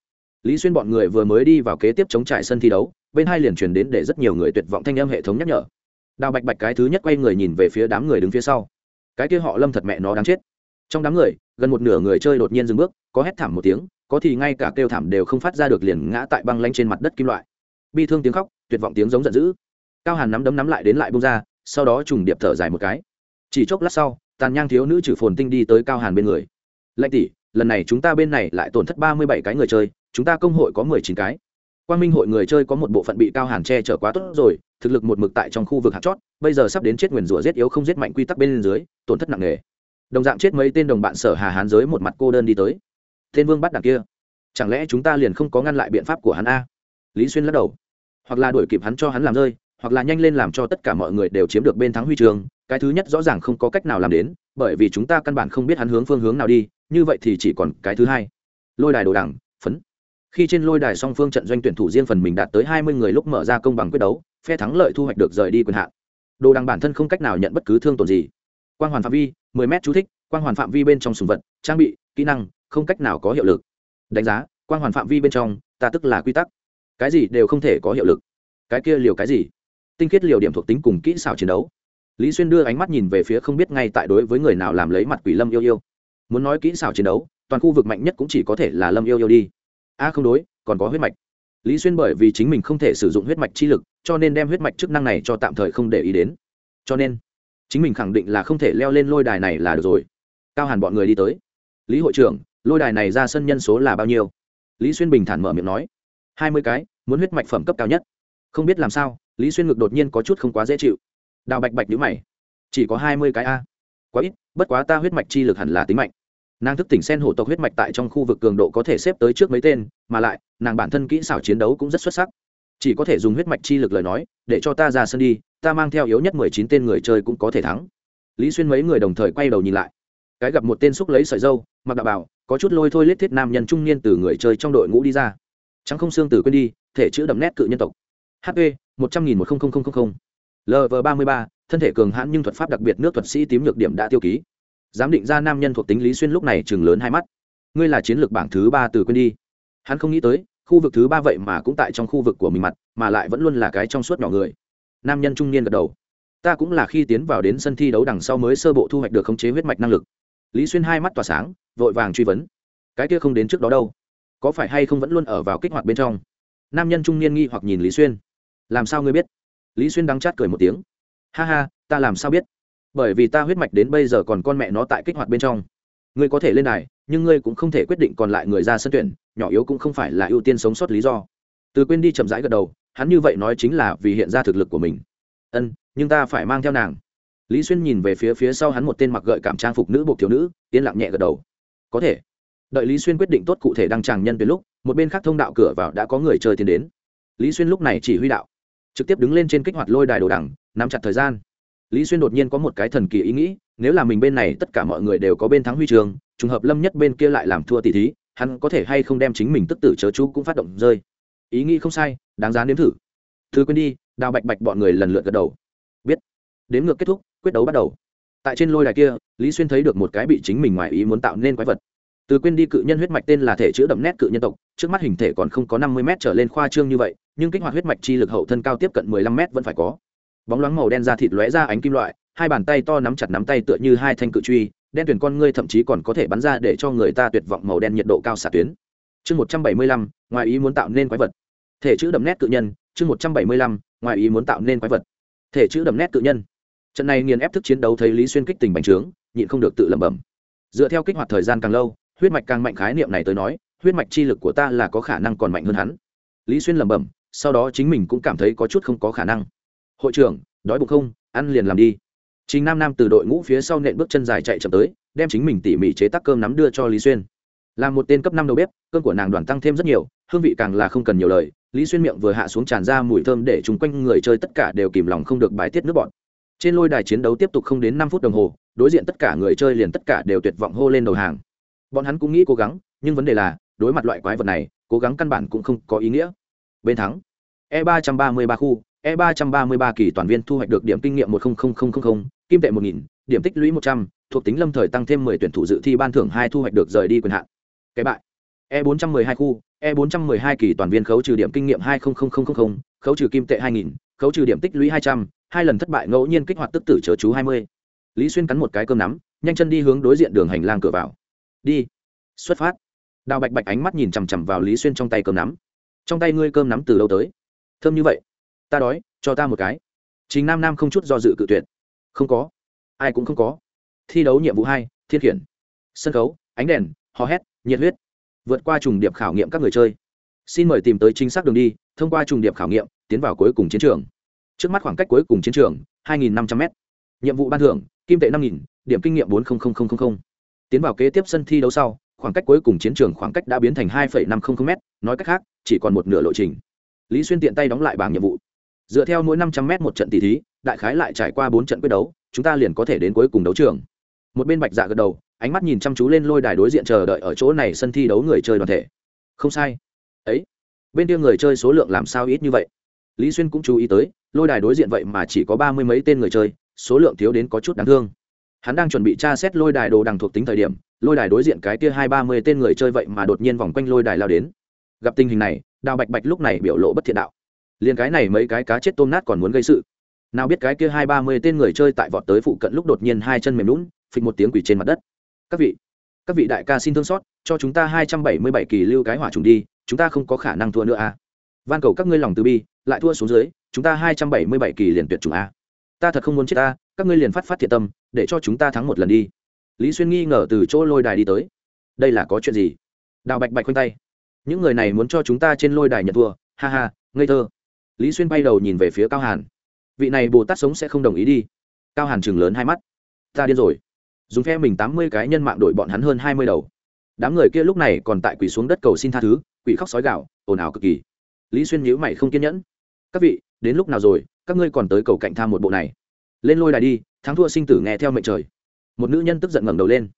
Speaker 1: Lý xuyên bọn người vừa mới đi vào kế tiếp chống trại sân thi đấu, bên hai liền truyền đến để rất nhiều người tuyệt vọng thanh âm hệ thống nhắc nhở. Đào bạch bạch cái thứ nhất quay người nhìn về phía đám người đứng phía sau. Cái kia họ lâm thật mẹ nó đáng chết trong đám người, gần một nửa người chơi đột nhiên dừng bước, có hét thảm một tiếng, có thì ngay cả kêu thảm đều không phát ra được liền ngã tại băng lanh trên mặt đất kim loại. Bi thương tiếng khóc, tuyệt vọng tiếng giống giận dữ. Cao hàn nắm đấm nắm lại đến lại bông ra, sau đó trùng điệp thở dài một cái. Chỉ chốc lát sau, tàn nhang thiếu nữ trừ phồn tinh đi tới cao hàn bên người. Lạnh tỷ, lần này chúng ta bên này lại tổn thất ba mươi bảy cái người chơi, chúng ta công hội có mười chín cái. Quang minh hội người chơi có một bộ phận bị cao hàn che chở quá tốt rồi, thực lực một mực tại trong khu vực hạt chót, bây giờ sắp đến chết nguyền rủa giết yếu không giết mạnh quy tắc bên dưới, tổn thất nặng nề đồng dạng chết mấy tên đồng bạn sở hà hán giới một mặt cô đơn đi tới. Tên vương bắt đằng kia, chẳng lẽ chúng ta liền không có ngăn lại biện pháp của hắn a? Lý xuyên lắc đầu. Hoặc là đuổi kịp hắn cho hắn làm rơi, hoặc là nhanh lên làm cho tất cả mọi người đều chiếm được bên thắng huy trường, cái thứ nhất rõ ràng không có cách nào làm đến, bởi vì chúng ta căn bản không biết hắn hướng phương hướng nào đi, như vậy thì chỉ còn cái thứ hai. Lôi đài đồ đẳng phấn. Khi trên lôi đài song phương trận doanh tuyển thủ riêng phần mình đạt tới hai mươi người lúc mở ra công bằng quyết đấu, phe thắng lợi thu hoạch được rời đi quyền hạn. Đồ đằng bản thân không cách nào nhận bất cứ thương tổn gì quang hoàn phạm vi 10 m chú thích, quang hoàn phạm vi bên trong sùng vật, trang bị, kỹ năng, không cách nào có hiệu lực. Đánh giá, quang hoàn phạm vi bên trong, ta tức là quy tắc. Cái gì đều không thể có hiệu lực. Cái kia liều cái gì? Tinh khiết liều điểm thuộc tính cùng kỹ xảo chiến đấu. Lý xuyên đưa ánh mắt nhìn về phía không biết ngay tại đối với người nào làm lấy mặt quỷ lâm yêu yêu. Muốn nói kỹ xảo chiến đấu, toàn khu vực mạnh nhất cũng chỉ có thể là lâm yêu yêu đi. A không đối, còn có huyết mạch. Lý xuyên bởi vì chính mình không thể sử dụng huyết mạch chi lực, cho nên đem huyết mạch chức năng này cho tạm thời không để ý đến. Cho nên chính mình khẳng định là không thể leo lên lôi đài này là được rồi. Cao hàn bọn người đi tới. Lý hội trưởng, lôi đài này ra sân nhân số là bao nhiêu? Lý xuyên bình thản mở miệng nói. Hai mươi cái, muốn huyết mạch phẩm cấp cao nhất. Không biết làm sao, lý xuyên ngực đột nhiên có chút không quá dễ chịu. Đào bạch bạch nhữ mày. Chỉ có hai mươi cái a? Quá ít, bất quá ta huyết mạch chi lực hẳn là tính mạnh. Nàng thức tỉnh sen hổ tộc huyết mạch tại trong khu vực cường độ có thể xếp tới trước mấy tên, mà lại, nàng bản thân kỹ xảo chiến đấu cũng rất xuất sắc. Chỉ có thể dùng huyết mạch chi lực lời nói, để cho ta ra sân đi ta mang theo yếu nhất mười chín tên người chơi cũng có thể thắng. Lý xuyên mấy người đồng thời quay đầu nhìn lại. Cái gặp một tên xúc lấy sợi dâu, mặc đạo bảo, có chút lôi thôi lết thiết nam nhân trung niên từ người chơi trong đội ngũ đi ra. Trắng không xương tử quên đi, thể chữ đậm nét cự nhân tộc. Hp một trăm nghìn một lv ba mươi ba, thân thể cường hãn nhưng thuật pháp đặc biệt nước thuật sĩ tím nhược điểm đã tiêu ký. Giám định ra nam nhân thuộc tính lý xuyên lúc này chừng lớn hai mắt. Ngươi là chiến lược bảng thứ ba từ quên đi. Hắn không nghĩ tới, khu vực thứ ba vậy mà cũng tại trong khu vực của mình mặt, mà lại vẫn luôn là cái trong suốt nhỏ người nam nhân trung niên gật đầu. Ta cũng là khi tiến vào đến sân thi đấu đằng sau mới sơ bộ thu hoạch được khống chế huyết mạch năng lực. Lý xuyên hai mắt tỏa sáng, vội vàng truy vấn. Cái kia không đến trước đó đâu. Có phải hay không vẫn luôn ở vào kích hoạt bên trong? Nam nhân trung niên nghi hoặc nhìn lý xuyên. Làm sao ngươi biết? Lý xuyên đắng chát cười một tiếng. Ha ha, ta làm sao biết? Bởi vì ta huyết mạch đến bây giờ còn con mẹ nó tại kích hoạt bên trong. Ngươi có thể lên đài, nhưng ngươi cũng không thể quyết định còn lại người ra sân tuyển, nhỏ yếu cũng không phải là ưu tiên sống sót lý do. Từ quên đi chậm rãi gật đầu hắn như vậy nói chính là vì hiện ra thực lực của mình. Ân, nhưng ta phải mang theo nàng. Lý xuyên nhìn về phía phía sau hắn một tên mặc gợi cảm trang phục nữ buộc thiếu nữ, yên lặng nhẹ gật đầu. Có thể. Đợi lý xuyên quyết định tốt cụ thể đăng tràng nhân về lúc, một bên khác thông đạo cửa vào đã có người chơi tiến đến. Lý xuyên lúc này chỉ huy đạo. Trực tiếp đứng lên trên kích hoạt lôi đài đồ đẳng nắm chặt thời gian. Lý xuyên đột nhiên có một cái thần kỳ ý nghĩ, nếu là mình bên này tất cả mọi người đều có bên thắng huy trường, trùng hợp lâm nhất bên kia lại làm thua tỷ thí, hắn có thể hay không đem chính mình tức tử chớ chú cũng phát động rơi ý nghĩ không sai, đáng giá nếm thử. Thứ quên đi, đào bạch bạch bọn người lần lượt gật đầu. Biết. Đếm ngược kết thúc, quyết đấu bắt đầu. Tại trên lôi đài kia, lý xuyên thấy được một cái bị chính mình ngoài ý muốn tạo nên quái vật. Từ quên đi cự nhân huyết mạch tên là thể chữ đậm nét cự nhân tộc, trước mắt hình thể còn không có năm mươi m trở lên khoa trương như vậy, nhưng kích hoạt huyết mạch chi lực hậu thân cao tiếp cận mười lăm m vẫn phải có. Bóng loáng màu đen da thịt lóe ra ánh kim loại, hai bàn tay to nắm chặt nắm tay tựa như hai thanh cự truy, đen tuyển con ngươi thậm chí còn có thể bắn ra để cho người ta tuyệt vọng màu đen nhiệt độ cao xả tuyến. Chương một trăm bảy mươi lăm, ngoài ý muốn tạo nên quái vật thể chữ đậm nét cự nhân, chương một trăm bảy mươi lăm, ngoài ý muốn tạo nên quái vật. Thể chữ đậm nét cự nhân. Trận này nghiền ép thức chiến đấu thấy lý xuyên kích tình bành trướng, nhịn không được tự lẩm bẩm. Dựa theo kích hoạt thời gian càng lâu, huyết mạch càng mạnh khái niệm này tới nói, huyết mạch chi lực của ta là có khả năng còn mạnh hơn hắn. Lý xuyên lẩm bẩm, sau đó chính mình cũng cảm thấy có chút không có khả năng. Hội trưởng, đói bụng không? Ăn liền làm đi. Chính nam nam từ đội ngũ phía sau nện bước chân dài chạy chậm tới, đem chính mình tỉ mỉ chế tác cơm nắm đưa cho lý xuyên. Là một tên cấp năm đầu bếp, cơm của nàng đoàn tăng thêm rất nhiều, hương vị càng là không cần nhiều lời lý xuyên miệng vừa hạ xuống tràn ra mùi thơm để chung quanh người chơi tất cả đều kìm lòng không được bài tiết nước bọn trên lôi đài chiến đấu tiếp tục không đến năm phút đồng hồ, đối diện tất cả người chơi liền tất cả đều tuyệt vọng hô lên đầu hàng. Bọn hắn cũng nghĩ cố gắng, nhưng vấn đề là, đối mặt loại quái vật này, cố gắng căn bản cũng không có ý nghĩa. Bên thắng e ba trăm ba mươi ba khu e ba trăm ba mươi ba kỳ toàn viên thu hoạch được điểm kinh nghiệm một kim tệ một nghìn, điểm tích lũy một trăm, thuộc tính lâm thời tăng thêm mười tuyển thủ dự thi ban thưởng hai thu hoạch được rời đi quyền hạn. Cái bại e bốn trăm mười hai khu e bốn trăm mười hai kỳ toàn viên khấu trừ điểm kinh nghiệm 200000, khấu trừ kim tệ hai nghìn khấu trừ điểm tích lũy hai trăm hai lần thất bại ngẫu nhiên kích hoạt tức tử chớ chú hai mươi. Lý xuyên cắn một cái cơm nắm nhanh chân đi hướng đối diện đường hành lang cửa vào. Đi. Xuất phát. Đào bạch bạch ánh mắt nhìn chằm chằm vào lý xuyên trong tay cơm nắm. Trong tay ngươi cơm nắm từ đâu tới? Thơm như vậy. Ta đói cho ta một cái. Trình nam nam không chút do dự cự tuyệt. Không có. Ai cũng không có. Thi đấu nhiệm vụ hai thiên khiển. Sân khấu ánh đèn hò hét nhiệt huyết vượt qua trùng điệp khảo nghiệm các người chơi. Xin mời tìm tới chính xác đường đi thông qua trùng điệp khảo nghiệm tiến vào cuối cùng chiến trường. Trước mắt khoảng cách cuối cùng chiến trường 2.500 m nhiệm vụ ban thưởng kim tệ 5.000, điểm kinh nghiệm 40000. tiến vào kế tiếp sân thi đấu sau khoảng cách cuối cùng chiến trường khoảng cách đã biến thành 2,500 m nói cách khác chỉ còn một nửa lộ trình. Lý xuyên tiện tay đóng lại bảng nhiệm vụ. Dựa theo mỗi 500 m một trận tỷ thí đại khái lại trải qua bốn trận quyết đấu chúng ta liền có thể đến cuối cùng đấu trường. Một bên bạch dạ gật đầu ánh mắt nhìn chăm chú lên lôi đài đối diện chờ đợi ở chỗ này sân thi đấu người chơi đoàn thể. Không sai. Ấy, bên kia người chơi số lượng làm sao ít như vậy? Lý xuyên cũng chú ý tới, lôi đài đối diện vậy mà chỉ có ba mươi mấy tên người chơi, số lượng thiếu đến có chút đáng thương. Hắn đang chuẩn bị tra xét lôi đài đồ đằng thuộc tính thời điểm, lôi đài đối diện cái kia hai ba mươi tên người chơi vậy mà đột nhiên vòng quanh lôi đài lao đến. Gặp tình hình này, đào bạch bạch lúc này biểu lộ bất thiện đạo. Liền cái này mấy cái cá chết tôm nát còn muốn gây sự. Nào biết cái kia hai ba mươi tên người chơi tại vọt tới phụ cận lúc đột nhiên hai chân mềm lún phịch một tiếng quỷ trên mặt đất các vị các vị đại ca xin thương xót, cho chúng ta hai trăm bảy mươi bảy kỳ lưu cái hỏa trùng đi, chúng ta không có khả năng thua nữa à. van cầu các ngươi lòng từ bi, lại thua xuống dưới, chúng ta hai trăm bảy mươi bảy kỳ liền tuyệt chủng a ta thật không muốn chết ta, các ngươi liền phát phát thiệt tâm, để cho chúng ta thắng một lần đi. Lý xuyên nghi ngờ từ chỗ lôi đài đi tới. Đây là có chuyện gì? Đào bạch bạch khoanh tay. Những người này muốn cho chúng ta trên lôi đài nhận thua, ha ha, ngây thơ. Lý xuyên bay đầu nhìn về phía cao hàn. Vị này bồ tát sống sẽ không đồng ý đi. Cao hàn chừng lớn hai mắt. Ta điên rồi dùng phe mình tám mươi cái nhân mạng đổi bọn hắn hơn hai mươi đầu. Đám người kia lúc này còn tại quỷ xuống đất cầu xin tha thứ quỷ khóc sói gạo ồn ào cực kỳ. Lý xuyên nhữ mày không kiên nhẫn. Các vị, đến lúc nào rồi? Các ngươi còn tới cầu cạnh tham một bộ này. Lên lôi đài đi, thắng thua sinh tử nghe theo mệnh trời. Một nữ nhân tức giận ngẩng đầu lên.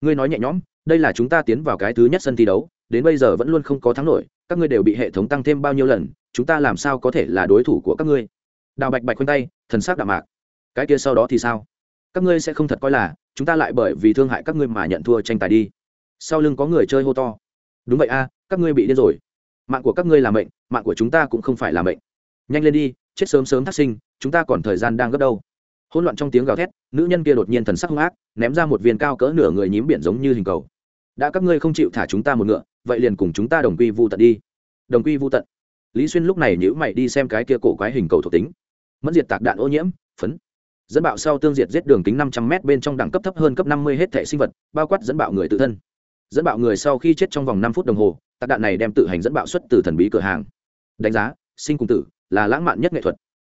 Speaker 1: Ngươi nói nhẹ nhõm, đây là chúng ta tiến vào cái thứ nhất sân thi đấu, đến bây giờ vẫn luôn không có thắng nổi, các ngươi đều bị hệ thống tăng thêm bao nhiêu lần, chúng ta làm sao có thể là đối thủ của các ngươi? Đào bạch bạch khoanh tay, thần sắc đạm mạc. Cái kia sau đó thì sao? Các ngươi sẽ không thật coi là chúng ta lại bởi vì thương hại các ngươi mà nhận thua tranh tài đi. Sau lưng có người chơi hô to. Đúng vậy a, các ngươi bị điên rồi. Mạng của các ngươi là mệnh, mạng của chúng ta cũng không phải là mệnh. Nhanh lên đi, chết sớm sớm thác sinh, chúng ta còn thời gian đang gấp đâu. Hỗn loạn trong tiếng gào thét, nữ nhân kia đột nhiên thần sắc hung ác, ném ra một viên cao cỡ nửa người nhím biển giống như hình cầu. Đã các ngươi không chịu thả chúng ta một ngựa, vậy liền cùng chúng ta đồng quy vô tận đi. Đồng quy vô tận. Lý xuyên lúc này nhữ mày đi xem cái kia cổ quái hình cầu thuộc tính. Mất diệt tạc đạn ô nhiễm, phấn dẫn bạo sau tương diệt giết đường kính năm trăm m bên trong đẳng cấp thấp hơn cấp năm mươi hết thể sinh vật, bao quát dẫn bạo người tự thân. Dẫn bạo người sau khi chết trong vòng năm phút đồng hồ, tạc đạn này đem tự hành dẫn bạo xuất từ thần bí cửa hàng. Đánh giá, sinh cùng tử, là lãng mạn nhất nghệ thuật.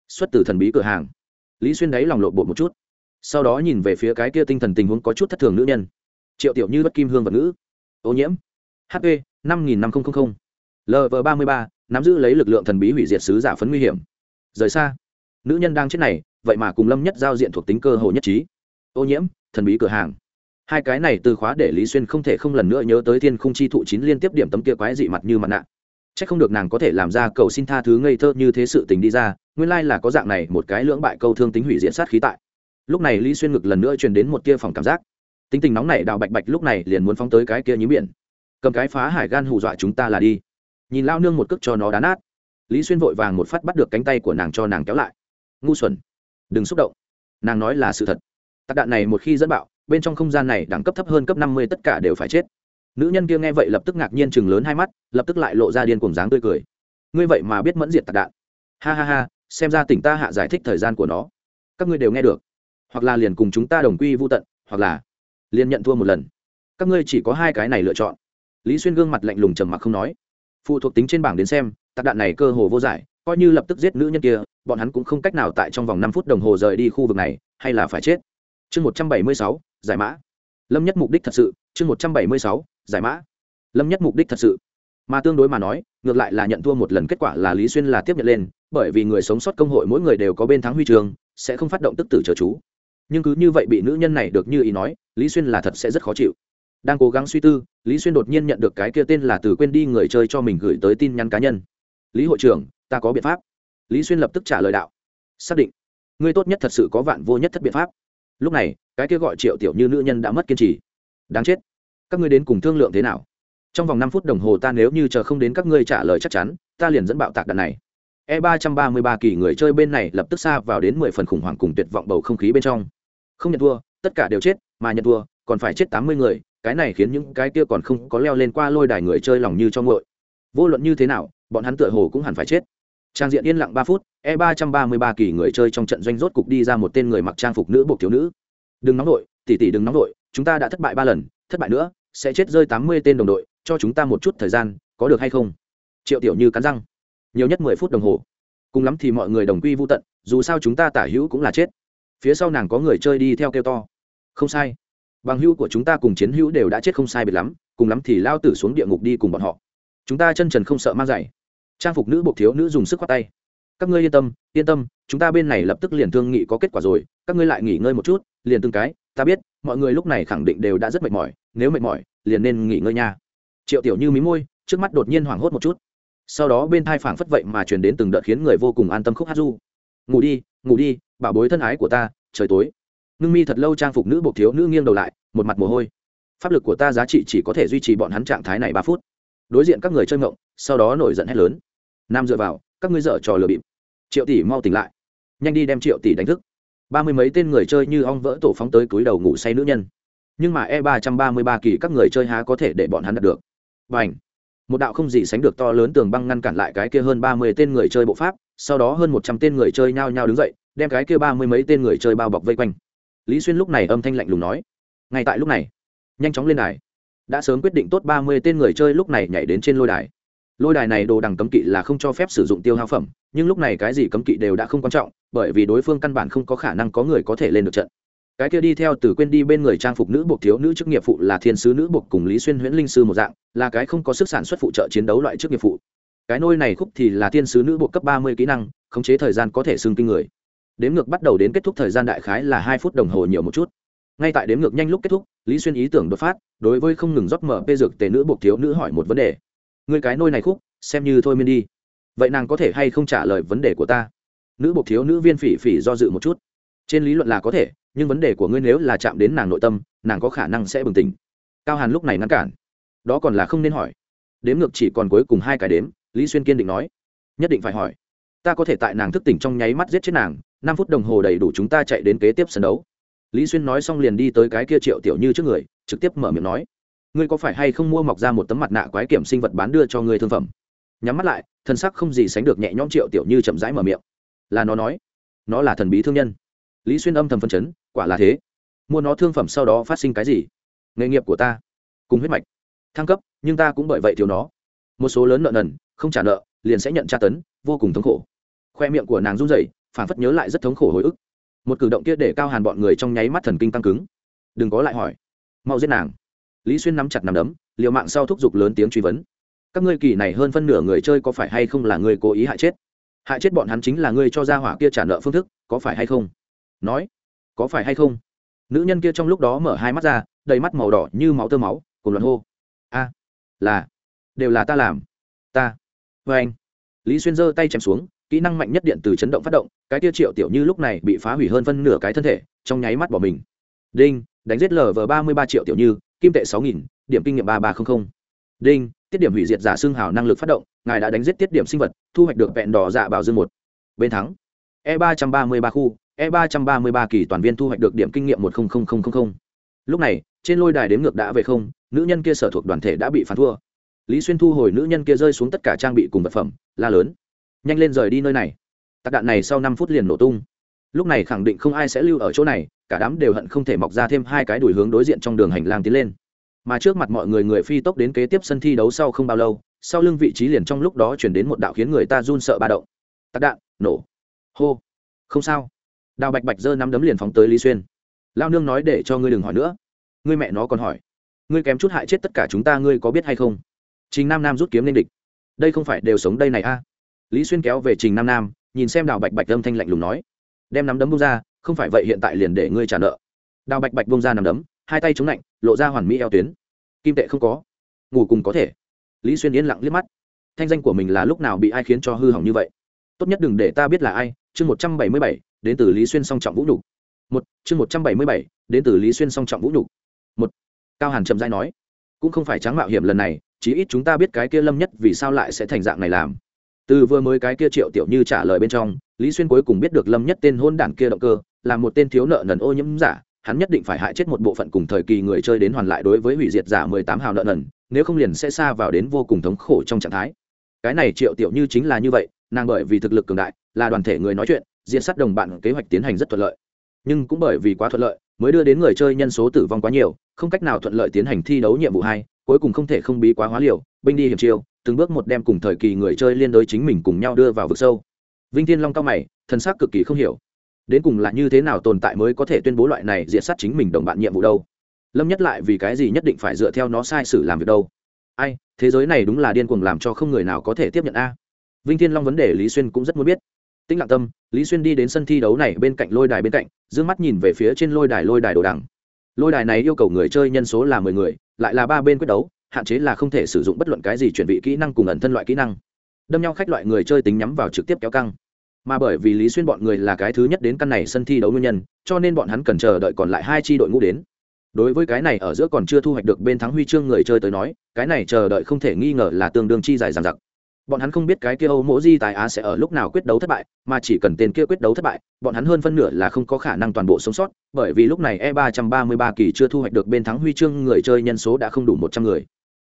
Speaker 1: Xuất từ thần bí cửa hàng. Lý xuyên đáy lòng lộ bộ một chút. Sau đó nhìn về phía cái kia tinh thần tình huống có chút thất thường nữ nhân. Triệu tiểu như bất kim hương vật ngữ. Ô nhiễm. Hp năm nghìn năm trăm linh lv ba mươi ba, nắm giữ lấy lực lượng thần bí hủy diệt sứ giả phấn nguy hiểm. Rời xa. Nữ nhân đang chết này vậy mà cùng lâm nhất giao diện thuộc tính cơ hồ nhất trí. Ô nhiễm, thần bí cửa hàng. Hai cái này từ khóa để lý xuyên không thể không lần nữa nhớ tới thiên khung chi thụ chín liên tiếp điểm tấm kia quái dị mặt như mặt nạ. C h ắ c không được nàng có thể làm ra cầu xin tha thứ ngây thơ như thế sự tình đi ra, nguyên lai là có dạng này một cái lưỡng bại câu thương tính hủy diện sát khí tại. Lúc này lý xuyên ngực lần nữa truyền đến một tia phòng cảm giác. Tính tình nóng này đào bạch bạch lúc này liền muốn phóng tới cái kia nhí biển. Cầm cái phá hải gan hù dọa chúng ta là đi. Nhìn lao nương một cước cho nó đá nát. Lý xuyên vội vàng một phát bắt được cánh tay của nàng cho nàng kéo lại. Ngu xuẩn đừng xúc động. Nàng nói là sự thật. Tạc đạn này một khi dẫn bạo, bên trong không gian này đẳng cấp thấp hơn cấp năm mươi tất cả đều phải chết. Nữ nhân kia nghe vậy lập tức ngạc nhiên chừng lớn hai mắt, lập tức lại lộ ra điên cùng dáng tươi cười. Ngươi vậy mà biết mẫn diệt tạc đạn. Ha ha ha, xem ra tỉnh ta hạ giải thích thời gian của nó. Các ngươi đều nghe được. Hoặc là liền cùng chúng ta đồng quy vô tận, hoặc là liền nhận thua một lần. Các ngươi chỉ có hai cái này lựa chọn. Lý xuyên gương mặt lạnh lùng trầm mặc không nói. Phụ thuộc tính trên bảng đến xem, tạc đạn này cơ hồ vô giải, coi như lập tức giết nữ nhân kia bọn hắn cũng không cách nào tại trong vòng năm phút đồng hồ rời đi khu vực này, hay là phải chết. Chương một trăm bảy mươi sáu, giải mã. Lâm nhất mục đích thật sự, chương một trăm bảy mươi sáu, giải mã. Lâm nhất mục đích thật sự. Mà tương đối mà nói, ngược lại là nhận thua một lần kết quả là lý xuyên là tiếp nhận lên, bởi vì người sống sót công hội mỗi người đều có bên thắng huy trường, sẽ không phát động tức tử chờ chú. Nhưng cứ như vậy bị nữ nhân này được như ý nói, lý xuyên là thật sẽ rất khó chịu. Đang cố gắng suy tư, lý xuyên đột nhiên nhận được cái kia tên là từ quên đi người chơi cho mình gửi tới tin nhắn cá nhân. Lý hội trưởng, ta có biện pháp lý xuyên lập tức trả lời đạo. Xác định. Ngươi tốt nhất thật sự có vạn vô nhất thất biện pháp. Lúc này, cái kia gọi triệu tiểu như nữ nhân đã mất kiên trì. Đáng chết. Các ngươi đến cùng thương lượng thế nào? Trong vòng năm phút đồng hồ ta nếu như chờ không đến các ngươi trả lời chắc chắn, ta liền dẫn bạo tạc đạn này. E ba trăm ba mươi ba kỳ người chơi bên này lập tức xa vào đến mười phần khủng hoảng cùng tuyệt vọng bầu không khí bên trong. Không nhận thua, tất cả đều chết, mà nhận thua, còn phải chết tám mươi người, cái này khiến những cái kia còn không có leo lên qua lôi đài người chơi lòng như cho ngội. Vô luận như thế nào, bọn hắn tựa hồ cũng hẳn phải chết trang diện yên lặng ba phút e ba trăm ba mươi ba kỳ người chơi trong trận doanh rốt cục đi ra một tên người mặc trang phục nữ buộc thiếu nữ. Đừng nóng đội tỉ tỉ đừng nóng đội chúng ta đã thất bại ba lần, thất bại nữa, sẽ chết rơi tám mươi tên đồng đội, cho chúng ta một chút thời gian, có được hay không? Triệu tiểu như cắn răng. Nhiều nhất mười phút đồng hồ. Cùng lắm thì mọi người đồng quy vô tận, dù sao chúng ta tả hữu cũng là chết. Phía sau nàng có người chơi đi theo kêu to. Không sai. Bằng hữu của chúng ta cùng chiến hữu đều đã chết không sai biệt lắm, cùng lắm thì lao tử xuống địa ngục đi cùng bọn họ. Chúng ta chân trần không sợ mang giày trang phục nữ buộc thiếu nữ dùng sức khoát tay. Các ngươi yên tâm yên tâm, chúng ta bên này lập tức liền thương nghị có kết quả rồi, các ngươi lại nghỉ ngơi một chút, liền từng cái, ta biết, mọi người lúc này khẳng định đều đã rất mệt mỏi, nếu mệt mỏi, liền nên nghỉ ngơi nha. Triệu tiểu như mí môi, trước mắt đột nhiên hoảng hốt một chút. Sau đó bên thai phảng phất vậy mà truyền đến từng đợt khiến người vô cùng an tâm khúc hát du. Ngủ đi ngủ đi, bảo bối thân ái của ta, trời tối. Ngưng mi thật lâu trang phục nữ buộc thiếu nữ nghiêng đầu lại, một mặt mồ hôi. Pháp lực của ta giá trị chỉ có thể duy trì bọn hắn trạng thái này ba phút. Đối diện các người chơi ngộng, sau đó nổi giận hét lớn nam dựa vào, các ngươi dở trò lừa bịp. Triệu tỷ mau tỉnh lại. Nhanh đi đem triệu tỷ đánh thức. Ba mươi mấy tên người chơi như ong vỡ tổ phóng tới túi đầu ngủ say nữ nhân. Nhưng mà e ba trăm ba mươi ba kỳ các người chơi há có thể để bọn hắn đạt được. Và ảnh một đạo không gì sánh được to lớn tường băng ngăn cản lại cái kia hơn ba mươi tên người chơi bộ pháp, sau đó hơn một trăm tên người chơi nhao nhao đứng dậy, đem cái kia ba mươi mấy tên người chơi bao bọc vây quanh. Lý xuyên lúc này âm thanh lạnh lùng nói, ngay tại lúc này, nhanh chóng lên đài. Đã sớm quyết định tốt ba mươi tên người chơi lúc này nhảy đến trên lôi đài lôi đài này đồ đằng cấm kỵ là không cho phép sử dụng tiêu hao phẩm, nhưng lúc này cái gì cấm kỵ đều đã không quan trọng, bởi vì đối phương căn bản không có khả năng có người có thể lên được trận. Cái kia đi theo từ quên đi bên người trang phục nữ buộc thiếu nữ chức nghiệp phụ là thiên sứ nữ buộc cùng lý xuyên huyễn linh sư một dạng, là cái không có sức sản xuất phụ trợ chiến đấu loại chức nghiệp phụ. Cái nôi này khúc thì là thiên sứ nữ buộc cấp ba mươi kỹ năng, khống chế thời gian có thể xưng kinh người. Đếm ngược bắt đầu đến kết thúc thời gian đại khái là hai phút đồng hồ nhiều một chút. Ngay tại đếm ngược nhanh lúc kết thúc, lý xuyên ý tưởng đột phát, đối với không ngừng rót mở pê dược tề nữ buộc thiếu nữ hỏi một vấn đề người cái nôi này khúc, xem như thôi miên đi. Vậy nàng có thể hay không trả lời vấn đề của ta? Nữ bộc thiếu nữ viên phỉ phỉ do dự một chút. Trên lý luận là có thể, nhưng vấn đề của ngươi nếu là chạm đến nàng nội tâm, nàng có khả năng sẽ bừng tỉnh. Cao hàn lúc này ngăn cản. Đó còn là không nên hỏi. Đếm ngược chỉ còn cuối cùng hai cái đếm, lý xuyên kiên định nói. Nhất định phải hỏi. Ta có thể tại nàng thức tỉnh trong nháy mắt giết chết nàng, năm phút đồng hồ đầy đủ chúng ta chạy đến kế tiếp sân đấu. Lý xuyên nói xong liền đi tới cái kia triệu tiểu như trước người, trực tiếp mở miệng nói ngươi có phải hay không mua mọc ra một tấm mặt nạ quái kiểm sinh vật bán đưa cho ngươi thương phẩm? Nhắm mắt lại, thân sắc không gì sánh được nhẹ nhõm triệu tiểu như chậm rãi mở miệng. Là nó nói. Nó là thần bí thương nhân. Lý xuyên âm thầm phân chấn, quả là thế. Mua nó thương phẩm sau đó phát sinh cái gì? Nghề nghiệp của ta. Cùng huyết mạch. Thăng cấp, nhưng ta cũng bởi vậy thiếu nó. Một số lớn nợ nần, không trả nợ, liền sẽ nhận tra tấn, vô cùng thống khổ. Khoe miệng của nàng run rẩy phản phất nhớ lại rất thống khổ hồi ức. Một cử động kia để cao hàn bọn người trong nháy mắt thần kinh tăng cứng. Đừng có lại hỏi. Mau giết nàng lý xuyên nắm chặt nằm đấm, liều mạng sau thúc giục lớn tiếng truy vấn. Các ngươi kỳ này hơn phân nửa người chơi có phải hay không là người cố ý hại chết? Hại chết bọn hắn chính là ngươi cho ra hỏa kia trả nợ phương thức, có phải hay không? Nói, có phải hay không? Nữ nhân kia trong lúc đó mở hai mắt ra, đầy mắt màu đỏ như máu tơ máu, cùng luận hô. A, là, đều là ta làm. Ta vê anh. Lý xuyên giơ tay chém xuống, kỹ năng mạnh nhất điện từ chấn động phát động, cái tia triệu tiểu như lúc này bị phá hủy hơn phân nửa cái thân thể, trong nháy mắt bỏ mình. Đinh, đánh giết lv ba mươi ba triệu tiểu như kim tệ sáu nghìn, điểm kinh nghiệm ba ba trăm linh đinh, tiết điểm hủy diệt giả xương hào năng lực phát động, ngài đã đánh giết tiết điểm sinh vật, thu hoạch được vẹn đỏ dạ bảo dương một. Bên thắng. E ba trăm ba mươi ba khu e ba trăm ba mươi ba kỳ toàn viên thu hoạch được điểm kinh nghiệm một lúc này, trên lôi đài đếm ngược đã về không, nữ nhân kia sở thuộc đoàn thể đã bị phản thua. Lý xuyên thu hồi nữ nhân kia rơi xuống tất cả trang bị cùng vật phẩm, la lớn. Nhanh lên rời đi nơi này. Tạc đạn này sau năm phút liền nổ tung. Lúc này khẳng định không ai sẽ lưu ở chỗ này cả đám đều hận không thể mọc ra thêm hai cái đuổi hướng đối diện trong đường hành lang tiến lên. Mà trước mặt mọi người người phi tốc đến kế tiếp sân thi đấu sau không bao lâu, sau lưng vị trí liền trong lúc đó chuyển đến một đạo khiến người ta run sợ ba động. Tạc đạn, nổ. Hô. Không sao. Đào bạch bạch giơ nắm đấm liền phóng tới lý xuyên. Lao nương nói để cho ngươi đừng hỏi nữa. Ngươi mẹ nó còn hỏi. Ngươi kém chút hại chết tất cả chúng ta ngươi có biết hay không? Trình nam nam rút kiếm lên địch. Đây không phải đều sống đây này a? À? lý xuyên kéo về trình nam nam, nhìn xem đào bạch bạch âm thanh lạnh lùng nói. Đem nắm đấm bông ra không phải vậy hiện tại liền để ngươi trả nợ. Đào bạch bạch bông ra nắm đấm, hai tay chống lạnh, lộ ra hoàn mỹ eo tuyến. Kim tệ không có. Ngủ cùng có thể. Lý xuyên yên lặng liếc mắt. Thanh danh của mình là lúc nào bị ai khiến cho hư hỏng như vậy? Tốt nhất đừng để ta biết là ai. Chương một trăm bảy mươi bảy, đến từ lý xuyên song trọng vũ nhục. Một, chương một trăm bảy mươi bảy, đến từ lý xuyên song trọng vũ nhục. Một, cao hàn trầm dai nói, cũng không phải trắng mạo hiểm lần này, chí ít chúng ta biết cái kia lâm nhất vì sao lại sẽ thành dạng này làm. Từ vừa mới cái kia triệu tiểu như trả lời bên trong, lý xuyên cuối cùng biết được lâm nhất tên hôn đản kia động cơ là một tên thiếu nợ nần ô nhiễm giả, hắn nhất định phải hại chết một bộ phận cùng thời kỳ người chơi đến hoàn lại đối với hủy diệt giả mười tám hào nợ nần, nếu không liền sẽ xa vào đến vô cùng thống khổ trong trạng thái. Cái này triệu tiểu như chính là như vậy, nàng bởi vì thực lực cường đại, là đoàn thể người nói chuyện diện sát đồng bạn kế hoạch tiến hành rất thuận lợi. Nhưng cũng bởi vì quá thuận lợi, mới đưa đến người chơi nhân số tử vong quá nhiều, không cách nào thuận lợi tiến hành thi đấu nhiệm vụ hai, cuối cùng không thể không bí quá hóa liều, binh đi hiểm chiêu, từng bước một đem cùng thời kỳ người chơi liên đối chính mình cùng nhau đưa vào vực sâu. Vinh thiên long cao mày thân xác cực kỳ không hiểu đến cùng là như thế nào tồn tại mới có thể tuyên bố loại này diện sát chính mình đồng bạn nhiệm vụ đâu? Lâm nhất lại vì cái gì nhất định phải dựa theo nó sai sử làm việc đâu? Ai, thế giới này đúng là điên cuồng làm cho không người nào có thể tiếp nhận a. Vinh thiên long vấn đề lý xuyên cũng rất muốn biết. Tĩnh lặng tâm, lý xuyên đi đến sân thi đấu này bên cạnh lôi đài bên cạnh d ư ơ n g mắt nhìn về phía trên lôi đài lôi đài đồ đằng. Lôi đài này yêu cầu người chơi nhân số là mười người, lại là ba bên quyết đấu, hạn chế là không thể sử dụng bất luận cái gì chuẩn bị kỹ năng cùng ẩn thân loại kỹ năng. Đâm nhau khách loại người chơi tính nhắm vào trực tiếp kéo căng mà bởi vì lý xuyên bọn người là cái thứ nhất đến căn này sân thi đấu nguyên nhân, cho nên bọn hắn cần chờ đợi còn lại hai tri đội ngũ đến. Đối với cái này ở giữa còn chưa thu hoạch được bên thắng huy chương người chơi tới nói, cái này chờ đợi không thể nghi ngờ là tương đương chi dài dằng dặc. Bọn hắn không biết cái kia âu mỗ di tài á sẽ ở lúc nào quyết đấu thất bại, mà chỉ cần tên kia quyết đấu thất bại, bọn hắn hơn phân nửa là không có khả năng toàn bộ sống sót, bởi vì lúc này e ba trăm ba mươi ba kỳ chưa thu hoạch được bên thắng huy chương người chơi nhân số đã không đủ một trăm người.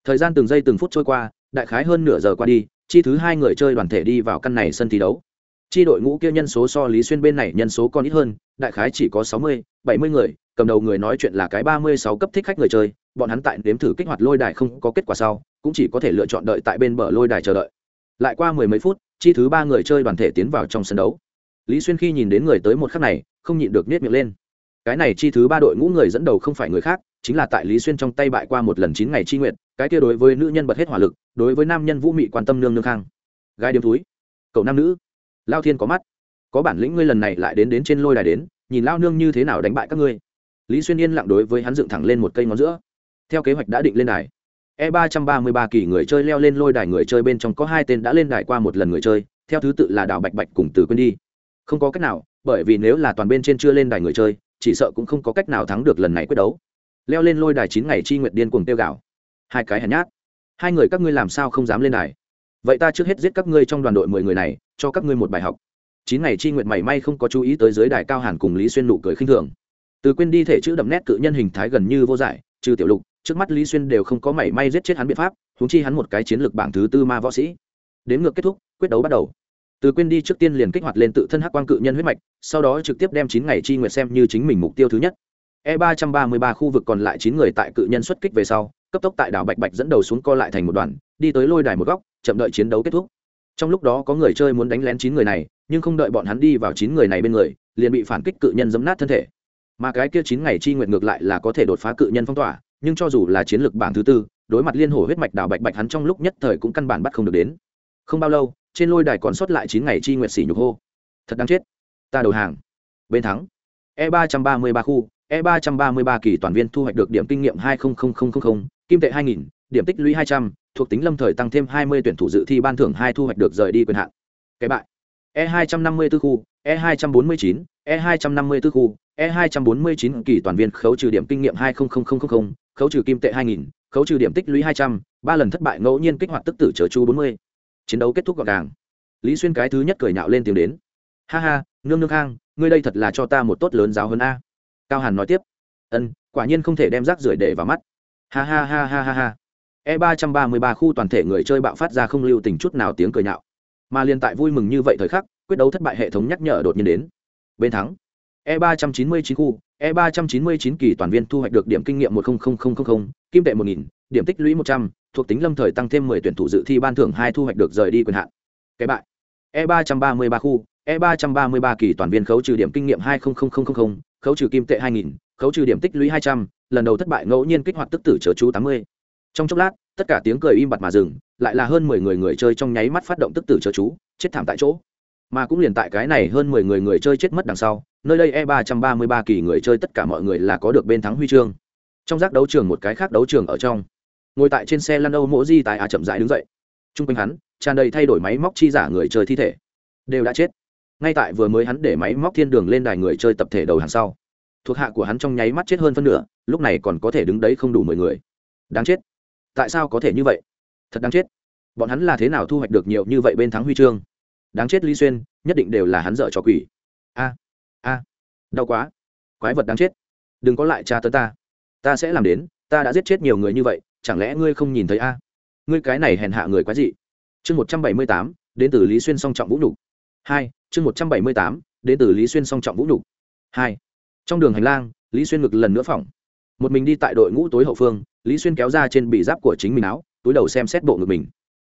Speaker 1: Thời gian từng giây từng phút trôi qua, đại khái hơn nửa giờ qua đi, chi thứ hai người chơi đoàn thể đi vào căn này sân thi đấu chi đội ngũ kia nhân số so lý xuyên bên này nhân số còn ít hơn, đại khái chỉ có sáu mươi, bảy mươi người, cầm đầu người nói chuyện là cái ba mươi sáu cấp thích khách người chơi, bọn hắn tại nếm thử kích hoạt lôi đài không có kết quả sau, cũng chỉ có thể lựa chọn đợi tại bên bờ lôi đài chờ đợi. Lại qua mười mấy phút, chi thứ ba người chơi đoàn thể tiến vào trong sân đấu. Lý xuyên khi nhìn đến người tới một khắc này, không nhịn được nết miệng lên. Cái này chi thứ ba đội ngũ người dẫn đầu không phải người khác, chính là tại lý xuyên trong tay bại qua một lần chín ngày chi nguyện, cái kia đối với nữ nhân bật hết hỏa lực, đối với nam nhân vũ mị quan tâm nương nương khang. Gai điếm túi, cậu nam nữ lao thiên có mắt. Có bản lĩnh ngươi lần này lại đến đến trên lôi đài đến, nhìn lao nương như thế nào đánh bại các ngươi. Lý xuyên yên lặng đối với hắn dựng thẳng lên một cây ngón giữa. Theo kế hoạch đã định lên đài. E ba trăm ba mươi ba kỳ người chơi leo lên lôi đài người chơi bên trong có hai tên đã lên đài qua một lần người chơi, theo thứ tự là đào bạch bạch cùng từ quên đi. Không có cách nào, bởi vì nếu là toàn bên trên chưa lên đài người chơi, chỉ sợ cũng không có cách nào thắng được lần này quyết đấu. Leo lên lôi đài chín ngày chi nguyệt điên cuồng tiêu gạo hai cái hèn nhát. Hai người các ngươi làm sao không dám lên đài? Vậy ta trước hết giết các ngươi trong đoàn đội mười người này, cho các ngươi một bài học. Chín ngày chi nguyệt mảy may không có chú ý tới dưới đài cao hàn cùng lý xuyên nụ cười khinh thường. Từ quên đi thể chữ đậm nét cự nhân hình thái gần như vô giải, trừ tiểu lục, trước mắt lý xuyên đều không có mảy may giết chết hắn biện pháp húng chi hắn một cái chiến lược bảng thứ tư ma võ sĩ. Đến ngược kết thúc, quyết đấu bắt đầu. Từ quên đi trước tiên liền kích hoạt lên tự thân hắc quang cự nhân huyết mạch, sau đó trực tiếp đem chín ngày chi nguyệt xem như chính mình mục tiêu thứ nhất. E ba trăm ba mươi ba khu vực còn lại chín người tại cự nhân xuất kích về sau, cấp tốc tại đảo bạch bạch dẫn đầu xuống co lại thành một đoàn, đi tới lôi đài một góc chậm đợi chiến đấu kết thúc. Trong lúc đó có người chơi muốn đánh lén chín người này, nhưng không đợi bọn hắn đi vào chín người này bên người, liền bị phản kích cự nhân giấm nát thân thể. Mà cái kia chín ngày chi nguyện ngược lại là có thể đột phá cự nhân phong tỏa, nhưng cho dù là chiến lược bảng thứ tư, đối mặt liên hổ huyết mạch đào bạch bạch hắn trong lúc nhất thời cũng căn bản bắt không được đến. Không bao lâu, trên lôi đài còn sót lại chín ngày chi nguyện xỉ nhục hô. Thật đáng chết. Ta đầu hàng. Bên thắng. E ba trăm ba mươi ba khu e ba trăm ba mươi ba kỳ toàn viên thu hoạch được điểm kinh nghiệm hai kim tệ hai nghìn, điểm tích lũy hai trăm thuộc tính lâm thời tăng thêm hai mươi tuyển thủ dự thi ban thưởng hai thu hoạch được rời đi quyền hạn. Cái bại. E hai trăm năm mươi 254 khu e hai trăm bốn mươi chín e hai trăm năm mươi 254 khu e hai trăm bốn mươi chín kỳ toàn viên khấu trừ điểm kinh nghiệm hai khấu trừ kim tệ hai nghìn, khấu trừ điểm tích lũy hai trăm, ba lần thất bại ngẫu nhiên kích hoạt tức tử trở chu bốn mươi. Chiến đấu kết thúc gọn gàng. Lý xuyên cái thứ nhất cười nhạo lên tiếng đến. Ha ha, nương nương khang, ngươi đây thật là cho ta một tốt lớn giáo hơn a. Cao hàn nói tiếp. Ân, quả nhiên không thể đem rác rưởi để vào mắt. Ha ha ha ha ha ha. E333 khu toàn thể người chơi bạo phát ra không lưu tình chút nào tiếng cười nhạo. Mà liên tại vui mừng như vậy thời khắc, quyết đấu thất bại hệ thống nhắc nhở đột nhiên đến. Bên thắng. E399 khu, E399 kỳ toàn viên thu hoạch được điểm kinh nghiệm 100000, kim tệ 1000, điểm tích lũy 100, thuộc tính lâm thời tăng thêm 10 tuyển thủ dự thi ban thưởng 2 thu hoạch được rời đi quyền hạn. Cái bại. E333 khu, E333 kỳ toàn viên khấu trừ điểm kinh nghiệm 200000, khấu trừ kim tệ 2000, khấu trừ điểm tích lũy 200, lần đầu thất bại ngẫu nhiên kích hoạt tức tử chớ chú 80 trong chốc lát, tất cả tiếng cười im bặt mà dừng, lại là hơn mười người người chơi trong nháy mắt phát động tức tử chớ chú, chết thảm tại chỗ. Mà cũng liền tại cái này hơn mười người người chơi chết mất đằng sau, nơi đây e ba trăm ba mươi ba kỳ người chơi tất cả mọi người là có được bên thắng huy chương. Trong giác đấu trường một cái khác đấu trường ở trong. Ngồi tại trên xe lăn âu mỗ di tài à chậm rãi đứng dậy. T r u n g quanh hắn, tràn đầy thay đổi máy móc chi giả người chơi thi thể. Đều đã chết. Ngay tại vừa mới hắn để máy móc thiên đường lên đài người chơi tập thể đầu hàng sau. Thuộc hạ của hắn trong nháy mắt chết hơn phân nửa, lúc này còn có thể đứng đấy không đủ mười người. Đáng chết tại sao có thể như vậy? Thật đáng chết. Bọn hắn là thế nào thu hoạch được nhiều như vậy bên thắng huy chương? Đáng chết lý xuyên, nhất định đều là hắn dở cho quỷ. A a, đau quá. Quái vật đáng chết. Đừng có lại cha tấn ta. Ta sẽ làm đến, ta đã giết chết nhiều người như vậy, chẳng lẽ ngươi không nhìn thấy a? Ngươi cái này hèn hạ người quái dị. Chương một trăm bảy mươi tám, đến từ lý xuyên song trọng vũ nhục. Hai, chương một trăm bảy mươi tám, đến từ lý xuyên song trọng vũ nhục. Hai, trong đường hành lang, lý xuyên ngực lần nữa phỏng. Một mình đi tại đội ngũ tối hậu phương lý xuyên kéo ra trên bị giáp của chính mình áo, túi đầu xem xét bộ ngực mình.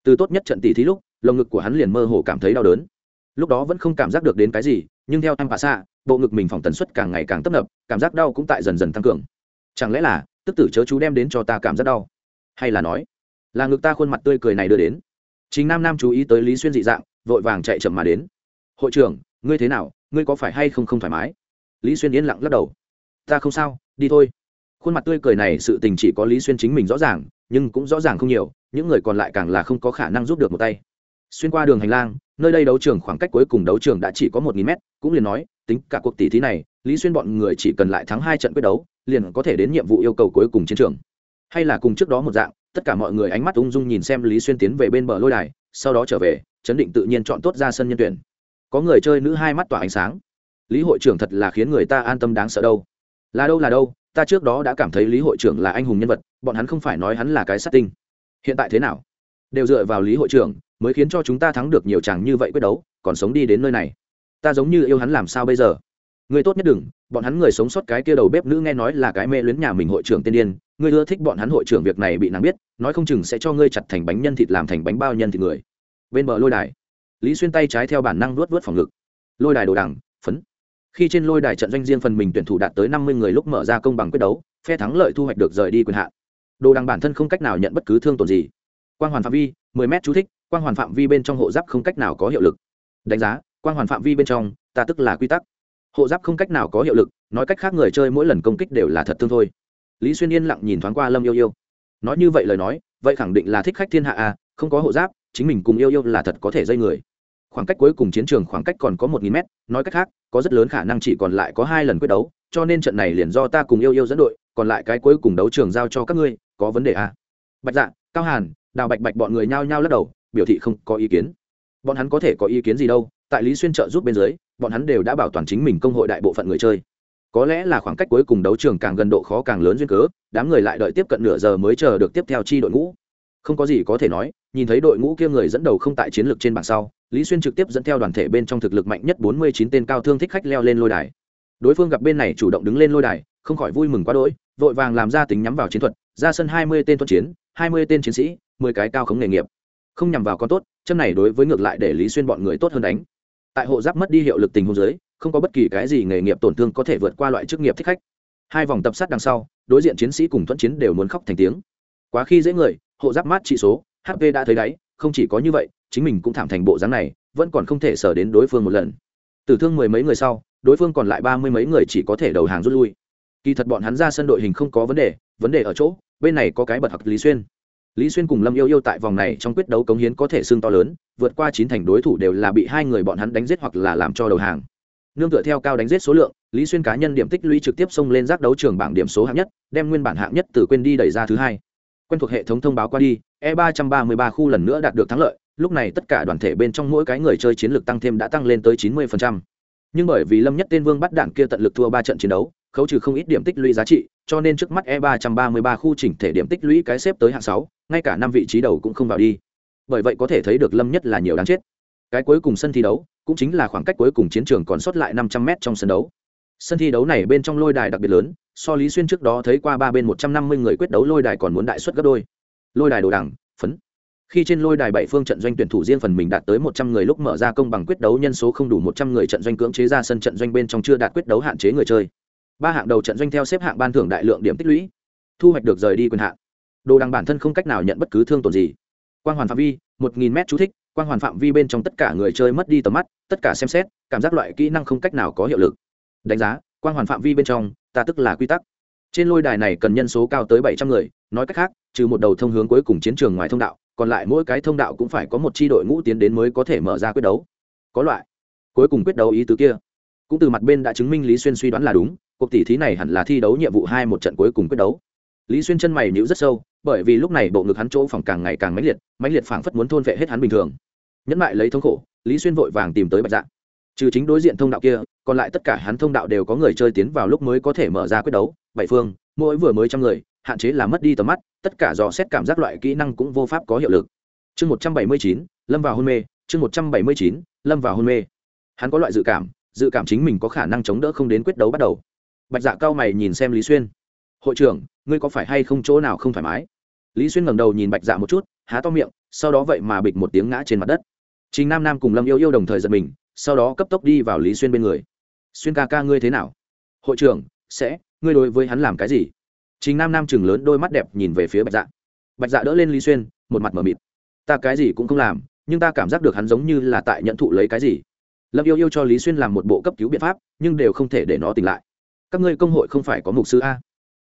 Speaker 1: Từ tốt nhất trận tỷ thí lúc, lồng ngực của hắn liền mơ hồ cảm thấy đau đớn. Lúc đó vẫn không cảm giác được đến cái gì, nhưng theo tham bà xạ, bộ ngực mình phòng tần suất càng ngày càng tấp nập, cảm giác đau cũng tại dần dần tăng cường. Chẳng lẽ là, tức tử chớ chú đem đến cho ta cảm giác đau? Hay là nói, là ngực ta khuôn mặt tươi cười này đưa đến? Chính nam nam chú ý tới lý xuyên dị dạng, vội vàng chạy chậm mà đến. Hội trưởng, ngươi thế nào, ngươi có phải hay không không thoải mái? Lý xuyên yên lặng lắc đầu. Ta không sao, đi thôi khuôn mặt tươi cười này sự tình chỉ có lý xuyên chính mình rõ ràng, nhưng cũng rõ ràng không nhiều, những người còn lại càng là không có khả năng giúp được một tay. Xuyên qua đường hành lang, nơi đây đấu trường khoảng cách cuối cùng đấu trường đã chỉ có một nghìn mét, cũng liền nói, tính cả cuộc tỷ thí này, lý xuyên bọn người chỉ cần lại thắng hai trận quyết đấu, liền có thể đến nhiệm vụ yêu cầu cuối cùng chiến trường. Hay là cùng trước đó một dạng, tất cả mọi người ánh mắt ung dung nhìn xem lý xuyên tiến về bên bờ lôi đài, sau đó trở về, chấn định tự nhiên chọn tốt ra sân nhân tuyển. Có người chơi nữ hai mắt tỏa ánh sáng. Lý hội trưởng thật là khiến người ta an tâm đáng sợ đâu. Là đâu là đâu ta trước đó đã cảm thấy lý hội trưởng là anh hùng nhân vật, bọn hắn không phải nói hắn là cái sát tinh. Hiện tại thế nào? Đều dựa vào lý hội trưởng mới khiến cho chúng ta thắng được nhiều chàng như vậy quyết đấu, còn sống đi đến nơi này. Ta giống như yêu hắn làm sao bây giờ? Người tốt nhất đừng, bọn hắn người sống sót cái kia đầu bếp nữ nghe nói là cái mê luyến nhà mình hội trưởng tiên điên ngươi ưa thích bọn hắn hội trưởng việc này bị nàng biết, nói không chừng sẽ cho ngươi chặt thành bánh nhân thịt làm thành bánh bao nhân thịt người. Bên bờ lôi đài, lý xuyên tay trái theo bản năng luốt vớt phòng ngực. Lôi đài đồ đằng, phấn khi trên lôi đài trận doanh riêng phần mình tuyển thủ đạt tới năm mươi người lúc mở ra công bằng quyết đấu, phe thắng lợi thu hoạch được rời đi quyền hạn. Đồ đằng bản thân không cách nào nhận bất cứ thương tổn gì. Quang hoàn phạm vi 10 m chú thích, quang hoàn phạm vi bên trong hộ giáp không cách nào có hiệu lực. Đánh giá, quang hoàn phạm vi bên trong, ta tức là quy tắc. Hộ giáp không cách nào có hiệu lực, nói cách khác người chơi mỗi lần công kích đều là thật thương thôi. Lý xuyên yên lặng nhìn thoáng qua lâm yêu yêu. Nói như vậy lời nói, vậy khẳng định là thích khách thiên hạ a, không có hộ giáp, chính mình cùng yêu yêu là thật có thể dây người khoảng cách cuối cùng chiến trường khoảng cách còn có một nghìn mét, nói cách khác, có rất lớn khả năng chỉ còn lại có hai lần quyết đấu, cho nên trận này liền do ta cùng yêu yêu dẫn đội, còn lại cái cuối cùng đấu trường giao cho các ngươi, có vấn đề à? bạch dạ cao hàn, đào bạch bạch bọn người nhao nhao lắc đầu, biểu thị không có ý kiến. Bọn hắn có thể có ý kiến gì đâu, tại lý xuyên trợ giúp bên dưới, bọn hắn đều đã bảo toàn chính mình công hội đại bộ phận người chơi. Có lẽ là khoảng cách cuối cùng đấu trường càng gần độ khó càng lớn duyên cớ, đám người lại đợi tiếp cận nửa giờ mới chờ được tiếp theo chi đội ngũ. Không có gì có thể nói, nhìn thấy đội ngũ kia người dẫn đầu không tại chiến lược trên bảng sau lý xuyên trực tiếp dẫn theo đoàn thể bên trong thực lực mạnh nhất bốn mươi chín tên cao thương thích khách leo lên lôi đài. Đối phương gặp bên này chủ động đứng lên lôi đài, không khỏi vui mừng quá đỗi, vội vàng làm ra tính nhắm vào chiến thuật, ra sân hai mươi tên tuân chiến, hai mươi tên chiến sĩ, mười cái cao khống nghề nghiệp. Không nhằm vào con tốt, chân này đối với ngược lại để lý xuyên bọn người tốt hơn đánh. Tại hộ giáp mất đi hiệu lực tình hôn giới không có bất kỳ cái gì nghề nghiệp tổn thương có thể vượt qua loại chức nghiệp thích khách. Hai vòng tập sát đằng sau, đối diện chiến sĩ cùng thuận chiến đều muốn khóc thành tiếng. Quá khi dễ người, hộ giáp mát trị số hp đã thấy đáy, không chỉ có như vậy chính mình cũng thảm thành bộ dáng này, vẫn còn không thể sở đến đối phương một lần. Tử thương mười mấy người sau, đối phương còn lại ba mươi mấy người chỉ có thể đầu hàng rút lui. Kỳ thật bọn hắn ra sân đội hình không có vấn đề vấn đề ở chỗ, bên này có cái bật học lý xuyên. Lý xuyên cùng lâm yêu yêu tại vòng này trong quyết đấu cống hiến có thể xương to lớn, vượt qua chín thành đối thủ đều là bị hai người bọn hắn đánh giết hoặc là làm cho đầu hàng. Nương tựa theo cao đánh giết số lượng, lý xuyên cá nhân điểm tích lũy trực tiếp xông lên giác đấu trường bảng điểm số hạng nhất, đem nguyên bản hạng nhất từ quên đi đẩy ra thứ hai. Quen thuộc hệ thống thông báo qua đi e ba trăm ba mươi ba khu lần nữa đạt được thắng lợi lúc này tất cả đoàn thể bên trong mỗi cái người chơi chiến lược tăng thêm đã tăng lên tới chín mươi nhưng bởi vì lâm nhất tên vương bắt đạn kia tận lực thua ba trận chiến đấu, khấu trừ không ít điểm tích lũy giá trị, cho nên trước mắt e ba trăm ba mươi ba khu chỉnh thể điểm tích lũy cái xếp tới hạng sáu, ngay cả năm vị trí đầu cũng không vào đi. Bởi vậy có thể thấy được lâm nhất là nhiều đáng chết. Cái cuối cùng sân thi đấu, cũng chính là khoảng cách cuối cùng chiến trường còn sót lại năm trăm m trong sân đấu. Sân thi đấu này bên trong lôi đài đặc biệt lớn, so lý xuyên trước đó thấy qua ba bên một trăm năm mươi người quyết đấu lôi đài còn muốn đại suất gấp đôi. Lôi đài đồ đẳng phấn khi trên lôi đài bảy phương trận doanh tuyển thủ riêng phần mình đạt tới một trăm người lúc mở ra công bằng quyết đấu nhân số không đủ một trăm người trận doanh cưỡng chế ra sân trận doanh bên trong chưa đạt quyết đấu hạn chế người chơi. Ba hạng đầu trận doanh theo xếp hạng ban thưởng đại lượng điểm tích lũy, thu hoạch được rời đi quyền hạn. Đồ đằng bản thân không cách nào nhận bất cứ thương tổn gì. Quan hoàn phạm vi, một nghìn m chú thích quan hoàn phạm vi bên trong tất cả người chơi mất đi tầm mắt, tất cả xem xét, cảm giác loại kỹ năng không cách nào có hiệu lực. Đánh giá quan hoàn phạm vi bên trong, ta tức là quy tắc. Trên lôi đài này cần nhân số cao tới bảy trăm người, nói cách khác, trừ một đầu thông hướng cuối cùng chiến trường ngoài thông đạo còn lại mỗi cái thông đạo cũng phải có một chi đội ngũ tiến đến mới có thể mở ra quyết đấu. Có loại. Cuối cùng quyết đấu ý tứ kia. Cũng từ mặt bên đã chứng minh lý xuyên suy đoán là đúng, cuộc tỷ thí này hẳn là thi đấu nhiệm vụ hai một trận cuối cùng quyết đấu. Lý xuyên chân mày nhíu rất sâu, bởi vì lúc này bộ ngực hắn chỗ phòng càng ngày càng mãnh liệt mãnh liệt phảng phất muốn thôn vệ hết hắn bình thường. Nhẫn lại lấy thống khổ, lý xuyên vội vàng tìm tới bạch dạ. Trừ chính đối diện thông đạo kia, còn lại tất cả hắn thông đạo đều có người chơi tiến vào lúc mới có thể mở ra quyết đấu. Bảy phương, mỗi vừa mới trăm người hạn chế là mất đi tầm mắt, tất cả dò xét cảm giác loại kỹ năng cũng vô pháp có hiệu lực. Chương một trăm bảy mươi chín, lâm vào hôn mê, chương một trăm bảy mươi chín, lâm vào hôn mê. Hắn có loại dự cảm dự cảm chính mình có khả năng chống đỡ không đến quyết đấu bắt đầu. Bạch dạ cao mày nhìn xem lý xuyên. Hội trưởng, ngươi có phải hay không chỗ nào không thoải mái? Lý xuyên ngẩng đầu nhìn bạch dạ một chút, há to miệng, sau đó vậy mà bịch một tiếng ngã trên mặt đất. Chính nam nam cùng lâm yêu yêu đồng thời giật mình, sau đó cấp tốc đi vào lý xuyên bên người. Xuyên ca ca ngươi thế nào? Hội trưởng, sẽ, ngươi đối với hắn làm cái gì? Chính nam nam chừng lớn đôi mắt đẹp nhìn về phía bạch dạ. Bạch dạ đỡ lên lý xuyên, một mặt m ở mịt. Ta cái gì cũng không làm, nhưng ta cảm giác được hắn giống như là tại nhận thụ lấy cái gì. Lâm yêu yêu cho lý xuyên làm một bộ cấp cứu biện pháp, nhưng đều không thể để nó tỉnh lại. Các ngươi công hội không phải có mục sư a.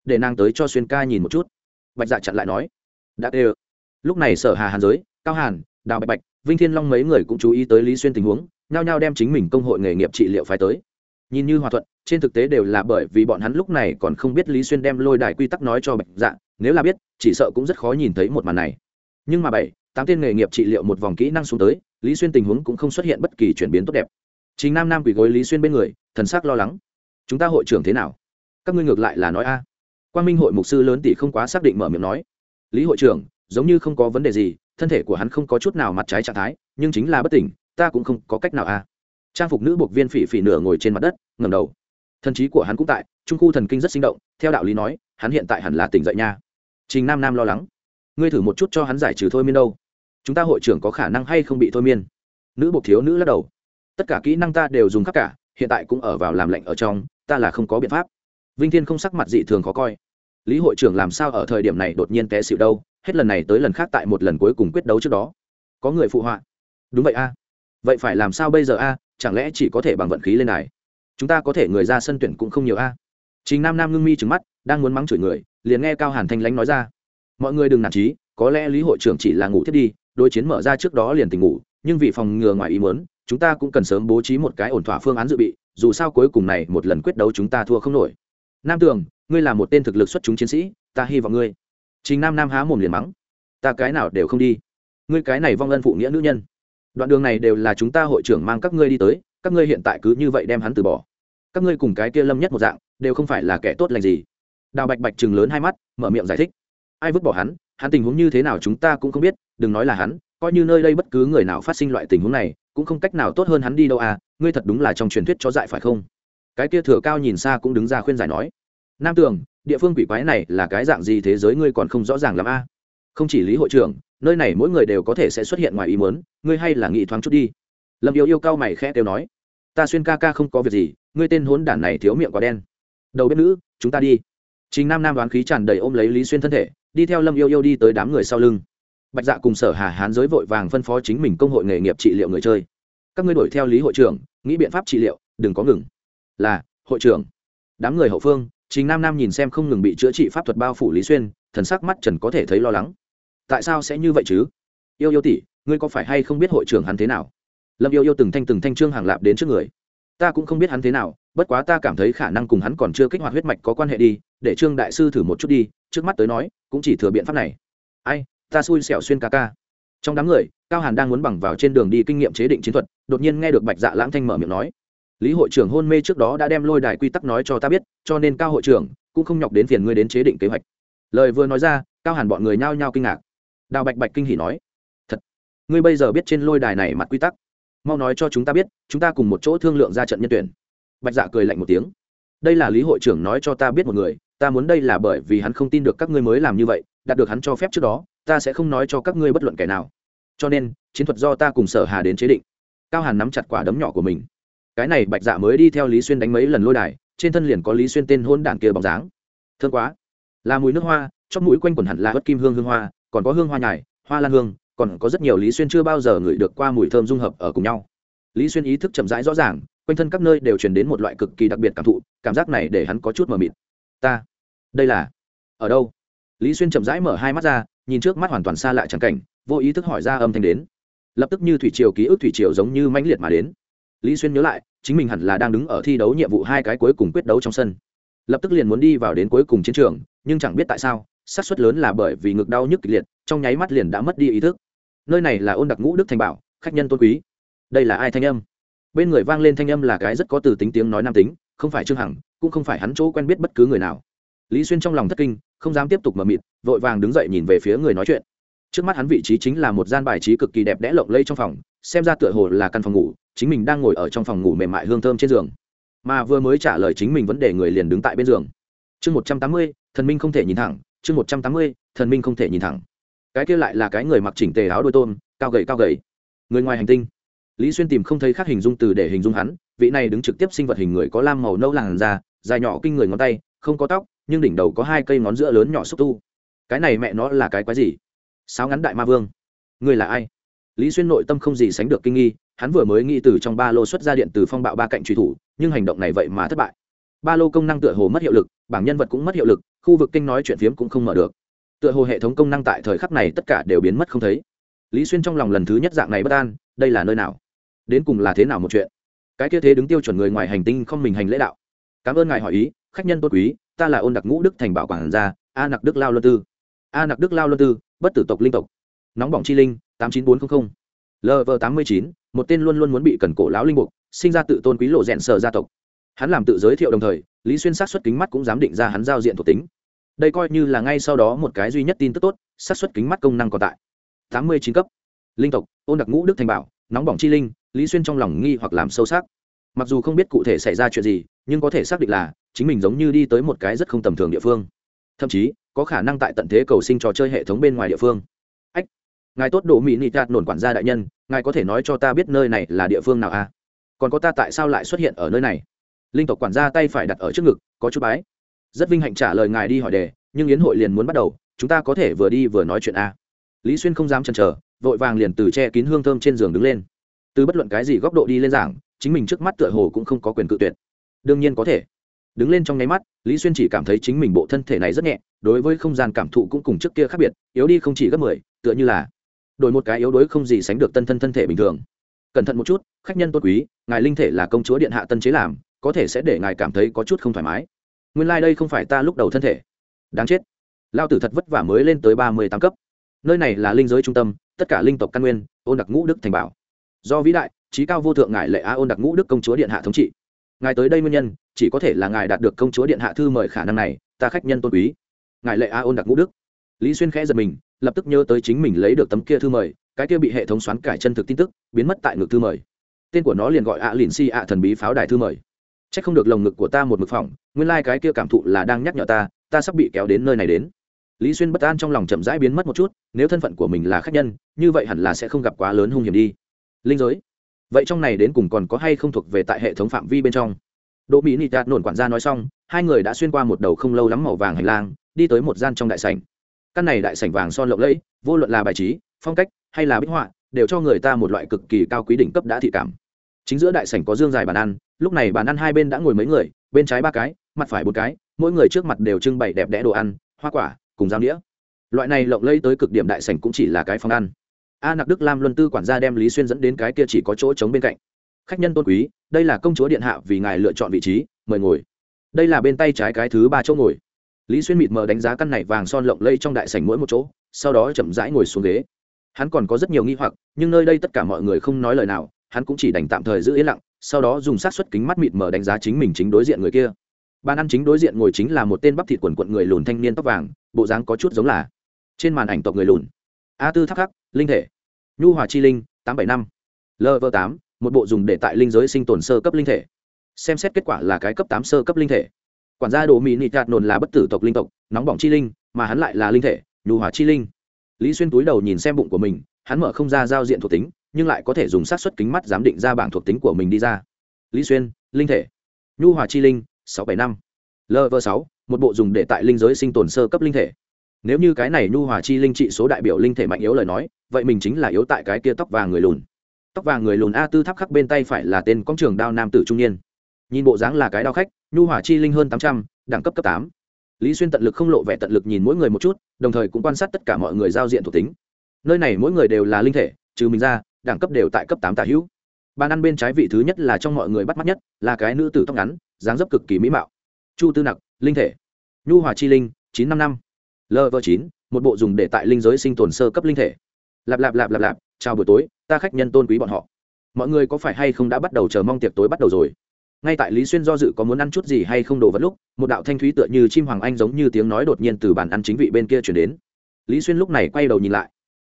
Speaker 1: Để nàng tới cho xuyên ca nhìn một chút. Bạch dạ chặn lại nói. Đã tê lúc này sở hà hàn giới, cao hàn, đào bạch bạch, vinh thiên long mấy người cũng chú ý tới lý xuyên tình huống, nhao nhao đem chính mình công hội nghề nghiệp trị liệu phái tới nhìn như hòa thuận, trên thực tế đều là bởi vì bọn hắn lúc này còn không biết lý xuyên đem lôi đài quy tắc nói cho bạch dạ nếu là biết, chỉ sợ cũng rất khó nhìn thấy một màn này. Nhưng mà bảy, tám tên nghề nghiệp trị liệu một vòng kỹ năng xuống tới, lý xuyên tình huống cũng không xuất hiện bất kỳ chuyển biến tốt đẹp. Chính nam nam quỳ gối lý xuyên bên người, thần sắc lo lắng. Chúng ta hội trưởng thế nào? Các ngươi ngược lại là nói a. À. quan minh hội mục sư lớn tỷ không quá xác định mở miệng nói. Lý hội trưởng, giống như không có vấn đề gì, thân thể của hắn không có chút nào mặt trái trạng thái, nhưng chính là bất tỉnh, ta cũng không có cách nào a. Trang phục nữ buộc viên phỉ phỉ nửa ngồi trên mặt đất ngầm đầu. Thần trí của hắn cũng tại, trung khu thần kinh rất sinh động, theo đạo lý nói, hắn hiện tại hẳn là tỉnh dậy nha. Trình nam nam lo lắng. Ngươi thử một chút cho hắn giải trừ thôi miên đâu. Chúng ta hội trưởng có khả năng hay không bị thôi miên? Nữ buộc thiếu nữ lắc đầu. Tất cả kỹ năng ta đều dùng khắp cả, hiện tại cũng ở vào làm lệnh ở trong, ta là không có biện pháp. Vinh thiên không sắc mặt dị thường khó coi. Lý hội trưởng làm sao ở thời điểm này đột nhiên té xịu đâu, hết lần này tới lần khác tại một lần cuối cùng quyết đấu trước đó. Có người phụ họa. Đúng vậy a. Vậy phải làm sao bây giờ a? Chẳng lẽ chỉ có thể bằng vận khí lên này? Chúng ta có thể người ra sân tuyển cũng không nhiều a. À. chính nam nam ngưng mi trừng mắt, đang muốn mắng chửi người, liền nghe cao hàn thanh lánh nói ra. Mọi người đừng nản trí có lẽ lý hội trưởng chỉ là ngủ thiết đi, đối chiến mở ra trước đó liền tỉnh ngủ, nhưng vì phòng ngừa ngoài ý muốn, chúng ta cũng cần sớm bố trí một cái ổn thỏa phương án dự bị, dù sao cuối cùng này một lần quyết đấu chúng ta thua không nổi. Nam tường, ngươi là một tên thực lực xuất chúng chiến sĩ, ta hy vọng ngươi. Chính nam nam há mồm liền mắng. Ta cái nào đều không đi. Ngươi cái này vong ân phụ nghĩa nữ nhân. Đoạn đường này đều là chúng ta hội trưởng mang các ngươi đi tới các ngươi hiện tại cứ như vậy đem hắn từ bỏ. Các ngươi cùng cái kia lâm nhất một dạng, đều không phải là kẻ tốt lành gì. Đào bạch bạch chừng lớn hai mắt, mở miệng giải thích. Ai vứt bỏ hắn hắn tình huống như thế nào chúng ta cũng không biết, đừng nói là hắn, coi như nơi đây bất cứ người nào phát sinh loại tình huống này, cũng không cách nào tốt hơn hắn đi đâu à ngươi thật đúng là trong truyền thuyết cho dại phải không? Cái kia thừa cao nhìn xa cũng đứng ra khuyên giải nói. Nam tường, địa phương quỷ quái này là cái dạng gì thế giới ngươi còn không rõ ràng lắm a à? không chỉ lý hội trưởng, nơi này mỗi người đều có thể sẽ xuất hiện ngoài ý muốn, ngươi hay là nghĩ thoáng chút đi lâm yêu yêu cao mày khẽ kêu nói, ta xuyên ca ca không có việc gì, ngươi tên hốn đản này thiếu miệng quá đen. Đầu bếp nữ, chúng ta đi. Chính nam nam đoán khí tràn đầy ôm lấy lý xuyên thân thể, đi theo lâm yêu yêu đi tới đám người sau lưng. Bạch dạ cùng sở hà hán giới vội vàng phân phó chính mình công hội nghề nghiệp trị liệu người chơi. Các ngươi đuổi theo lý hội trưởng, nghĩ biện pháp trị liệu, đừng có ngừng. Là, hội trưởng. Đám người hậu phương chính nam nam nhìn xem không ngừng bị chữa trị pháp thuật bao phủ lý xuyên, thần sắc mắt trần có thể thấy lo lắng. Tại sao sẽ như vậy chứ? Yêu yêu tỷ, ngươi có phải hay không biết hội trưởng hắn thế nào? Lâm yêu yêu từng thanh từng thanh trương hàng lạp đến trước người. Ta cũng không biết hắn thế nào, bất quá ta cảm thấy khả năng cùng hắn còn chưa kích hoạt huyết mạch có quan hệ đi, để trương đại sư thử một chút đi, trước mắt tới nói, cũng chỉ thừa biện pháp này. Ai, ta xui xẻo xuyên ca ca. Trong đám người, cao hàn đang muốn bằng vào trên đường đi kinh nghiệm chế định chiến thuật, đột nhiên nghe được bạch dạ lãng thanh mở miệng nói. Lý hội trưởng hôn mê trước đó đã đem lôi đài quy tắc nói cho ta biết, cho nên cao hội trưởng, cũng không nhọc đến phiền ngươi đến chế định kế hoạch. Lời vừa nói ra, cao hàn bọn người nhao nhao kinh ngạc. Đào bạch bạch kinh hỉ nói. Thật, ngươi bây giờ biết trên lôi đài này mặt quy tắc? Mau nói cho chúng ta biết, chúng ta cùng một chỗ thương lượng ra trận nhân tuyển. Bạch dạ cười lạnh một tiếng. Đây là lý hội trưởng nói cho ta biết một người, ta muốn đây là bởi vì hắn không tin được các ngươi mới làm như vậy, đạt được hắn cho phép trước đó, ta sẽ không nói cho các ngươi bất luận kẻ nào. Cho nên, chiến thuật do ta cùng sở hà đến chế định. Cao hàn nắm chặt quả đấm nhỏ của mình. Cái này bạch dạ mới đi theo lý xuyên đánh mấy lần lôi đài, trên thân liền có lý xuyên tên hôn đản kia bóng dáng. Thương quá. Là mùi nước hoa trong mũi quanh quần hẳn là bất kim hương hương hoa, còn có hương hoa nhài, hoa lan hương còn có rất nhiều lý xuyên chưa bao giờ ngửi được qua mùi thơm dung hợp ở cùng nhau. Lý xuyên ý thức chậm rãi rõ ràng, quanh thân các nơi đều truyền đến một loại cực kỳ đặc biệt cảm thụ, cảm giác này để hắn có chút mờ mịt. Ta, đây là, ở đâu? Lý xuyên chậm rãi mở hai mắt ra, nhìn trước mắt hoàn toàn xa lạ chẳng cảnh, vô ý thức hỏi ra âm thanh đến. Lập tức như thủy triều ký ức thủy triều giống như mãnh liệt mà đến. Lý xuyên nhớ lại, chính mình hẳn là đang đứng ở thi đấu nhiệm vụ hai cái cuối cùng quyết đấu trong sân. Lập tức liền muốn đi vào đến cuối cùng chiến trường, nhưng chẳng biết tại sao, xác suất lớn là bởi vì ngực đau nhức kịch liệt, trong nháy mắt liền đã mất đi ý thức nơi này là ôn đặc ngũ đức thành bảo, khách nhân tôn quý. Đây là ai thanh âm? Bên người vang lên thanh âm là cái rất có từ tính tiếng nói nam tính, không phải trương hằng, cũng không phải hắn chỗ quen biết bất cứ người nào. Lý xuyên trong lòng thất kinh, không dám tiếp tục mờ mịt, vội vàng đứng dậy nhìn về phía người nói chuyện. Trước mắt hắn vị trí chính là một gian bài trí cực kỳ đẹp đẽ lộng lây trong phòng, xem ra tựa hồ là căn phòng ngủ, chính mình đang ngồi ở trong phòng ngủ mềm mại hương thơm trên giường. Mà vừa mới trả lời chính mình vấn đề người liền đứng tại bên giường. Chương một trăm tám mươi, thần minh không thể nhìn thẳng, chương một trăm tám mươi, thần minh không thể nhìn thẳng cái kia lại là cái người mặc chỉnh tề áo đôi tôm, cao gầy cao gầy. Người ngoài hành tinh. Lý xuyên tìm không thấy khác hình dung từ để hình dung hắn, vị này đứng trực tiếp sinh vật hình người có lam màu nâu làn da, dài nhỏ kinh người ngón tay, không có tóc, nhưng đỉnh đầu có hai cây ngón giữa lớn nhỏ xúc tu. Cái này mẹ nó là cái quái gì? Sáo ngắn đại ma vương. Người là ai? Lý xuyên nội tâm không gì sánh được kinh nghi, hắn vừa mới nghĩ từ trong ba lô xuất ra điện từ phong bạo ba cạnh truy thủ, nhưng hành động này vậy mà thất bại. Ba lô công năng tựa hồ mất hiệu lực, bảng nhân vật cũng mất hiệu lực, khu vực kinh nói chuyện phiếm cũng không mở được tựa hồ hệ thống công năng tại thời khắc này tất cả đều biến mất không thấy. Lý xuyên trong lòng lần thứ nhất dạng này bất an, đây là nơi nào? Đến cùng là thế nào một chuyện? Cái kia thế đứng tiêu chuẩn người ngoài hành tinh không mình hành lễ đạo. Cảm ơn ngài hỏi ý, khách nhân tôn quý, ta là ôn đặc ngũ đức thành bảo quản gia, a nặc đức lao luân tư. A nặc đức lao luân tư, bất tử tộc linh tộc. Nóng bỏng chi linh, tám chín bốn trăm linh lv tám mươi chín, một tên luôn luôn muốn bị cần cổ lão linh mục sinh ra tự tôn quý lộ rẽn sở gia tộc. Hắn làm tự giới thiệu đồng thời, lý xuyên sát xuất kính mắt cũng dám định ra hắn giao diện thuộc tính đây coi như là ngay sau đó một cái duy nhất tin tức tốt sát xuất kính mắt công năng còn tại. Tám mươi chín cấp. Linh tộc, ôn đặc ngũ đức thành bảo, nóng bỏng chi linh, lý xuyên trong lòng nghi hoặc làm sâu sắc. Mặc dù không biết cụ thể xảy ra chuyện gì, nhưng có thể xác định là chính mình giống như đi tới một cái rất không tầm thường địa phương. Thậm chí, có khả năng tại tận thế cầu sinh trò chơi hệ thống bên ngoài địa phương. Ách, ngài tốt độ mỹ nị tạt nổn quản gia đại nhân, ngài có thể nói cho ta biết nơi này là địa phương nào à? Còn có ta tại sao lại xuất hiện ở nơi này? Linh tộc quản gia tay phải đặt ở trước ngực, có chút bái rất vinh hạnh trả lời ngài đi hỏi đề, nhưng yến hội liền muốn bắt đầu, chúng ta có thể vừa đi vừa nói chuyện a. Lý xuyên không dám chần chờ, vội vàng liền từ che kín hương thơm trên giường đứng lên. Từ bất luận cái gì góc độ đi lên giảng, chính mình trước mắt tựa hồ cũng không có quyền cự tuyệt. Đương nhiên có thể. Đứng lên trong nháy mắt, lý xuyên chỉ cảm thấy chính mình bộ thân thể này rất nhẹ, đối với không gian cảm thụ cũng cùng trước kia khác biệt, yếu đi không chỉ gấp mười, tựa như là đổi một cái yếu đuối không gì sánh được tân thân thân thể bình thường. Cẩn thận một chút, khách nhân tôn quý, ngài linh thể là công chúa điện hạ tân chế làm, có thể sẽ để ngài cảm thấy có chút không thoải mái nguyên lai、like、đây không phải ta lúc đầu thân thể. Đáng chết. Lao tử thật vất vả mới lên tới ba mươi tám cấp. Nơi này là linh giới trung tâm, tất cả linh tộc căn nguyên, ôn đặc ngũ đức thành bảo. Do vĩ đại, trí cao vô thượng ngài lệ a ôn đặc ngũ đức công chúa điện hạ thống trị. Ngài tới đây nguyên nhân, chỉ có thể là ngài đạt được công chúa điện hạ thư mời khả năng này, ta khách nhân tôn quý. Ngài lệ a ôn đặc ngũ đức. Lý xuyên khẽ giật mình, lập tức nhớ tới chính mình lấy được tấm kia thư mời, cái kia bị hệ thống xoắn cải chân thực tin tức, biến mất tại ngược thư mời. Tên của nó liền gọi ạ à lìn si ạ thần bí pháo đài thư mời c h ắ c không được lồng ngực của ta một mực phỏng, nguyên lai、like、cái kia cảm thụ là đang nhắc nhở ta ta sắp bị kéo đến nơi này đến. Lý xuyên bất an trong lòng chậm rãi biến mất một chút, nếu thân phận của mình là khách nhân, như vậy hẳn là sẽ không gặp quá lớn hung hiểm đi. Linh giới. Vậy trong này đến cùng còn có hay không thuộc về tại hệ thống phạm vi bên trong? Đỗ mỹ nị tạt nổn quản gia nói xong, hai người đã xuyên qua một đầu không lâu lắm màu vàng hành lang, đi tới một gian trong đại sảnh. Căn này đại sảnh vàng son lộng lẫy, vô luận là bài trí, phong cách hay là bích họa, đều cho người ta một loại cực kỳ cao quý đỉnh cấp đã thị cảm. Chính giữa đại sảnh có dương dài bàn ăn lúc này bàn ăn hai bên đã ngồi mấy người, bên trái ba cái, mặt phải một cái, mỗi người trước mặt đều trưng bày đẹp đẽ đồ ăn, hoa quả, cùng dao đĩa loại này lộng lẫy tới cực điểm đại sảnh cũng chỉ là cái phòng ăn. A nặc đức lam luân tư quản gia đem lý xuyên dẫn đến cái kia chỉ có chỗ trống bên cạnh. Khách nhân tôn quý, đây là công chúa điện hạ vì ngài lựa chọn vị trí, mời ngồi. Đây là bên tay trái cái thứ ba chỗ ngồi. Lý xuyên mịt mờ đánh giá căn này vàng son lộng lây trong đại sảnh mỗi một chỗ, sau đó chậm rãi ngồi xuống ghế. Hắn còn có rất nhiều nghi hoặc, nhưng nơi đây tất cả mọi người không nói lời nào, hắn cũng chỉ đành tạm thời giữ yên lặng sau đó dùng sát xuất kính mắt mịt mờ đánh giá chính mình chính đối diện người kia. Bàn ăn chính đối diện ngồi chính là một tên bắp thịt quần quận người lùn thanh niên tóc vàng, bộ dáng có chút giống là trên màn ảnh tộc người lùn. A tư thắc khắc, linh thể, nhu hòa chi linh, tám bảy năm. Lv tám, một bộ dùng để tại linh giới sinh tồn sơ cấp linh thể. Xem xét kết quả là cái cấp tám sơ cấp linh thể. Quản gia đồ mỹ nị tạt nồn là bất tử tộc linh tộc, nóng bỏng chi linh, mà hắn lại là linh thể, nhu hòa chi linh. Lý xuyên túi đầu nhìn xem bụng của mình, hắn mở không ra giao diện thuộc tính nhưng lại có thể dùng sát xuất kính mắt giám định ra bảng thuộc tính của mình đi ra. Lý xuyên, linh thể, nhu hòa chi linh, sáu bảy năm. Lv sáu, một bộ dùng để tại linh giới sinh tồn sơ cấp linh thể. Nếu như cái này nhu hòa chi linh trị số đại biểu linh thể mạnh yếu lời nói, vậy mình chính là yếu tại cái kia tóc vàng người lùn. Tóc vàng người lùn a tư tháp khắc bên tay phải là tên công trường đao nam tử trung niên. Nhìn bộ dáng là cái đao khách, nhu hỏa chi linh hơn tám trăm, đẳng cấp cấp tám. Lý xuyên tận lực không lộ vẻ tận lực nhìn mỗi người một chút, đồng thời cũng quan sát tất cả mọi người giao diện thuộc tính. Nơi này mỗi người đều là linh thể, trừ mình ra đẳng cấp đều tại cấp tám tả hữu. Bàn ăn bên trái vị thứ nhất là trong mọi người bắt mắt nhất, là cái nữ tử tóc ngắn, dáng dấp cực kỳ mỹ mạo. Chu tư nặc, linh thể. Nhu hòa chi linh, chín trăm năm. Năm lv chín, một bộ dùng để tại linh giới sinh tồn sơ cấp linh thể. Lạp lạp lạp lạp lạp, chào buổi tối, ta khách nhân tôn quý bọn họ. Mọi người có phải hay không đã bắt đầu chờ mong tiệc tối bắt đầu rồi? Ngay tại lý xuyên do dự có muốn ăn chút gì hay không đồ vật lúc, một đạo thanh thúy tựa như chim hoàng anh giống như tiếng nói đột nhiên từ bàn ăn chính vị bên kia chuyển đến. Lý xuyên lúc này quay đầu nhìn lại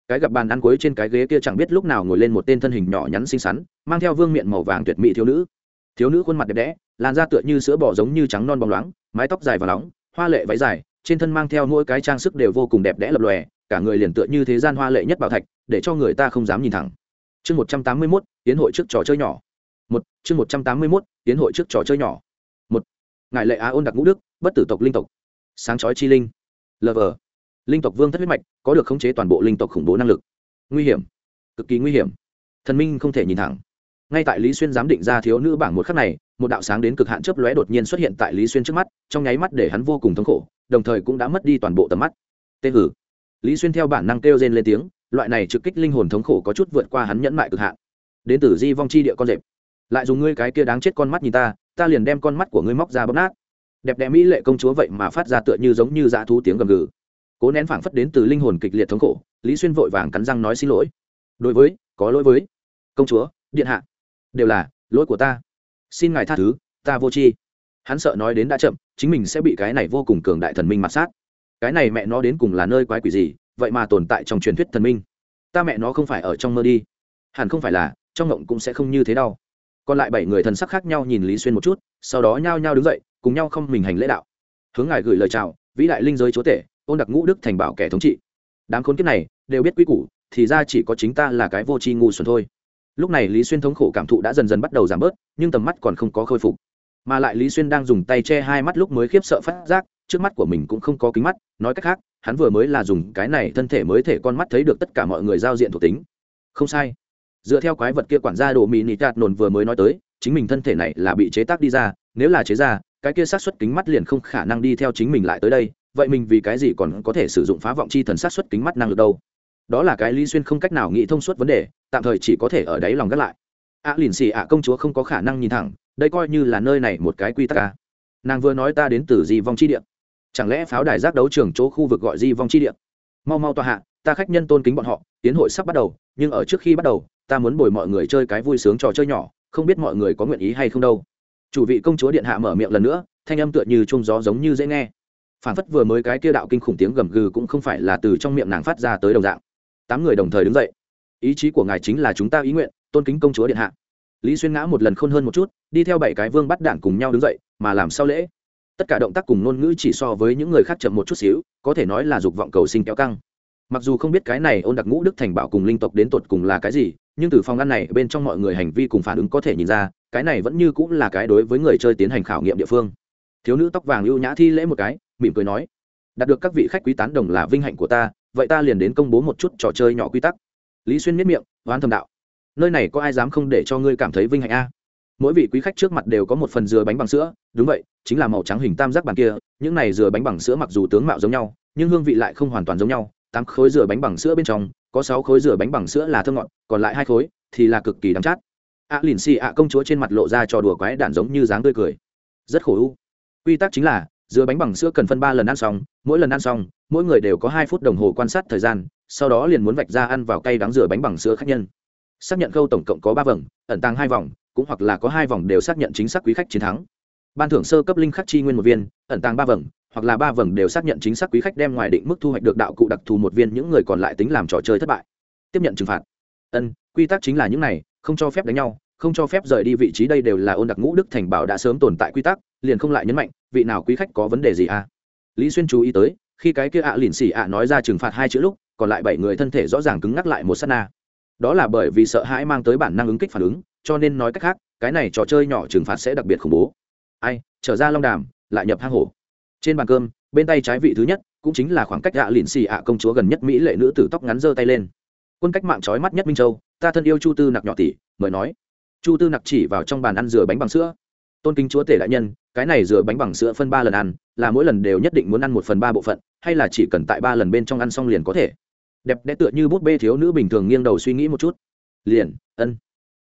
Speaker 1: cái gặp bàn ăn cuối trên cái ghế kia chẳng biết lúc nào ngồi lên một tên thân hình nhỏ nhắn xinh xắn, mang theo vương miệng màu vàng tuyệt mỹ thiếu nữ. Thiếu nữ khuôn mặt đẹp đẽ, làn da tựa như sữa bò giống như trắng non bóng loáng, mái tóc dài và nóng, hoa lệ váy dài, trên thân mang theo mỗi cái trang sức đều vô cùng đẹp đẽ lập lòe, cả người liền tựa như thế gian hoa lệ nhất bảo thạch, để cho người ta không dám nhìn thẳng. Chương một trăm tám mươi mốt, tiến hội trước trò chơi nhỏ. Một, chương một trăm tám mươi mốt, tiến hội trước trò chơi nhỏ. Một, ngài lệ á ôn đặc ngũ đức, bất tử tộc linh tộc. Sáng chói chi linh. Lv linh tộc vương thất huyết mạch có được khống chế toàn bộ linh tộc khủng bố năng lực. Nguy hiểm. Cực kỳ nguy hiểm. Thần minh không thể nhìn thẳng. Ngay tại lý xuyên giám định ra thiếu nữ bảng một khắc này, một đạo sáng đến cực hạn chớp lóe đột nhiên xuất hiện tại lý xuyên trước mắt, trong nháy mắt để hắn vô cùng thống khổ, đồng thời cũng đã mất đi toàn bộ tầm mắt. Tê hử. Lý xuyên theo bản năng kêu rên lên tiếng, loại này trực kích linh hồn thống khổ có chút vượt qua hắn nhẫn mại cực hạn. Đến từ di vong chi địa con rệp. Lại dùng ngươi cái kia đáng chết con mắt nhìn ta ta liền đem con mắt của ngươi móc ra bóp nát. Đẹp đẽ mỹ lệ công chúa vậy mà phát ra tựa như giống như dã thú tiếng gầm gừ cố nén phảng phất đến từ linh hồn kịch liệt thống khổ, lý xuyên vội vàng cắn răng nói xin lỗi. Đối với, có lỗi với. Công chúa, điện hạ. Đều là, lỗi của ta. Xin ngài tha thứ, ta vô tri. Hắn sợ nói đến đã chậm, chính mình sẽ bị cái này vô cùng cường đại thần minh mặt sát. Cái này mẹ nó đến cùng là nơi quái quỷ gì, vậy mà tồn tại trong truyền thuyết thần minh. Ta mẹ nó không phải ở trong mơ đi. Hẳn không phải là, trong ngộng cũng sẽ không như thế đâu. Còn lại bảy người thần sắc khác nhau nhìn lý xuyên một chút, sau đó nhao nhao đứng dậy, cùng nhau không mình hành lễ đạo. Hướng ngài gửi lời chào, vĩ đại linh giới chúa tể ôn đặc ngũ đức thành bảo kẻ thống trị. Đám khốn kiếp này đều biết quy củ, thì ra chỉ có chính ta là cái vô tri ngu xuẩn thôi. Lúc này lý xuyên thống khổ cảm thụ đã dần dần bắt đầu giảm bớt, nhưng tầm mắt còn không có khôi phục. Mà lại lý xuyên đang dùng tay che hai mắt lúc mới khiếp sợ phát giác, trước mắt của mình cũng không có kính mắt, nói cách khác, hắn vừa mới là dùng cái này thân thể mới thể con mắt thấy được tất cả mọi người giao diện thuộc tính. Không sai. Dựa theo quái vật kia quản gia đồ mỹ nị tạt nồn vừa mới nói tới, chính mình thân thể này là bị chế tác đi ra, nếu là chế ra, cái kia sát xuất kính mắt liền không khả năng đi theo chính mình lại tới đây vậy mình vì cái gì còn có thể sử dụng phá vọng chi thần sát xuất kính mắt năng lực đâu? Đó là cái lý xuyên không cách nào nghĩ thông suốt vấn đề tạm thời chỉ có thể ở đáy lòng gác lại. Ạ à, lìn xì ạ công chúa không có khả năng nhìn thẳng đây coi như là nơi này một cái quy tắc ca à. nàng vừa nói ta đến từ di vong chi điện. Chẳng lẽ pháo đài giác đấu trường chỗ khu vực gọi di vong chi điện? Mau mau tòa hạ ta khách nhân tôn kính bọn họ tiến hội sắp bắt đầu nhưng ở trước khi bắt đầu ta muốn bồi mọi người chơi cái vui sướng trò chơi nhỏ không biết mọi người có nguyện ý hay không đâu. Chủ vị công chúa điện hạ mở miệng lần nữa thanh âm tựa như chung gió giống như dễ nghe phản phất vừa mới cái kia đạo kinh khủng tiếng gầm gừ cũng không phải là từ trong miệng nàng phát ra tới đồng dạng. Tám người đồng thời đứng dậy. Ý chí của ngài chính là chúng ta ý nguyện, tôn kính công chúa điện hạ. Lý xuyên ngã một lần khôn hơn một chút, đi theo bảy cái vương bắt đảng cùng nhau đứng dậy, mà làm sao lễ? Tất cả động tác cùng ngôn ngữ chỉ so với những người khác chậm một chút xíu, có thể nói là dục vọng cầu sinh kéo căng. Mặc dù không biết cái này ôn đặc ngũ đức thành bảo cùng linh tộc đến tột cùng là cái gì, nhưng từ phòng ăn này bên trong mọi người hành vi cùng phản ứng có thể nhìn ra, cái này vẫn như cũng là cái đối với người chơi tiến hành khảo nghiệm địa phương. Thiếu nữ tóc vàng ưu nhã thi lễ một cái mỉm cười nói, đạt được các vị khách quý tán đồng là vinh hạnh của ta, vậy ta liền đến công bố một chút trò chơi nhỏ quy tắc. Lý xuyên miết miệng oán thầm đạo, nơi này có ai dám không để cho ngươi cảm thấy vinh hạnh a? Mỗi vị quý khách trước mặt đều có một phần dừa bánh bằng sữa, đúng vậy, chính là màu trắng hình tam giác bàn kia, những này dừa bánh bằng sữa mặc dù tướng mạo giống nhau, nhưng hương vị lại không hoàn toàn giống nhau, tám khối dừa bánh bằng sữa bên trong, có sáu khối dừa bánh bằng sữa là thơm ngọt, còn lại hai khối thì là cực kỳ đắng chát. A lìn xì ạ công chúa trên mặt lộ ra trò đùa quái đản giống như dáng tươi cười. Rất khổ u. Quy tắc chính là dứa bánh bằng sữa cần phân ba lần ăn xong, mỗi lần ăn xong, mỗi người đều có hai phút đồng hồ quan sát thời gian, sau đó liền muốn vạch ra ăn vào cây đắng dừa bánh bằng sữa khách nhân. Xác nhận khâu tổng cộng có ba vòng, ẩn tàng hai vòng, cũng hoặc là có hai vòng đều xác nhận chính xác quý khách chiến thắng. Ban thưởng sơ cấp linh khắc chi nguyên một viên, ẩn tàng ba vòng, hoặc là ba vòng đều xác nhận chính xác quý khách đem ngoài định mức thu hoạch được đạo cụ đặc thù một viên những người còn lại tính làm trò chơi thất bại. Tiếp nhận trừng phạt. Ân, quy tắc chính là những này, không cho phép đánh nhau, không cho phép rời đi vị trí đây đều là ôn đặc ngũ đức thành bảo đã sớm tồn tại quy tắc liền không lại nhấn mạnh, vị nào quý khách có vấn đề gì à? Lý xuyên chú ý tới, khi cái kia ạ à lìn xỉ ạ nói ra trừng phạt hai chữ lúc, còn lại bảy người thân thể rõ ràng cứng ngắc lại một s á t na. Đó là bởi vì sợ hãi mang tới bản năng ứng kích phản ứng, cho nên nói cách khác, cái này trò chơi nhỏ trừng phạt sẽ đặc biệt khủng bố. Ai, trở ra long đàm, lại nhập hang hổ. Trên bàn cơm, bên tay trái vị thứ nhất, cũng chính là khoảng cách ạ à lìn xì ạ công chúa gần nhất mỹ lệ nữ tử tóc ngắn giơ tay lên. Quân cách mạng trói mắt nhất minh châu, ta thân yêu chu tư nặc nhỏ tỷ, mời nói. Chu tư nặc chỉ vào trong bàn ăn rửa bánh bằng sữa. Tôn kính chúa tể đại nhân cái này rửa bánh bằng sữa phân ba lần ăn là mỗi lần đều nhất định muốn ăn một phần ba bộ phận hay là chỉ cần tại ba lần bên trong ăn xong liền có thể. Đẹp đẽ tựa như bút bê thiếu nữ bình thường nghiêng đầu suy nghĩ một chút. Liền ân.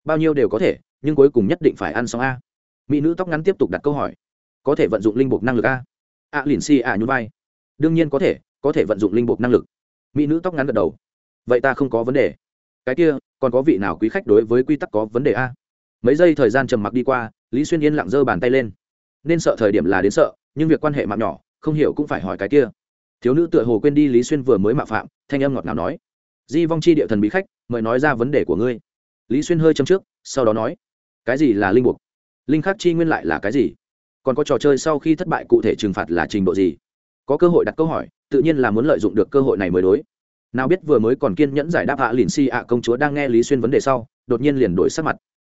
Speaker 1: Bao nhiêu đều có thể nhưng cuối cùng nhất định phải ăn xong a. Mỹ nữ tóc ngắn tiếp tục đặt câu hỏi. Có thể vận dụng linh bục năng lực a? A à, liền si a à nhún vai. Đương nhiên có thể có thể vận dụng linh bục năng lực. Mỹ nữ tóc ngắn gật đầu. Vậy ta không có vấn đề. Cái kia còn có vị nào quý khách đối với quy tắc có vấn đề a? Mấy giây thời gian trầm mặc đi qua lý xuyên yên lặng giơ bàn tay lên nên sợ thời điểm là đến sợ, nhưng việc quan hệ mạng nhỏ, không hiểu cũng phải hỏi cái kia. Thiếu nữ tựa hồ quên đi lý xuyên vừa mới mạo phạm, thanh âm ngọt ngào nói, di vong chi địa thần bí khách, mời nói ra vấn đề của ngươi. Lý xuyên hơi châm trước, sau đó nói, cái gì là linh mục? Linh khắc chi nguyên lại là cái gì? Còn có trò chơi sau khi thất bại cụ thể trừng phạt là trình độ gì? Có cơ hội đặt câu hỏi, tự nhiên là muốn lợi dụng được cơ hội này mới đối. Nào biết vừa mới còn kiên nhẫn giải đáp hạ lìn si ạ công chúa đang nghe lý xuyên vấn đề sau, đột nhiên liền đổi sắc mặt,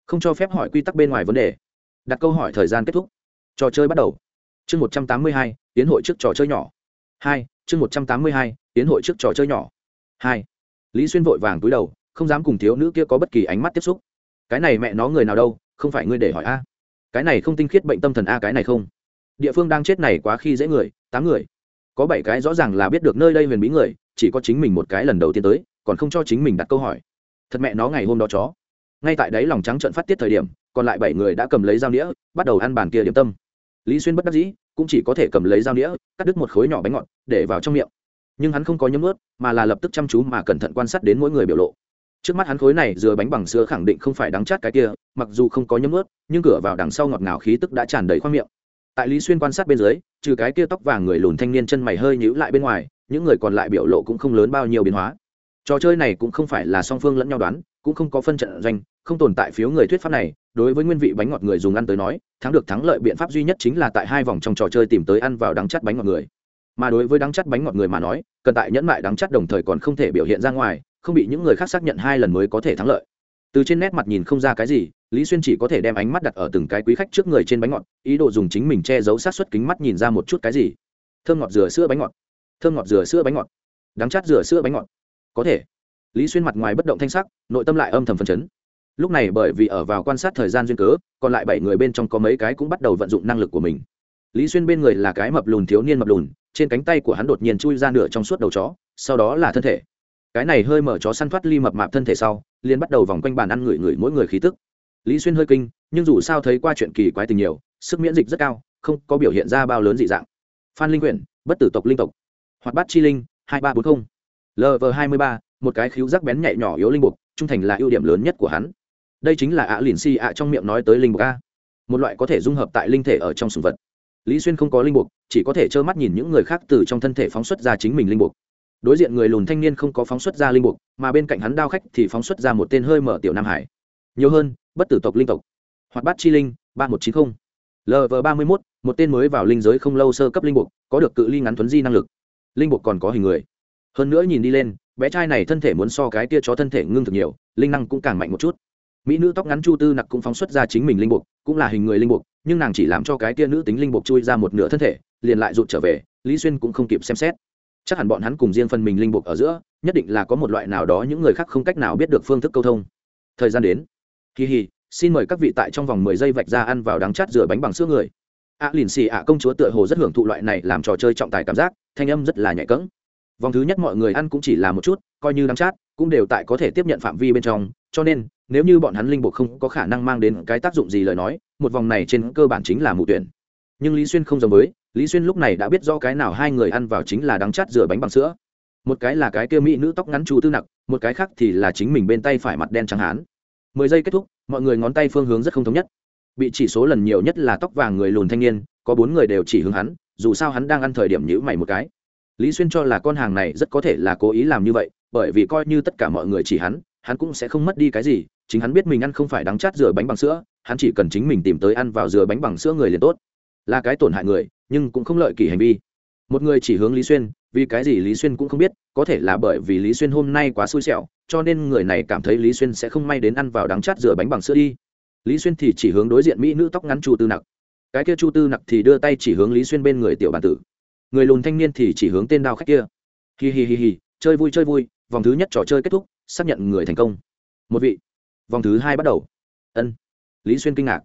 Speaker 1: không cho phép hỏi quy tắc bên ngoài vấn đề. Đặt câu hỏi thời gian kết thúc trò chơi bắt đầu. Chương một trăm tám mươi hai tiến hội trước trò chơi nhỏ. Hai, chương một trăm tám mươi hai tiến hội trước trò chơi nhỏ. Hai, lý xuyên vội vàng túi đầu, không dám cùng thiếu nữ kia có bất kỳ ánh mắt tiếp xúc. Cái này mẹ nó người nào đâu, không phải ngươi để hỏi a? Cái này không tinh khiết bệnh tâm thần a, cái này không. Địa phương đang chết này quá khi dễ người, tám người. Có bảy cái rõ ràng là biết được nơi đây huyền bí người, chỉ có chính mình một cái lần đầu tiên tới, còn không cho chính mình đặt câu hỏi. Thật mẹ nó ngày hôm đó chó. Ngay tại đấy lòng trắng trận phát tiết thời điểm, còn lại bảy người đã cầm lấy dao đĩa bắt đầu ăn bàn kia điểm tâm lý xuyên bất đắc dĩ, cũng chỉ có thể cầm lấy dao đĩa cắt đứt một khối nhỏ bánh ngọt, để vào trong miệng. Nhưng hắn không có nhấm ướt mà là lập tức chăm chú mà cẩn thận quan sát đến mỗi người biểu lộ. Trước mắt hắn khối này dừa bánh bằng sữa khẳng định không phải đắng chát cái kia, mặc dù không có nhấm ướt nhưng cửa vào đằng sau ngọt ngào khí tức đã tràn đầy khoang miệng. Tại lý xuyên quan sát bên dưới, trừ cái kia tóc vàng người lùn thanh niên chân mày hơi nhữ lại bên ngoài, những người còn lại biểu lộ cũng không lớn bao nhiêu biến hóa. Trò chơi này cũng không phải là song phương lẫn nhau đoán cũng không có phân trận doanh, không tồn tại phiếu người thuyết pháp này, đối với nguyên vị bánh ngọt người dùng ăn tới nói, thắng được thắng lợi biện pháp duy nhất chính là tại hai vòng trong trò chơi tìm tới ăn vào đắng chắt bánh ngọt người. Mà đối với đắng chắt bánh ngọt người mà nói, cần tại nhẫn mại đắng chắt đồng thời còn không thể biểu hiện ra ngoài, không bị những người khác xác nhận hai lần mới có thể thắng lợi. Từ trên nét mặt nhìn không ra cái gì, lý xuyên chỉ có thể đem ánh mắt đặt ở từng cái quý khách trước người trên bánh ngọt, ý đồ dùng chính mình che giấu sát xuất kính mắt nhìn ra một chút cái gì. Thơm ngọt dừa sữa bánh ngọt. Thơm ngọt dừa sữa bánh ngọt. Đắng chát dừa sữa bánh ngọt. Có thể lý xuyên mặt ngoài bất động thanh sắc, nội tâm lại âm thầm phấn chấn. Lúc này bởi vì ở vào quan sát thời gian duyên cớ, còn lại bảy người bên trong có mấy cái cũng bắt đầu vận dụng năng lực của mình. Lý xuyên bên người là cái mập lùn thiếu niên mập lùn, trên cánh tay của hắn đột nhiên chui ra nửa trong suốt đầu chó, sau đó là thân thể. Cái này hơi mở chó săn thoát ly mập mạp thân thể sau, liền bắt đầu vòng quanh bàn ăn ngửi ngửi mỗi người khí tức. Lý xuyên hơi kinh, nhưng dù sao thấy qua chuyện kỳ quái tình nhiều, sức miễn dịch rất cao, không có biểu hiện ra bao lớn dị dạng. Phan linh quyển, bất tử tộc linh tộc. Hoạt bát chi linh, hai ba bốn mươi lv hai mươi ba một cái khíu rắc bén nhạy nhỏ yếu linh mục trung thành là ưu điểm lớn nhất của hắn. Đây chính là ạ lìn xì ạ trong miệng nói tới linh mục a. Một loại có thể dung hợp tại linh thể ở trong sùng vật. Lý xuyên không có linh mục chỉ có thể trơ mắt nhìn những người khác từ trong thân thể phóng xuất ra chính mình linh mục đối diện người lùn thanh niên không có phóng xuất ra linh mục mà bên cạnh hắn đao khách thì phóng xuất ra một tên hơi mở tiểu nam hải. Nhiều hơn, bất tử tộc linh tộc. Hoạt bát chi linh, ba một chín mươi lv ba mươi một một tên mới vào linh giới không lâu sơ cấp linh mục có được cự ly ngắn thuấn di năng lực. Linh mục còn có hình người. Hơn nữa nhìn đi lên bé trai này thân thể muốn so cái kia chó thân thể ngưng thực nhiều linh năng cũng càng mạnh một chút. Mỹ nữ tóc ngắn chu tư nặc cũng phóng xuất ra chính mình linh mục cũng là hình người linh mục nhưng nàng chỉ làm cho cái kia nữ tính linh mục chui ra một nửa thân thể liền lại rụt trở về lý xuyên cũng không kịp xem xét. Chắc hẳn bọn hắn cùng riêng phần mình linh mục ở giữa nhất định là có một loại nào đó những người khác không cách nào biết được phương thức câu thông. Thời gian đến. Kỳ hì xin mời các vị tại trong vòng mười giây vạch ra ăn vào đắng chát rửa bánh bằng sữa người. Ạ à, lìn xì ạ công chúa tựa hồ rất hưởng thụ loại này làm trò chơi trọng tài cảm giác thanh âm rất là nhạy cẫng vòng thứ nhất mọi người ăn cũng chỉ là một chút, coi như đắng chát, cũng đều tại có thể tiếp nhận phạm vi bên trong. Cho nên, nếu như bọn hắn linh buộc không có khả năng mang đến cái tác dụng gì lời nói, một vòng này trên cơ bản chính là mù tuyển. Nhưng lý xuyên không giống với, lý xuyên lúc này đã biết rõ cái nào hai người ăn vào chính là đắng chát rửa bánh bằng sữa. Một cái là cái kia mỹ nữ tóc ngắn chu tư nặc, một cái khác thì là chính mình bên tay phải mặt đen trắng hán. Mười giây kết thúc, mọi người ngón tay phương hướng rất không thống nhất. Bị chỉ số lần nhiều nhất là tóc vàng người lùn thanh niên, có bốn người đều chỉ hướng hắn, dù sao hắn đang ăn thời điểm nhữ mày một cái lý xuyên cho là con hàng này rất có thể là cố ý làm như vậy, bởi vì coi như tất cả mọi người chỉ hắn hắn cũng sẽ không mất đi cái gì, chính hắn biết mình ăn không phải đắng chát rửa bánh bằng sữa, hắn chỉ cần chính mình tìm tới ăn vào rửa bánh bằng sữa người liền tốt. Là cái tổn hại người, nhưng cũng không lợi kỳ hành vi. Một người chỉ hướng lý xuyên, vì cái gì lý xuyên cũng không biết, có thể là bởi vì lý xuyên hôm nay quá xui xẻo, cho nên người này cảm thấy lý xuyên sẽ không may đến ăn vào đắng chát rửa bánh bằng sữa đi. Lý xuyên thì chỉ hướng đối diện mỹ nữ tóc ngắn chu tư nặc. Cái kia chu tư nặc thì đưa tay chỉ hướng lý xuyên bên người tiểu bản tử người lùn thanh niên thì chỉ hướng tên đao khách kia. Hi hi hi hi chơi vui chơi vui vòng thứ nhất trò chơi kết thúc xác nhận người thành công. Một vị. Vòng thứ hai bắt đầu. Ân. Lý xuyên kinh ngạc.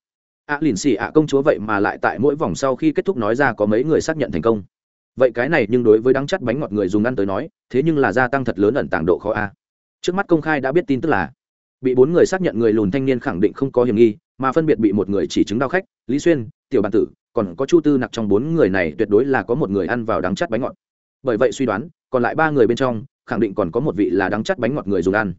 Speaker 1: Ạ à, lìn xì ạ công chúa vậy mà lại tại mỗi vòng sau khi kết thúc nói ra có mấy người xác nhận thành công. Vậy cái này nhưng đối với đắng chắt bánh ngọt người dùng ăn tới nói thế nhưng là gia tăng thật lớn ẩn tàng độ khó a. Trước mắt công khai đã biết tin tức là bị bốn người xác nhận người lùn thanh niên khẳng định không có hiểm nghi mà phân biệt bị một người chỉ chứng đau khách lý xuyên tiểu bản tử còn có chu tư nặc trong bốn người này tuyệt đối là có một người ăn vào đắng chắt bánh ngọt. Bởi vậy suy đoán, còn lại ba người bên trong, khẳng định còn có một vị là đắng chắt bánh ngọt người dùng ăn.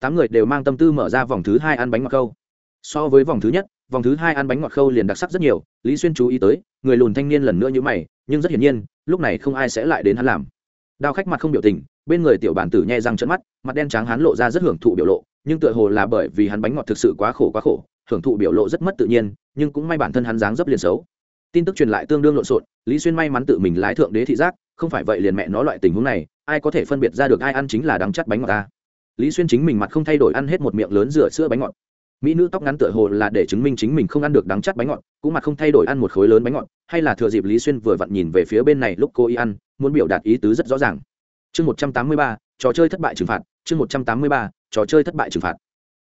Speaker 1: Tám người đều mang tâm tư mở ra vòng thứ hai ăn bánh ngọt khâu. So với vòng thứ nhất, vòng thứ hai ăn bánh ngọt khâu liền đặc sắc rất nhiều, lý xuyên chú ý tới, người lùn thanh niên lần nữa như mày, nhưng rất hiển nhiên, lúc này không ai sẽ lại đến hắn làm. Đao khách mặt không biểu tình, bên người tiểu bản tử nhai răng trận mắt, mặt đen trắng hắn lộ ra rất hưởng thụ biểu lộ, nhưng tựa hồ là bởi vì hắn bánh ngọt thực sự quá khổ quá khổ, hưởng thụ biểu lộ rất mất tự nhiên, nhưng cũng may bản thân hắn dáng dấp liền xấu tin tức truyền lại tương đương lộn xộn, lý xuyên may mắn tự mình lái thượng đế thị giác, không phải vậy liền mẹ nó loại tình huống này, ai có thể phân biệt ra được ai ăn chính là đắng chắt bánh ngọt ta. Lý xuyên chính mình mặt không thay đổi ăn hết một miệng lớn rửa sữa bánh ngọt. Mỹ nữ tóc ngắn tựa hồ là để chứng minh chính mình không ăn được đắng chắt bánh ngọt, cũng mặt không thay đổi ăn một khối lớn bánh ngọt, hay là thừa dịp lý xuyên vừa vặn nhìn về phía bên này lúc cô y ăn, muốn biểu đạt ý tứ rất rõ ràng. Chương một trăm tám mươi ba, trò chơi thất bại trừng phạt, chương một trăm tám mươi ba, trò chơi thất bại trừng phạt.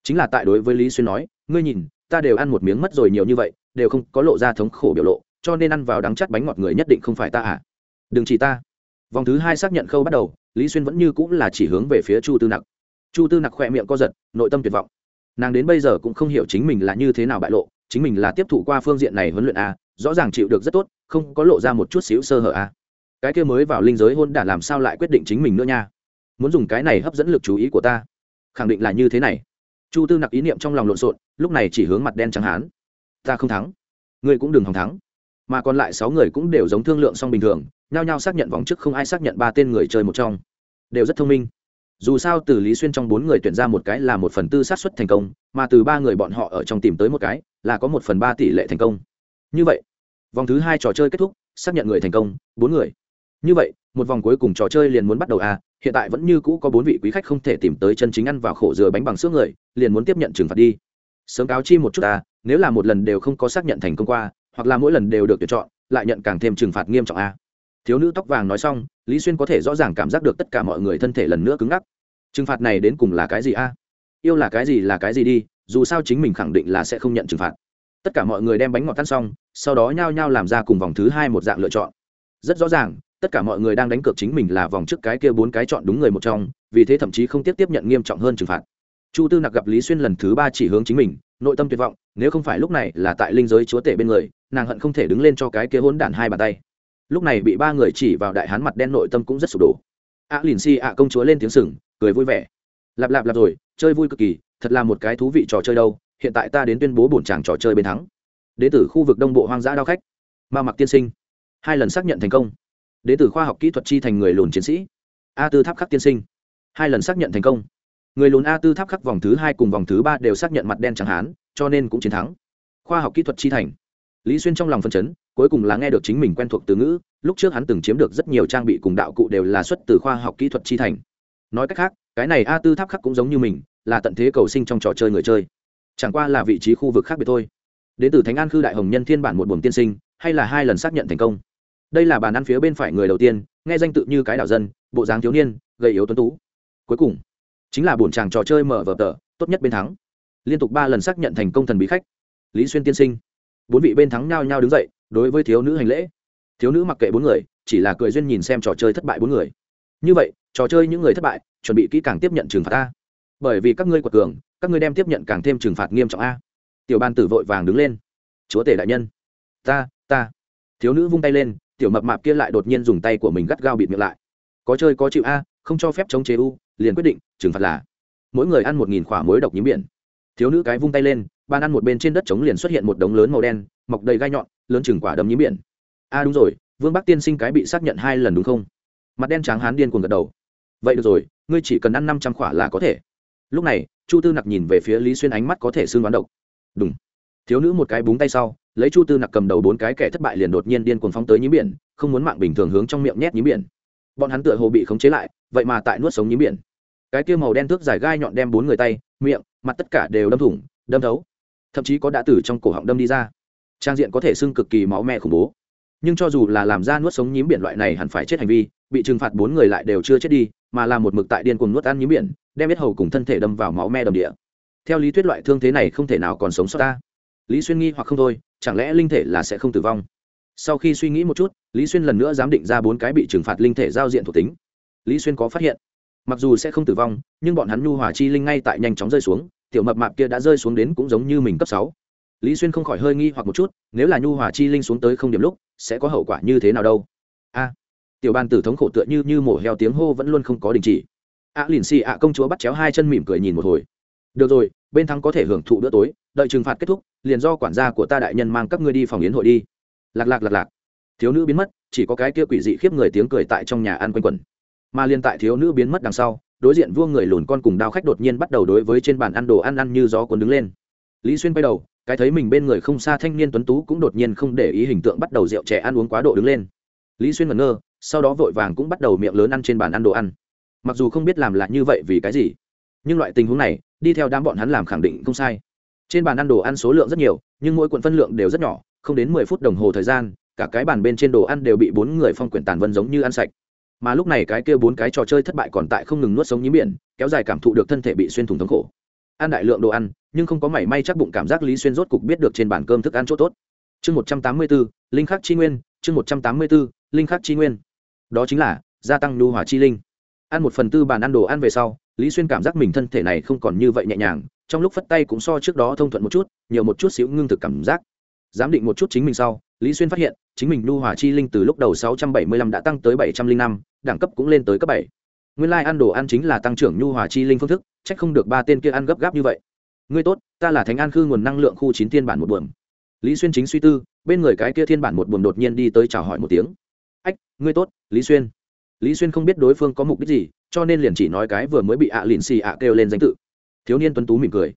Speaker 1: Chính là tại đối với lý xuyên nói, ngươi nhìn, ta đều ăn một miếng mất rồi nhiều như vậy, đều không có lộ ra thống khổ biểu lộ cho nên ăn vào đắng chắt bánh ngọt người nhất định không phải ta à? Đừng chỉ ta. Vòng thứ hai xác nhận khâu bắt đầu, lý xuyên vẫn như cũng là chỉ hướng về phía chu tư nặc. Chu tư nặc khỏe miệng co giật, nội tâm tuyệt vọng. Nàng đến bây giờ cũng không hiểu chính mình là như thế nào bại lộ, chính mình là tiếp thụ qua phương diện này huấn luyện a rõ ràng chịu được rất tốt, không có lộ ra một chút xíu sơ hở a cái kia mới vào linh giới hôn đả làm sao lại quyết định chính mình nữa nha? Muốn dùng cái này hấp dẫn lực chú ý của ta. Khẳng định là như thế này. Chu tư nặc ý niệm trong lòng lộn xộn, lúc này chỉ hướng mặt đen trắng hán. Ta không thắng. Ngươi cũng đừng hòng thắng mà còn lại sáu người cũng đều giống thương lượng xong bình thường, nhao nhao xác nhận vòng trước không ai xác nhận ba tên người chơi một trong. Đều rất thông minh. Dù sao từ lý xuyên trong bốn người tuyển ra một cái là một phần tư sát xuất thành công, mà từ ba người bọn họ ở trong tìm tới một cái là có một phần ba tỷ lệ thành công. Như vậy, vòng thứ hai trò chơi kết thúc, xác nhận người thành công, bốn người. Như vậy, một vòng cuối cùng trò chơi liền muốn bắt đầu à hiện tại vẫn như cũ có bốn vị quý khách không thể tìm tới chân chính ăn vào khổ dừa bánh bằng sữa người, liền muốn tiếp nhận trừng phạt đi. Sớm cáo chi một chút à nếu là một lần đều không có xác nhận thành công qua hoặc là mỗi lần đều được tuyển chọn, lại nhận càng thêm trừng phạt nghiêm trọng a. thiếu nữ tóc vàng nói xong, lý xuyên có thể rõ ràng cảm giác được tất cả mọi người thân thể lần nữa cứng ngắc. Trừng phạt này đến cùng là cái gì a? Yêu là cái gì là cái gì đi, dù sao chính mình khẳng định là sẽ không nhận trừng phạt. Tất cả mọi người đem bánh ngọt tan xong, sau đó nhao nhao làm ra cùng vòng thứ hai một dạng lựa chọn. Rất rõ ràng, tất cả mọi người đang đánh cược chính mình là vòng trước cái kia bốn cái chọn đúng người một trong, vì thế thậm chí không tiếp tiếp nhận nghiêm trọng hơn trừng phạt. Chu tư nặc gặp lý xuyên lần thứ ba chỉ hướng chính mình, nội tâm tuyệt vọng, nếu không phải lúc này là tại linh giới chúa tể bên người nàng hận không thể đứng lên cho cái kia hỗn đản hai bàn tay. Lúc này bị ba người chỉ vào đại hán mặt đen nội tâm cũng rất sụp đổ. A à, lìn si ạ công chúa lên tiếng sừng cười vui vẻ. Lạp lạp lạp rồi chơi vui cực kỳ thật là một cái thú vị trò chơi đâu hiện tại ta đến tuyên bố bổn tràng trò chơi bên thắng. Đến từ khu vực đông bộ hoang dã đao khách. Ma mặc tiên sinh. Hai lần xác nhận thành công. Đến từ khoa học kỹ thuật chi thành người lùn chiến sĩ. A tư tháp khắc tiên sinh. Hai lần xác nhận thành công. Người lùn a tư tháp khắc vòng thứ hai cùng vòng thứ ba đều xác nhận mặt đen chẳng hán cho nên cũng chiến thắng. Khoa học kỹ thuật chi thành lý xuyên trong lòng phân chấn, cuối cùng là nghe được chính mình quen thuộc từ ngữ, lúc trước hắn từng chiếm được rất nhiều trang bị cùng đạo cụ đều là xuất từ khoa học kỹ thuật chi thành. Nói cách khác, cái này a tư tháp khắc cũng giống như mình, là tận thế cầu sinh trong trò chơi người chơi. Chẳng qua là vị trí khu vực khác biệt thôi. Đến từ thánh an khư đại hồng nhân thiên bản một buồng tiên sinh, hay là hai lần xác nhận thành công. Đây là bàn ăn phía bên phải người đầu tiên, nghe danh tự như cái đảo dân, bộ dáng thiếu niên, gầy yếu tuấn tú. Cuối cùng, chính là buồn chàng trò chơi mở vở tờ, tốt nhất bên thắng. Liên tục ba lần xác nhận thành công thần bí khách. Lý xuyên tiên sinh bốn vị bên thắng nhau nhau đứng dậy, đối với thiếu nữ hành lễ. Thiếu nữ mặc kệ bốn người, chỉ là cười duyên nhìn xem trò chơi thất bại bốn người. Như vậy, trò chơi những người thất bại, chuẩn bị kỹ càng tiếp nhận trừng phạt a. Bởi vì các ngươi quật cường, các ngươi đem tiếp nhận càng thêm trừng phạt nghiêm trọng a. Tiểu ban tử vội vàng đứng lên. Chúa tể đại nhân. Ta ta. Thiếu nữ vung tay lên, tiểu mập mạp kia lại đột nhiên dùng tay của mình gắt gao bịt miệng lại. Có chơi có chịu a, không cho phép chống chế u, liền quyết định, trừng phạt là, mỗi người ăn một nghìn khỏa muối độc nhím biển. Thiếu nữ cái vung tay lên ban ăn một bên trên đất trống liền xuất hiện một đống lớn màu đen, mọc đầy gai nhọn, lớn chừng quả đấm nhím biển. A đúng rồi, vương bắc tiên sinh cái bị xác nhận hai lần đúng không? Mặt đen trắng hán điên cuồng gật đầu. Vậy được rồi, ngươi chỉ cần ăn năm trăm khỏa là có thể. Lúc này, chu tư nặc nhìn về phía lý xuyên ánh mắt có thể xương đoán độc. Đúng thiếu nữ một cái búng tay sau, lấy chu tư nặc cầm đầu bốn cái kẻ thất bại liền đột nhiên điên cuồng phóng tới nhím biển, không muốn mạng bình thường hướng trong miệng nhét nhím biển. Bọn hắn tựa hồ bị khống chế lại, vậy mà tại nuốt sống nhím biển. Cái kia màu đen thước dài gai nhọn đem bốn người tay, miệng, mặt tất cả đều đâm thủng, đâm thấu thậm chí có đã từ trong cổ họng đâm đi ra. Trang diện có thể sưng cực kỳ máu me khủng bố. Nhưng cho dù là làm ra nuốt sống nhím biển loại này hẳn phải chết hành vi, bị trừng phạt bốn người lại đều chưa chết đi, mà là một mực tại điên cuồng nuốt ăn nhím biển, đem biết hầu cùng thân thể đâm vào máu me đầm địa. Theo lý thuyết loại thương thế này không thể nào còn sống sót ta. Lý xuyên nghi hoặc không thôi, chẳng lẽ linh thể là sẽ không tử vong? Sau khi suy nghĩ một chút, lý xuyên lần nữa giám định ra bốn cái bị trừng phạt linh thể giao diện thuộc tính. Lý xuyên có phát hiện, mặc dù sẽ không tử vong, nhưng bọn hắn nhu hòa chi linh ngay tại nhanh chóng rơi xuống tiểu mập mạp kia đã rơi xuống đến cũng giống như mình cấp sáu. Lý xuyên không khỏi hơi nghi hoặc một chút, nếu là nhu hòa chi linh xuống tới không điểm lúc, sẽ có hậu quả như thế nào đâu? A, tiểu ban tử thống khổ tựa như như mổ heo tiếng hô vẫn luôn không có đình chỉ. A lìn xì ạ công chúa bắt chéo hai chân mỉm cười nhìn một hồi. Được rồi, bên thắng có thể hưởng thụ bữa tối, đợi trừng phạt kết thúc, liền do quản gia của ta đại nhân mang các ngươi đi phòng yến hội đi. Lạc lạc lạc lạc. Thiếu nữ biến mất, chỉ có cái kia quỷ dị khiếp người tiếng cười tại trong nhà ăn quanh quẩn. Mà liên tại thiếu nữ biến mất đằng sau đối diện vua người lùn con cùng đao khách đột nhiên bắt đầu đối với trên bàn ăn đồ ăn ăn như gió cuốn đứng lên. Lý xuyên quay đầu, cái thấy mình bên người không xa thanh niên tuấn tú cũng đột nhiên không để ý hình tượng bắt đầu rượu trẻ ăn uống quá độ đứng lên. Lý xuyên ngẩn ngơ, sau đó vội vàng cũng bắt đầu miệng lớn ăn trên bàn ăn đồ ăn. Mặc dù không biết làm lại như vậy vì cái gì, nhưng loại tình huống này, đi theo đám bọn hắn làm khẳng định không sai. Trên bàn ăn đồ ăn số lượng rất nhiều, nhưng mỗi cuộn phân lượng đều rất nhỏ, không đến mười phút đồng hồ thời gian, cả cái bàn bên trên đồ ăn đều bị bốn người phong quyển tàn vân giống như ăn sạch mà lúc này cái kia bốn cái trò chơi thất bại còn tại không ngừng nuốt sống nhím biển, kéo dài cảm thụ được thân thể bị xuyên thủng thống khổ. Ăn đại lượng đồ ăn, nhưng không có mảy may chắc bụng cảm giác lý xuyên rốt cục biết được trên bàn cơm thức ăn chỗ tốt. Chương một trăm tám mươi bốn linh khắc chi nguyên, chương một trăm tám mươi bốn linh khắc chi nguyên. Đó chính là, gia tăng lưu hỏa chi linh. Ăn một phần tư bàn ăn đồ ăn về sau, lý xuyên cảm giác mình thân thể này không còn như vậy nhẹ nhàng, trong lúc phất tay cũng so trước đó thông thuận một chút, nhiều một chút xíu ngưng thực cảm giác. Giám định một chút chính mình sau, lý xuyên phát hiện chính mình nhu hòa chi linh từ lúc đầu sáu trăm bảy mươi lăm đã tăng tới bảy trăm linh năm, đẳng cấp cũng lên tới cấp bảy. Nguyên lai ăn đồ ăn chính là tăng trưởng nhu hòa chi linh phương thức, chắc không được ba tên kia ăn gấp gáp như vậy. Ngươi tốt, ta là thánh an khư nguồn năng lượng khu chín thiên bản một buồm. Lý xuyên chính suy tư, bên người cái kia thiên bản một buồm đột nhiên đi tới chào hỏi một tiếng. Ách, ngươi tốt, lý xuyên. Lý xuyên không biết đối phương có mục đích gì, cho nên liền chỉ nói cái vừa mới bị ạ à lìn xì ạ kêu lên danh tự. Thiếu niên tuấn tú mỉm cười.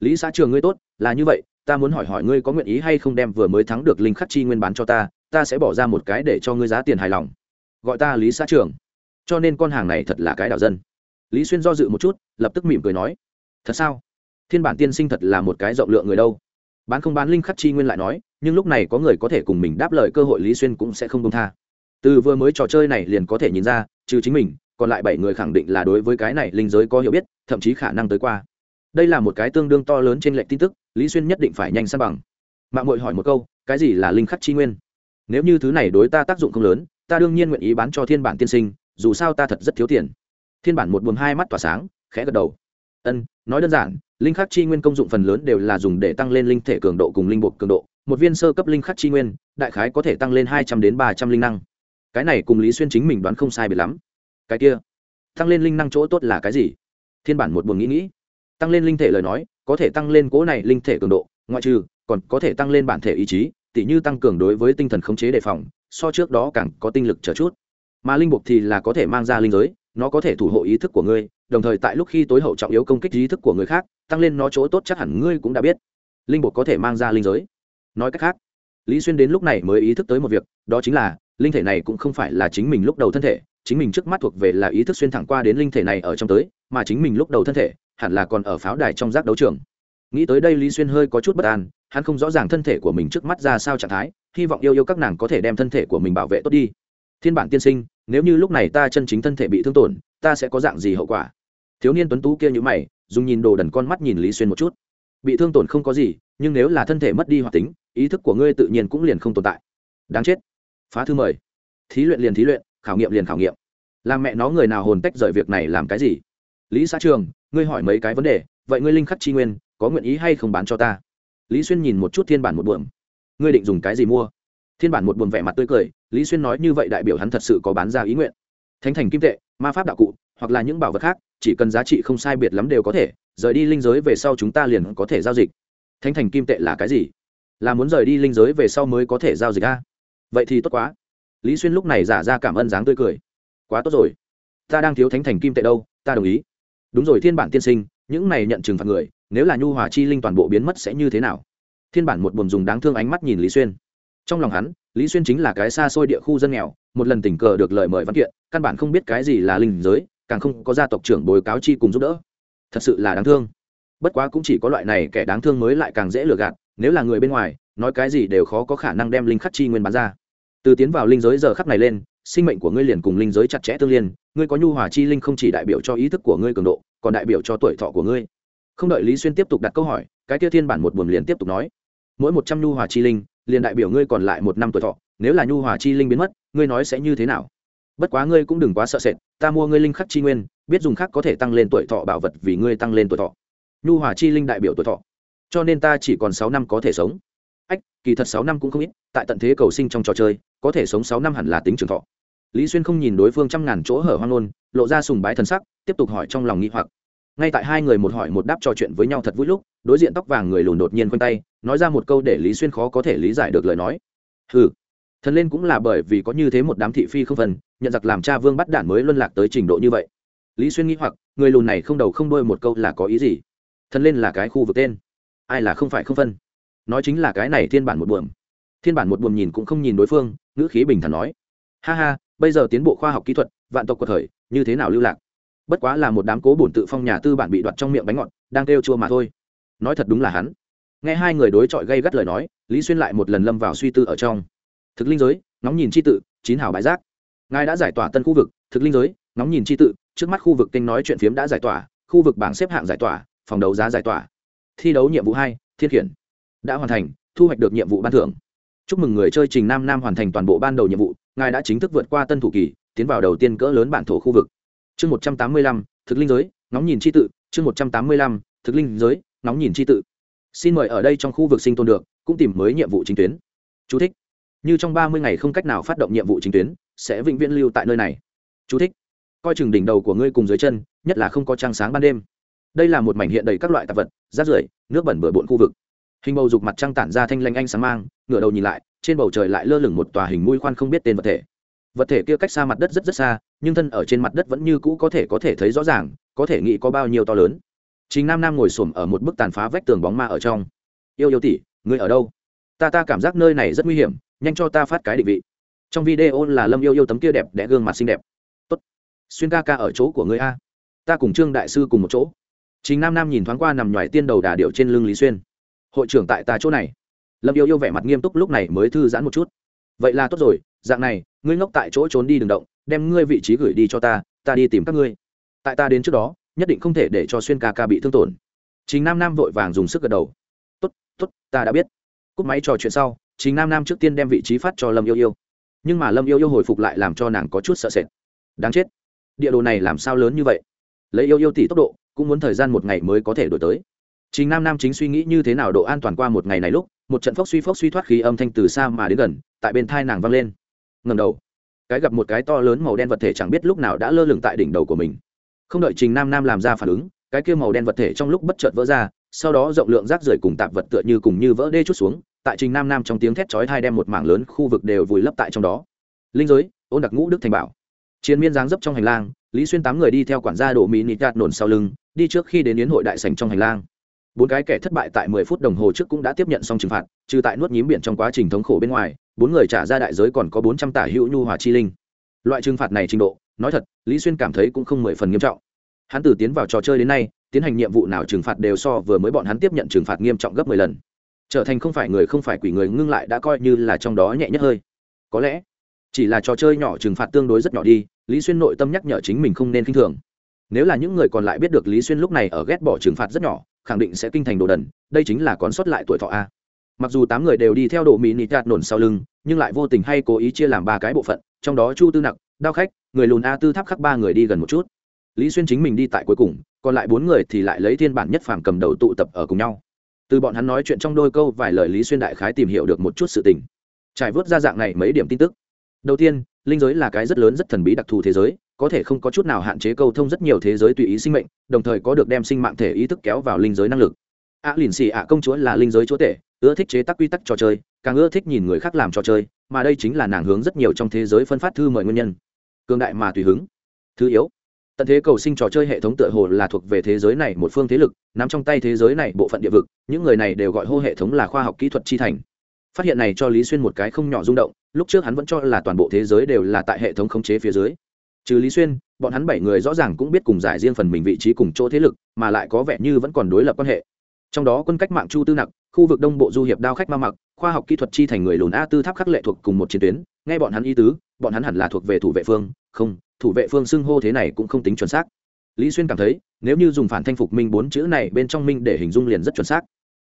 Speaker 1: Lý xã trường ngươi tốt, là như vậy, ta muốn hỏi hỏi ngươi có nguyện ý hay không đem vừa mới thắng được linh khắc chi nguyên bán cho ta ta sẽ bỏ ra một cái để cho ngươi giá tiền hài lòng. Gọi ta lý xã trường. Cho nên con hàng này thật là cái đảo dân. Lý xuyên do dự một chút, lập tức mỉm cười nói, thật sao? Thiên bản tiên sinh thật là một cái rộng lượng người đâu. Bán không bán linh khắc chi nguyên lại nói, nhưng lúc này có người có thể cùng mình đáp lời cơ hội lý xuyên cũng sẽ không công tha. Từ vừa mới trò chơi này liền có thể nhìn ra, trừ chính mình, còn lại bảy người khẳng định là đối với cái này linh giới có hiểu biết, thậm chí khả năng tới qua. Đây là một cái tương đương to lớn trên lệnh tin tức, lý xuyên nhất định phải nhanh san bằng. Mạng mội hỏi một câu, cái gì là linh khắc chi nguyên? Nếu như thứ này đối ta tác dụng không lớn, ta đương nhiên nguyện ý bán cho thiên bản tiên sinh, dù sao ta thật rất thiếu tiền. Thiên bản một buồng hai mắt tỏa sáng, khẽ gật đầu. Ân, nói đơn giản, linh khắc chi nguyên công dụng phần lớn đều là dùng để tăng lên linh thể cường độ cùng linh bột cường độ. Một viên sơ cấp linh khắc chi nguyên, đại khái có thể tăng lên hai trăm đến ba trăm linh năng. Cái này cùng lý xuyên chính mình đoán không sai biệt lắm. Cái kia, tăng lên linh năng chỗ tốt là cái gì? Thiên bản một buồng nghĩ nghĩ. Tăng lên linh thể lời nói, có thể tăng lên cố này linh thể cường độ, ngoại trừ, còn có thể tăng lên bản thể ý chí tỉ như tăng cường đối với tinh thần khống chế đề phòng, so trước đó càng có tinh lực trở chút. Mà linh buộc thì là có thể mang ra linh giới, nó có thể thủ hộ ý thức của ngươi, đồng thời tại lúc khi tối hậu trọng yếu công kích ý thức của người khác, tăng lên nó chỗ tốt chắc hẳn ngươi cũng đã biết. Linh buộc có thể mang ra linh giới. Nói cách khác, lý xuyên đến lúc này mới ý thức tới một việc, đó chính là, linh thể này cũng không phải là chính mình lúc đầu thân thể, chính mình trước mắt thuộc về là ý thức xuyên thẳng qua đến linh thể này ở trong tới, mà chính mình lúc đầu thân thể hẳn là còn ở pháo đài trong giác đấu trường nghĩ tới đây lý xuyên hơi có chút bất an, hắn không rõ ràng thân thể của mình trước mắt ra sao trạng thái, hy vọng yêu yêu các nàng có thể đem thân thể của mình bảo vệ tốt đi. Thiên bản tiên sinh, nếu như lúc này ta chân chính thân thể bị thương tổn, ta sẽ có dạng gì hậu quả? Thiếu niên tuấn tú kia như mày, dùng nhìn đồ đần con mắt nhìn lý xuyên một chút. Bị thương tổn không có gì, nhưng nếu là thân thể mất đi hoạt tính, ý thức của ngươi tự nhiên cũng liền không tồn tại. Đáng chết. Phá thư mời. Thí luyện liền thí luyện, khảo nghiệm liền khảo nghiệm. Làm mẹ nó người nào hồn tách rời việc này làm cái gì? Lý xã trường, ngươi hỏi mấy cái vấn đề, vậy ngươi linh khắc chi nguyên có nguyện ý hay không bán cho ta? Lý xuyên nhìn một chút thiên bản một buồng ngươi định dùng cái gì mua? Thiên bản một buồng vẻ mặt tươi cười, lý xuyên nói như vậy đại biểu hắn thật sự có bán ra ý nguyện. Thánh thành kim tệ, ma pháp đạo cụ, hoặc là những bảo vật khác, chỉ cần giá trị không sai biệt lắm đều có thể, rời đi linh giới về sau chúng ta liền có thể giao dịch. Thánh thành kim tệ là cái gì? Là muốn rời đi linh giới về sau mới có thể giao dịch a? Vậy thì tốt quá. Lý xuyên lúc này giả ra cảm ơn dáng tươi cười. Quá tốt rồi. Ta đang thiếu thánh thành kim tệ đâu, ta đồng ý. Đúng rồi thiên bản tiên sinh, những này nhận trừng phạt người nếu là nhu hòa chi linh toàn bộ biến mất sẽ như thế nào? Thiên bản một buồn dùng đáng thương ánh mắt nhìn lý xuyên. Trong lòng hắn, lý xuyên chính là cái xa xôi địa khu dân nghèo, một lần tình cờ được lời mời văn kiện, căn bản không biết cái gì là linh giới, càng không có gia tộc trưởng bồi cáo chi cùng giúp đỡ. Thật sự là đáng thương. Bất quá cũng chỉ có loại này kẻ đáng thương mới lại càng dễ lừa gạt, nếu là người bên ngoài, nói cái gì đều khó có khả năng đem linh khắc chi nguyên bán ra. Từ tiến vào linh giới giờ khắc này lên, sinh mệnh của ngươi liền cùng linh giới chặt chẽ tương liên, ngươi có nhu hòa chi linh không chỉ đại biểu cho ý thức của ngươi cường độ, còn đại biểu cho tuổi thọ của ngươi không đợi lý xuyên tiếp tục đặt câu hỏi, cái kia thiên bản một buồn liền tiếp tục nói. Mỗi một trăm nhu hòa chi linh, liền đại biểu ngươi còn lại một năm tuổi thọ, nếu là nhu hòa chi linh biến mất, ngươi nói sẽ như thế nào? Bất quá ngươi cũng đừng quá sợ sệt, ta mua ngươi linh khắc chi nguyên, biết dùng khác có thể tăng lên tuổi thọ bảo vật vì ngươi tăng lên tuổi thọ. Nhu hòa chi linh đại biểu tuổi thọ. Cho nên ta chỉ còn sáu năm có thể sống. Ách, kỳ thật sáu năm cũng không ít, tại tận thế cầu sinh trong trò chơi, có thể sống sáu năm hẳn là tính trường thọ. Lý xuyên không nhìn đối phương trăm ngàn chỗ hở hoang nôn lộ ra sùng bái thần sắc, tiếp tục hỏi trong lòng nghi hoặc ngay tại hai người một hỏi một đáp trò chuyện với nhau thật vui lúc, đối diện tóc vàng người lùn đột nhiên khoanh tay, nói ra một câu để lý xuyên khó có thể lý giải được lời nói. Ừ thần lên cũng là bởi vì có như thế một đám thị phi không phần, nhận giặc làm cha vương bắt đản mới luân lạc tới trình độ như vậy. Lý xuyên nghĩ hoặc, người lùn này không đầu không đôi một câu là có ý gì? Thần lên là cái khu vực tên, ai là không phải không phân. Nói chính là cái này thiên bản một buồm. Thiên bản một buồm nhìn cũng không nhìn đối phương, ngữ khí bình thản nói. Ha ha, bây giờ tiến bộ khoa học kỹ thuật, vạn tộc cuộc khởi, như thế nào lưu lạc? Bất quá là một đám cố bổn tự phong nhà tư bản bị đoạt trong miệng bánh ngọt, đang kêu chua mà thôi. Nói thật đúng là hắn. Nghe hai người đối chọi gây gắt lời nói, lý xuyên lại một lần lâm vào suy tư ở trong. Thực linh giới nóng nhìn c h i tự, chín hảo bãi giác ngài đã giải tỏa tân khu vực, thực linh giới nóng nhìn c h i tự, trước mắt khu vực kênh nói chuyện phiếm đã giải tỏa, khu vực bảng xếp hạng giải tỏa, phòng đấu giá giải tỏa. Thi đấu nhiệm vụ hai thiên khiển. Đã hoàn thành, thu hoạch được nhiệm vụ ban thưởng. Chúc mừng người chơi trình nam nam hoàn thành toàn bộ ban đầu nhiệm vụ, ngài đã chính thức vượt qua tân thủ kỳ, tiến vào đầu tiên cỡ lớn bản thổ khu vực chương một trăm tám mươi lăm, thực linh giới nóng nhìn c tự. Chương một trăm tám mươi lăm, thực linh giới nóng nhìn c tự. Xin mời ở đây trong khu vực sinh tồn được, cũng tìm mới nhiệm vụ chính tuyến. Chú thích. như trong ba mươi ngày không cách nào phát động nhiệm vụ chính tuyến, sẽ vĩnh viễn lưu tại nơi này. Chú thích. coi chừng đỉnh đầu của ngươi cùng dưới chân, nhất là không có trăng sáng ban đêm. Đây là một mảnh hiện đầy các loại tạp vật, rác rưởi, nước bẩn bừa bộn khu vực. Hình bầu dục mặt trăng tản ra thanh lanh anh sáng mang, ngửa đầu nhìn lại, trên bầu trời lại lơ lửng một tòa hình mũi khoan không biết tên vật thể vật thể kia cách xa mặt đất rất rất xa nhưng thân ở trên mặt đất vẫn như cũ có thể có thể thấy rõ ràng có thể nghĩ có bao nhiêu to lớn Trình Nam Nam ngồi xổm ở một bức tàn phá vách tường bóng ma ở trong. "Yêu yêu tỷ, ngươi ở đâu? Ta ta cảm giác nơi này rất nguy hiểm, nhanh cho ta phát cái định vị." Trong video là Lâm Yêu yêu tấm kia đẹp đẽ gương mặt xinh đẹp. "Tốt. Xuyên ca ca ở chỗ của ngươi a. Ta cùng Trương đại sư cùng một chỗ." Trình Nam Nam nhìn thoáng qua nằm nhoài tiên đầu đà điệu trên lưng Lý Xuyên. "Hội trưởng tại ta chỗ này." Lâm Yêu yêu vẻ mặt nghiêm túc lúc này mới thư giãn một chút. "Vậy là tốt rồi, dạng này, ngươi ngốc tại chỗ trốn đi đừng động, đem ngươi vị trí gửi đi cho ta, ta đi tìm các ngươi." Tại ta đến trước đó, nhất định không thể để cho xuyên ca ca bị thương tổn. Chính nam nam vội vàng dùng sức gật đầu. Tốt tốt ta đã biết. Cúp máy trò chuyện sau chính nam nam trước tiên đem vị trí phát cho lâm yêu yêu. Nhưng mà lâm yêu yêu hồi phục lại làm cho nàng có chút sợ sệt. Đáng chết. Địa đồ này làm sao lớn như vậy? Lấy yêu yêu tỷ tốc độ cũng muốn thời gian một ngày mới có thể đổi tới. Chính nam nam chính suy nghĩ như thế nào độ an toàn qua một ngày này lúc một trận phốc suy phốc suy thoát khí âm thanh từ xa mà đến gần tại bên thai nàng vang lên ngầm đầu. Cái gặp một cái to lớn màu đen vật thể chẳng biết lúc nào đã lơ lửng tại đỉnh đầu của mình. Không đợi trình nam nam làm ra phản ứng, cái kia màu đen vật thể trong lúc bất chợt vỡ ra, sau đó rộng lượng rác rưởi cùng tạp vật tựa như cùng như vỡ đê chút xuống, tại trình nam nam trong tiếng thét chói thai đem một mảng lớn khu vực đều vùi lấp tại trong đó. Linh giới, ôn đặc ngũ đức thành bảo. Chiến miên giáng dấp trong hành lang, lý xuyên tám người đi theo quản gia đổ mỹ nịt gạt nổn sau lưng, đi trước khi đến yến hội đại sành trong hành lang bốn cái kẻ thất bại tại mười phút đồng hồ trước cũng đã tiếp nhận xong trừng phạt, trừ tại nuốt nhím biển trong quá trình thống khổ bên ngoài, bốn người trả ra đại giới còn có bốn trăm tả hữu nhu hòa chi linh. Loại trừng phạt này trình độ, nói thật, lý xuyên cảm thấy cũng không mười phần nghiêm trọng. Hắn từ tiến vào trò chơi đến nay, tiến hành nhiệm vụ nào trừng phạt đều so vừa mới bọn hắn tiếp nhận trừng phạt nghiêm trọng gấp mười lần. Trở thành không phải người không phải quỷ người ngưng lại đã coi như là trong đó nhẹ nhất hơi. Có lẽ, chỉ là trò chơi nhỏ trừng phạt tương đối rất nhỏ đi, lý xuyên nội tâm nhắc nhở chính mình không nên k i n h thường. Nếu là những người còn lại biết được lý xuyên lúc này ở ghét bỏ trừng phạt rất nhỏ khẳng định sẽ kinh thành đồ đần, đây chính là còn sót lại tuổi thọ a. Mặc dù tám người đều đi theo độ mỹ nị chạt nổn sau lưng, nhưng lại vô tình hay cố ý chia làm ba cái bộ phận, trong đó chu tư nặc, đao khách, người lùn a tư tháp khắc ba người đi gần một chút. Lý xuyên chính mình đi tại cuối cùng, còn lại bốn người thì lại lấy thiên bản nhất phàm cầm đầu tụ tập ở cùng nhau. Từ bọn hắn nói chuyện trong đôi câu vài lời lý xuyên đại khái tìm hiểu được một chút sự tình. Trải vớt ra dạng này mấy điểm tin tức. Đầu tiên, linh giới là cái rất lớn rất thần bí đặc thù thế giới có thể không có chút nào hạn chế câu thông rất nhiều thế giới tùy ý sinh mệnh đồng thời có được đem sinh mạng thể ý thức kéo vào linh giới năng lực. Ạ à, lìn xì ạ công chúa là linh giới chúa tể ưa thích chế tác quy tắc trò chơi càng ưa thích nhìn người khác làm trò chơi mà đây chính là nàng hướng rất nhiều trong thế giới phân phát thư mời nguyên nhân. Cường đại mà tùy hứng. Thứ yếu tận thế cầu sinh trò chơi hệ thống tựa hồ là thuộc về thế giới này một phương thế lực nằm trong tay thế giới này bộ phận địa vực những người này đều gọi hô hệ thống là khoa học kỹ thuật chi thành. Phát hiện này cho lý xuyên một cái không nhỏ rung động lúc trước hắn vẫn cho là toàn bộ thế giới đều là tại hệ thống khống chế phía dưới trừ lý xuyên, bọn hắn bảy người rõ ràng cũng biết cùng giải riêng phần mình vị trí cùng chỗ thế lực, mà lại có vẻ như vẫn còn đối lập quan hệ. Trong đó quân cách mạng chu tư nặc, khu vực đông bộ du hiệp đao khách ma mặc, khoa học kỹ thuật chi thành người lùn a tư tháp khắc lệ thuộc cùng một chiến tuyến, nghe bọn hắn y tứ, bọn hắn hẳn là thuộc về thủ vệ phương, không, thủ vệ phương xưng hô thế này cũng không tính chuẩn xác. Lý xuyên cảm thấy, nếu như dùng phản thanh phục minh bốn chữ này bên trong minh để hình dung liền rất chuẩn xác.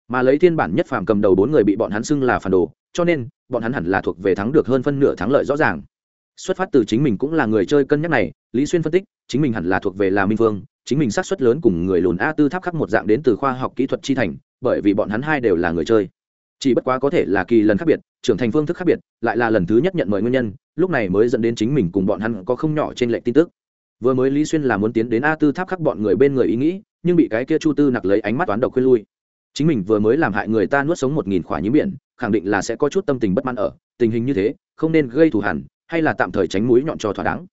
Speaker 1: Mà lấy thiên bản nhất phàm cầm đầu bốn người bị bọn hắn xưng là phản đồ, cho nên, bọn hắn hẳn là thuộc về thắng được hơn phân nửa thắng lợi rõ ràng xuất phát từ chính mình cũng là người chơi cân nhắc này, lý xuyên phân tích, chính mình hẳn là thuộc về là minh vương, chính mình sát xuất lớn cùng người lùn a tư tháp khắc một dạng đến từ khoa học kỹ thuật chi thành, bởi vì bọn hắn hai đều là người chơi. Chỉ bất quá có thể là kỳ lần khác biệt, trưởng thành phương thức khác biệt, lại là lần thứ nhất nhận mời nguyên nhân, lúc này mới dẫn đến chính mình cùng bọn hắn có không nhỏ trên lệnh tin tức. Vừa mới lý xuyên là muốn tiến đến a tư tháp khắc bọn người bên người ý nghĩ, nhưng bị cái kia chu tư nặc lấy ánh mắt toán độc khuyên lui. Chính mình vừa mới làm hại người ta nuốt sống một nghìn khỏa nhím biển, khẳng định là sẽ có chút tâm tình bất mãn ở, tình hình như thế, không nên gây thù hẳn hay là tạm thời tránh mũi nhọn cho thỏa đáng.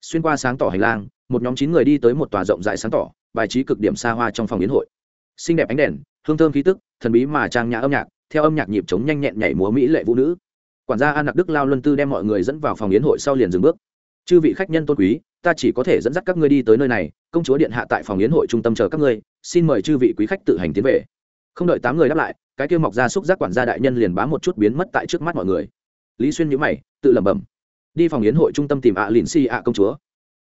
Speaker 1: Xuyên qua sáng tỏ hành lang, một nhóm chín người đi tới một tòa rộng rãi sáng tỏ, bài trí cực điểm xa hoa trong phòng yến hội. Xinh đẹp ánh đèn, hương thơm khí tức, thần bí mà trang nhã âm nhạc, theo âm nhạc nhịp trống nhanh nhẹn nhảy múa mỹ lệ vũ nữ. Quản gia an nặc đức lao luân tư đem mọi người dẫn vào phòng yến hội sau liền dừng bước. Chư vị khách nhân tôn quý, ta chỉ có thể dẫn dắt các ngươi đi tới nơi này, công chúa điện hạ tại phòng yến hội trung tâm chờ các ngươi, xin mời chư vị quý khách tự hành tiến về. Không đợi tám người đáp lại, cái kia mọc ra xúc giác quản gia đại nhân liền bám một chút biến mất tại trước mắt mọi người. Lý xuyên nhữ mày, tự lẩm bẩm đi phòng yến hội trung tâm tìm ạ lìn si ạ công chúa.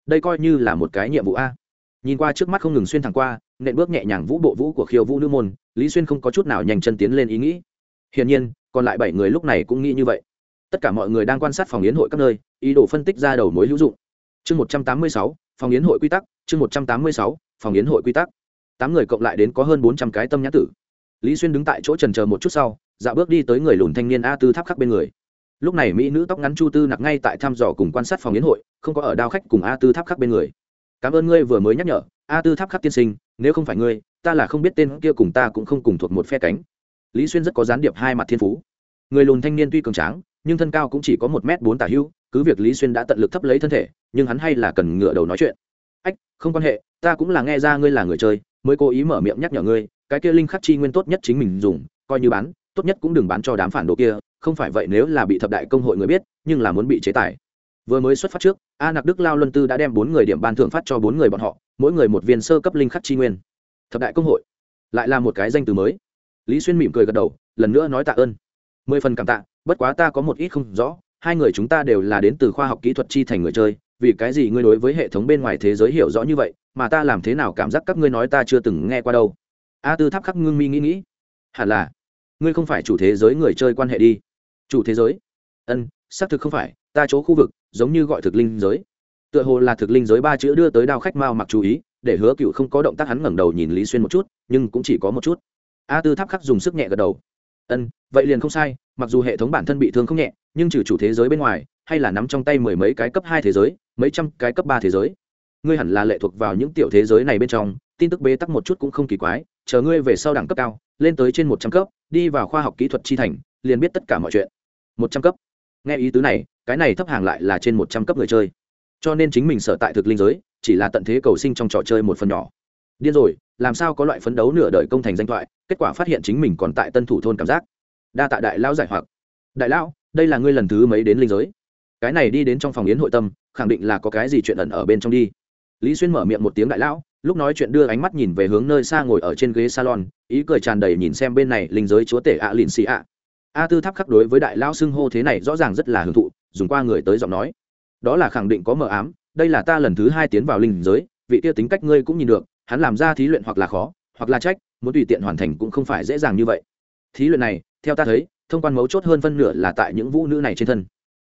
Speaker 1: Đây coi như là một cái nhiệm vụ a. Nhìn qua trước mắt không ngừng xuyên thẳng qua, nện bước nhẹ nhàng vũ bộ vũ của khiêu vũ nữ môn, lý xuyên không có chút nào nhanh chân tiến lên ý nghĩ. Hiển nhiên, còn lại bảy người lúc này cũng nghĩ như vậy. Tất cả mọi người đang quan sát phòng yến hội các nơi, ý đồ phân tích ra đầu mối hữu dụng. Chương một trăm tám mươi sáu, phòng yến hội quy tắc, chương một trăm tám mươi sáu, phòng yến hội quy tắc. Tám người cộng lại đến có hơn bốn trăm cái tâm nhã tử. Lý xuyên đứng tại chỗ trần chờ một chút sau, dạo bước đi tới người lùn thanh niên a tư tháp khắc bên người lúc này mỹ nữ tóc ngắn chu tư nặc ngay tại thăm dò cùng quan sát phòng yến hội, không có ở đao khách cùng a tư tháp khắc bên người. Cảm ơn ngươi vừa mới nhắc nhở, a tư tháp khắc tiên sinh, nếu không phải ngươi, ta là không biết tên kia cùng ta cũng không cùng thuộc một phe cánh. Lý xuyên rất có gián điệp hai mặt thiên phú. Người lùn thanh niên tuy cường tráng, nhưng thân cao cũng chỉ có một m bốn tả hưu, cứ việc lý xuyên đã tận lực thấp lấy thân thể, nhưng hắn hay là cần ngựa đầu nói chuyện. Ách, không quan hệ, ta cũng là nghe ra ngươi là người chơi, mới cố ý mở miệng nhắc nhở ngươi, cái kia linh khắc chi nguyên tốt nhất chính mình dùng, coi như bán, tốt nhất cũng đừng bán cho đám phản đồ kia không phải vậy nếu là bị thập đại công hội người biết, nhưng là muốn bị chế tài. Vừa mới xuất phát trước, a nặc đức lao luân tư đã đem bốn người điểm ban thưởng phát cho bốn người bọn họ, mỗi người một viên sơ cấp linh khắc chi nguyên. Thập đại công hội, lại là một cái danh từ mới. Lý xuyên mỉm cười gật đầu, lần nữa nói tạ ơn. Mười phần cảm tạ, bất quá ta có một ít không rõ, hai người chúng ta đều là đến từ khoa học kỹ thuật chi thành người chơi, vì cái gì ngươi đối với hệ thống bên ngoài thế giới hiểu rõ như vậy, mà ta làm thế nào cảm giác các ngươi nói ta chưa từng nghe qua đâu? A tư tháp khắc ngưng mi nghĩ nghĩ. Hẳn là, ngươi không phải chủ thế giới người chơi quan hệ đi chủ thế giới. Ân, xác thực không phải, ta chỗ khu vực, giống như gọi thực linh giới. Tựa hồ là thực linh giới ba chữ đưa tới đao khách mao mặc chú ý, để hứa cựu không có động tác hắn ngẩng đầu nhìn lý xuyên một chút, nhưng cũng chỉ có một chút. A tư tháp khắc dùng sức nhẹ gật đầu. Ân, vậy liền không sai, mặc dù hệ thống bản thân bị thương không nhẹ, nhưng trừ chủ thế giới bên ngoài, hay là nắm trong tay mười mấy cái cấp hai thế giới, mấy trăm cái cấp ba thế giới. Ngươi hẳn là lệ thuộc vào những tiểu thế giới này bên trong, tin tức bế tắc một chút cũng không kỳ quái, chờ ngươi về sau đẳng cấp cao, lên tới trên một trăm cấp, đi vào khoa học kỹ thuật chi thành, liền biết tất cả mọi chuyện một trăm cấp. Nghe ý tứ này, cái này thấp hàng lại là trên một trăm cấp người chơi. Cho nên chính mình sở tại thực linh giới, chỉ là tận thế cầu sinh trong trò chơi một phần nhỏ. Điên rồi, làm sao có loại phấn đấu nửa đời công thành danh thoại, kết quả phát hiện chính mình còn tại tân thủ thôn cảm giác. Đa tạ đại lão giải hoặc. Đại lão, đây là ngươi lần thứ mấy đến linh giới? Cái này đi đến trong phòng yến hội tâm, khẳng định là có cái gì chuyện ẩn ở bên trong đi. Lý xuyên mở miệng một tiếng đại lão, lúc nói chuyện đưa ánh mắt nhìn về hướng nơi xa ngồi ở trên ghế salon, ý cười tràn đầy nhìn xem bên này linh giới chúa tể ạ à lìn xì ạ a tư tháp khắc đối với đại lão xưng hô thế này rõ ràng rất là hưởng thụ, dùng qua người tới giọng nói. Đó là khẳng định có mờ ám, đây là ta lần thứ hai tiến vào linh giới, vị kia tính cách ngươi cũng nhìn được, hắn làm ra thí luyện hoặc là khó, hoặc là trách, muốn tùy tiện hoàn thành cũng không phải dễ dàng như vậy. Thí luyện này, theo ta thấy, thông quan mấu chốt hơn phân nửa là tại những vũ nữ này trên thân.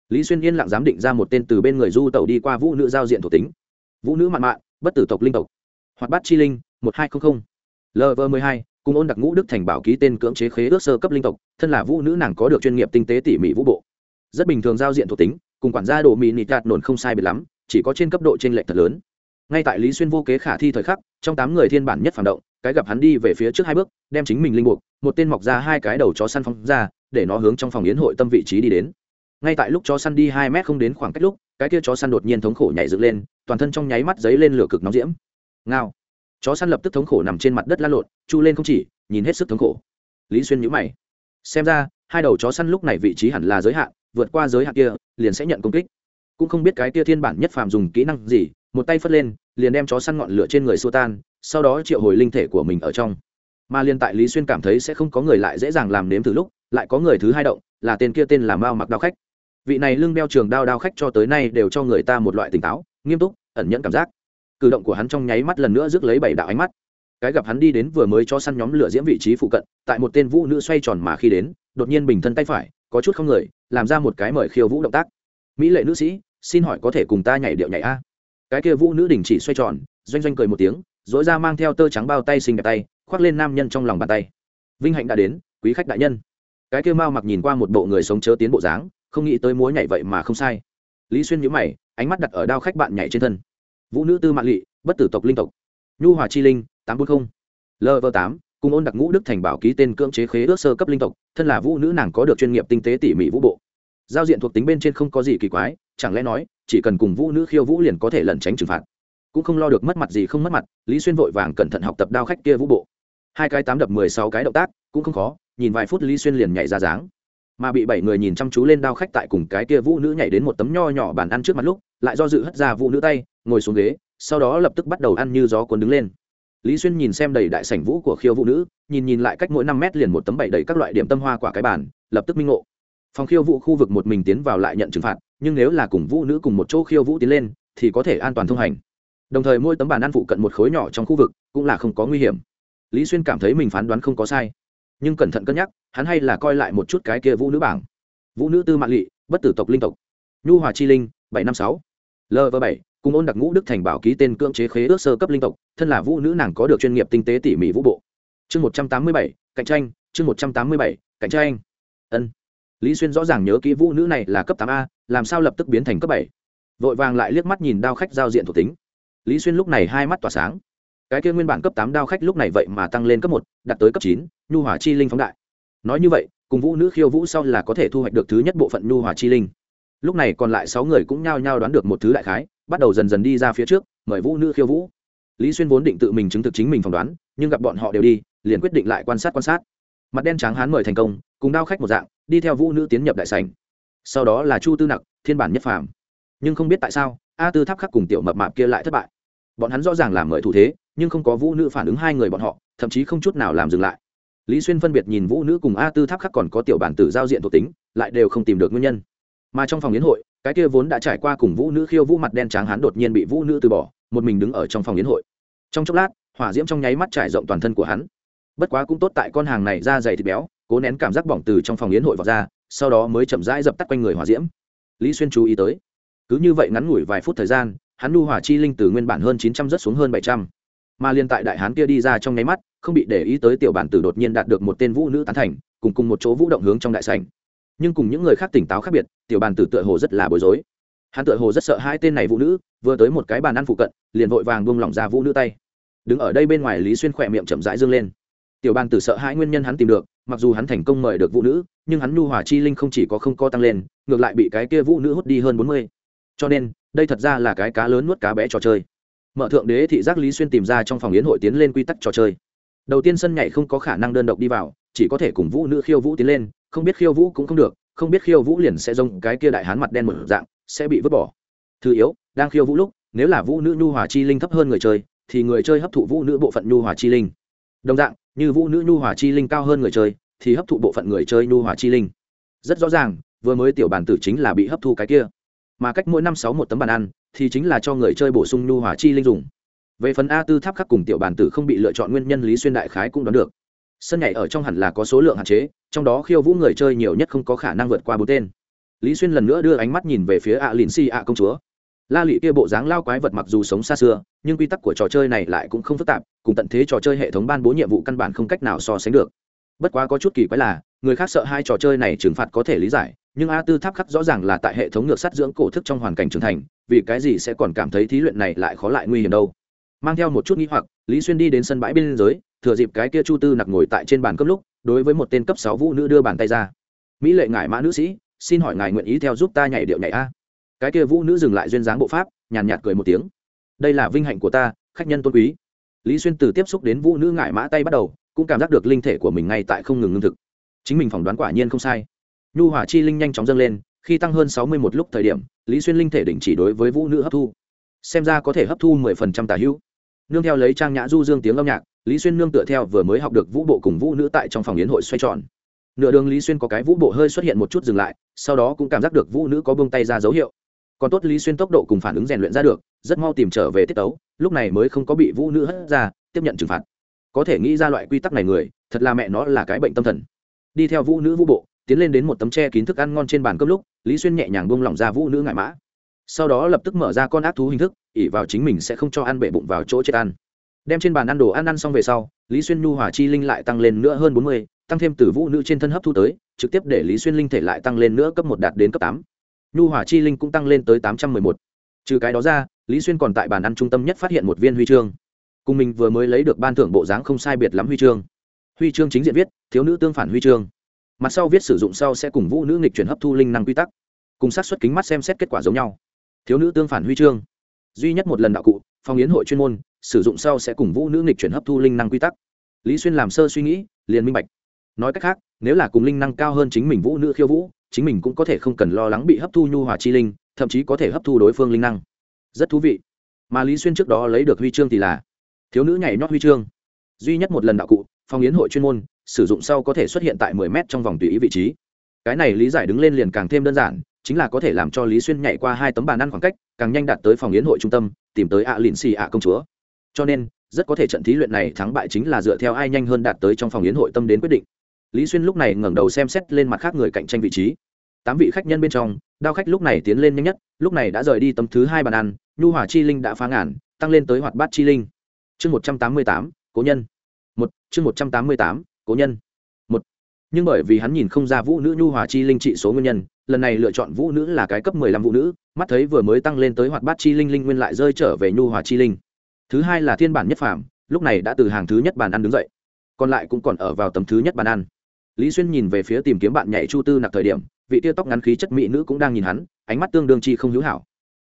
Speaker 1: Lý xuyên yên lặng giám định ra một tên từ bên người du tẩu đi qua vũ nữ giao diện thuộc tính. Vũ nữ mạn mạn, bất tử tộc linh tộc. Hoặc bát chi linh, một hai trăm linh lv m ộ hai cùng ôn đặc ngũ đức thành bảo ký tên cưỡng chế khế ước sơ cấp linh tộc, thân là vũ nữ nàng có được chuyên nghiệp tinh tế tỉ mỉ vũ bộ. Rất bình thường giao diện thuộc tính, cùng quản gia đồ mỹ nịt đạt nổn không sai biệt lắm, chỉ có trên cấp độ t r ê n lệch thật lớn. Ngay tại lý xuyên vô kế khả thi thời khắc, trong tám người thiên bản nhất phản động, cái gặp hắn đi về phía trước hai bước, đem chính mình linh buộc, một tên mọc ra hai cái đầu chó săn phóng ra, để nó hướng trong phòng yến hội tâm vị trí đi đến. Ngay tại lúc chó săn đi hai mét không đến khoảng cách lúc, cái kia chó săn đột nhiên thống khổ nhảy dựng lên, toàn thân trong nháy mắt giấy lên lửa cực nóng diễm. Ngao chó săn lập tức thống khổ nằm trên mặt đất la lộn, chu lên không chỉ, nhìn hết sức thống khổ. Lý xuyên nhữ mày. Xem ra, hai đầu chó săn lúc này vị trí hẳn là giới hạn, vượt qua giới hạn kia, liền sẽ nhận công kích. Cũng không biết cái kia thiên bản nhất phàm dùng kỹ năng gì, một tay phất lên, liền đem chó săn ngọn lửa trên người xua tan, sau đó triệu hồi linh thể của mình ở trong. Mà liên tại lý xuyên cảm thấy sẽ không có người lại dễ dàng làm nếm từ lúc, lại có người thứ hai động, là tên kia tên là mao mặc đao khách. Vị này lưng đeo trường đao đao khách cho tới nay đều cho người ta một loại tỉnh táo, nghiêm túc, ẩn nhẫn cảm giác cử động của hắn trong nháy mắt lần nữa rước lấy bảy đạo ánh mắt. Cái gặp hắn đi đến vừa mới cho săn nhóm lửa diễm vị trí phụ cận, tại một tên vũ nữ xoay tròn mà khi đến, đột nhiên bình thân tay phải, có chút không người, làm ra một cái mời khiêu vũ động tác. Mỹ lệ nữ sĩ, xin hỏi có thể cùng ta nhảy điệu nhảy a? Cái kia vũ nữ đình chỉ xoay tròn, doanh doanh cười một tiếng dối ra mang theo tơ trắng bao tay xinh đẹp tay, khoác lên nam nhân trong lòng bàn tay. Vinh hạnh đã đến, quý khách đại nhân. Cái kia mao mặc nhìn qua một bộ người sống chớ tiến bộ dáng, không nghĩ tới múa nhảy vậy mà không sai. Lý xuyên nhíu mày, ánh mắt đặt ở đao khách bạn nhảy trên thân vũ nữ tư mạng lỵ, bất tử tộc linh tộc. Nhu hòa chi linh, tám trăm bốn mươi lv tám, cùng ôn đặc ngũ đức thành bảo ký tên cưỡng chế khế ước sơ cấp linh tộc, thân là vũ nữ nàng có được chuyên nghiệp tinh tế tỉ mỉ vũ bộ. Giao diện thuộc tính bên trên không có gì kỳ quái, chẳng lẽ nói, chỉ cần cùng vũ nữ khiêu vũ liền có thể lẩn tránh trừng phạt. Cũng không lo được mất mặt gì không mất mặt, lý xuyên vội vàng cẩn thận học tập đao khách kia vũ bộ. Hai cái tám đập mười sáu cái động tác, cũng không khó, nhìn vài phút lý xuyên liền nhảy ra dáng mà bị bảy người nhìn chăm chú lên đao khách tại cùng cái kia vũ nữ nhảy đến một tấm nho nhỏ bàn ăn trước mặt lúc, lại do dự hất ra vũ nữ tay, ngồi xuống ghế, sau đó lập tức bắt đầu ăn như gió cuốn đứng lên. Lý xuyên nhìn xem đầy đại sảnh vũ của khiêu vũ nữ, nhìn nhìn lại cách mỗi năm mét liền một tấm bảy đầy các loại điểm tâm hoa quả cái bàn, lập tức minh ngộ. Phòng khiêu vũ khu vực một mình tiến vào lại nhận trừng phạt, nhưng nếu là cùng vũ nữ cùng một chỗ khiêu vũ tiến lên, thì có thể an toàn thông hành. Đồng thời mỗi tấm bàn ăn phụ cận một khối nhỏ trong khu vực cũng là không có nguy hiểm. Lý xuyên cảm thấy mình phán đoán không có sai nhưng cẩn thận cân nhắc, hắn hay là coi lại một chút cái kia vũ nữ bảng. Vũ nữ tư mạng lỵ, bất tử tộc linh tộc. Nhu hòa chi linh, bảy năm sáu. Lv bảy, cùng ôn đặc ngũ đức thành bảo ký tên cưỡng chế khế ước sơ cấp linh tộc, thân là vũ nữ nàng có được chuyên nghiệp tinh tế tỉ mỉ vũ bộ. Chương một trăm tám mươi bảy, cạnh tranh, chương một trăm tám mươi bảy, cạnh tranh. Ân. Lý xuyên rõ ràng nhớ kỹ vũ nữ này là cấp tám a, làm sao lập tức biến thành cấp bảy. Vội vàng lại liếc mắt nhìn đao khách giao diện thuộc tính. Lý xuyên lúc này hai mắt tỏa sáng cái kia nguyên bản cấp tám đao khách lúc này vậy mà tăng lên cấp một, đạt tới cấp chín, nhu hỏa chi linh phóng đại. Nói như vậy, cùng vũ nữ khiêu vũ sau là có thể thu hoạch được thứ nhất bộ phận nhu hỏa chi linh. Lúc này còn lại sáu người cũng nhao nhao đoán được một thứ đại khái, bắt đầu dần dần đi ra phía trước, mời vũ nữ khiêu vũ. Lý xuyên vốn định tự mình chứng thực chính mình phỏng đoán, nhưng gặp bọn họ đều đi, liền quyết định lại quan sát quan sát. Mặt đen trắng hán mời thành công, cùng đao khách một dạng, đi theo vũ nữ tiến nhập đại sành sau đó là chu tư nặc, thiên bản nhất phàm. Nhưng không biết tại sao, a tư tháp khắc cùng tiểu mập mạp kia lại thất bại. Bọn hắn rõ ràng là mời thủ thế nhưng không có vũ nữ phản ứng hai người bọn họ, thậm chí không chút nào làm dừng lại. Lý xuyên phân biệt nhìn vũ nữ cùng a tư tháp khắc còn có tiểu bản tử giao diện thuộc tính, lại đều không tìm được nguyên nhân. Mà trong phòng yến hội, cái kia vốn đã trải qua cùng vũ nữ khiêu vũ mặt đen trắng hắn đột nhiên bị vũ nữ từ bỏ, một mình đứng ở trong phòng yến hội. Trong chốc lát, hỏa diễm trong nháy mắt trải rộng toàn thân của hắn. Bất quá cũng tốt tại con hàng này ra dày thịt béo, cố nén cảm giác bỏng từ trong phòng yến hội vào ra, sau đó mới chậm rãi dập tắt quanh người hỏa diễm. Lý xuyên chú ý tới, cứ như vậy ngắn ngủi vài phút thời gian, hắn nu hỏa chi linh từ nguyên bản hơn chín trăm rớt xuống hơn bảy trăm mà liên tại đại hán kia đi ra trong nháy mắt, không bị để ý tới tiểu bản tử đột nhiên đạt được một tên vũ nữ tán thành, cùng cùng một chỗ vũ động hướng trong đại sảnh. Nhưng cùng những người khác tỉnh táo khác biệt, tiểu bản tử tựa hồ rất là bối rối. Hắn tựa hồ rất sợ hai tên này vũ nữ, vừa tới một cái bàn ăn phụ cận, liền vội vàng buông lỏng ra vũ nữ tay. Đứng ở đây bên ngoài lý xuyên khỏe miệng chậm rãi dương lên. Tiểu bàn tử sợ hãi nguyên nhân hắn tìm được, mặc dù hắn thành công mời được vũ nữ, nhưng hắn nhu hòa chi linh không chỉ có không co tăng lên, ngược lại bị cái kia vũ nữ hút đi hơn bốn mươi. Cho nên, đây thật ra là cái cá lớn nuốt cá bé trò chơi mở thượng đế thị giác lý xuyên tìm ra trong phòng yến hội tiến lên quy tắc trò chơi. Đầu tiên sân nhảy không có khả năng đơn độc đi vào, chỉ có thể cùng vũ nữ khiêu vũ tiến lên, không biết khiêu vũ cũng không được, không biết khiêu vũ liền sẽ giống cái kia đại hán mặt đen một dạng, sẽ bị vứt bỏ. Thứ yếu, đang khiêu vũ lúc, nếu là vũ nữ nhu hòa chi linh thấp hơn người chơi, thì người chơi hấp thụ vũ nữ bộ phận nhu hòa chi linh. Đồng dạng, như vũ nữ nhu hòa chi linh cao hơn người chơi, thì hấp thụ bộ phận người chơi nhu hòa chi linh. Rất rõ ràng, vừa mới tiểu bàn tử chính là bị hấp thu cái kia. Mà cách mỗi năm sáu một tấm bàn ăn thì chính là cho người chơi bổ sung nhu hòa chi linh dùng. Về phần a tư tháp khắc cùng tiểu bàn tử không bị lựa chọn nguyên nhân lý xuyên đại khái cũng đoán được. Sân nhảy ở trong hẳn là có số lượng hạn chế, trong đó khiêu vũ người chơi nhiều nhất không có khả năng vượt qua bốn tên. Lý xuyên lần nữa đưa ánh mắt nhìn về phía ạ lìn xì ạ công chúa. La lị kia bộ dáng lao quái vật mặc dù sống xa xưa, nhưng quy tắc của trò chơi này lại cũng không phức tạp, cùng tận thế trò chơi hệ thống ban bố nhiệm vụ căn bản không cách nào so sánh được. Bất quá có chút kỳ quái là, người khác sợ hai trò chơi này trừng phạt có thể lý giải, nhưng a tư tháp khắc rõ ràng là tại hệ thống ngược sát dưỡng cổ thức trong hoàn cảnh trưởng thành vì cái gì sẽ còn cảm thấy thí luyện này lại khó lại nguy hiểm đâu. Mang theo một chút nghĩ hoặc, lý xuyên đi đến sân bãi bên giới, thừa dịp cái kia chu tư nặc ngồi tại trên bàn cấp lúc, đối với một tên cấp sáu vũ nữ đưa bàn tay ra. Mỹ lệ ngải mã nữ sĩ, xin hỏi ngài nguyện ý theo giúp ta nhảy điệu nhảy a? Cái kia vũ nữ dừng lại duyên dáng bộ pháp, nhàn nhạt cười một tiếng. Đây là vinh hạnh của ta, khách nhân tôn quý. Lý xuyên từ tiếp xúc đến vũ nữ ngải mã tay bắt đầu, cũng cảm giác được linh thể của mình ngay tại không ngừng ngưng thực. Chính mình phỏng đoán quả nhiên không sai. Nhu hỏa chi linh nhanh chóng dâng lên, khi tăng hơn sáu mươi một lúc thời điểm lý xuyên linh thể đình chỉ đối với vũ nữ hấp thu. Xem ra có thể hấp thu mười phần trăm tà hữu. Nương theo lấy trang nhã du dương tiếng âm nhạc, lý xuyên nương tựa theo vừa mới học được vũ bộ cùng vũ nữ tại trong phòng yến hội xoay tròn. Nửa đường lý xuyên có cái vũ bộ hơi xuất hiện một chút dừng lại, sau đó cũng cảm giác được vũ nữ có bông tay ra dấu hiệu. Còn tốt lý xuyên tốc độ cùng phản ứng rèn luyện ra được, rất mau tìm trở về tiết tấu, lúc này mới không có bị vũ nữ hất ra, tiếp nhận trừng phạt. Có thể nghĩ ra loại quy tắc này người, thật là mẹ nó là cái bệnh tâm thần. Đi theo vũ nữ vũ bộ tiến lên đến một tấm tre kín thức ăn ngon trên bàn cơm lúc, lý xuyên nhẹ nhàng buông lỏng ra vũ nữ ngại mã. Sau đó lập tức mở ra con ác thú hình thức ỉ vào chính mình sẽ không cho ăn bể bụng vào chỗ chết ăn. Đem trên bàn ăn đồ ăn ăn xong về sau, lý xuyên nhu hòa chi linh lại tăng lên nữa hơn bốn mươi, tăng thêm từ vũ nữ trên thân hấp thu tới, trực tiếp để lý xuyên linh thể lại tăng lên nữa cấp một đạt đến cấp tám. Nhu hòa chi linh cũng tăng lên tới tám trăm mười một. Trừ cái đó ra, lý xuyên còn tại bàn ăn trung tâm nhất phát hiện một viên huy chương. Cùng mình vừa mới lấy được ban thưởng bộ dáng không sai biệt lắm huy chương. Huy chương chính diện viết, thiếu nữ tương phản huy chương mặt sau viết sử dụng sau sẽ cùng vũ nữ nghịch chuyển hấp thu linh năng quy tắc, cùng sát xuất kính mắt xem xét kết quả giống nhau. Thiếu nữ tương phản huy chương. Duy nhất một lần đạo cụ phòng yến hội chuyên môn, sử dụng sau sẽ cùng vũ nữ nghịch chuyển hấp thu linh năng quy tắc. Lý xuyên làm sơ suy nghĩ, liền minh bạch. Nói cách khác, nếu là cùng linh năng cao hơn chính mình vũ nữ khiêu vũ, chính mình cũng có thể không cần lo lắng bị hấp thu nhu hòa chi linh, thậm chí có thể hấp thu đối phương linh năng. Rất thú vị. Mà lý xuyên trước đó lấy được huy chương thì là, thiếu nữ nhảy nhót huy chương. Duy nhất một lần đạo cụ phòng yến hội chuyên môn sử dụng sau có thể xuất hiện tại 10 mét trong vòng tùy ý vị trí. Cái này lý giải đứng lên liền càng thêm đơn giản, chính là có thể làm cho Lý Xuyên nhảy qua hai tấm bàn ăn khoảng cách, càng nhanh đạt tới phòng yến hội trung tâm, tìm tới ạ à Lĩnh Xỉ ạ công chúa. Cho nên, rất có thể trận thí luyện này thắng bại chính là dựa theo ai nhanh hơn đạt tới trong phòng yến hội tâm đến quyết định. Lý Xuyên lúc này ngẩng đầu xem xét lên mặt khác người cạnh tranh vị trí. Tám vị khách nhân bên trong, đao khách lúc này tiến lên nhanh nhất, lúc này đã rời đi tấm thứ hai bàn ăn, nhu hỏa chi linh đã phá ngàn, tăng lên tới hoạt bát chi linh. Chương 188, cố nhân. 1. Chương 188, cố nhân. Một. Nhưng bởi vì hắn nhìn không ra vũ nữ nhu hòa chi linh trị số nguyên nhân, lần này lựa chọn vũ nữ là cái cấp mười lăm vũ nữ, mắt thấy vừa mới tăng lên tới hoạt bát chi linh linh nguyên lại rơi trở về nhu hòa chi linh. Thứ hai là thiên bản nhất phạm lúc này đã từ hàng thứ nhất bàn ăn đứng dậy. Còn lại cũng còn ở vào tấm thứ nhất bàn ăn. Lý xuyên nhìn về phía tìm kiếm bạn nhảy chu tư nặc thời điểm, vị tia tóc ngắn khí chất mỹ nữ cũng đang nhìn hắn, ánh mắt tương đương chi không hữu hảo.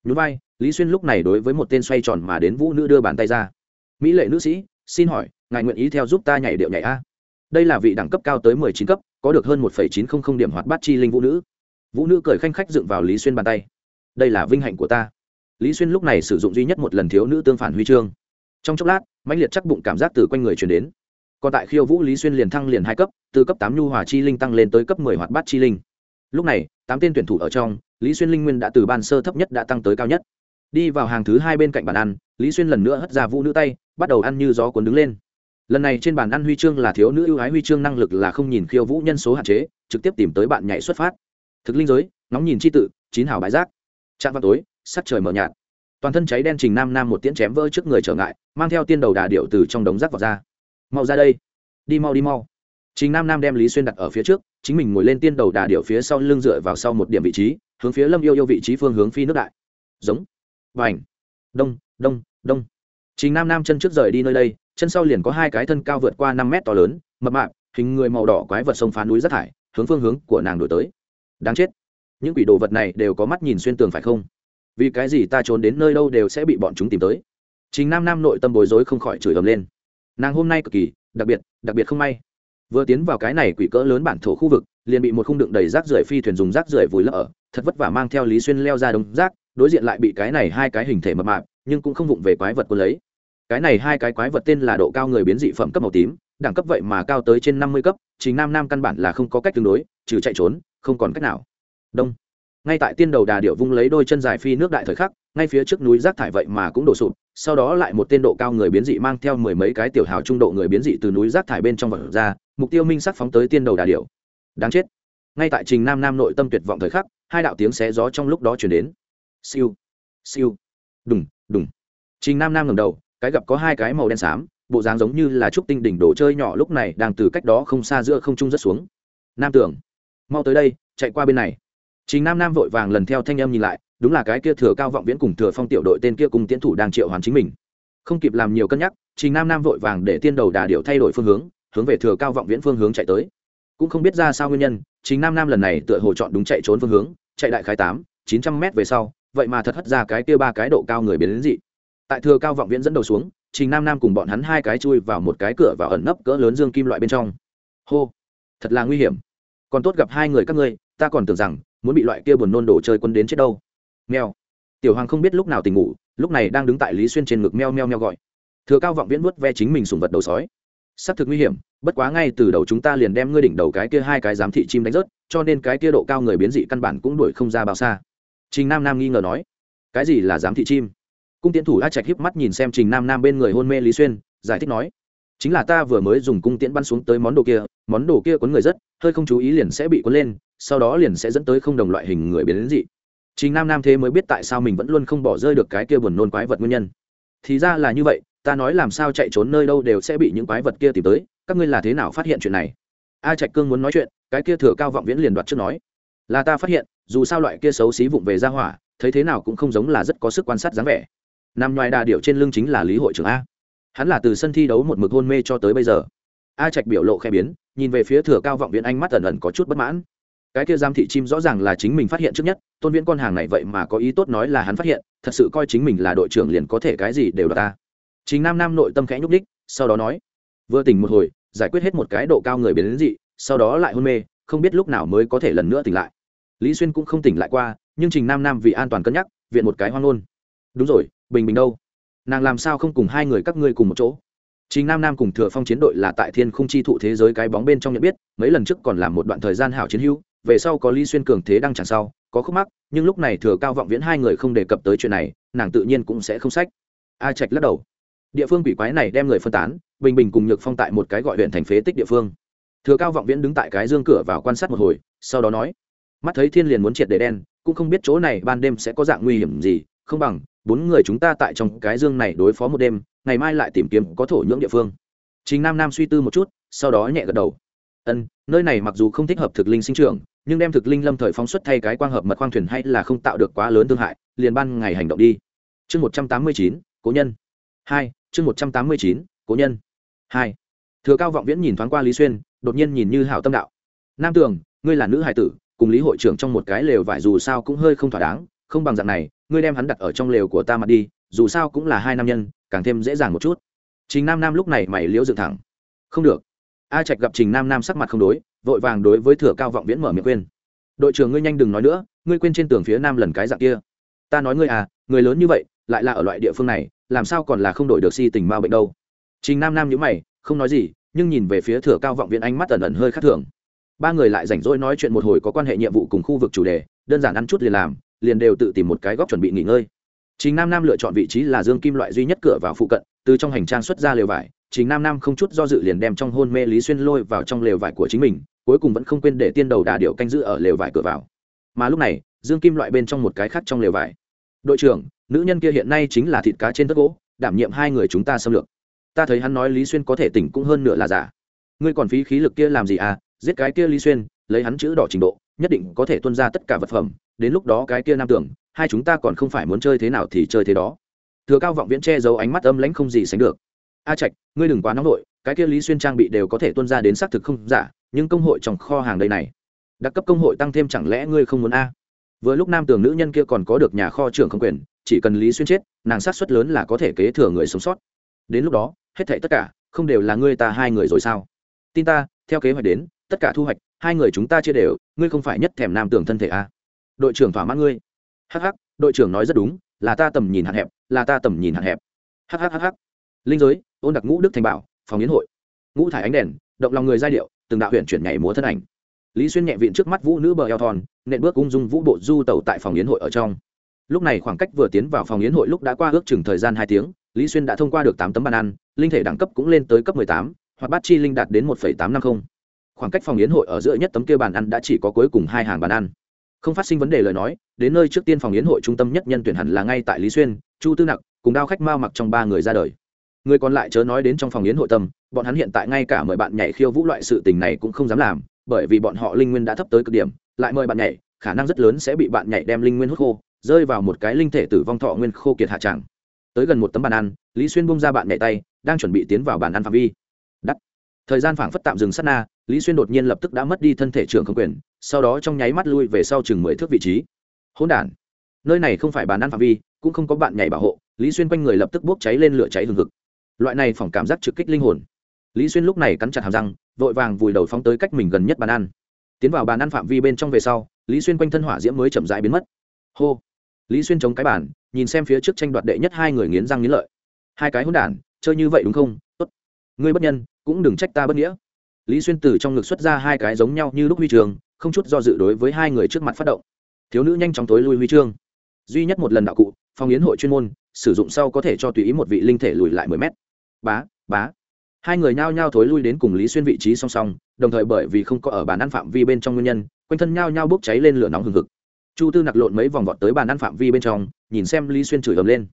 Speaker 1: Nhún vai, lý xuyên lúc này đối với một tên xoay tròn mà đến vũ nữ đưa bàn tay ra. Mỹ lệ nữ sĩ, xin hỏi, ngài nguyện ý theo giúp ta nhảy điệu nhảy a? Đây là vị đẳng cấp cao tới mười chín cấp, có được hơn một phẩy chín không không điểm hoạt bát chi linh vũ nữ. Vũ nữ cười khanh khách dựng vào lý xuyên bàn tay. Đây là vinh hạnh của ta. Lý xuyên lúc này sử dụng duy nhất một lần thiếu nữ tương phản huy chương. Trong chốc lát, mãnh liệt chắc bụng cảm giác từ quanh người chuyển đến. Còn tại khiêu vũ lý xuyên liền thăng liền hai cấp, từ cấp tám nhu hòa chi linh tăng lên tới cấp mười hoạt bát chi linh. Lúc này, tám tên tuyển thủ ở trong, lý xuyên linh nguyên đã từ ban sơ thấp nhất đã tăng tới cao nhất. Đi vào hàng thứ hai bên cạnh bàn ăn, lý xuyên lần nữa hất ra vũ nữ tay, bắt đầu ăn như gió cuốn đứng lên lần này trên bàn ăn huy chương là thiếu nữ ưu ái huy chương năng lực là không nhìn khiêu vũ nhân số hạn chế, trực tiếp tìm tới bạn nhảy xuất phát. Thực linh giới nóng nhìn c h i tự, chín hào bãi rác. Chạm vào tối, sắc trời mờ nhạt. Toàn thân cháy đen trình nam nam một tiễn chém vỡ trước người trở ngại, mang theo tiên đầu đà điệu từ trong đống rác vào ra. Mau ra đây. Đi mau đi mau. Trình nam nam đem lý xuyên đặt ở phía trước, chính mình ngồi lên tiên đầu đà điệu phía sau lưng dựa vào sau một điểm vị trí, hướng phía lâm yêu yêu vị trí phương hướng phi nước đại. Giống. Và ảnh đông đông đông. Trình nam nam chân trước rời đi nơi đây chân sau liền có hai cái thân cao vượt qua năm mét to lớn, mập mạp, hình người màu đỏ quái vật sông phá núi rác thải, hướng phương hướng của nàng đổi tới. Đáng chết. Những quỷ đồ vật này đều có mắt nhìn xuyên tường phải không? Vì cái gì ta trốn đến nơi đâu đều sẽ bị bọn chúng tìm tới? Chính nam nam nội tâm bối rối không khỏi chửi ầm lên. Nàng hôm nay cực kỳ, đặc biệt đặc biệt không may. Vừa tiến vào cái này quỷ cỡ lớn bản thổ khu vực, liền bị một khung đựng đầy rác rưởi phi thuyền dùng rác rưởi vùi lấp ở, thật vất vả mang theo lý xuyên leo ra đống rác, đối diện lại bị cái này hai cái hình thể mập mạp, nhưng cũng không vụng về quái vật quân lấy cái này hai cái quái vật tên là độ cao người biến dị phẩm cấp màu tím, đẳng cấp vậy mà cao tới trên năm mươi cấp chính nam nam căn bản là không có cách tương đối, trừ chạy trốn, không còn cách nào. Đông. Ngay tại tiên đầu đà điệu vung lấy đôi chân dài phi nước đại thời khắc, ngay phía trước núi rác thải vậy mà cũng đổ sụp, sau đó lại một tên độ cao người biến dị mang theo mười mấy cái tiểu hào trung độ người biến dị từ núi rác thải bên trong vật ra, mục tiêu minh sắc phóng tới tiên đầu đà điệu đáng chết. Ngay tại trình nam nam nội tâm tuyệt vọng thời khắc, hai đạo tiếng xé gió trong lúc đó chuyển đến. Siêu. Siêu. Đùng đùng. Trình nam nam ngầm đầu cái gặp có hai cái màu đen xám bộ dáng giống như là trúc tinh đỉnh đồ chơi nhỏ lúc này đang từ cách đó không xa giữa không trung rất xuống nam tưởng mau tới đây chạy qua bên này chính Nam Nam vội vàng lần theo thanh em nhìn lại, đúng là cái kia thừa cao vọng viễn cùng thừa phong tiểu đội tên kia cùng tiến thủ đang triệu hoàn chính mình. Không kịp làm nhiều cân nhắc, Trình Nam Nam vội vàng để tiên đầu đà điệu thay đổi phương hướng, hướng về thừa cao vọng viễn phương hướng chạy tới. Cũng không biết ra sao nguyên nhân, chính Nam Nam lần này tựa hồ chọn đúng chạy trốn phương hướng, chạy đại khái tám, chín trăm mét về sau, vậy mà thật hất ra cái kia ba cái độ cao người biến đến dị. Tại thừa cao vọng viễn dẫn đầu xuống, Trình Nam Nam cùng bọn hắn hai cái chui vào một cái cửa và ẩn nấp cỡ lớn dương kim loại bên trong. Hô, thật là nguy hiểm. Còn tốt gặp hai người các ngươi, ta còn tưởng rằng muốn bị loại kia buồn nôn đồ chơi quân đến chết đâu. Meo tiểu hoàng không biết lúc nào tỉnh ngủ lúc này đang đứng tại lý xuyên trên ngực meo meo meo gọi. Thừa cao vọng viễn vuốt ve chính mình sùng vật đầu sói. Xác thực nguy hiểm bất quá ngay từ đầu chúng ta liền đem ngươi đỉnh đầu cái kia hai cái giám thị chim đánh rớt cho nên cái kia độ cao người biến dị căn bản cũng đuổi không ra bao xa. Trình nam nam nghi ngờ nói cái gì là giám thị chim? Cung tiễn thủ a trạch híp mắt nhìn xem trình nam nam bên người hôn mê lý xuyên, giải thích nói, chính là ta vừa mới dùng cung tiễn bắn xuống tới món đồ kia, món đồ kia cuốn người rất, hơi không chú ý liền sẽ bị cuốn lên, sau đó liền sẽ dẫn tới không đồng loại hình người biến đến dị. Chính nam nam thế mới biết tại sao mình vẫn luôn không bỏ rơi được cái kia buồn nôn quái vật nguyên nhân. Thì ra là như vậy, ta nói làm sao chạy trốn nơi đâu đều sẽ bị những quái vật kia tìm tới, các ngươi là thế nào phát hiện chuyện này? A trạch cương muốn nói chuyện, cái kia thừa cao vọng viễn liền đoạt trước nói, là ta phát hiện, dù sao loại kia xấu xí vụng về ra hỏa, thấy thế nào cũng không giống là rất có sức quan sát dáng vẻ nằm ngoài đà điệu trên lưng chính là lý hội trưởng a. Hắn là từ sân thi đấu một mực hôn mê cho tới bây giờ. A trạch biểu lộ khe biến, nhìn về phía thừa cao vọng viễn anh mắt ẩn ẩn có chút bất mãn. Cái kia giam thị chim rõ ràng là chính mình phát hiện trước nhất, tôn viễn con hàng này vậy mà có ý tốt nói là hắn phát hiện, thật sự coi chính mình là đội trưởng liền có thể cái gì đều đ ta. Chính nam nam nội tâm khẽ nhúc đích sau đó nói, vừa tỉnh một hồi, giải quyết hết một cái độ cao người biến đến dị, sau đó lại hôn mê, không biết lúc nào mới có thể lần nữa tỉnh lại. Lý xuyên cũng không tỉnh lại qua, nhưng trình nam nam vì an toàn cân nhắc, viện một cái hoang ngôn. Đúng rồi bình bình đâu nàng làm sao không cùng hai người các ngươi cùng một chỗ Trình Nam Nam cùng Thừa Phong chiến đội là tại Thiên Khung chi thụ thế giới cái bóng bên trong nhận biết, mấy lần trước còn làm một đoạn thời gian hảo chiến hữu, về sau có Lý Xuyên cường thế đang chẳng sau, có khúc mắc, nhưng lúc này Thừa Cao vọng viễn hai người không đề cập tới chuyện này, nàng tự nhiên cũng sẽ không sách. A Trạch lắc đầu. Địa phương quỷ quái này đem người phân tán, Bình Bình cùng Nhược Phong tại một cái gọi huyện thành phế tích địa phương. Thừa Cao vọng viễn đứng tại cái dương cửa vào quan sát một hồi, sau đó nói: "Mắt thấy thiên liền muốn triệt để đen, cũng không biết chỗ này ban đêm sẽ có dạng nguy hiểm gì, không bằng bốn người chúng ta tại trong cái dương này đối phó một đêm, ngày mai lại tìm kiếm có thổ nhưỡng địa phương." Trình Nam Nam suy tư một chút, sau đó nhẹ gật đầu. Ân, nơi này mặc dù không thích hợp thực linh sinh trưởng, nhưng đem thực linh lâm thời phóng xuất thay cái quang hợp mật khoang thuyền hay là không tạo được quá lớn thương hại, liền ban ngày hành động đi. Chương một trăm tám mươi chín, Cố nhân. Hai, chương một trăm tám mươi chín, Cố nhân. Hai. Thừa Cao vọng viễn nhìn thoáng qua Lý Xuyên, đột nhiên nhìn như hảo tâm đạo. Nam Tường, ngươi là nữ hài tử, cùng Lý hội trưởng trong một cái lều vải dù sao cũng hơi không thỏa đáng, không bằng dạng này, ngươi đem hắn đặt ở trong lều của ta mà đi, dù sao cũng là hai nam nhân, càng thêm dễ dàng một chút. Trình nam nam lúc này mày liễu dựng thẳng. Không được. A trạch gặp trình nam nam sắc mặt không đối vội vàng đối với thừa cao vọng viễn mở miệng quên đội trưởng ngươi nhanh đừng nói nữa ngươi quên trên tường phía nam lần cái dạng kia. Ta nói ngươi à người lớn như vậy lại là ở loại địa phương này làm sao còn là không đổi được si tình ma bệnh đâu. Trình nam nam nhữ mày không nói gì nhưng nhìn về phía thừa cao vọng viễn ánh mắt ẩn ẩn hơi khác thường. Ba người lại rảnh rỗi nói chuyện một hồi có quan hệ nhiệm vụ cùng khu vực chủ đề đơn giản ăn chút liền làm liền đều tự tìm một cái góc chuẩn bị nghỉ ngơi Trình Nam Nam lựa chọn vị trí là dương kim loại duy nhất cửa vào phụ cận, từ trong hành trang xuất ra lều vải, Trình Nam Nam không chút do dự liền đem trong hôn mê Lý Xuyên lôi vào trong lều vải của chính mình, cuối cùng vẫn không quên để tiên đầu đà điệu canh giữ ở lều vải cửa vào. Mà lúc này, dương kim loại bên trong một cái khác trong lều vải. "Đội trưởng, nữ nhân kia hiện nay chính là thịt cá trên tất gỗ, đảm nhiệm hai người chúng ta xâm lược. Ta thấy hắn nói Lý Xuyên có thể tỉnh cũng hơn nửa là giả. Ngươi còn phí khí lực kia làm gì à? Giết cái kia Lý Xuyên, lấy hắn chữ đỏ trình độ, nhất định có thể tuân ra tất cả vật phẩm, đến lúc đó cái kia nam tưởng, hai chúng ta còn không phải muốn chơi thế nào thì chơi thế đó. Thừa cao vọng viễn che giấu ánh mắt âm lãnh không gì sánh được. A trạch ngươi đừng quá nóng nổi cái kia lý xuyên trang bị đều có thể tuân ra đến xác thực không giả nhưng công hội trong kho hàng đây này đặc cấp công hội tăng thêm chẳng lẽ ngươi không muốn a? Vừa lúc nam tường nữ nhân kia còn có được nhà kho trưởng không quyền chỉ cần lý xuyên chết nàng sát xuất lớn là có thể kế thừa người sống sót. Đến lúc đó hết thảy tất cả không đều là ngươi ta hai người rồi sao? Tin ta theo kế hoạch đến tất cả thu hoạch hai người chúng ta chia đều ngươi không phải nhất thèm nam tường thân thể a? Đội trưởng thỏa mãn ngươi. Hh đội trưởng nói rất đúng là ta tầm nhìn hạn hẹp là ta tầm nhìn hạn hẹp. Hhhh linh giới ôn đặc ngũ đức thành bảo phòng yến hội. Ngũ thải ánh đèn động lòng người giai điệu từng đạo huyện chuyển nhảy múa thân ảnh. Lý xuyên nhẹ viện trước mắt vũ nữ bờ eo thon nện bước ung dung vũ bộ du tẩu tại phòng yến hội ở trong. Lúc này khoảng cách vừa tiến vào phòng yến hội lúc đã qua ước chừng thời gian hai tiếng lý xuyên đã thông qua được tám tấm bàn ăn linh thể đẳng cấp cũng lên tới cấp tám, hoặc bát chi linh đạt đến một tám trăm năm không. khoảng cách phòng yến hội ở giữa nhất tấm kia bàn ăn đã chỉ có cuối cùng hai hàng bàn ăn không phát sinh vấn đề lời nói, đến nơi trước tiên phòng yến hội trung tâm nhất nhân tuyển hẳn là ngay tại lý xuyên, chu tư nặc, cùng đao khách mao mặc trong ba người ra đời. Người còn lại chớ nói đến trong phòng yến hội tâm, bọn hắn hiện tại ngay cả mời bạn nhảy khiêu vũ loại sự tình này cũng không dám làm, bởi vì bọn họ linh nguyên đã thấp tới cực điểm, lại mời bạn nhảy, khả năng rất lớn sẽ bị bạn nhảy đem linh nguyên hút khô, rơi vào một cái linh thể tử vong thọ nguyên khô kiệt hạ tràng tới gần một tấm bàn ăn, lý xuyên bung ra bạn nhảy tay, đang chuẩn bị tiến vào bàn ăn phạm vi. Đắt. Thời gian phảng phất tạm dừng sát na, lý xuyên đột nhiên lập tức đã mất đi thân thể trưởng không quyền sau đó trong nháy mắt lui về sau chừng mười thước vị trí. Hỗn đản. Nơi này không phải bàn ăn phạm vi, cũng không có bạn nhảy bảo hộ, lý xuyên quanh người lập tức bốc cháy lên lửa cháy hừng hực. Loại này phỏng cảm giác trực kích linh hồn. Lý xuyên lúc này cắn chặt hàm răng, vội vàng vùi đầu phóng tới cách mình gần nhất bàn ăn. Tiến vào bàn ăn phạm vi bên trong về sau, lý xuyên quanh thân hỏa diễm mới chậm rãi biến mất. Hô. Lý xuyên chống cái bàn, nhìn xem phía trước tranh đoạt đệ nhất hai người nghiến răng nghiến lợi. Hai cái hỗn đản, chơi như vậy đúng không? Tốt. Ngươi bất nhân, cũng đừng trách ta bất nghĩa. Lý xuyên từ trong ngực xuất ra hai cái giống nhau như lúc huy trường không chút do dự đối với hai người trước mặt phát động. Thiếu nữ nhanh chóng tối lui huy chương. Duy nhất một lần đạo cụ, phòng yến hội chuyên môn, sử dụng sau có thể cho tùy ý một vị linh thể lùi lại mười mét. Bá bá. Hai người nhao nhao thối lui đến cùng lý xuyên vị trí song song, đồng thời bởi vì không có ở bàn ăn phạm vi bên trong nguyên nhân, quanh thân nhao nhao bốc cháy lên lửa nóng hừng hực. Chu tư nặc lộn mấy vòng vọt tới bàn ăn phạm vi bên trong, nhìn xem lý xuyên chửi ầm lên.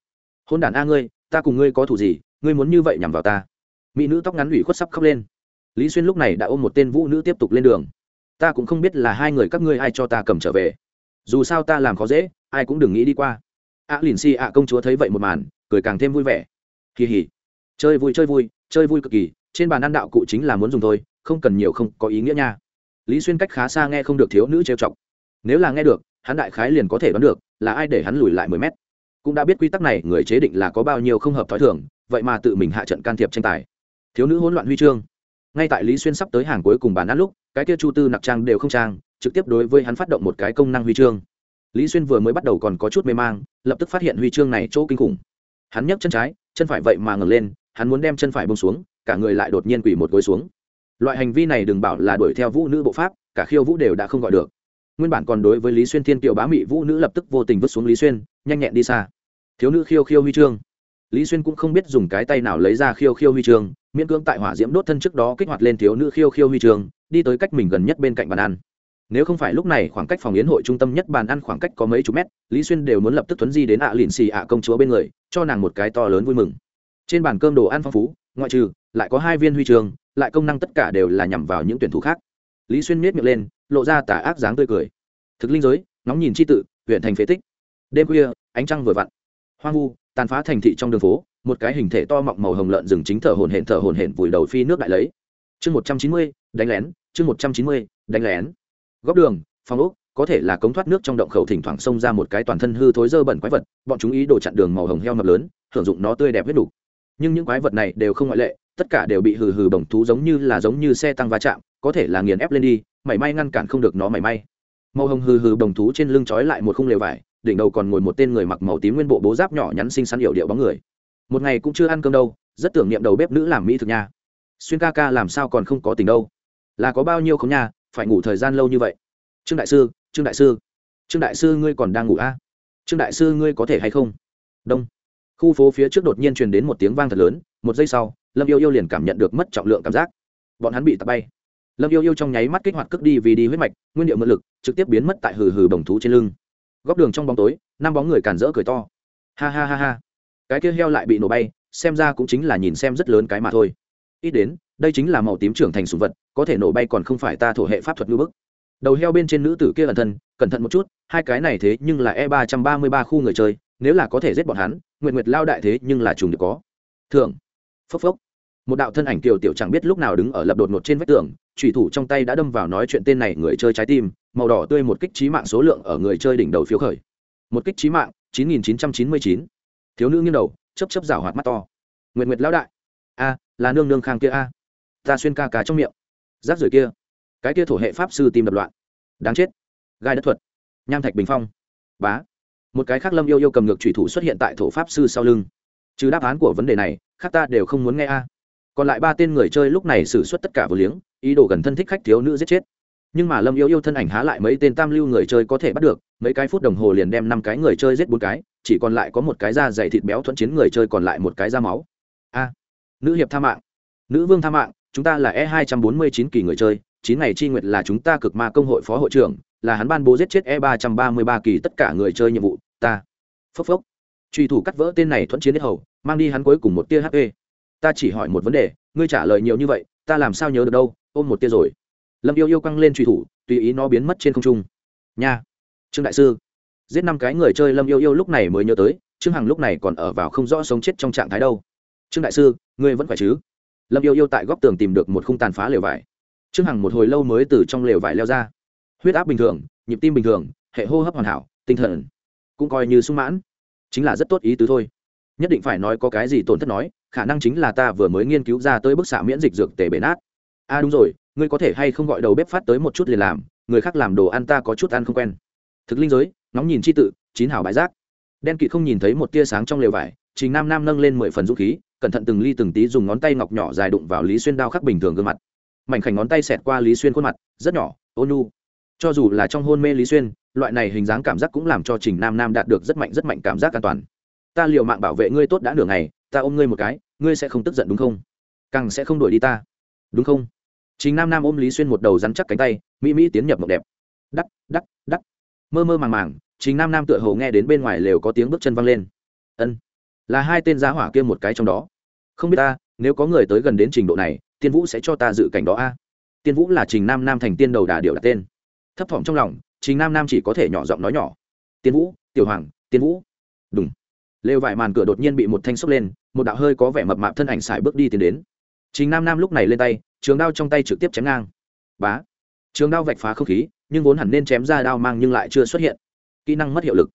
Speaker 1: Hôn đản a ngươi, ta cùng ngươi có thủ gì, ngươi muốn như vậy nhằm vào ta. Mỹ nữ tóc ngắn ủy khuất sắp khóc lên. Lý xuyên lúc này đã ôm một tên vũ nữ tiếp tục lên đường ta cũng không biết là hai người các ngươi ai cho ta cầm trở về. Dù sao ta làm khó dễ, ai cũng đừng nghĩ đi qua. Ạ lìn xì ạ công chúa thấy vậy một màn, cười càng thêm vui vẻ. Kỳ hỉ. Chơi vui chơi vui chơi vui cực kỳ, trên bàn ăn đạo cụ chính là muốn dùng thôi, không cần nhiều, không có ý nghĩa nha. Lý xuyên cách khá xa nghe không được thiếu nữ trêu chọc. Nếu là nghe được, hắn đại khái liền có thể đoán được, là ai để hắn lùi lại mười mét. Cũng đã biết quy tắc này, người chế định là có bao nhiêu không hợp t h ó i thường, vậy mà tự mình hạ trận can thiệp tranh tài. Thiếu nữ hỗn loạn huy chương. Ngay tại lý xuyên sắp tới hàng cuối cùng bàn ăn lúc cái kia chu tư nặc trang đều không trang, trực tiếp đối với hắn phát động một cái công năng huy chương. Lý xuyên vừa mới bắt đầu còn có chút mê mang, lập tức phát hiện huy chương này chỗ kinh khủng. Hắn nhấc chân trái, chân phải vậy mà ngẩng lên, hắn muốn đem chân phải bông xuống, cả người lại đột nhiên quỳ một gối xuống. Loại hành vi này đừng bảo là đuổi theo vũ nữ bộ pháp, cả khiêu vũ đều đã không gọi được. Nguyên bản còn đối với lý xuyên thiên kiều bá mị vũ nữ lập tức vô tình vứt xuống lý xuyên, nhanh nhẹn đi xa. Thiếu nữ khiêu khiêu huy chương. Lý xuyên cũng không biết dùng cái tay nào lấy ra khiêu khiêu huy chương, miễn cưỡng tại hỏa diễm đốt thân trước đó kích hoạt lên thiếu nữ khiêu khiêu huy chương đi tới cách mình gần nhất bên cạnh bàn ăn. Nếu không phải lúc này khoảng cách phòng yến hội trung tâm nhất bàn ăn khoảng cách có mấy chục mét, lý xuyên đều muốn lập tức thuấn di đến ạ à xì ạ công chúa bên người, cho nàng một cái to lớn vui mừng. Trên bàn cơm đồ ăn phong phú, ngoại trừ, lại có hai viên huy chương lại công năng tất cả đều là nhằm vào những tuyển thủ khác. Lý xuyên miết miệng lên, lộ ra tả ác dáng tươi cười. Thực linh giới nóng nhìn tri tự, huyện thành phế tích. Đêm khuya, ánh trăng vừa vặn. Hoang vu, tàn phá thành thị trong đường phố, một cái hình thể to mọng màu hồng lợn rừng chính thở hồn hển thở hồn hển vùi đầu phi nước đại lấy chương một trăm chín mươi, đánh lén, chương một trăm chín mươi, đánh lén. Góc đường, phòng ốc, có thể là cống thoát nước trong động khẩu thỉnh thoảng xông ra một cái toàn thân hư thối dơ bẩn quái vật, bọn chúng ý đồ chặn đường màu hồng heo ngập lớn, hưởng dụng nó tươi đẹp huyết đủ. nhưng những quái vật này đều không ngoại lệ, tất cả đều bị hừ hừ bổng thú giống như là giống như xe tăng va chạm, có thể là nghiền ép lên đi, mảy may ngăn cản không được nó mảy may. Màu hồng hừ hừ bổng thú trên lưng trói lại một khung lều vải, đỉnh đầu còn ngồi một tên người mặc màu tím nguyên bộ bố giáp nhỏ nhắn xinh xắn hiệu điệu bóng người. Một ngày cũng chưa ăn cơm đâu, rất tưởng niệm đầu bếp nữ làm mỹ thực nha xuyên ca ca làm sao còn không có tình đâu? Là có bao nhiêu không nha, phải ngủ thời gian lâu như vậy. Trương đại sư, trương đại sư. Trương đại sư ngươi còn đang ngủ a à? trương đại sư ngươi có thể hay không? Đông. Khu phố phía trước đột nhiên truyền đến một tiếng vang thật lớn, một giây sau, lâm yêu yêu liền cảm nhận được mất trọng lượng cảm giác. Bọn hắn bị tạt bay. Lâm yêu yêu trong nháy mắt kích hoạt cước đi vì đi huyết mạch, nguyên liệu mượn lực, trực tiếp biến mất tại hừ hừ bồng thú trên lưng. Góc đường trong bóng tối, năm bóng người cản rỡ cười to. Ha ha ha ha. Cái kia heo lại bị nổ bay, xem ra cũng chính là nhìn xem rất lớn cái mà thôi ít đến, đây chính là màu tím trưởng thành sùng vật, có thể nổ bay còn không phải ta thổ hệ pháp thuật ngư bức. Đầu heo bên trên nữ tử kia ẩn thân, cẩn thận một chút, hai cái này thế nhưng là e ba trăm ba mươi ba khu người chơi, nếu là có thể giết bọn hắn nguyện nguyệt lao đại thế nhưng là trùng được có. Thường phốc phốc. Một đạo thân ảnh kiều tiểu chẳng biết lúc nào đứng ở lập đột ngột trên vách tường thủy thủ trong tay đã đâm vào nói chuyện tên này người chơi trái tim, màu đỏ tươi một kích trí mạng số lượng ở người chơi đỉnh đầu phiếu khởi. Một kích trí mạng, chín nghìn chín trăm chín mươi chín. Thiếu nữ nghiêng đầu chấp chấp rảo hoạt mắt to. Nguyện nguyệt lao đại. A là nương nương khang kia a. Ta xuyên ca cá trong miệng. Rác rưởi kia. Cái kia thổ hệ pháp sư tìm đập loạn. Đáng chết. Gai đất thuật. Nham thạch bình phong. Bá. Một cái khác lâm yêu yêu cầm ngược thủy thủ xuất hiện tại thổ pháp sư sau lưng. Trừ đáp án của vấn đề này, khác ta đều không muốn nghe a. Còn lại ba tên người chơi lúc này xử suất tất cả vừa liếng, ý đồ gần thân thích khách thiếu nữ giết chết. Nhưng mà lâm yêu yêu thân ảnh há lại mấy tên tam lưu người chơi có thể bắt được, mấy cái phút đồng hồ liền đem năm cái người chơi giết bốn cái, chỉ còn lại có một cái da dày thịt béo thuận chiến người chơi còn lại một cái da máu. A nữ hiệp tha mạng. Nữ vương tha mạng, chúng ta là e hai trăm bốn mươi chín kỳ người chơi, chín ngày chi nguyệt là chúng ta cực ma công hội phó hội trưởng, là hắn ban bố giết chết e ba trăm ba mươi ba kỳ tất cả người chơi nhiệm vụ, ta. Phốc phốc. Truy thủ cắt vỡ tên này thuận chiến hết hầu, mang đi hắn cuối cùng một tia hp ta chỉ hỏi một vấn đề, ngươi trả lời nhiều như vậy, ta làm sao nhớ được đâu, ôm một tia rồi. Lâm yêu yêu căng lên truy thủ, tùy ý nó biến mất trên không trung. Nha. Trương đại sư. Giết năm cái người chơi lâm yêu yêu lúc này mới nhớ tới, trương hằng lúc này còn ở vào không rõ sống chết trong trạng thái đâu trương đại sư, ngươi vẫn khỏe chứ? Lâm yêu yêu tại góc tường tìm được một khung tàn phá lều vải. Trương hằng một hồi lâu mới từ trong lều vải leo ra. Huyết áp bình thường, nhịp tim bình thường, hệ hô hấp hoàn hảo, tinh thần cũng coi như sung mãn. Chính là rất tốt ý tứ thôi. Nhất định phải nói có cái gì tổn thất nói, khả năng chính là ta vừa mới nghiên cứu ra tới bức xạ miễn dịch dược tề bể nát. A à đúng rồi, ngươi có thể hay không gọi đầu bếp phát tới một chút liền làm, người khác làm đồ ăn ta có chút ăn không quen. Thực linh giới nóng nhìn chi tự, chín hảo bãi rác. Đen Kỵ không nhìn thấy một tia sáng trong lều vải, trình nam nam nâng lên mười phần dũng khí cẩn thận từng ly từng tí dùng ngón tay ngọc nhỏ dài đụng vào lý xuyên đao khắc bình thường gương mặt. Mảnh khảnh ngón tay xẹt qua lý xuyên khuôn mặt, rất nhỏ, ôn nu cho dù là trong hôn mê lý xuyên, loại này hình dáng cảm giác cũng làm cho trình nam nam đạt được rất mạnh rất mạnh cảm giác an toàn. Ta liều mạng bảo vệ ngươi tốt đã nửa ngày, ta ôm ngươi một cái, ngươi sẽ không tức giận đúng không? Càng sẽ không đuổi đi ta. Đúng không? Trình nam nam ôm lý xuyên một đầu rắn chắc cánh tay, mỹ mỹ tiến nhập mộng đẹp. Đắc đắc đắc. Mơ mơ màng màng, trình nam nam tựa hồ nghe đến bên ngoài lều có tiếng bước chân văng lên. Ân là hai tên giá hỏa kia một cái trong đó. Không biết ta, nếu có người tới gần đến trình độ này, tiên vũ sẽ cho ta dự cảnh đó a. Tiên vũ là trình nam nam thành tiên đầu đà điều đặt tên. Thấp thỏm trong lòng, trình nam nam chỉ có thể nhỏ giọng nói nhỏ. Tiên vũ, tiểu hoàng, tiên vũ. Đúng lều vải màn cửa đột nhiên bị một thanh xốc lên, một đạo hơi có vẻ mập mạp thân ảnh xài bước đi tiến đến. Trình nam nam lúc này lên tay, trường đao trong tay trực tiếp chém ngang. Bá. Trường đao vạch phá không khí, nhưng vốn hẳn nên chém ra đao mang nhưng lại chưa xuất hiện. Kỹ năng mất hiệu lực.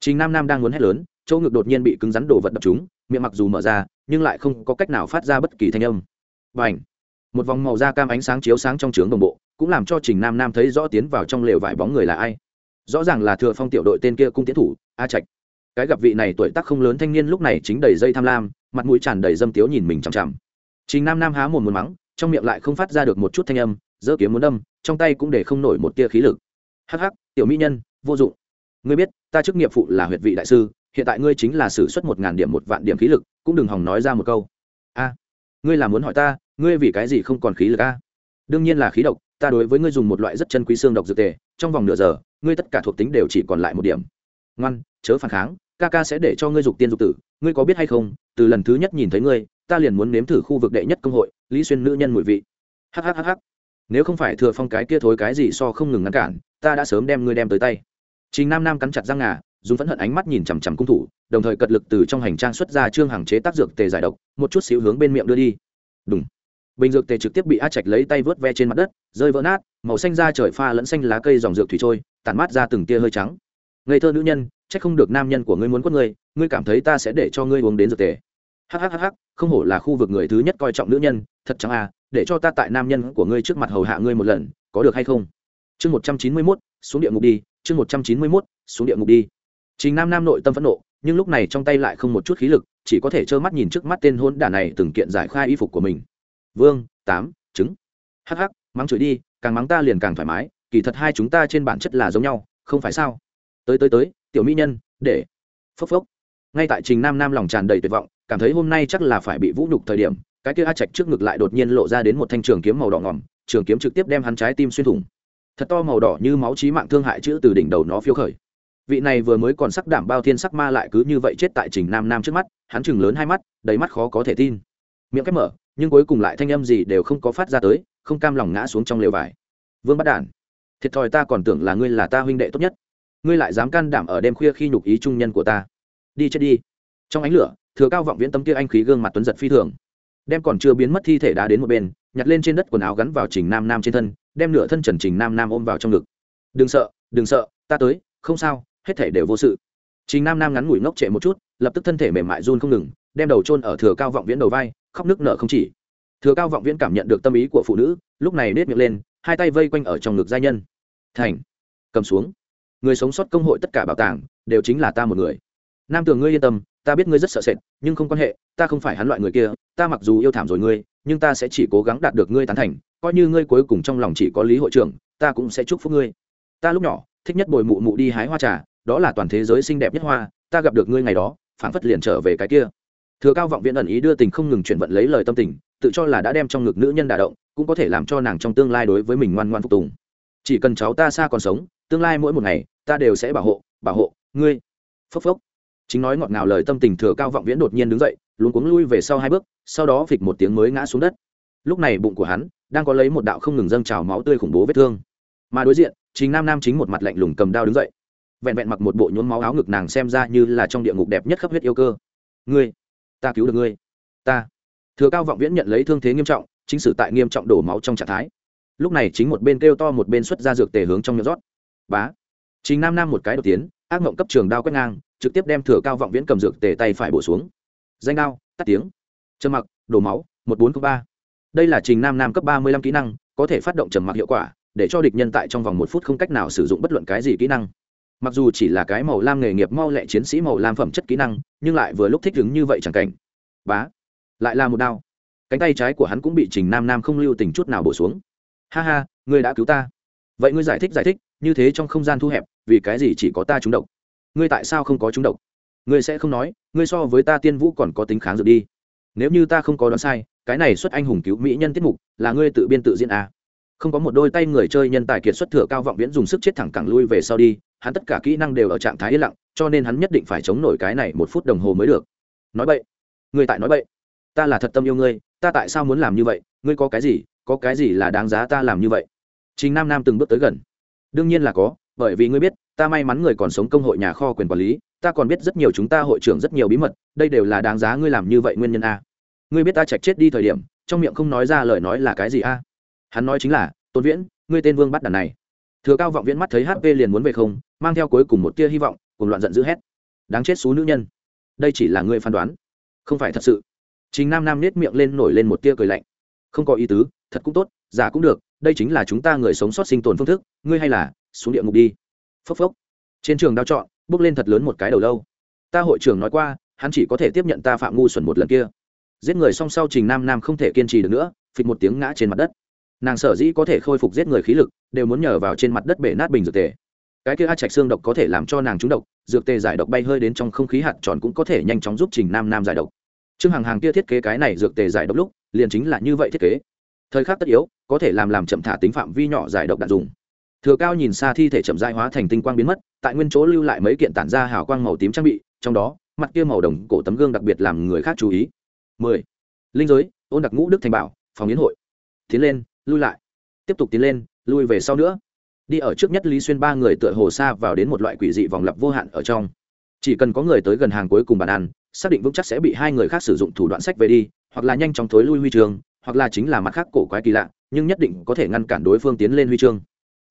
Speaker 1: Trình nam nam đang muốn hét lớn chỗ ngực đột nhiên bị cứng rắn đổ vật đập chúng miệng mặc dù mở ra, nhưng lại không có cách nào phát ra bất kỳ thanh âm. Và ảnh một vòng màu da cam ánh sáng chiếu sáng trong trướng đồng bộ, cũng làm cho trình nam nam thấy rõ tiến vào trong lều vải bóng người là ai. Rõ ràng là thừa phong tiểu đội tên kia cung tiến thủ, a trạch. Cái gặp vị này tuổi tác không lớn thanh niên lúc này chính đầy dây tham lam, mặt mũi tràn đầy dâm tiếu nhìn mình chằm chằm. Trình nam nam há mồm muốn mắng, trong miệng lại không phát ra được một chút thanh âm, giơ kiếm muốn đâm, trong tay cũng để không nổi một tia khí lực. Hắc hắc, tiểu mỹ nhân, vô dụng. Ngươi biết, ta chức nghiệp phụ là huyệt vị đại sư hiện tại ngươi chính là sử xuất một ngàn điểm một vạn điểm khí lực, cũng đừng hòng nói ra một câu. A, ngươi là muốn hỏi ta, ngươi vì cái gì không còn khí lực a? Đương nhiên là khí độc, ta đối với ngươi dùng một loại rất chân quý xương độc dược tề, trong vòng nửa giờ, ngươi tất cả thuộc tính đều chỉ còn lại một điểm. Ngoan, chớ phản kháng, ca ca sẽ để cho ngươi dục tiên dục tử, ngươi có biết hay không, từ lần thứ nhất nhìn thấy ngươi, ta liền muốn nếm thử khu vực đệ nhất công hội, lý xuyên nữ nhân mùi vị. Hhhh nếu không phải thừa phong cái kia thối cái gì so không ngừng ngăn cản, ta đã sớm đem ngươi đem tới tay. Chính nam nam cắn chặt răng ngà dùng phẫn hận ánh mắt nhìn chằm chằm cung thủ, đồng thời cật lực từ trong hành trang xuất ra trương hàng chế tác dược tề giải độc, một chút xíu hướng bên miệng đưa đi. Đúng bình dược tề trực tiếp bị a trạch lấy tay vớt ve trên mặt đất, rơi vỡ nát, màu xanh da trời pha lẫn xanh lá cây dòng dược thủy trôi, tản mát ra từng tia hơi trắng. Ngây thơ nữ nhân c h ắ c không được nam nhân của ngươi muốn quất ngươi ngươi cảm thấy ta sẽ để cho ngươi uống đến dược tề. Hhhh không hổ là khu vực người thứ nhất coi trọng nữ nhân, thật chẳng à để cho ta tại nam nhân của ngươi trước mặt hầu hạ ngươi một lần, có được hay không? Chương một trăm chín mươi mốt, xuống địa ngục đi, chương một trăm chín mươi mốt, xuống địa ngục đi. Trình nam nam nội tâm phẫn nộ, nhưng lúc này trong tay lại không một chút khí lực, chỉ có thể trơ mắt nhìn trước mắt tên hôn đản này từng kiện giải khai y phục của mình. Vương, tám, trứng. Hắc hắc, mắng chửi đi, càng mắng ta liền càng thoải mái, kỳ thật hai chúng ta trên bản chất là giống nhau, không phải sao? Tới tới tới, tiểu mỹ nhân, để. Phốc phốc. Ngay tại trình nam nam lòng tràn đầy tuyệt vọng, cảm thấy hôm nay chắc là phải bị vũ nhục thời điểm, cái kia a Trạch trước ngực lại đột nhiên lộ ra đến một thanh trường kiếm màu đỏ ngỏm, trường kiếm trực tiếp đem hắn trái tim xuyên thủng. Thật to màu đỏ như máu chí mạng thương hại chữ từ đỉnh đầu nó phiêu khởi vị này vừa mới còn sắc đảm bao thiên sắc ma lại cứ như vậy chết tại trình nam nam trước mắt, hắn chừng lớn hai mắt, đầy mắt khó có thể tin. Miệng khép mở, nhưng cuối cùng lại thanh âm gì đều không có phát ra tới, không cam lòng ngã xuống trong lều vải. Vương bắt đản, thiệt thòi ta còn tưởng là ngươi là ta huynh đệ tốt nhất. Ngươi lại dám can đảm ở đêm khuya khi nhục ý trung nhân của ta. Đi chết đi. Trong ánh lửa, thừa cao vọng viễn tâm kia anh khí gương mặt tuấn giật phi thường. Đem còn chưa biến mất thi thể đá đến một bên, nhặt lên trên đất quần áo gắn vào trình nam nam trên thân, đem nửa thân trần trình nam nam ôm vào trong ngực. Đừng sợ đừng sợ, ta tới, không sao hết thể đều vô sự. Chính nam nam ngắn ngủi ngốc trệ một chút, lập tức thân thể mềm mại run không ngừng, đem đầu trôn ở thừa cao vọng viễn đầu vai, khóc nước nở không chỉ. Thừa cao vọng viễn cảm nhận được tâm ý của phụ nữ, lúc này nết miệng lên, hai tay vây quanh ở trong ngực giai nhân. Thành, cầm xuống. Người sống sót công hội tất cả bảo tàng, đều chính là ta một người. Nam tường ngươi yên tâm, ta biết ngươi rất sợ sệt, nhưng không quan hệ, ta không phải hắn loại người kia, ta mặc dù yêu thảm rồi ngươi, nhưng ta sẽ chỉ cố gắng đạt được ngươi tán thành, coi như ngươi cuối cùng trong lòng chỉ có lý hội trưởng, ta cũng sẽ chúc phúc ngươi. Ta lúc nhỏ, thích nhất bồi mụ mụ đi hái hoa trà đó là toàn thế giới xinh đẹp nhất hoa, ta gặp được ngươi ngày đó, phảng phất liền trở về cái kia. Thừa cao vọng viễn ẩn ý đưa tình không ngừng chuyển vận lấy lời tâm tình, tự cho là đã đem trong ngực nữ nhân đả động, cũng có thể làm cho nàng trong tương lai đối với mình ngoan ngoan phục tùng. Chỉ cần cháu ta xa còn sống, tương lai mỗi một ngày, ta đều sẽ bảo hộ bảo hộ, ngươi. Phốc phốc. Chính nói ngọt ngào lời tâm tình thừa cao vọng viễn đột nhiên đứng dậy, luống cuống lui về sau hai bước, sau đó phịch một tiếng mới ngã xuống đất. Lúc này bụng của hắn đang có lấy một đạo không ngừng dâng trào máu tươi khủng bố vết thương. Mà đối diện chính nam nam chính một mặt lạnh lùng cầm đao đứng dậy vẹn vẹn mặc một bộ nhốn máu áo ngực nàng xem ra như là trong địa ngục đẹp nhất khắp huyết yêu cơ. Ngươi, ta cứu được ngươi. Ta. Thừa cao vọng viễn nhận lấy thương thế nghiêm trọng, chính sử tại nghiêm trọng đổ máu trong trạng thái. Lúc này chính một bên kêu to một bên xuất ra dược tề hướng trong miệng rót. Bá. Chính nam nam một cái đầu tiến, ác mộng cấp trường đao quét ngang, trực tiếp đem thừa cao vọng viễn cầm dược tề tay phải bổ xuống. Danh đao, tắt tiếng. Trầm mặc, đổ máu, một bốn ba. Đây là trình nam nam cấp ba mươi lăm kỹ năng, có thể phát động trầm mặc hiệu quả, để cho địch nhân tại trong vòng một phút không cách nào sử dụng bất luận cái gì kỹ năng mặc dù chỉ là cái màu lam nghề nghiệp mau lẹ chiến sĩ màu lam phẩm chất kỹ năng, nhưng lại vừa lúc thích ứng như vậy chẳng cảnh. Bá, lại là một đao. Cánh tay trái của hắn cũng bị trình nam nam không lưu tình chút nào bổ xuống. Ha ha, ngươi đã cứu ta. Vậy ngươi giải thích giải thích, như thế trong không gian thu hẹp, vì cái gì chỉ có ta trúng độc? Ngươi tại sao không có trúng độc? Ngươi sẽ không nói, ngươi so với ta tiên vũ còn có tính kháng dược đi. Nếu như ta không có đoán sai, cái này xuất anh hùng cứu mỹ nhân tiết mục, là ngươi tự biên tự diễn à. không có một đôi tay người chơi nhân tài kiệt xuất thừa cao vọng viễn dùng sức chết thẳng cẳng lui về sau đi hắn tất cả kỹ năng đều ở trạng thái yên lặng, cho nên hắn nhất định phải chống nổi cái này một phút đồng hồ mới được. Nói vậy người tại nói vậy ta là thật tâm yêu ngươi, ta tại sao muốn làm như vậy? Ngươi có cái gì? Có cái gì là đáng giá ta làm như vậy? Chính nam nam từng bước tới gần. Đương nhiên là có, bởi vì ngươi biết, ta may mắn người còn sống công hội nhà kho quyền quản lý, ta còn biết rất nhiều chúng ta hội trưởng rất nhiều bí mật, đây đều là đáng giá ngươi làm như vậy nguyên nhân a. Ngươi biết ta chạch chết đi thời điểm, trong miệng không nói ra lời nói là cái gì a? Hắn nói chính là, tôn viễn, ngươi tên vương bắt đàn này thừa cao vọng viễn mắt thấy hp liền muốn về không, mang theo cuối cùng một tia hy vọng, cùng loạn giận dữ hét. Đáng chết xú nữ nhân. Đây chỉ là ngươi phán đoán. Không phải thật sự. Chính nam nam nết miệng lên nổi lên một tia cười lạnh. Không có ý tứ, thật cũng tốt, giả cũng được, đây chính là chúng ta người sống sót sinh tồn phương thức, ngươi hay là, xuống địa ngục đi. Phốc phốc. Trên trường đao chọn bước lên thật lớn một cái đầu lâu. Ta hội trưởng nói qua, hắn chỉ có thể tiếp nhận ta phạm ngu xuẩn một lần kia. Giết người song sau trình nam nam không thể kiên trì được nữa, phịch một tiếng ngã trên mặt đất nàng sở dĩ có thể khôi phục giết người khí lực, đều muốn nhờ vào trên mặt đất bể nát bình dược tề. Cái kia a trạch xương độc có thể làm cho nàng trúng độc, dược tề giải độc bay hơi đến trong không khí hạt tròn cũng có thể nhanh chóng giúp trình nam nam giải độc. Trương hàng hàng kia thiết kế cái này dược tề giải độc lúc, liền chính là như vậy thiết kế. Thời khắc tất yếu, có thể làm làm chậm thả tính phạm vi nhỏ giải độc đạn dùng. Thừa cao nhìn xa thi thể chậm dại hóa thành tinh quang biến mất, tại nguyên chỗ lưu lại mấy kiện tản ra hào quang màu tím trang bị, trong đó, mặt kia màu đồng cổ tấm gương đặc biệt làm người khác chú ý. 10. linh giới, ôn đặc ngũ đức thành bảo, phòng yến hội. Tiến lên lui lại. Tiếp tục tiến lên, lui về sau nữa. Đi ở trước nhất lý xuyên ba người tựa hồ xa vào đến một loại quỷ dị vòng lặp vô hạn ở trong. Chỉ cần có người tới gần hàng cuối cùng bàn ăn, xác định vững chắc sẽ bị hai người khác sử dụng thủ đoạn sách về đi, hoặc là nhanh chóng thối lui huy chương, hoặc là chính là mặt khác cổ quái kỳ lạ, nhưng nhất định có thể ngăn cản đối phương tiến lên huy chương.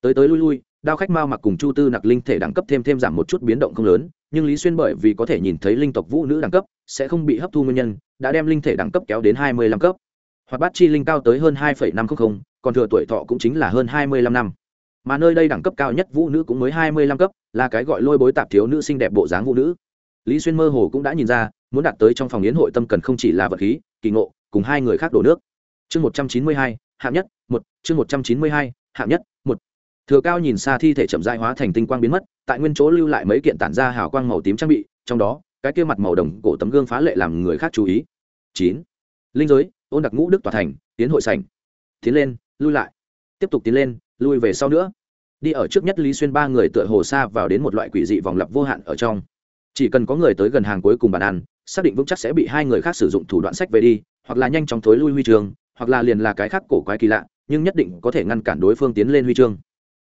Speaker 1: Tới tới lui lui, đao khách mao mặc cùng chu tư nặc linh thể đẳng cấp thêm thêm giảm một chút biến động không lớn, nhưng lý xuyên bởi vì có thể nhìn thấy linh tộc vũ nữ đẳng cấp, sẽ không bị hấp thu nguyên nhân, đã đem linh thể đẳng cấp kéo đến hai mươi lăm cấp hoạt bát chi linh cao tới hơn hai năm trăm linh còn thừa tuổi thọ cũng chính là hơn hai mươi lăm năm. Mà nơi đây đẳng cấp cao nhất vũ nữ cũng mới hai mươi lăm cấp, là cái gọi lôi bối tạp thiếu nữ xinh đẹp bộ dáng vũ nữ. Lý xuyên mơ hồ cũng đã nhìn ra, muốn đạt tới trong phòng yến hội tâm cần không chỉ là vật khí, kỳ ngộ, cùng hai người khác đổ nước. Chương một trăm chín mươi hai, hạng nhất, một, chương một trăm chín mươi hai, hạng nhất, một. Thừa cao nhìn xa thi thể chậm dại hóa thành tinh quang biến mất, tại nguyên chỗ lưu lại mấy kiện tản ra hào quang màu tím trang bị, trong đó, cái kia mặt màu đồng cổ tấm gương phá lệ làm người khác chú ý. Chín. Linh giới ôn đặc ngũ đức tòa thành, tiến hội sảnh. Tiến lên, lui lại. Tiếp tục tiến lên, lui về sau nữa. Đi ở trước nhất lý xuyên ba người tựa hồ xa vào đến một loại quỷ dị vòng lặp vô hạn ở trong. Chỉ cần có người tới gần hàng cuối cùng bàn ăn, xác định vững chắc sẽ bị hai người khác sử dụng thủ đoạn sách về đi, hoặc là nhanh chóng thối lui huy chương, hoặc là liền là cái khác cổ quái kỳ lạ, nhưng nhất định có thể ngăn cản đối phương tiến lên huy chương.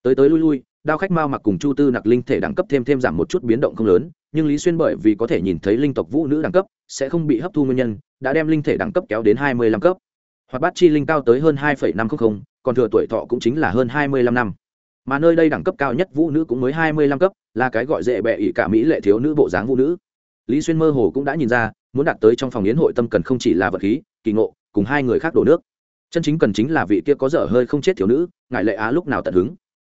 Speaker 1: Tới tới lui lui, đao khách mao mặc cùng chu tư nặc linh thể đẳng cấp thêm thêm giảm một chút biến động không lớn nhưng lý xuyên bởi vì có thể nhìn thấy linh tộc vũ nữ đẳng cấp, sẽ không bị hấp thu nguyên nhân, đã đem linh thể đẳng cấp kéo đến hai mươi lăm cấp. Hoặc bát chi linh cao tới hơn hai năm trăm linh còn thừa tuổi thọ cũng chính là hơn hai mươi lăm năm. Mà nơi đây đẳng cấp cao nhất vũ nữ cũng mới hai mươi lăm cấp, là cái gọi dễ bẹ ỷ cả mỹ lệ thiếu nữ bộ dáng vũ nữ. Lý xuyên mơ hồ cũng đã nhìn ra, muốn đạt tới trong phòng yến hội tâm cần không chỉ là vật khí, kỳ ngộ, cùng hai người khác đổ nước. Chân chính cần chính là vị kia có dở hơi không chết thiếu nữ ngại lệ á lúc nào tận hứng?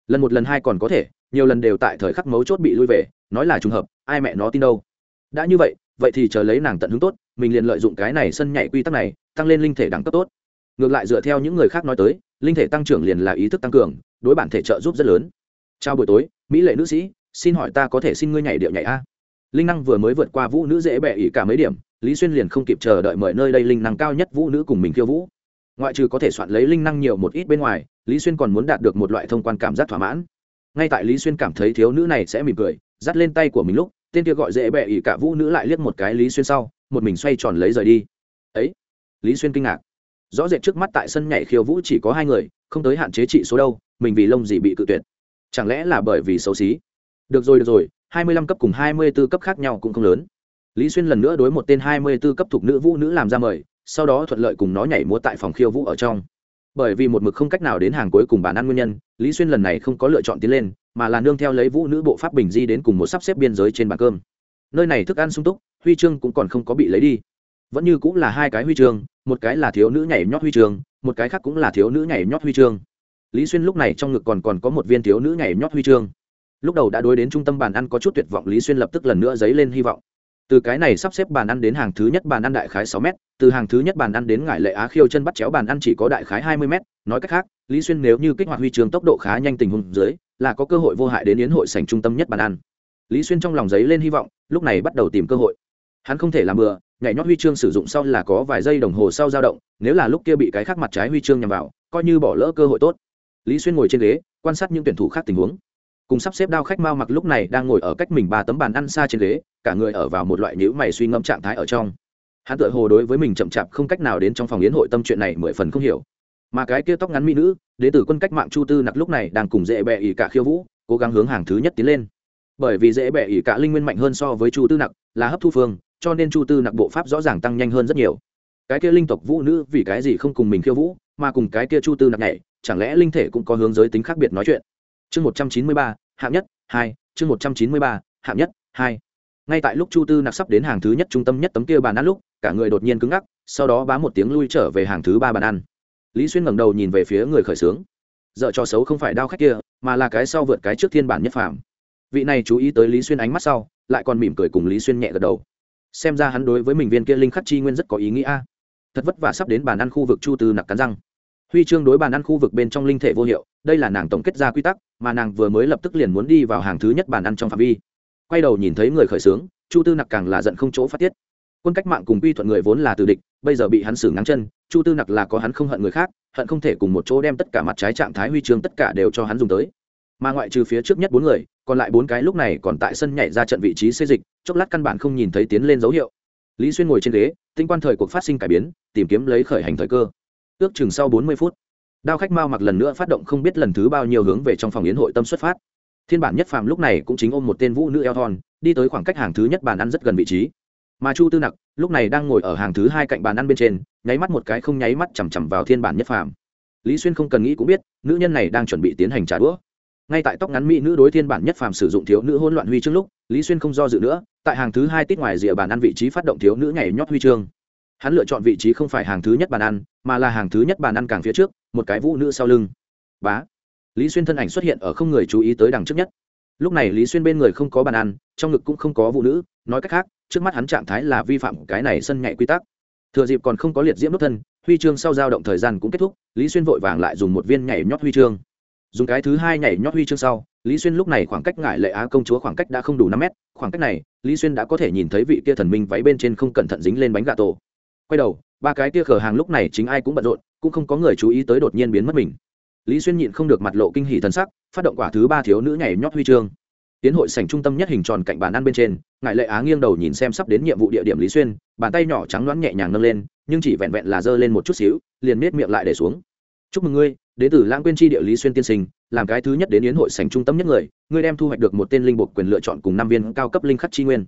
Speaker 1: Lần một lần hai còn có thể nhiều lần đều tại thời khắc mấu chốt bị lui về, nói là trùng hợp, ai mẹ nó tin đâu. Đã như vậy vậy thì chờ lấy nàng tận hứng tốt, mình liền lợi dụng cái này sân nhảy quy tắc này, tăng lên linh thể đẳng cấp tốt. Ngược lại dựa theo những người khác nói tới, linh thể tăng trưởng liền là ý thức tăng cường, đối bản thể trợ giúp rất lớn. Chào buổi tối, mỹ lệ nữ sĩ, xin hỏi ta có thể xin ngươi nhảy điệu nhảy a? Linh năng vừa mới vượt qua vũ nữ dễ bẹ ỉ cả mấy điểm, lý xuyên liền không kịp chờ đợi mời nơi đây linh năng cao nhất vũ nữ cùng mình khiêu vũ. Ngoại trừ có thể soạn lấy linh năng nhiều một ít bên ngoài, lý xuyên còn muốn đạt được một loại thông quan cảm giác thỏa mãn ngay tại lý xuyên cảm thấy thiếu nữ này sẽ mỉm cười, dắt lên tay của mình lúc, tên kia gọi dễ bẹ ỉ cả vũ nữ lại liếc một cái lý xuyên sau, một mình xoay tròn lấy rời đi. Ấy, lý xuyên kinh ngạc. Rõ rệt trước mắt tại sân nhảy khiêu vũ chỉ có hai người, không tới hạn chế trị số đâu, mình vì lông gì bị cự tuyệt. Chẳng lẽ là bởi vì xấu xí? Được rồi được rồi, hai mươi lăm cấp cùng hai mươi b ố cấp khác nhau cũng không lớn. Lý xuyên lần nữa đối một tên hai mươi b ố cấp thuộc nữ vũ nữ làm ra mời, sau đó thuận lợi cùng nó nhảy múa tại phòng khiêu vũ ở trong bởi vì một mực không cách nào đến hàng cuối cùng bản ăn nguyên nhân, lý xuyên lần này không có lựa chọn tiến lên, mà là nương theo lấy vũ nữ bộ pháp bình di đến cùng một sắp xếp biên giới trên bàn cơm. Nơi này thức ăn sung túc, huy chương cũng còn không có bị lấy đi. Vẫn như cũng là hai cái huy chương, một cái là thiếu nữ nhảy nhót huy chương, một cái khác cũng là thiếu nữ nhảy nhót huy chương. Lý xuyên lúc này trong ngực còn còn có một viên thiếu nữ nhảy nhót huy chương. Lúc đầu đã đối đến trung tâm bàn ăn có chút tuyệt vọng, lý xuyên lập tức lần nữa dấy lên hy vọng từ cái này sắp xếp bàn ăn đến hàng thứ nhất bàn ăn đại khái sáu m từ hàng thứ nhất bàn ăn đến ngải lệ á khiêu chân bắt chéo bàn ăn chỉ có đại khái hai mươi m nói cách khác, lý xuyên nếu như kích hoạt huy chương tốc độ khá nhanh tình huống dưới, là có cơ hội vô hại đến yến hội sành trung tâm nhất bàn ăn. Lý xuyên trong lòng giấy lên hy vọng, lúc này bắt đầu tìm cơ hội. Hắn không thể làm bừa, nhảy nhót huy chương sử dụng sau là có vài giây đồng hồ sau dao động, nếu là lúc kia bị cái khác mặt trái huy chương nhằm vào, coi như bỏ lỡ cơ hội tốt. Lý xuyên ngồi trên ghế, quan sát những tuyển thủ khác tình huống cùng sắp xếp đao khách mao mặc lúc này đang ngồi ở cách mình ba tấm bàn ăn xa trên ghế, cả người ở vào một loại nhữ mày suy ngẫm trạng thái ở trong. Hắn tự hồ đối với mình chậm chạp không cách nào đến trong phòng yến hội tâm chuyện này mười phần không hiểu. Mà cái kia tóc ngắn mỹ nữ đến từ quân cách mạng chu tư nặc lúc này đang cùng dễ bẹ ỉ cả khiêu vũ, cố gắng hướng hàng thứ nhất tiến lên. Bởi vì dễ bẹ ỉ cả linh nguyên mạnh hơn so với chu tư nặc, là hấp thu phương, cho nên chu tư nặc bộ pháp rõ ràng tăng nhanh hơn rất nhiều. Cái kia linh tộc vũ nữ vì cái gì không cùng mình khiêu vũ, mà cùng cái kia chu tư nặc nhảy, chẳng lẽ linh thể cũng có hướng giới tính khác biệt nói chuyện? Chương một trăm chín mươi ba, hạng nhất, hai, chương một trăm chín mươi ba, hạng nhất, hai. Ngay tại lúc chu tư nặc sắp đến hàng thứ nhất trung tâm nhất tấm kia bàn ăn lúc, cả người đột nhiên cứng ngắc, sau đó bám một tiếng lui trở về hàng thứ ba bàn ăn. Lý xuyên ngẩng đầu nhìn về phía người khởi xướng. Dợ trò xấu không phải đao khách kia, mà là cái sau vượt cái trước thiên bản nhất phạm vị này chú ý tới lý xuyên ánh mắt sau, lại còn mỉm cười cùng lý xuyên nhẹ gật đầu. Xem ra hắn đối với mình viên kia linh khắc chi nguyên rất có ý nghĩa thật vất vả sắp đến bàn ăn khu vực chu tư nặc cắn răng huy chương đối bàn ăn khu vực bên trong linh thể vô hiệu, đây là nàng tổng kết ra quy tắc, mà nàng vừa mới lập tức liền muốn đi vào hàng thứ nhất bàn ăn trong phạm vi. Quay đầu nhìn thấy người khởi xướng, chu tư nặc càng là giận không chỗ phát tiết. Quân cách mạng cùng quy thuận người vốn là từ địch, bây giờ bị hắn xử ngắn chân, chu tư nặc là có hắn không hận người khác, hận không thể cùng một chỗ đem tất cả mặt trái trạng thái huy chương tất cả đều cho hắn dùng tới. Mà ngoại trừ phía trước nhất bốn người, còn lại bốn cái lúc này còn tại sân nhảy ra trận vị trí xây dịch, chốc lát căn bản không nhìn thấy tiến lên dấu hiệu. Lý xuyên ngồi trên ghế, tinh quan thời cuộc phát sinh cải biến, tìm kiếm lấy khởi hành thời cơ ước chừng sau bốn mươi phút, đao khách mao mặc lần nữa phát động không biết lần thứ bao nhiêu hướng về trong phòng yến hội tâm xuất phát. Thiên bản nhất phàm lúc này cũng chính ôm một tên vũ nữ eo thon, đi tới khoảng cách hàng thứ nhất bàn ăn rất gần vị trí. Mà chu tư nặc lúc này đang ngồi ở hàng thứ hai cạnh bàn ăn bên trên, nháy mắt một cái không nháy mắt chằm chằm vào thiên bản nhất phàm. Lý xuyên không cần nghĩ cũng biết, nữ nhân này đang chuẩn bị tiến hành trả đũa. Ngay tại tóc ngắn mỹ nữ đối thiên bản nhất phàm sử dụng thiếu nữ hôn loạn huy chương lúc, lý xuyên không do dự nữa, tại hàng thứ hai tít ngoài rìa bàn ăn vị trí phát động thiếu nữ nhảy nhót huy chương hắn lựa chọn vị trí không phải hàng thứ nhất bàn ăn, mà là hàng thứ nhất bàn ăn càng phía trước, một cái vũ nữ sau lưng. Bá. Lý xuyên thân ảnh xuất hiện ở không người chú ý tới đằng trước nhất. Lúc này lý xuyên bên người không có bàn ăn, trong ngực cũng không có vũ nữ, nói cách khác, trước mắt hắn trạng thái là vi phạm cái này sân nhạy quy tắc. Thừa dịp còn không có liệt diễm đốt thân, huy chương sau giao động thời gian cũng kết thúc, lý xuyên vội vàng lại dùng một viên nhảy nhót huy chương. Dùng cái thứ hai nhảy nhót huy chương sau, lý xuyên lúc này khoảng cách ngại lệ á công chúa khoảng cách đã không đủ năm mét, khoảng cách này, lý xuyên đã có thể nhìn thấy vị kia thần minh váy bên trên không cẩn thận dính lên bánh gà tổ quay đầu, ba cái kia cửa hàng lúc này chính ai cũng bận rộn, cũng không có người chú ý tới đột nhiên biến mất mình. Lý xuyên nhịn không được mặt lộ kinh hỉ thần sắc, phát động quả thứ ba thiếu nữ nhảy nhót huy chương. Tiến hội sảnh trung tâm nhất hình tròn cạnh bàn ăn bên trên ngại lệ á nghiêng đầu nhìn xem sắp đến nhiệm vụ địa điểm lý xuyên, bàn tay nhỏ trắng loãng nhẹ nhàng nâng lên, nhưng chỉ vẹn vẹn là giơ lên một chút xíu, liền nết miệng lại để xuống. Chúc mừng ngươi đến từ lãng quên tri địa lý xuyên tiên sinh, làm cái thứ nhất đến yến hội sảnh trung tâm nhất người, ngươi đem thu hoạch được một tên linh buộc quyền lựa chọn cùng năm viên cao cấp linh khắc chi nguyên.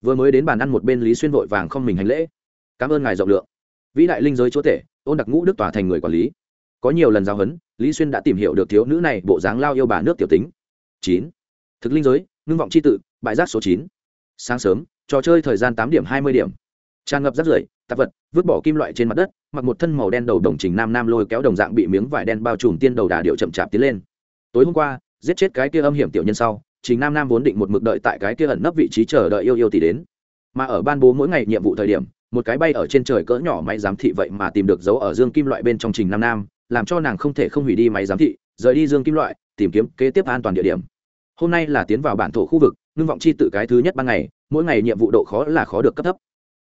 Speaker 1: Vừa mới đến bàn ăn một bên lý xuyên vội vàng không mình hành lễ cảm ơn ngài rộng lượng. Vĩ đại linh giới chúa tể, ôn đặc ngũ đức tòa thành người quản lý. Có nhiều lần giao huấn lý xuyên đã tìm hiểu được thiếu nữ này bộ dáng lao yêu bà nước tiểu tính. Chín. Thực linh giới, ngưng vọng c h i tự bãi rác số chín. Sáng sớm, trò chơi thời gian tám điểm hai mươi điểm. Tràn ngập rác rưởi, tạp vật, vứt bỏ kim loại trên mặt đất, mặc một thân màu đen đầu đồng trình nam nam lôi kéo đồng dạng bị miếng vải đen bao trùm tiên đầu đà điệu chậm chạp tiến lên. Tối hôm qua, giết chết cái kia âm hiểm tiểu nhân sau trình nam nam vốn định một mực đợi tại cái kia ẩn nấp vị trí chờ đợi yêu yêu tỷ đến. Mà ở ban bố mỗi ngày nhiệm vụ thời điểm một cái bay ở trên trời cỡ nhỏ máy giám thị vậy mà tìm được dấu ở dương kim loại bên trong trình nam nam, làm cho nàng không thể không hủy đi máy giám thị, rời đi dương kim loại, tìm kiếm kế tiếp an toàn địa điểm. Hôm nay là tiến vào bản thổ khu vực, ngưng vọng chi tự cái thứ nhất ban ngày, mỗi ngày nhiệm vụ độ khó là khó được cấp thấp.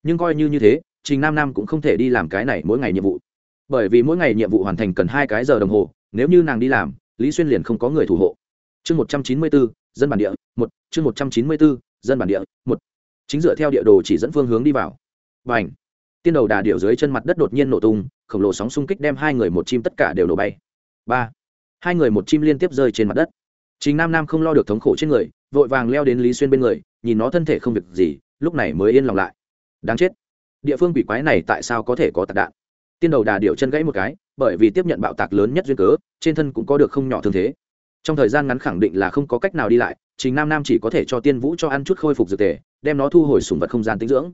Speaker 1: Nhưng coi như như thế, trình nam nam cũng không thể đi làm cái này mỗi ngày nhiệm vụ. Bởi vì mỗi ngày nhiệm vụ hoàn thành cần hai cái giờ đồng hồ, nếu như nàng đi làm, lý xuyên liền không có người thủ hộ. Chương một trăm chín mươi bốn, dân bản địa, một, chương một trăm chín mươi bốn, dân bản địa, một. Chính dựa theo địa đồ chỉ dẫn phương hướng đi vào và ảnh. Tiên đầu đà điệu dưới chân mặt đất đột nhiên nổ tung, khổng lồ sóng xung kích đem hai người một chim tất cả đều nổ bay. Ba. Hai người một chim liên tiếp rơi trên mặt đất. Chính nam nam không lo được thống khổ trên người, vội vàng leo đến lý xuyên bên người, nhìn nó thân thể không việc gì, lúc này mới yên lòng lại. Đáng chết. Địa phương bị quái này tại sao có thể có tạc đạn? Tiên đầu đà điệu chân gãy một cái, bởi vì tiếp nhận bạo tạc lớn nhất duyên cớ, trên thân cũng có được không nhỏ thương thế. Trong thời gian ngắn khẳng định là không có cách nào đi lại chính nam nam chỉ có thể cho tiên vũ cho ăn chút khôi phục dược tề, đem nó thu hồi sùng vật không gian tinh dưỡng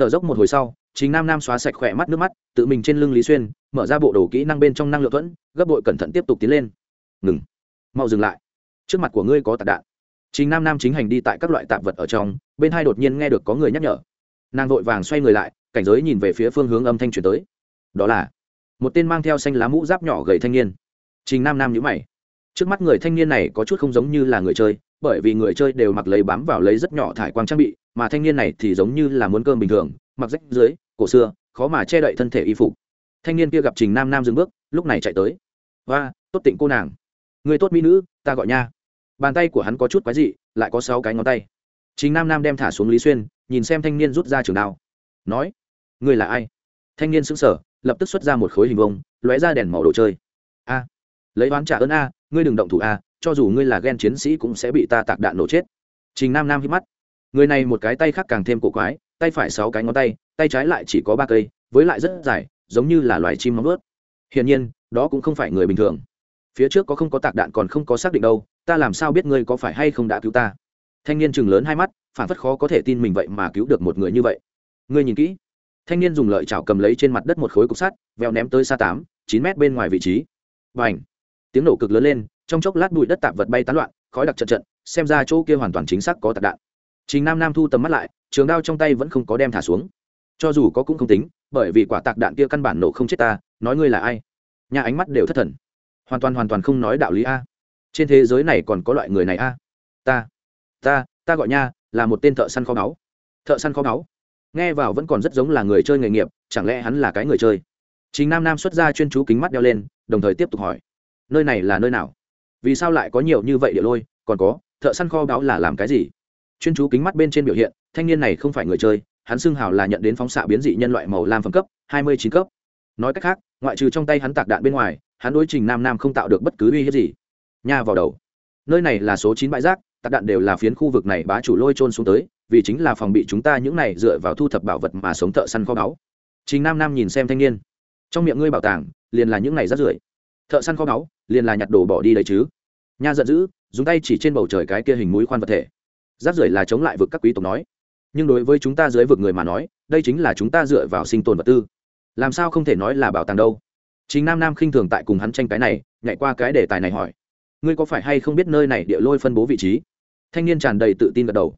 Speaker 1: thở dốc một hồi sau, chính nam nam xóa sạch khỏe mắt nước mắt, tự mình trên lưng lý xuyên, mở ra bộ đồ kỹ năng bên trong năng lượng thuẫn, gấp bội cẩn thận tiếp tục tiến lên. Ngừng. Mau dừng lại. Trước mặt của ngươi có tạc đạn. Chính nam nam chính hành đi tại các loại tạp vật ở trong, bên hai đột nhiên nghe được có người nhắc nhở. Nàng vội vàng xoay người lại, cảnh giới nhìn về phía phương hướng âm thanh truyền tới. Đó là một tên mang theo xanh lá mũ giáp nhỏ gầy thanh niên. Trình nam nam nhữ mày. Trước mắt người thanh niên này có chút không giống như là người chơi bởi vì người chơi đều mặc lấy bám vào lấy rất nhỏ thải quang trang bị, mà thanh niên này thì giống như là muốn cơm bình thường, mặc rách dưới, cổ xưa, khó mà che đậy thân thể y phục. Thanh niên kia gặp trình nam nam dừng bước, lúc này chạy tới. Và tốt tịnh cô nàng. Người tốt mỹ nữ, ta gọi nha. Bàn tay của hắn có chút quái dị, lại có sáu cái ngón tay. Trình nam nam đem thả xuống lý xuyên, nhìn xem thanh niên rút ra trường đao. Nói người là ai? Thanh niên sững sờ, lập tức xuất ra một khối hình vông lóe ra đèn màu đồ chơi. A, lấy oán trả ơn a, ngươi đừng động thủ a cho dù ngươi là ghen chiến sĩ cũng sẽ bị ta tạc đạn nổ chết. Trình nam nam hít mắt. Người này một cái tay khác càng thêm cổ quái, tay phải sáu cái ngón tay tay trái lại chỉ có ba cây, với lại rất dài, giống như là loài chim móng ướt hiển nhiên, đó cũng không phải người bình thường. Phía trước có không có tạc đạn còn không có xác định đâu, ta làm sao biết ngươi có phải hay không đã cứu ta? Thanh niên chừng lớn hai mắt, phản phất khó có thể tin mình vậy mà cứu được một người như vậy. Ngươi nhìn kỹ. Thanh niên dùng lợi chảo cầm lấy trên mặt đất một khối cục sắt veo ném tới xa tám, chín mét bên ngoài vị trí. Và ảnh tiếng nổ cực lớn lên trong chốc lát bụi đất tạp vật bay tán loạn, khói đặc trận trận, xem ra chỗ kia hoàn toàn chính xác có tạc đạn. Trình nam nam thu tầm mắt lại, trường đao trong tay vẫn không có đem thả xuống. Cho dù có cũng không tính, bởi vì quả tạc đạn kia căn bản nổ không chết ta, nói ngươi là ai? Nhà ánh mắt đều thất thần. Hoàn toàn hoàn toàn không nói đạo lý a. Trên thế giới này còn có loại người này a? Ta ta ta gọi nha, là một tên thợ săn kho báu. Thợ săn kho báu? Nghe vào vẫn còn rất giống là người chơi nghề nghiệp, chẳng lẽ hắn là cái người chơi? Chính nam nam xuất ra chuyên chú kính mắt đeo lên, đồng thời tiếp tục hỏi. Nơi này là nơi nào? Vì sao lại có nhiều như vậy địa lôi, còn có, thợ săn kho báo là làm cái gì? Chuyên chú kính mắt bên trên biểu hiện, thanh niên này không phải người chơi, hắn xưng hào là nhận đến phóng xạ biến dị nhân loại màu lam phẩm cấp, hai mươi chín cấp. Nói cách khác, ngoại trừ trong tay hắn tạc đạn bên ngoài, hắn đối trình nam nam không tạo được bất cứ uy hiếp gì. Nha vào đầu. Nơi này là số chín bãi rác, tạc đạn đều là phiến khu vực này bá chủ lôi trôn xuống tới, vì chính là phòng bị chúng ta những này dựa vào thu thập bảo vật mà sống thợ săn kho báu. Trình nam nam nhìn xem thanh niên. Trong miệng ngươi bảo tàng, liền là những này rác rưởi. Thợ săn kho báu liền là nhặt đồ bỏ đi đấy chứ. Nha giận dữ, dùng tay chỉ trên bầu trời cái kia hình mũi khoan vật thể. Rác rưởi là chống lại vực các quý tộc nói. Nhưng đối với chúng ta dưới vực người mà nói, đây chính là chúng ta dựa vào sinh tồn vật tư. Làm sao không thể nói là bảo tàng đâu? Chính nam nam khinh thường tại cùng hắn tranh cái này, nhảy qua cái đề tài này hỏi. Ngươi có phải hay không biết nơi này địa lôi phân bố vị trí? Thanh niên tràn đầy tự tin gật đầu.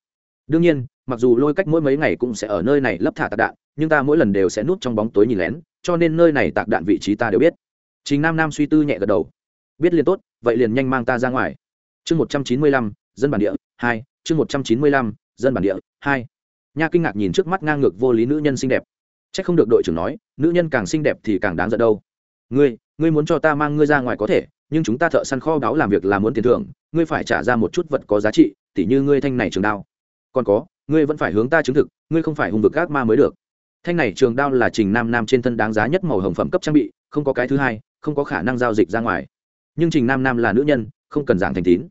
Speaker 1: Đương nhiên, mặc dù lôi cách mỗi mấy ngày cũng sẽ ở nơi này lấp thả tạc đạn, nhưng ta mỗi lần đều sẽ núp trong bóng tối nhìn lén, cho nên nơi này tạc đạn vị trí ta đều biết. Chính nam nam suy tư nhẹ gật đầu biết liền tốt, vậy liền nhanh mang ta ra ngoài. Chương một trăm chín mươi lăm, dân bản địa, hai, chương một trăm chín mươi lăm, dân bản địa, hai. Nha kinh ngạc nhìn trước mắt ngang ngược vô lý nữ nhân xinh đẹp. C h ắ c không được đội trưởng nói, nữ nhân càng xinh đẹp thì càng đáng giận đâu. Ngươi ngươi muốn cho ta mang ngươi ra ngoài có thể, nhưng chúng ta thợ săn kho báu làm việc là muốn tiền thưởng, ngươi phải trả ra một chút vật có giá trị, tỉ như ngươi thanh này trường đao. Còn có, ngươi vẫn phải hướng ta chứng thực, ngươi không phải hùng vực gác ma mới được. Thanh này trường đao là trình nam nam trên thân đáng giá nhất màu hồng phẩm cấp trang bị, không có cái thứ hai, không có khả năng giao dịch ra ngoài nhưng trình nam nam là nữ nhân, không cần giảng thành tín.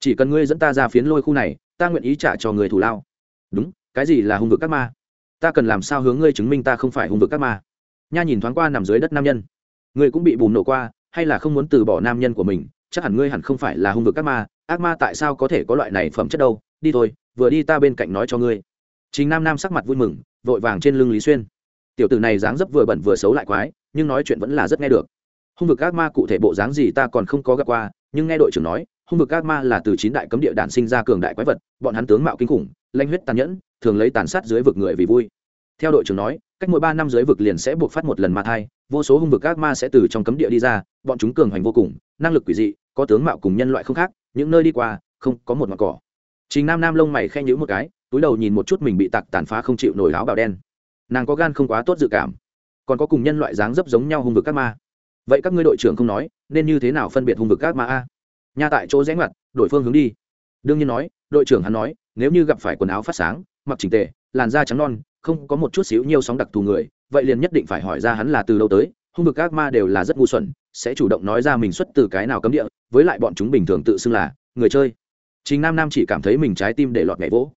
Speaker 1: Chỉ cần ngươi dẫn ta ra phiến lôi khu này, ta nguyện ý trả cho người thủ lao. Đúng, cái gì là hung vực các ma? Ta cần làm sao hướng ngươi chứng minh ta không phải hung vực các ma? Nha nhìn thoáng qua nằm dưới đất nam nhân. Ngươi cũng bị bùm nổ qua, hay là không muốn từ bỏ nam nhân của mình? Chắc hẳn ngươi hẳn không phải là hung vực các ma. Ác ma tại sao có thể có loại này phẩm chất đâu? Đi thôi, vừa đi ta bên cạnh nói cho ngươi. Chính nam nam sắc mặt vui mừng, vội vàng trên lưng lý xuyên. Tiểu tử này dáng dấp vừa bẩn vừa xấu lại quái, nhưng nói chuyện vẫn là rất nghe được hung vực ác ma cụ thể bộ dáng gì ta còn không có gặp qua nhưng nghe đội trưởng nói hung vực ác ma là từ chín đại cấm địa đản sinh ra cường đại quái vật bọn hắn tướng mạo kinh khủng lanh huyết tàn nhẫn thường lấy tàn sát dưới vực người vì vui theo đội trưởng nói cách mỗi ba năm dưới vực liền sẽ buộc phát một lần ma thai vô số hung vực ác ma sẽ từ trong cấm địa đi ra bọn chúng cường hành vô cùng năng lực quỷ dị có tướng mạo cùng nhân loại không khác những nơi đi qua không có một mặt cỏ Trình Nam Nam lông mày khen nhữ một cái, túi đầu nhìn một chút mình bị tạc tàn phá không chịu nổi áo bào đen. Nàng có gan không quá tốt dự cảm, còn có cùng nhân loại dáng dấp giống nhau hung vực ác ma. Vậy các ngươi đội trưởng không nói, nên như thế nào phân biệt hung vực các ma a? Nha tại chỗ rẽ ngoặt, đổi phương hướng đi. Đương nhiên nói, đội trưởng hắn nói, nếu như gặp phải quần áo phát sáng, mặc chỉnh tề, làn da trắng non, không có một chút xíu nhiều sóng đặc thù người, vậy liền nhất định phải hỏi ra hắn là từ đâu tới. Hung vực các ma đều là rất ngu xuẩn, sẽ chủ động nói ra mình xuất từ cái nào cấm địa, với lại bọn chúng bình thường tự xưng là người chơi Trình Nam Nam chỉ cảm thấy mình trái tim để lọt mẹ vỗ.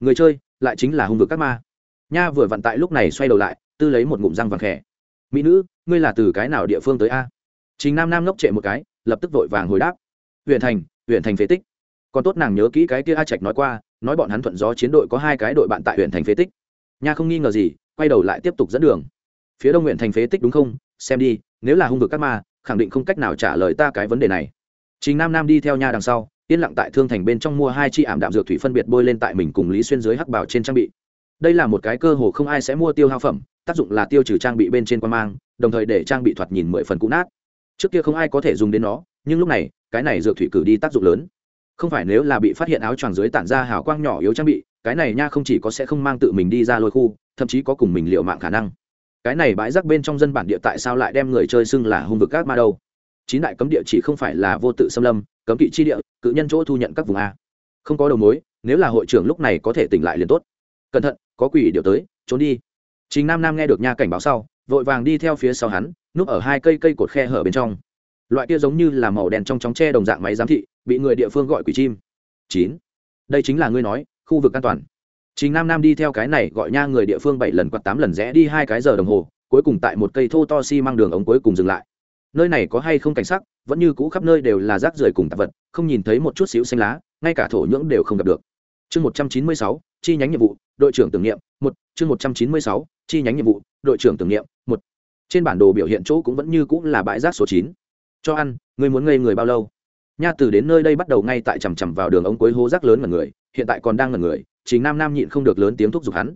Speaker 1: Người chơi, lại chính là hung vực các ma. Nha vừa vặn tại lúc này xoay đầu lại, tư lấy một ngụm răng vàng khẽ. "Mỹ nữ, ngươi là từ cái nào địa phương tới a?" Trình Nam Nam ngốc trệ một cái, lập tức vội vàng hồi đáp. Huyện Thành, huyện Thành phế tích." Còn tốt nàng nhớ kỹ cái kia A Trạch nói qua, nói bọn hắn thuận gió chiến đội có hai cái đội bạn tại huyện Thành phế tích. Nha không nghi ngờ gì, quay đầu lại tiếp tục dẫn đường. Phía Đông huyện Thành phế tích đúng không? Xem đi, nếu là hung vực các ma, khẳng định không cách nào trả lời ta cái vấn đề này. Trình Nam Nam đi theo nha đằng sau, yên lặng tại thương thành bên trong mua hai chi ảm đạm dược thủy phân biệt bôi lên tại mình cùng lý xuyên dưới hắc bảo trên trang bị đây là một cái cơ hồ không ai sẽ mua tiêu hao phẩm, tác dụng là tiêu trừ trang bị bên trên quan mang, đồng thời để trang bị thoạt nhìn mười phần cũ nát. Trước kia không ai có thể dùng đến nó, nhưng lúc này, cái này dược thủy cử đi tác dụng lớn. Không phải nếu là bị phát hiện áo choàng dưới tản ra hào quang nhỏ yếu trang bị, cái này nha không chỉ có sẽ không mang tự mình đi ra lôi khu, thậm chí có cùng mình liệu mạng khả năng. Cái này bãi rác bên trong dân bản địa tại sao lại đem người chơi xưng là hung vực các ma đâu? Chín đại cấm địa chỉ không phải là vô tự xâm lâm, cấm kỵ chi địa, cự nhân chỗ thu nhận các vùng a. Không có đầu mối, nếu là hội trưởng lúc này có thể tỉnh lại liền tốt. Cẩn thận có quỷ điều tới, trốn đi. Chính nam nam nghe được nha cảnh báo sau, vội vàng đi theo phía sau hắn, núp ở hai cây cây cột khe hở bên trong. Loại kia giống như là màu đen trong chóng tre đồng dạng máy giám thị, bị người địa phương gọi quỷ chim. Chín. Đây chính là ngươi nói, khu vực an toàn. Chính nam nam đi theo cái này gọi nha người địa phương bảy lần quạt tám lần rẽ đi hai cái giờ đồng hồ, cuối cùng tại một cây thô to xi si đường ống cuối cùng dừng lại. Nơi này có hay không cảnh sắc, vẫn như cũ khắp nơi đều là rác rưởi cùng tạp vật, không nhìn thấy một chút xíu xanh lá, ngay cả thổ nhưỡng đều không gặp được. Chương một trăm chín mươi sáu chi nhánh nhiệm vụ, đội trưởng tưởng niệm, một, chương một trăm chín mươi sáu, chi nhánh nhiệm vụ, đội trưởng tưởng niệm, một. Trên bản đồ biểu hiện chỗ cũng vẫn như cũng là bãi rác số chín. Cho ăn ngươi muốn ngây người bao lâu? Nha từ đến nơi đây bắt đầu ngay tại chằm chằm vào đường ống cuối hố rác lớn ngần người, hiện tại còn đang ngần người chính nam nam nhịn không được lớn tiếng thúc giục hắn.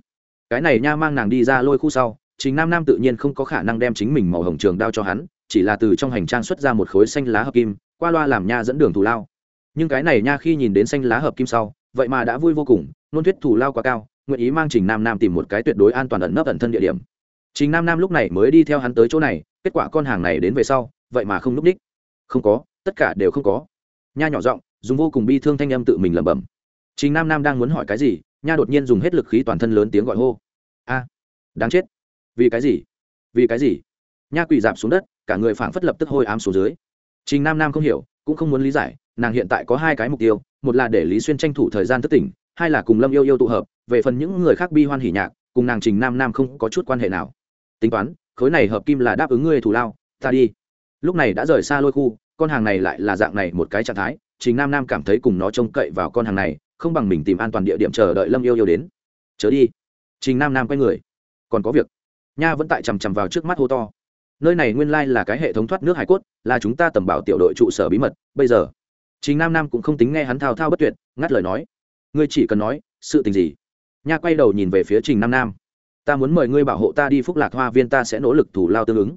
Speaker 1: Cái này nha mang nàng đi ra lôi khu sau chính nam nam tự nhiên không có khả năng đem chính mình màu hồng trường đao cho hắn, chỉ là từ trong hành trang xuất ra một khối xanh lá hợp kim, qua loa làm nha dẫn đường thù lao. Nhưng cái này nha khi nhìn đến xanh lá hợp kim sau vậy mà đã vui vô cùng, nôn thuyết thủ lao quá cao, nguyện ý mang trình nam nam tìm một cái tuyệt đối an toàn ẩn nấp ẩn thân địa điểm. Trình nam nam lúc này mới đi theo hắn tới chỗ này, kết quả con hàng này đến về sau, vậy mà không lúc đích. Không có, tất cả đều không có. Nha nhỏ giọng, dùng vô cùng bi thương thanh âm tự mình lẩm bẩm. Trình nam nam đang muốn hỏi cái gì, nha đột nhiên dùng hết lực khí toàn thân lớn tiếng gọi hô. A, đáng chết. Vì cái gì? Vì cái gì? Nha quỳ dạp xuống đất, cả người phảng phất lập tức hôi ám xuống dưới. Trình nam nam không hiểu, cũng không muốn lý giải, nàng hiện tại có hai cái mục tiêu một là để lý xuyên tranh thủ thời gian thất tỉnh, hai là cùng lâm yêu yêu tụ hợp, về phần những người khác bi hoan hỉ nhạc, cùng nàng trình nam nam không có chút quan hệ nào. Tính toán, khối này hợp kim là đáp ứng ngươi thủ lao, ta đi. Lúc này đã rời xa lôi khu, con hàng này lại là dạng này một cái trạng thái, trình nam nam cảm thấy cùng nó trông cậy vào con hàng này, không bằng mình tìm an toàn địa điểm chờ đợi lâm yêu yêu đến. Chớ đi. Trình nam nam quay người. Còn có việc. Nha vẫn tại chằm chằm vào trước mắt hô to. Nơi này nguyên lai là cái hệ thống thoát nước hải cốt, là chúng ta tầm bảo tiểu đội trụ sở bí mật, bây giờ trình nam nam cũng không tính nghe hắn thao thao bất tuyệt, ngắt lời nói. Ngươi chỉ cần nói, sự tình gì? Nha quay đầu nhìn về phía trình nam nam. Ta muốn mời ngươi bảo hộ ta đi phúc lạc hoa viên, ta sẽ nỗ lực thủ lao tương ứng.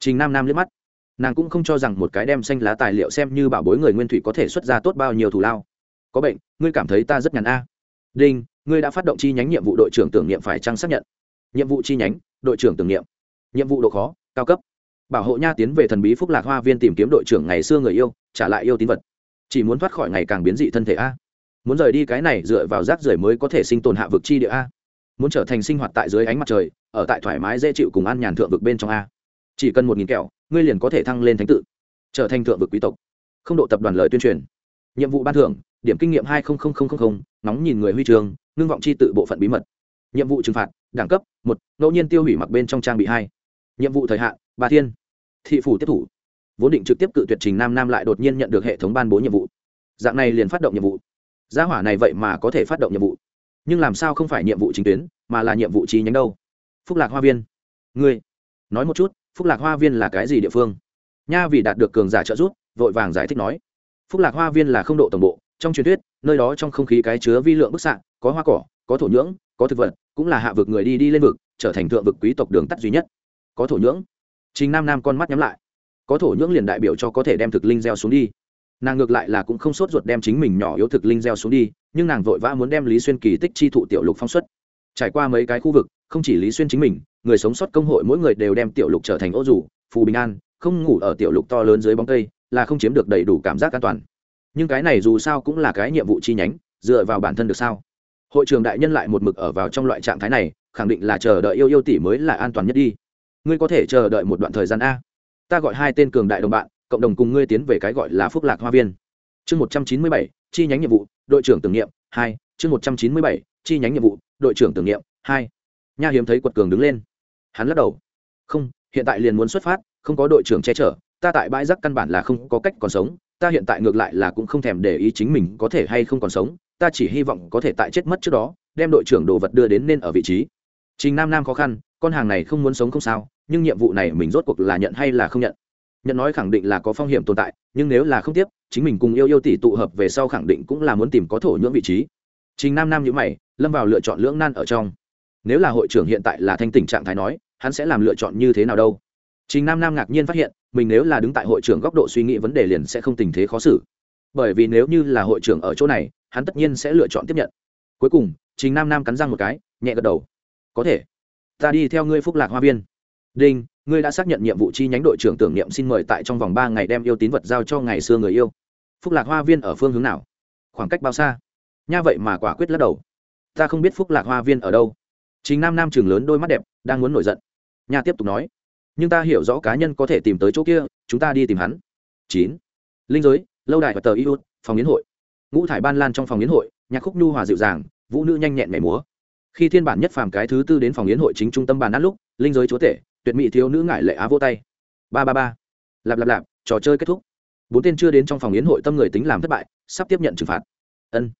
Speaker 1: Trình nam nam liếc mắt. Nàng cũng không cho rằng một cái đem xanh lá tài liệu xem như bảo bối người nguyên thủy có thể xuất ra tốt bao nhiêu thủ lao. Có bệnh, ngươi cảm thấy ta rất nhàn a. Đinh, ngươi đã phát động chi nhánh nhiệm vụ đội trưởng tưởng niệm phải trăng xác nhận? Nhiệm vụ chi nhánh, đội trưởng tưởng niệm. Nhiệm vụ độ khó, cao cấp. Bảo hộ nha tiến về thần bí phúc lạc hoa viên tìm kiếm đội trưởng ngày xưa người yêu, trả lại yêu tín vật chỉ muốn thoát khỏi ngày càng biến dị thân thể a. Muốn rời đi cái này dựa vào rác rưởi mới có thể sinh tồn hạ vực chi địa a. Muốn trở thành sinh hoạt tại dưới ánh mặt trời, ở tại thoải mái dễ chịu cùng ăn nhàn thượng vực bên trong a. Chỉ cần một nghìn kẹo, ngươi liền có thể thăng lên thánh tự. Trở thành thượng vực quý tộc. Không độ tập đoàn lời tuyên truyền. Nhiệm vụ ban thưởng, điểm kinh nghiệm hai nóng nhìn người huy trường ngưng vọng chi tự bộ phận bí mật. Nhiệm vụ trừng phạt, đẳng cấp, một, ngẫu nhiên tiêu hủy mặc bên trong trang bị hai. Nhiệm vụ thời hạn, ba thiên. Thị phủ tiếp thủ vốn định trực tiếp cự tuyệt trình nam nam lại đột nhiên nhận được hệ thống ban bố nhiệm vụ. Dạng này liền phát động nhiệm vụ. Gia hỏa này vậy mà có thể phát động nhiệm vụ. Nhưng làm sao không phải nhiệm vụ chính tuyến, mà là nhiệm vụ trí nhánh đâu? Phúc lạc hoa viên. Ngươi, nói một chút, phúc lạc hoa viên là cái gì địa phương? Nha vì đạt được cường giả trợ giúp, vội vàng giải thích nói. Phúc lạc hoa viên là không độ tổng bộ, trong truyền thuyết, nơi đó trong không khí cái chứa vi lượng bức xạ, có hoa cỏ, có thổ nhưỡng, có thực vật, cũng là hạ vực người đi đi lên vực, trở thành thượng vực quý tộc đường tắt duy nhất. Có thổ nhưỡng. Trình nam nam con mắt nhắm lại có thổ nhưỡng liền đại biểu cho có thể đem thực linh gieo xuống đi. Nàng ngược lại là cũng không sốt ruột đem chính mình nhỏ yếu thực linh gieo xuống đi, nhưng nàng vội vã muốn đem lý xuyên kỳ tích chi thụ tiểu lục phong xuất. Trải qua mấy cái khu vực, không chỉ lý xuyên chính mình, người sống sót công hội mỗi người đều đem tiểu lục trở thành ô rủ phù bình an, không ngủ ở tiểu lục to lớn dưới bóng cây, là không chiếm được đầy đủ cảm giác an toàn. Nhưng cái này dù sao cũng là cái nhiệm vụ chi nhánh, dựa vào bản thân được sao? Hội trường đại nhân lại một mực ở vào trong loại trạng thái này, khẳng định là chờ đợi yêu yêu tỷ mới là an toàn nhất đi. Ngươi có thể chờ đợi một đoạn thời gian a ta gọi hai tên cường đại đồng bạn, cộng đồng cùng ngươi tiến về cái gọi là phúc lạc hoa viên. Chương một trăm chín mươi bảy, chi nhánh nhiệm vụ, đội trưởng tưởng niệm, hai. Chương một trăm chín mươi bảy, chi nhánh nhiệm vụ, đội trưởng tưởng niệm, hai. Nha hiếm thấy quật cường đứng lên. Hắn lắc đầu. Không, hiện tại liền muốn xuất phát, không có đội trưởng che chở, ta tại bãi rác căn bản là không có cách còn sống, ta hiện tại ngược lại là cũng không thèm để ý chính mình có thể hay không còn sống, ta chỉ hy vọng có thể tại chết mất trước đó, đem đội trưởng đồ vật đưa đến nên ở vị trí. Trình nam nam khó khăn, con hàng này không muốn sống không sao nhưng nhiệm vụ này mình rốt cuộc là nhận hay là không nhận? Nhận nói khẳng định là có phong hiểm tồn tại, nhưng nếu là không tiếp, chính mình cùng yêu yêu tỷ tụ hợp về sau khẳng định cũng là muốn tìm có thổ nhưỡng vị trí. Trình nam nam nhữ mày, lâm vào lựa chọn lưỡng nan ở trong. Nếu là hội trưởng hiện tại là thanh tình trạng thái nói, hắn sẽ làm lựa chọn như thế nào đâu? Trình nam nam ngạc nhiên phát hiện, mình nếu là đứng tại hội trưởng góc độ suy nghĩ vấn đề liền sẽ không tình thế khó xử. Bởi vì nếu như là hội trưởng ở chỗ này, hắn tất nhiên sẽ lựa chọn tiếp nhận. Cuối cùng, trình nam nam cắn răng một cái, nhẹ gật đầu. Có thể. Ta đi theo ngươi phúc lạc hoa viên đinh, ngươi đã xác nhận nhiệm vụ chi nhánh đội trưởng tưởng niệm xin mời tại trong vòng ba ngày đem yêu tín vật giao cho ngày xưa người yêu. Phúc lạc hoa viên ở phương hướng nào? Khoảng cách bao xa? Nha vậy mà quả quyết lắc đầu. Ta không biết phúc lạc hoa viên ở đâu. Chính nam nam trường lớn đôi mắt đẹp, đang muốn nổi giận. Nha tiếp tục nói. Nhưng ta hiểu rõ cá nhân có thể tìm tới chỗ kia, chúng ta đi tìm hắn. Chín. Linh giới, lâu đài và tờ iốt phòng yến hội. Ngũ thải ban lan trong phòng yến hội, nhạc khúc nhu hòa dịu dàng, vũ nữ nhanh nhẹn mẻ múa khi thiên bản nhất phàm cái thứ tư đến phòng yến hội chính trung tâm bàn ăn lúc, linh giới chúa tể, tuyệt mỹ thiếu nữ ngại lệ á vô tay. Ba ba ba. Lạp lạp lạp, trò chơi kết thúc. Bốn tên chưa đến trong phòng yến hội tâm người tính làm thất bại, sắp tiếp nhận trừng phạt. Ân.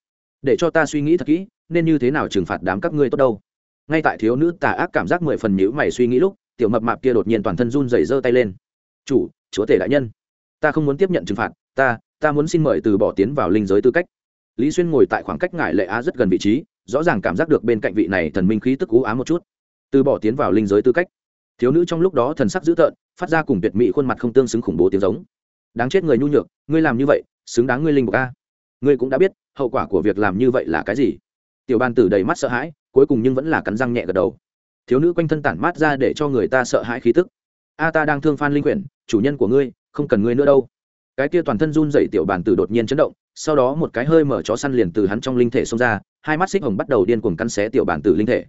Speaker 1: Để cho ta suy nghĩ thật kỹ, nên như thế nào trừng phạt đám các ngươi tốt đâu? Ngay tại thiếu nữ tà ác cảm giác mười phần nhữ mày suy nghĩ lúc, tiểu mập mạp kia đột nhiên toàn thân run rẩy giơ tay lên. Chủ, chúa tể đại nhân, ta không muốn tiếp nhận trừng phạt, ta ta muốn xin mời từ bỏ tiến vào linh giới tư cách. Lý xuyên ngồi tại khoảng cách ngại lệ á rất gần vị trí rõ ràng cảm giác được bên cạnh vị này thần minh khí tức cú ám một chút. Từ bỏ tiến vào linh giới tư cách. Thiếu nữ trong lúc đó thần sắc dữ tợn, phát ra cùng tuyệt mỹ khuôn mặt không tương xứng khủng bố tiếng giống. Đáng chết người nhu nhược, ngươi làm như vậy, xứng đáng ngươi linh bộc a. Ngươi cũng đã biết, hậu quả của việc làm như vậy là cái gì. Tiểu ban tử đầy mắt sợ hãi, cuối cùng nhưng vẫn là cắn răng nhẹ gật đầu. Thiếu nữ quanh thân tản mát ra để cho người ta sợ hãi khí tức. A ta đang thương phan linh quyển, chủ nhân của ngươi, không cần ngươi nữa đâu. Cái kia toàn thân run dậy tiểu bàn tử đột nhiên chấn động, sau đó một cái hơi mở chó săn liền từ hắn trong linh thể xông ra hai mắt xích hồng bắt đầu điên cuồng cắn xé tiểu bàn tử linh thể.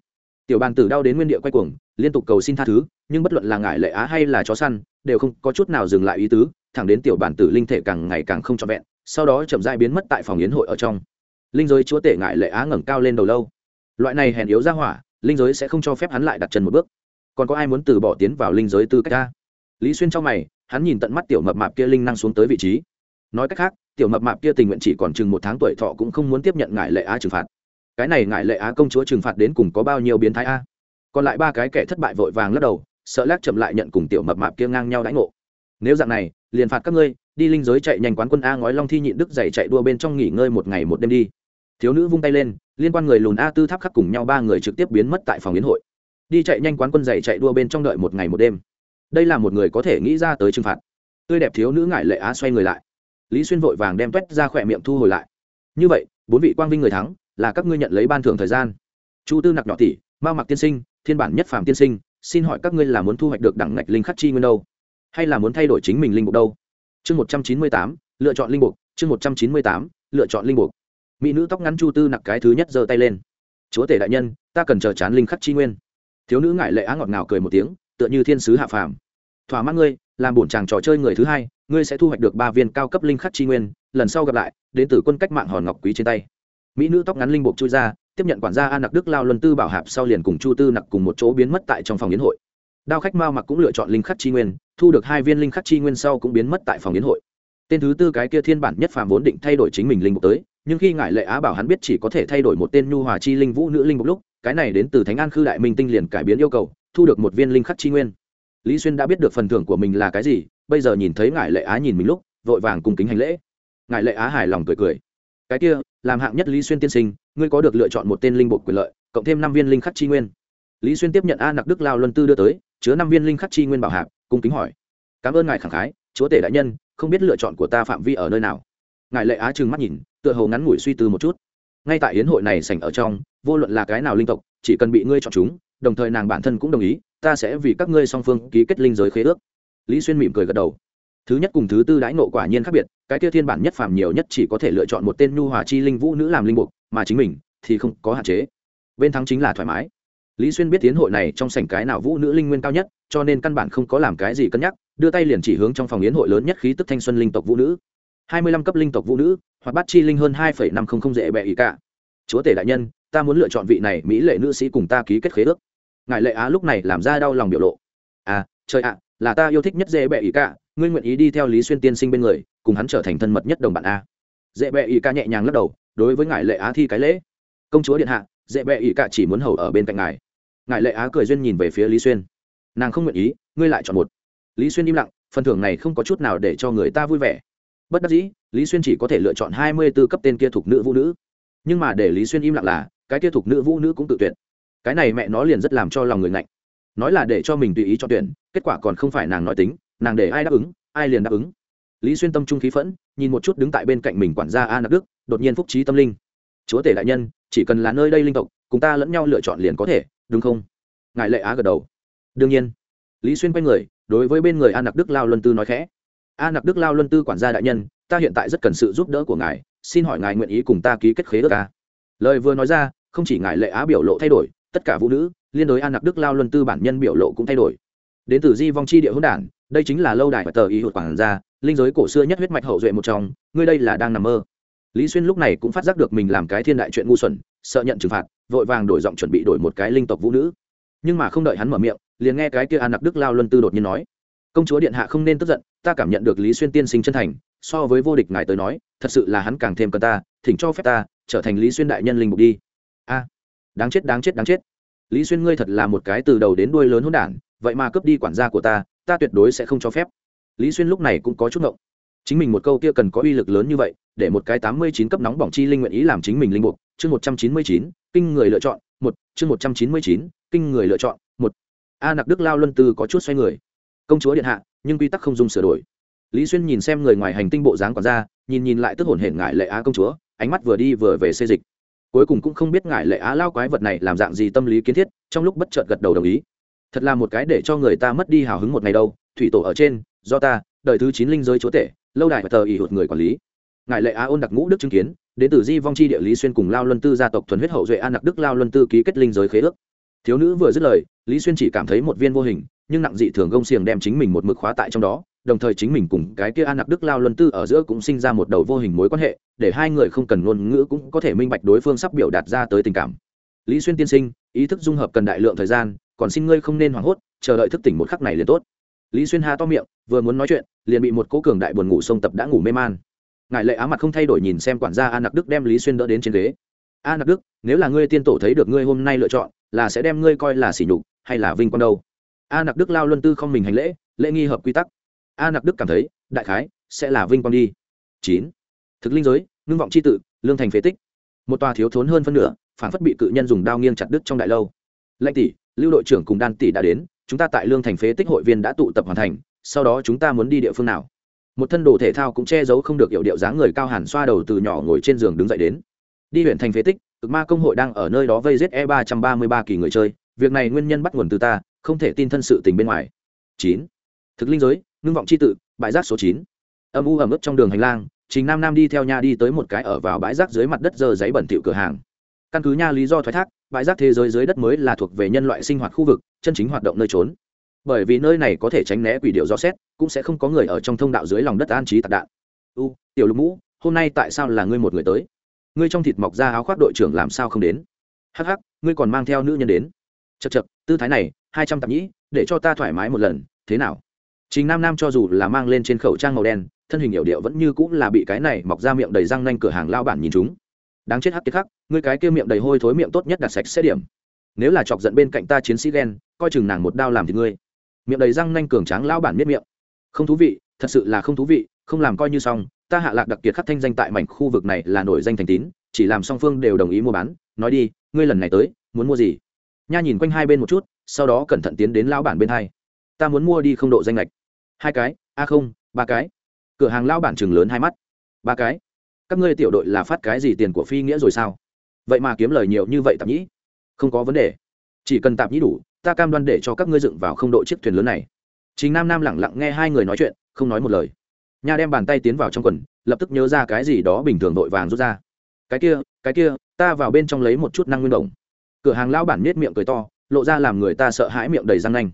Speaker 1: Tiểu bàn tử đau đến nguyên địa quay cuồng, liên tục cầu xin tha thứ, nhưng bất luận là ngại lệ á hay là chó săn, đều không có chút nào dừng lại ý tứ, thẳng đến tiểu bản tử linh thể càng ngày càng không trọn vẹn, sau đó chậm dại biến mất tại phòng yến hội ở trong. Linh giới chúa tể ngại lệ á ngẩng cao lên đầu lâu. Loại này hèn yếu ra hỏa, linh giới sẽ không cho phép hắn lại đặt chân một bước. Còn có ai muốn từ bỏ tiến vào linh giới tư cách ta? Lý xuyên trong mày, hắn nhìn tận mắt tiểu mập mạp kia linh năng xuống tới vị trí. Nói cách khác, tiểu mập mạp kia tình nguyện chỉ còn chừng một tháng tuổi thọ cũng không muốn tiếp nhận ngại lệ á trừng phạt cái này ngại lệ á công chúa trừng phạt đến cùng có bao nhiêu biến thái a? Còn lại ba cái kẻ thất bại vội vàng lắc đầu, sợ lác chậm lại nhận cùng tiểu mập mạp kia ngang nhau đãi ngộ. Nếu dạng này, liền phạt các ngươi, đi linh giới chạy nhanh quán quân a ngói long thi nhịn đức dày chạy đua bên trong nghỉ ngơi một ngày một đêm đi. Thiếu nữ vung tay lên, liên quan người lùn a tư tháp khắc cùng nhau ba người trực tiếp biến mất tại phòng yến hội. Đi chạy nhanh quán quân dày chạy đua bên trong đợi một ngày một đêm. Đây là một người có thể nghĩ ra tới trừng phạt. Tươi đẹp thiếu nữ ngại lệ á xoay người lại. Lý xuyên vội vàng đem t ra khỏe miệng thu hồi lại. Như vậy, bốn vị quang vinh người thắng là các ngươi nhận lấy ban thưởng thời gian. Chu tư nặc nhỏ tỷ ma mặc tiên sinh, thiên bản nhất phàm tiên sinh, xin hỏi các ngươi là muốn thu hoạch được đẳng ngạch linh khắc chi nguyên đâu? Hay là muốn thay đổi chính mình linh mục đâu? Chương một trăm chín mươi tám, lựa chọn linh mục, chương một trăm chín mươi tám, lựa chọn linh mục. Mỹ nữ tóc ngắn chu tư nặc cái thứ nhất giơ tay lên. Chúa tể đại nhân, ta cần chờ chán linh khắc chi nguyên. Thiếu nữ ngại lệ á ngọt ngào cười một tiếng, tựa như thiên sứ hạ phàm. Thỏa mãn ngươi, làm bổn chàng trò chơi người thứ hai, ngươi sẽ thu hoạch được ba viên cao cấp linh khắc chi nguyên, lần sau gặp lại, đến từ quân cách mạng hòn ngọc quý trên tay mỹ nữ tóc ngắn linh buộc chui ra, tiếp nhận quản gia an nặc đức lao luân tư bảo hạp sau liền cùng chu tư nặc cùng một chỗ biến mất tại trong phòng yến hội. Đao khách mao mặc cũng lựa chọn linh khắc chi nguyên, thu được hai viên linh khắc chi nguyên sau cũng biến mất tại phòng yến hội. Tên thứ tư cái kia thiên bản nhất phàm vốn định thay đổi chính mình linh mục tới, nhưng khi ngại lệ á bảo hắn biết chỉ có thể thay đổi một tên nhu hòa chi linh vũ nữ linh mục lúc, cái này đến từ thánh an khư đại minh tinh liền cải biến yêu cầu, thu được một viên linh khắc chi nguyên. Lý xuyên đã biết được phần thưởng của mình là cái gì, bây giờ nhìn thấy ngại lệ á nhìn mình lúc, vội vàng cùng kính hành lễ. Ngại lệ á hài lòng cười cười. Cái kia làm hạng nhất lý xuyên tiên sinh, ngươi có được lựa chọn một tên linh bột quyền lợi, cộng thêm năm viên linh khắc chi nguyên. Lý xuyên tiếp nhận a nặc đức lao luân tư đưa tới, chứa năm viên linh khắc chi nguyên bảo hạp cung kính hỏi. Cảm ơn ngài khẳng khái, chúa tể đại nhân, không biết lựa chọn của ta phạm vi ở nơi nào. Ngài lệ á trừng mắt nhìn, tựa hồ ngắn ngủi suy tư một chút. Ngay tại hiến hội này sảnh ở trong, vô luận là cái nào linh tộc, chỉ cần bị ngươi chọn chúng, đồng thời nàng bản thân cũng đồng ý, ta sẽ vì các ngươi song phương ký kết linh giới khế ước. Lý xuyên mỉm cười gật đầu thứ nhất cùng thứ tư đãi nộ quả nhiên khác biệt, cái kia thiên bản nhất phàm nhiều nhất chỉ có thể lựa chọn một tên nhu hòa chi linh vũ nữ làm linh mục mà chính mình thì không có hạn chế. Bên thắng chính là thoải mái. Lý xuyên biết tiến hội này trong sảnh cái nào vũ nữ linh nguyên cao nhất, cho nên căn bản không có làm cái gì cân nhắc, đưa tay liền chỉ hướng trong phòng yến hội lớn nhất khí tức thanh xuân linh tộc vũ nữ. Hai mươi lăm cấp linh tộc vũ nữ hoặc bắt chi linh hơn hai phẩy năm không không dễ bẹ ý cả. Chúa tể đại nhân, ta muốn lựa chọn vị này mỹ lệ nữ sĩ cùng ta ký kết khế ước. Ngài lệ á lúc này làm ra đau lòng biểu lộ. À trời ạ, là ta yêu thích nhất dễ bẹ ý cả ngươi nguyện ý đi theo lý xuyên tiên sinh bên người, cùng hắn trở thành thân mật nhất đồng bạn a. Dễ bệ ỷ ca nhẹ nhàng lắc đầu, đối với ngài lệ á thi cái lễ. Công chúa điện hạ, dễ bệ ỷ ca chỉ muốn hầu ở bên cạnh ngài. Ngài lệ á cười duyên nhìn về phía lý xuyên. Nàng không nguyện ý, ngươi lại chọn một. Lý xuyên im lặng, phần thưởng này không có chút nào để cho người ta vui vẻ. Bất đắc dĩ, lý xuyên chỉ có thể lựa chọn hai mươi b ố cấp tên kia thuộc nữ vũ nữ. Nhưng mà để lý xuyên im lặng là, cái kia thuộc nữ vũ nữ cũng tự tuyển cái này mẹ nó liền rất làm cho lòng người ngạnh. Nói là để cho mình tùy ý cho tuyển, kết quả còn không phải nàng nói tính nàng để ai đáp ứng, ai liền đáp ứng. Lý xuyên tâm trung khí phẫn, nhìn một chút đứng tại bên cạnh mình quản gia a Nạp đức, đột nhiên phúc trí tâm linh. Chúa tể đại nhân, chỉ cần là nơi đây linh tộc, cùng ta lẫn nhau lựa chọn liền có thể, đúng không? Ngài lệ á gật đầu. Đương nhiên. Lý xuyên quay người, đối với bên người a nặc đức lao luân tư nói khẽ. A nặc đức lao luân tư quản gia đại nhân, ta hiện tại rất cần sự giúp đỡ của ngài, xin hỏi ngài nguyện ý cùng ta ký kết khế ước ca lời vừa nói ra, không chỉ ngài lệ á biểu lộ thay đổi, tất cả vũ nữ, liên đối a nặc đức lao luân tư bản nhân biểu lộ cũng thay đổi. Đến từ di vong chi địa hỗn đản đây chính là lâu đài và tờ ý hụt quản gia, linh giới cổ xưa nhất huyết mạch hậu duệ một trong, ngươi đây là đang nằm mơ. Lý xuyên lúc này cũng phát giác được mình làm cái thiên đại chuyện ngu xuẩn, sợ nhận trừng phạt, vội vàng đổi giọng chuẩn bị đổi một cái linh tộc vũ nữ. Nhưng mà không đợi hắn mở miệng, liền nghe cái kia an nặc đức lao luân tư đột nhiên nói, công chúa điện hạ không nên tức giận, ta cảm nhận được lý xuyên tiên sinh chân thành, so với vô địch ngài tới nói, thật sự là hắn càng thêm cần ta, thỉnh cho phép ta trở thành lý xuyên đại nhân linh mục đi. A, đáng chết đáng chết đáng chết. Lý xuyên ngươi thật là một cái từ đầu đến đuôi lớn hỗn đản, vậy mà cướp đi quản gia của ta ta tuyệt đối sẽ không cho phép. Lý xuyên lúc này cũng có chút ngộng. Chính mình một câu kia cần có uy lực lớn như vậy, để một cái tám mươi chín cấp nóng bỏng chi linh nguyện ý làm chính mình linh mục, chương một trăm chín mươi chín, kinh người lựa chọn, một, chương một trăm chín mươi chín, kinh người lựa chọn, một. A nặc đức lao luân tư có chút xoay người. Công chúa điện hạ, nhưng quy tắc không dùng sửa đổi. Lý xuyên nhìn xem người ngoài hành tinh bộ dáng còn ra, nhìn nhìn lại tức hồn hển ngại lệ á công chúa, ánh mắt vừa đi vừa về xê dịch. Cuối cùng cũng không biết ngại lệ á lao quái vật này làm dạng gì tâm lý kiến thiết, trong lúc bất chợt gật đầu đồng ý thật là một cái để cho người ta mất đi hào hứng một ngày đâu, thủy tổ ở trên, do ta, đời thứ chín linh giới chúa tể, lâu đài và tờ ỉ hụt người quản lý. Ngài lệ á ôn đặc ngũ đức chứng kiến, đến từ di vong chi địa lý xuyên cùng lao luân tư gia tộc thuần huyết hậu duệ an đặc đức lao luân tư ký kết linh giới khế ước. Thiếu nữ vừa dứt lời, lý xuyên chỉ cảm thấy một viên vô hình, nhưng nặng dị thường gông xiềng đem chính mình một mực khóa tại trong đó, đồng thời chính mình cùng cái kia an nặc đức lao luân tư ở giữa cũng sinh ra một đầu vô hình mối quan hệ, để hai người không cần ngôn ngữ cũng có thể minh bạch đối phương sắp biểu đạt ra tới tình cảm. Lý xuyên tiên sinh, ý thức dung hợp cần đại lượng thời gian còn xin ngươi không nên hoảng hốt, chờ đợi thức tỉnh một khắc này liền tốt. Lý xuyên hà to miệng, vừa muốn nói chuyện, liền bị một cố cường đại buồn ngủ sông tập đã ngủ mê man. Ngài lệ á mặt không thay đổi nhìn xem quản gia a nặc đức đem lý xuyên đỡ đến trên ghế. A nặc đức, nếu là ngươi tiên tổ thấy được ngươi hôm nay lựa chọn, là sẽ đem ngươi coi là sỉ nhục hay là vinh quang đâu? A nặc đức lao luân tư không mình hành lễ lễ nghi hợp quy tắc. A nặc đức cảm thấy, đại khái, sẽ là vinh quang đi. Chín. Thực linh giới, ngưng vọng c h i tự, lương thành phế tích. Một tòa thiếu thốn hơn phân nửa, phản phất bị cự nhân dùng đao nghiêng chặt đứt trong đại lâu. Lệnh tỷ lưu đội trưởng cùng đan tỷ đã đến, chúng ta tại lương thành phế tích hội viên đã tụ tập hoàn thành, sau đó chúng ta muốn đi địa phương nào? Một thân đồ thể thao cũng che giấu không được hiệu điệu dáng người cao hẳn xoa đầu từ nhỏ ngồi trên giường đứng dậy đến. Đi huyện thành phế tích, cực ma công hội đang ở nơi đó vây giết e ba trăm ba mươi ba kỳ người chơi, việc này nguyên nhân bắt nguồn từ ta, không thể tin thân sự tình bên ngoài. Chín. Thực linh giới, ngưng vọng c h i tự, bãi rác số chín. Âm u ẩm ướt trong đường hành lang chính nam nam đi theo nhà đi tới một cái ở vào bãi rác dưới mặt đất dơ giấy bẩn thịu cửa hàng căn cứ nha lý do thoái thác bãi rác thế giới dưới đất mới là thuộc về nhân loại sinh hoạt khu vực chân chính hoạt động nơi trốn. Bởi vì nơi này có thể tránh né quỷ điệu gió xét cũng sẽ không có người ở trong thông đạo dưới lòng đất an trí tạc đạn. U tiểu lục mũ hôm nay tại sao là ngươi một người tới? Ngươi trong thịt mọc ra áo khoác đội trưởng làm sao không đến? Hắc hắc ngươi còn mang theo nữ nhân đến. Chật chật tư thái này hai trăm tạp nhĩ để cho ta thoải mái một lần thế nào? Chính Nam Nam cho dù là mang lên trên khẩu trang màu đen, thân hình hiệu điệu vẫn như cũng là bị cái này mọc ra miệng đầy răng nanh cửa hàng lao bản nhìn chúng. Đáng chết hắc tiết khắc, ngươi cái kia miệng đầy hôi thối miệng tốt nhất đặt sạch sẽ điểm. Nếu là chọc giận bên cạnh ta chiến sĩ ghen, coi chừng nàng một đao làm thì ngươi. Miệng đầy răng nanh cường tráng lao bản miết miệng. Không thú vị, thật sự là không thú vị, không làm coi như xong, ta hạ lạc đặc kiệt khắc thanh danh tại mảnh khu vực này là nổi danh thành tín, chỉ làm song phương đều đồng ý mua bán, nói đi, ngươi lần này tới, muốn mua gì? Nha nhìn quanh hai bên một chút, sau đó cẩn thận tiến đến lão bản bên hai. Ta muốn mua đi không độ danh lệch hai cái a không ba cái cửa hàng lao bản chừng lớn hai mắt ba cái các ngươi tiểu đội là phát cái gì tiền của phi nghĩa rồi sao? Vậy mà kiếm lời nhiều như vậy tạp nhĩ. Không có vấn đề. Chỉ cần tạp nhĩ đủ, ta cam đoan để cho các ngươi dựng vào không đội chiếc thuyền lớn này. Chính nam nam lẳng lặng nghe hai người nói chuyện, không nói một lời. Nha đem bàn tay tiến vào trong quần, lập tức nhớ ra cái gì đó bình thường vội vàng rút ra. Cái kia cái kia, ta vào bên trong lấy một chút năng nguyên đồng cửa hàng lao bản nết miệng cười to, lộ ra làm người ta sợ hãi miệng đầy răng nanh.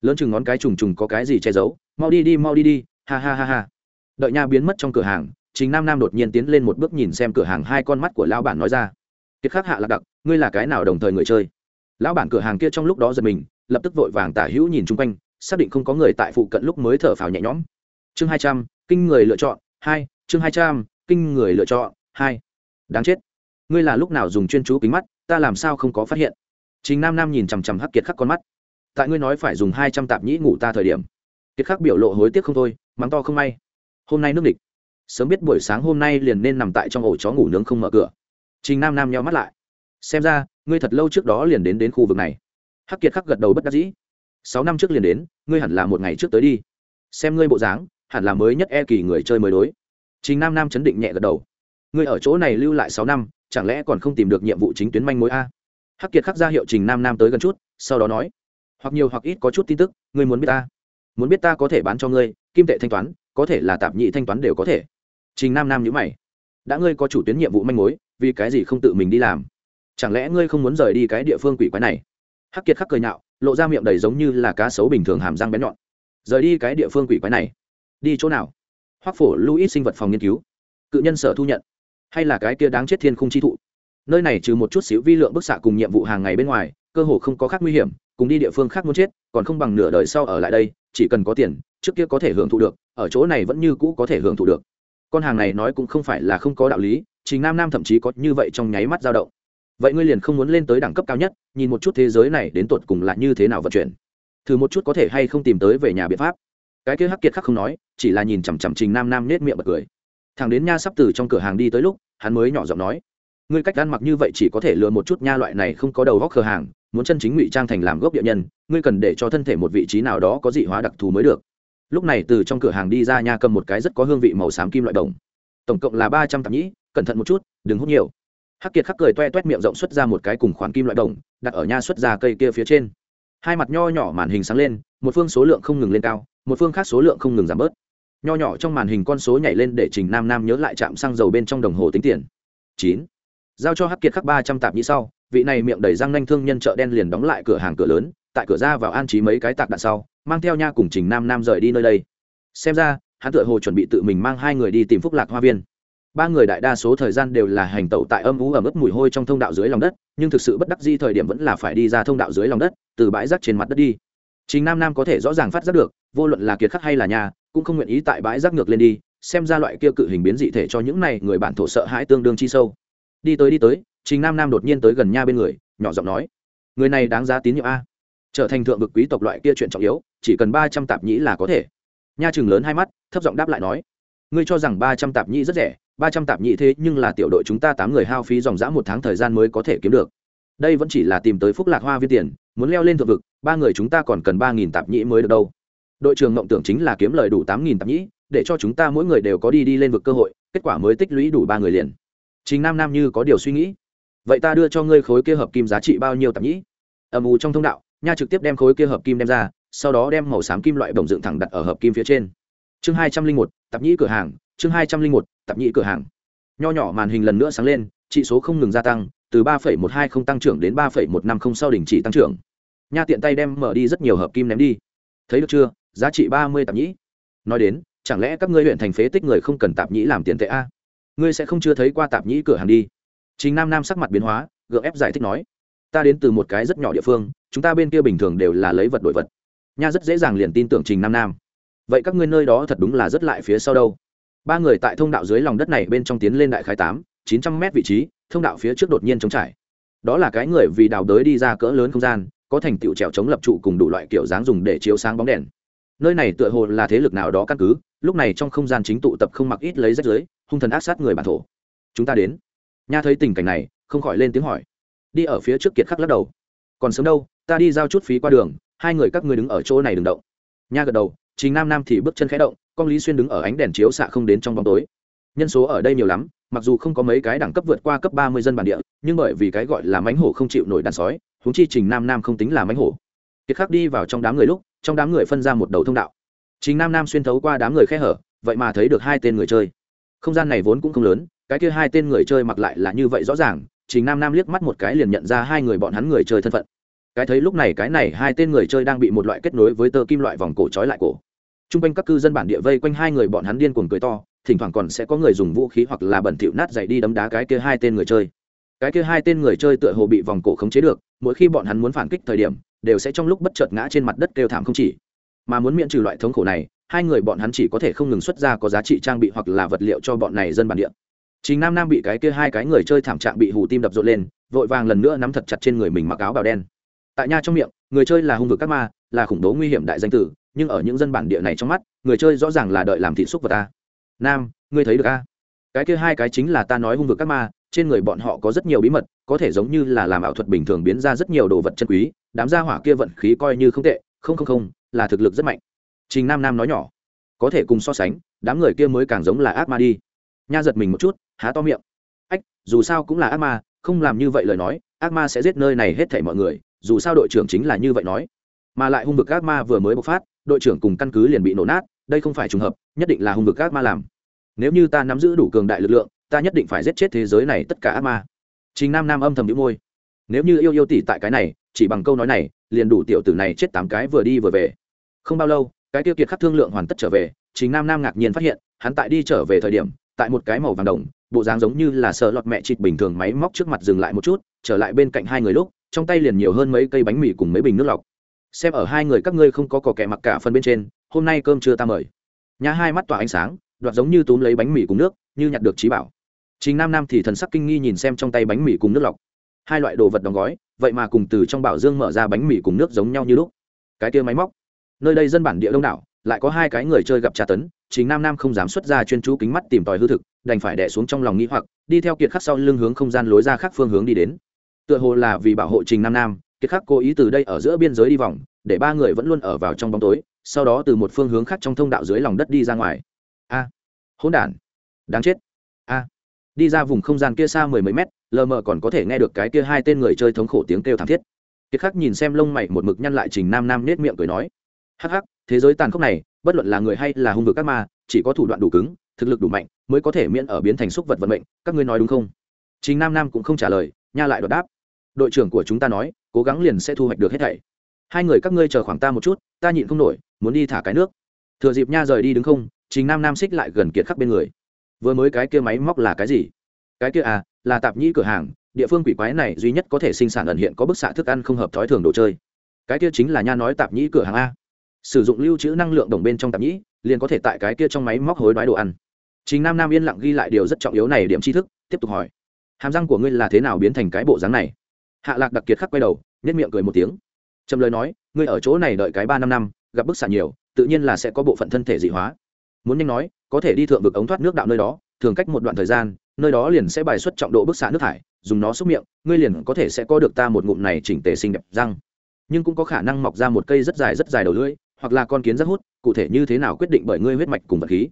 Speaker 1: Lớn chừng ngón cái trùng trùng có cái gì che giấu, mau đi đi, mau đi đi, ha ha ha ha. Đợi nha biến mất trong cửa hàng chính nam nam đột nhiên tiến lên một bước nhìn xem cửa hàng hai con mắt của lão bản nói ra. Kiệt khắc hạ lạc đặc, ngươi là cái nào đồng thời người chơi? Lão bản cửa hàng kia trong lúc đó giật mình, lập tức vội vàng tả hữu nhìn chung quanh, xác định không có người tại phụ cận lúc mới thở phào nhẹ nhõm. Chương hai trăm, kinh người lựa chọn, hai, chương hai trăm, kinh người lựa chọn, hai. Đáng chết. Ngươi là lúc nào dùng chuyên chú kính mắt, ta làm sao không có phát hiện? Chính nam nam nhìn chằm chằm hắc kiệt khắc con mắt. Tại ngươi nói phải dùng hai trăm tạp nhĩ ngủ ta thời điểm. Kiệt khắc biểu lộ hối tiếc không thôi, mắng to không may. Hôm nay nước địch sớm biết buổi sáng hôm nay liền nên nằm tại trong ổ chó ngủ nướng không mở cửa. Trình nam nam nhau mắt lại. Xem ra, ngươi thật lâu trước đó liền đến đến khu vực này. Hắc kiệt khắc gật đầu bất đắc dĩ. Sáu năm trước liền đến, ngươi hẳn là một ngày trước tới đi. Xem ngươi bộ dáng, hẳn là mới nhất e kỳ người chơi mới đối. Trình nam nam chấn định nhẹ gật đầu. Ngươi ở chỗ này lưu lại sáu năm, chẳng lẽ còn không tìm được nhiệm vụ chính tuyến manh mối a? Hắc kiệt khắc ra hiệu trình nam nam tới gần chút, sau đó nói. Hoặc nhiều hoặc ít có chút tin tức, ngươi muốn biết ta. Muốn biết ta có thể bán cho ngươi, kim tệ thanh toán, có thể là tạp nhị thanh toán đều có thể trình nam nam nhữ mày. Đã ngươi có chủ tuyến nhiệm vụ manh mối, vì cái gì không tự mình đi làm? Chẳng lẽ ngươi không muốn rời đi cái địa phương quỷ quái này? Hắc kiệt khắc cười nhạo, lộ ra miệng đầy giống như là cá sấu bình thường hàm răng bén nhọn. Rời đi cái địa phương quỷ quái này. Đi chỗ nào? Hoắc phổ luis sinh vật phòng nghiên cứu. Cự nhân sở thu nhận. Hay là cái kia đáng chết thiên khung chi thụ? Nơi này trừ một chút xíu vi lượng bức xạ cùng nhiệm vụ hàng ngày bên ngoài, cơ hồ không có khác nguy hiểm, cùng đi địa phương khác muốn chết, còn không bằng nửa đời sau ở lại đây, chỉ cần có tiền, trước kia có thể hưởng thụ được, ở chỗ này vẫn như cũ có thể hưởng thụ được con hàng này nói cũng không phải là không có đạo lý chính nam nam thậm chí có như vậy trong nháy mắt dao động. Vậy ngươi liền không muốn lên tới đẳng cấp cao nhất, nhìn một chút thế giới này đến tột cùng là như thế nào vận chuyển. Thử một chút có thể hay không tìm tới về nhà biện pháp. Cái kia hắc kiệt khắc không nói, chỉ là nhìn chằm chằm trình nam nam nết miệng bật cười. Thằng đến nha sắp từ trong cửa hàng đi tới lúc, hắn mới nhỏ giọng nói, ngươi cách ăn mặc như vậy chỉ có thể lừa một chút nha loại này không có đầu góc cửa hàng, muốn chân chính ngụy trang thành làm gốc địa nhân, ngươi cần để cho thân thể một vị trí nào đó có dị hóa đặc thù mới được lúc này từ trong cửa hàng đi ra nha cầm một cái rất có hương vị màu xám kim loại đồng. Tổng cộng là ba trăm tạp nhĩ, cẩn thận một chút, đừng hút nhiều. Hắc kiệt khắc cười toe toét miệng rộng xuất ra một cái cùng khoản kim loại đồng, đặt ở nha xuất ra cây kia phía trên. Hai mặt nho nhỏ màn hình sáng lên, một phương số lượng không ngừng lên cao, một phương khác số lượng không ngừng giảm bớt. Nho nhỏ trong màn hình con số nhảy lên để trình nam nam nhớ lại trạm xăng dầu bên trong đồng hồ tính tiền. Chín. Giao cho hắc kiệt khắc ba trăm tạp nhĩ sau, vị này miệng đầy răng nanh thương nhân chợ đen liền đóng lại cửa hàng cửa lớn, tại cửa ra vào an trí mấy cái tạc đạn sau mang theo nha cùng trình nam nam rời đi nơi đây. Xem ra, hắn tựa hồ chuẩn bị tự mình mang hai người đi tìm phúc lạc hoa viên. Ba người đại đa số thời gian đều là hành tẩu tại âm ú ẩm ướt mùi hôi trong thông đạo dưới lòng đất, nhưng thực sự bất đắc di thời điểm vẫn là phải đi ra thông đạo dưới lòng đất, từ bãi rác trên mặt đất đi. Chính nam nam có thể rõ ràng phát giác được, vô luận là kiệt khắc hay là nhà, cũng không nguyện ý tại bãi rác ngược lên đi, xem ra loại kia cự hình biến dị thể cho những này người bản thổ sợ hãi tương đương chi sâu. Đi tới đi tới chính nam nam đột nhiên tới gần nha bên người, nhỏ giọng nói, người này đáng giá tín nhiệm a trở thành thượng vực quý tộc loại kia chuyện trọng yếu, chỉ cần ba trăm tạp nhĩ là có thể. Nha chừng lớn hai mắt, thấp giọng đáp lại nói, ngươi cho rằng ba trăm tạp nhĩ rất rẻ, ba trăm tạp nhĩ thế nhưng là tiểu đội chúng ta tám người hao phí dòng dã một tháng thời gian mới có thể kiếm được. Đây vẫn chỉ là tìm tới phúc lạc hoa viên tiền, muốn leo lên thượng vực, ba người chúng ta còn cần ba nghìn tạp nhĩ mới được đâu. Đội trưởng mộng tưởng chính là kiếm lời đủ tám nghìn tạp nhĩ, để cho chúng ta mỗi người đều có đi đi lên vực cơ hội, kết quả mới tích lũy đủ ba người liền. Chính nam nam như có điều suy nghĩ, vậy ta đưa cho ngươi khối kia hợp kim giá trị bao nhiêu tạp nhĩ? Âm u trong thông đạo nha trực tiếp đem khối kia hợp kim đem ra, sau đó đem màu xám kim loại bổng dựng thẳng đặt ở hợp kim phía trên. Chương hai trăm linh một, tạp nhĩ cửa hàng, chương hai trăm linh một, tạp nhĩ cửa hàng. Nho nhỏ màn hình lần nữa sáng lên trị số không ngừng gia tăng, từ ba một hai không tăng trưởng đến ba một năm không sau đình chỉ tăng trưởng. Nha tiện tay đem mở đi rất nhiều hợp kim ném đi. Thấy được chưa, giá trị ba mươi tạp nhĩ. Nói đến, chẳng lẽ các ngươi huyện thành phế tích người không cần tạp nhĩ làm tiền tệ a? Ngươi sẽ không chưa thấy qua tạp nhĩ cửa hàng đi. Chính nam nam sắc mặt biến hóa, gượng ép giải thích nói, ta đến từ một cái rất nhỏ địa phương chúng ta bên kia bình thường đều là lấy vật đổi vật. Nha rất dễ dàng liền tin tưởng trình nam nam. Vậy các ngươi nơi đó thật đúng là rất lại phía sau đâu. Ba người tại thông đạo dưới lòng đất này bên trong tiến lên đại khái tám, chín trăm mét vị trí, thông đạo phía trước đột nhiên chống trải. Đó là cái người vì đào đới đi ra cỡ lớn không gian, có thành tựu trèo chống lập trụ cùng đủ loại kiểu dáng dùng để chiếu sáng bóng đèn. Nơi này tựa hồ là thế lực nào đó căn cứ, lúc này trong không gian chính tụ tập không mặc ít lấy rách dưới hung thần ác sát người bản thổ. Chúng ta đến. Nha thấy tình cảnh này, không khỏi lên tiếng hỏi. Đi ở phía trước kiệt khắc lắc đầu. Còn sớm đâu ta đi giao chút phí qua đường, hai người các ngươi đứng ở chỗ này đừng động. Nha gật đầu chính nam nam thì bước chân khẽ động con lý xuyên đứng ở ánh đèn chiếu xạ không đến trong bóng tối. Nhân số ở đây nhiều lắm, mặc dù không có mấy cái đẳng cấp vượt qua cấp ba mươi dân bản địa, nhưng bởi vì cái gọi là mánh hổ không chịu nổi đàn sói húng chi trình nam nam không tính là mánh hổ. Kiệt khắc đi vào trong đám người lúc, trong đám người phân ra một đầu thông đạo. Chính nam nam xuyên thấu qua đám người khe hở, vậy mà thấy được hai tên người chơi. Không gian này vốn cũng không lớn, cái kia hai tên người chơi mặc lại là như vậy rõ ràng chính nam nam liếc mắt một cái liền nhận ra hai người bọn hắn người chơi thân phận cái thấy lúc này cái này hai tên người chơi đang bị một loại kết nối với tơ kim loại vòng cổ trói lại cổ. T r u n g quanh các cư dân bản địa vây quanh hai người bọn hắn điên cuồng cười to, thỉnh thoảng còn sẽ có người dùng vũ khí hoặc là bẩn thịu nát dày đi đấm đá cái kia hai tên người chơi. Cái kia hai tên người chơi tựa hồ bị vòng cổ khống chế được, mỗi khi bọn hắn muốn phản kích thời điểm, đều sẽ trong lúc bất chợt ngã trên mặt đất kêu thảm không chỉ. Mà muốn miễn trừ loại thống khổ này, hai người bọn hắn chỉ có thể không ngừng xuất ra có giá trị trang bị hoặc là vật liệu cho bọn này dân bản địa. Chính nam nam bị cái kia hai cái người chơi thảm trạng bị hù tim đập rộn lên, vội vàng lần nữa nắm thật chặt trên người mình mặc áo bào đen tại nha trong miệng, người chơi là hung vực các ma, là khủng bố nguy hiểm đại danh tử, nhưng ở những dân bản địa này trong mắt, người chơi rõ ràng là đợi làm thị xúc vật ta. Nam, ngươi thấy được a? Cái kia hai cái chính là ta nói hung vực các ma, trên người bọn họ có rất nhiều bí mật, có thể giống như là làm ảo thuật bình thường biến ra rất nhiều đồ vật chân quý, đám gia hỏa kia vận khí coi như không tệ, không không không, là thực lực rất mạnh. Trình nam nam nói nhỏ, có thể cùng so sánh, đám người kia mới càng giống là ác ma đi. Nha giật mình một chút, há to miệng. Ách, dù sao cũng là ác ma, không làm như vậy lời nói, ác ma sẽ giết nơi này hết thảy mọi người dù sao đội trưởng chính là như vậy nói. Mà lại hung vực ác ma vừa mới bộc phát, đội trưởng cùng căn cứ liền bị nổ nát, đây không phải trùng hợp, nhất định là hung vực ác ma làm. Nếu như ta nắm giữ đủ cường đại lực lượng, ta nhất định phải giết chết thế giới này tất cả ác ma. Chính nam nam âm thầm đĩu môi. Nếu như yêu yêu tỷ tại cái này, chỉ bằng câu nói này, liền đủ tiểu tử này chết tám cái vừa đi vừa về. Không bao lâu, cái tiêu kiệt khắc thương lượng hoàn tất trở về chính nam nam ngạc nhiên phát hiện, hắn tại đi trở về thời điểm, tại một cái màu vàng đồng, bộ dáng giống như là sợ lọt mẹ chịt bình thường máy móc trước mặt dừng lại một chút, trở lại bên cạnh hai người lúc trong tay liền nhiều hơn mấy cây bánh mì cùng mấy bình nước lọc. Xem ở hai người các ngươi không có cỏ kẻ mặc cả phần bên trên, hôm nay cơm chưa ta mời. Nhà hai mắt tỏa ánh sáng, đoạt giống như túm lấy bánh mì cùng nước, như nhặt được trí bảo. Chính nam nam thì thần sắc kinh nghi nhìn xem trong tay bánh mì cùng nước lọc. Hai loại đồ vật đóng gói, vậy mà cùng từ trong bảo dương mở ra bánh mì cùng nước giống nhau như lúc. Cái kia máy móc. Nơi đây dân bản địa đông đảo, lại có hai cái người chơi gặp tra tấn chính nam nam không dám xuất ra chuyên chú kính mắt tìm tòi hư thực, đành phải đẻ xuống trong lòng nghĩ hoặc, đi theo kiệt khắc sau lưng hướng không gian lối ra khác phương hướng đi đến tựa hồ là vì bảo hộ trình nam nam, kiệt khắc cố ý từ đây ở giữa biên giới đi vòng, để ba người vẫn luôn ở vào trong bóng tối, sau đó từ một phương hướng khác trong thông đạo dưới lòng đất đi ra ngoài. A, hỗn đản, đáng chết. A, đi ra vùng không gian kia xa mười mấy mét, lờ mờ còn có thể nghe được cái kia hai tên người chơi thống khổ tiếng kêu thảm thiết. Kiệt khắc nhìn xem lông mày một mực nhăn lại trình nam nam nết miệng cười nói, hắc hắc, thế giới tàn khốc này, bất luận là người hay là hung vực các ma, chỉ có thủ đoạn đủ cứng, thực lực đủ mạnh, mới có thể miễn ở biến thành xúc vật vận mệnh, các ngươi nói đúng không? Trình nam nam cũng không trả lời, nha lại đột đáp đội trưởng của chúng ta nói, cố gắng liền sẽ thu hoạch được hết thảy. Hai người các ngươi chờ khoảng ta một chút, ta nhịn không nổi, muốn đi thả cái nước. Thừa dịp nha rời đi đứng không, trình nam nam xích lại gần kiệt khắc bên người. Vừa mới cái kia máy móc là cái gì? Cái kia à là tạp nhĩ cửa hàng, địa phương quỷ quái này duy nhất có thể sinh sản ẩn hiện có bức xạ thức ăn không hợp thói thường đồ chơi. Cái kia chính là nha nói tạp nhĩ cửa hàng a. Sử dụng lưu trữ năng lượng đồng bên trong tạp nhĩ, liền có thể tại cái kia trong máy móc hối đoái đồ ăn. Chính nam nam yên lặng ghi lại điều rất trọng yếu này điểm tri thức, tiếp tục hỏi. Hàm răng của ngươi là thế nào biến thành cái bộ dáng này? Hạ lạc đặc kiệt khắc quay đầu nhất miệng cười một tiếng. Trầm lời nói, ngươi ở chỗ này đợi cái ba năm năm, gặp bức xạ nhiều, tự nhiên là sẽ có bộ phận thân thể dị hóa. Muốn nhanh nói, có thể đi thượng vực ống thoát nước đạo nơi đó, thường cách một đoạn thời gian, nơi đó liền sẽ bài xuất trọng độ bức xạ nước thải, dùng nó xúc miệng, ngươi liền có thể sẽ có được ta một ngụm này chỉnh tề xinh đẹp răng. Nhưng cũng có khả năng mọc ra một cây rất dài rất dài đầu lưỡi, hoặc là con kiến rất hút, cụ thể như thế nào quyết định bởi ngươi huyết mạch cùng vật khí.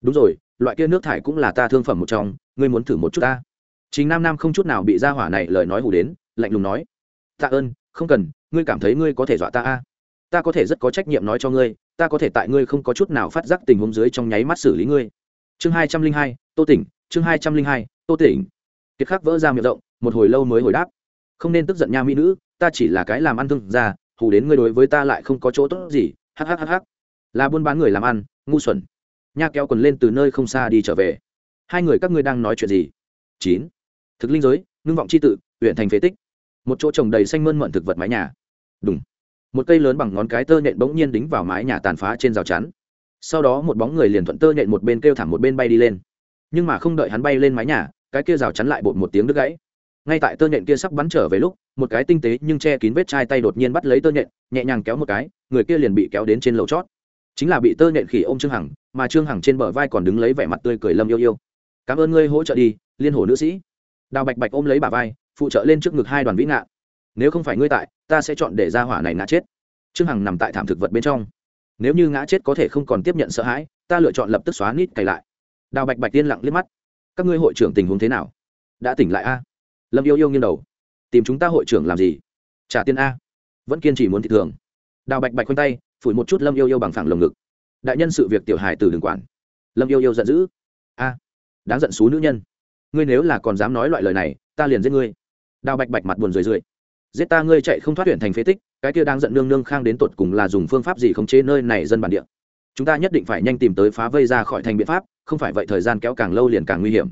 Speaker 1: Đúng rồi, loại kia nước thải cũng là ta thương phẩm một trong, ngươi muốn thử một chút ta. Chính nam nam không chút nào bị ra hỏa này lời nói hù đến lạnh lùng nói, tạ ơn, không cần, ngươi cảm thấy ngươi có thể dọa ta a? Ta có thể rất có trách nhiệm nói cho ngươi, ta có thể tại ngươi không có chút nào phát giác tình huống dưới trong nháy mắt xử lý ngươi. Chương hai trăm linh hai, tô tỉnh, chương hai trăm linh hai, tô tỉnh. Kiệt khắc vỡ ra miệng rộng, một hồi lâu mới hồi đáp, không nên tức giận nha mỹ nữ, ta chỉ là cái làm ăn thương ra hù đến ngươi đối với ta lại không có chỗ tốt gì hhhh là buôn bán người làm ăn, ngu xuẩn. Nha kéo quần lên từ nơi không xa đi trở về. Hai người các ngươi đang nói chuyện gì? Chín. Thực linh giới, ngưng vọng c h i tự, huyện thành phế tích một chỗ trồng đầy xanh mơn mận thực vật mái nhà. Đúng một cây lớn bằng ngón cái tơ nhện bỗng nhiên đính vào mái nhà tàn phá trên rào chắn. Sau đó một bóng người liền thuận tơ nhện một bên kêu thẳng một bên bay đi lên. Nhưng mà không đợi hắn bay lên mái nhà, cái kia rào chắn lại bột một tiếng đứt gãy. Ngay tại tơ nhện kia sắp bắn trở về lúc, một cái tinh tế nhưng che kín vết chai tay đột nhiên bắt lấy tơ nhện, nhẹ nhàng kéo một cái, người kia liền bị kéo đến trên lầu chót. Chính là bị tơ nhện khỉ ôm trương hằng, mà trương hằng trên bờ vai còn đứng lấy vẻ mặt tươi cười lâm yêu yêu. Cảm ơn ngươi hỗ trợ đi, liên hồ nữ sĩ. Đào bạch bạch ôm lấy bà vai phụ trợ lên trước ngực hai đoàn vĩ ngạn nếu không phải ngươi tại, ta sẽ chọn để ra hỏa này ngã chết. Trương hằng nằm tại thảm thực vật bên trong. Nếu như ngã chết có thể không còn tiếp nhận sợ hãi, ta lựa chọn lập tức xóa nít cày lại. Đào bạch bạch tiên lặng liếc mắt. Các ngươi hội trưởng tình huống thế nào? Đã tỉnh lại a? Lâm yêu yêu nghiêng đầu. Tìm chúng ta hội trưởng làm gì? Trả tiền a. Vẫn kiên trì muốn thị thường. Đào bạch bạch khoanh tay, phủi một chút lâm yêu yêu bằng phẳng lồng ngực. Đại nhân sự việc tiểu hài từ đường quản. Lâm yêu yêu giận dữ. A, đáng giận xú nữ nhân. Ngươi nếu là còn dám nói loại lời này, ta liền giết ngươi đào bạch bạch mặt buồn rười rượi. Giết ta ngươi chạy không thoát huyện thành phế tích, cái kia đang giận nương nương khang đến tột cùng là dùng phương pháp gì khống chế nơi này dân bản địa? Chúng ta nhất định phải nhanh tìm tới phá vây ra khỏi thành biện pháp, không phải vậy thời gian kéo càng lâu liền càng nguy hiểm.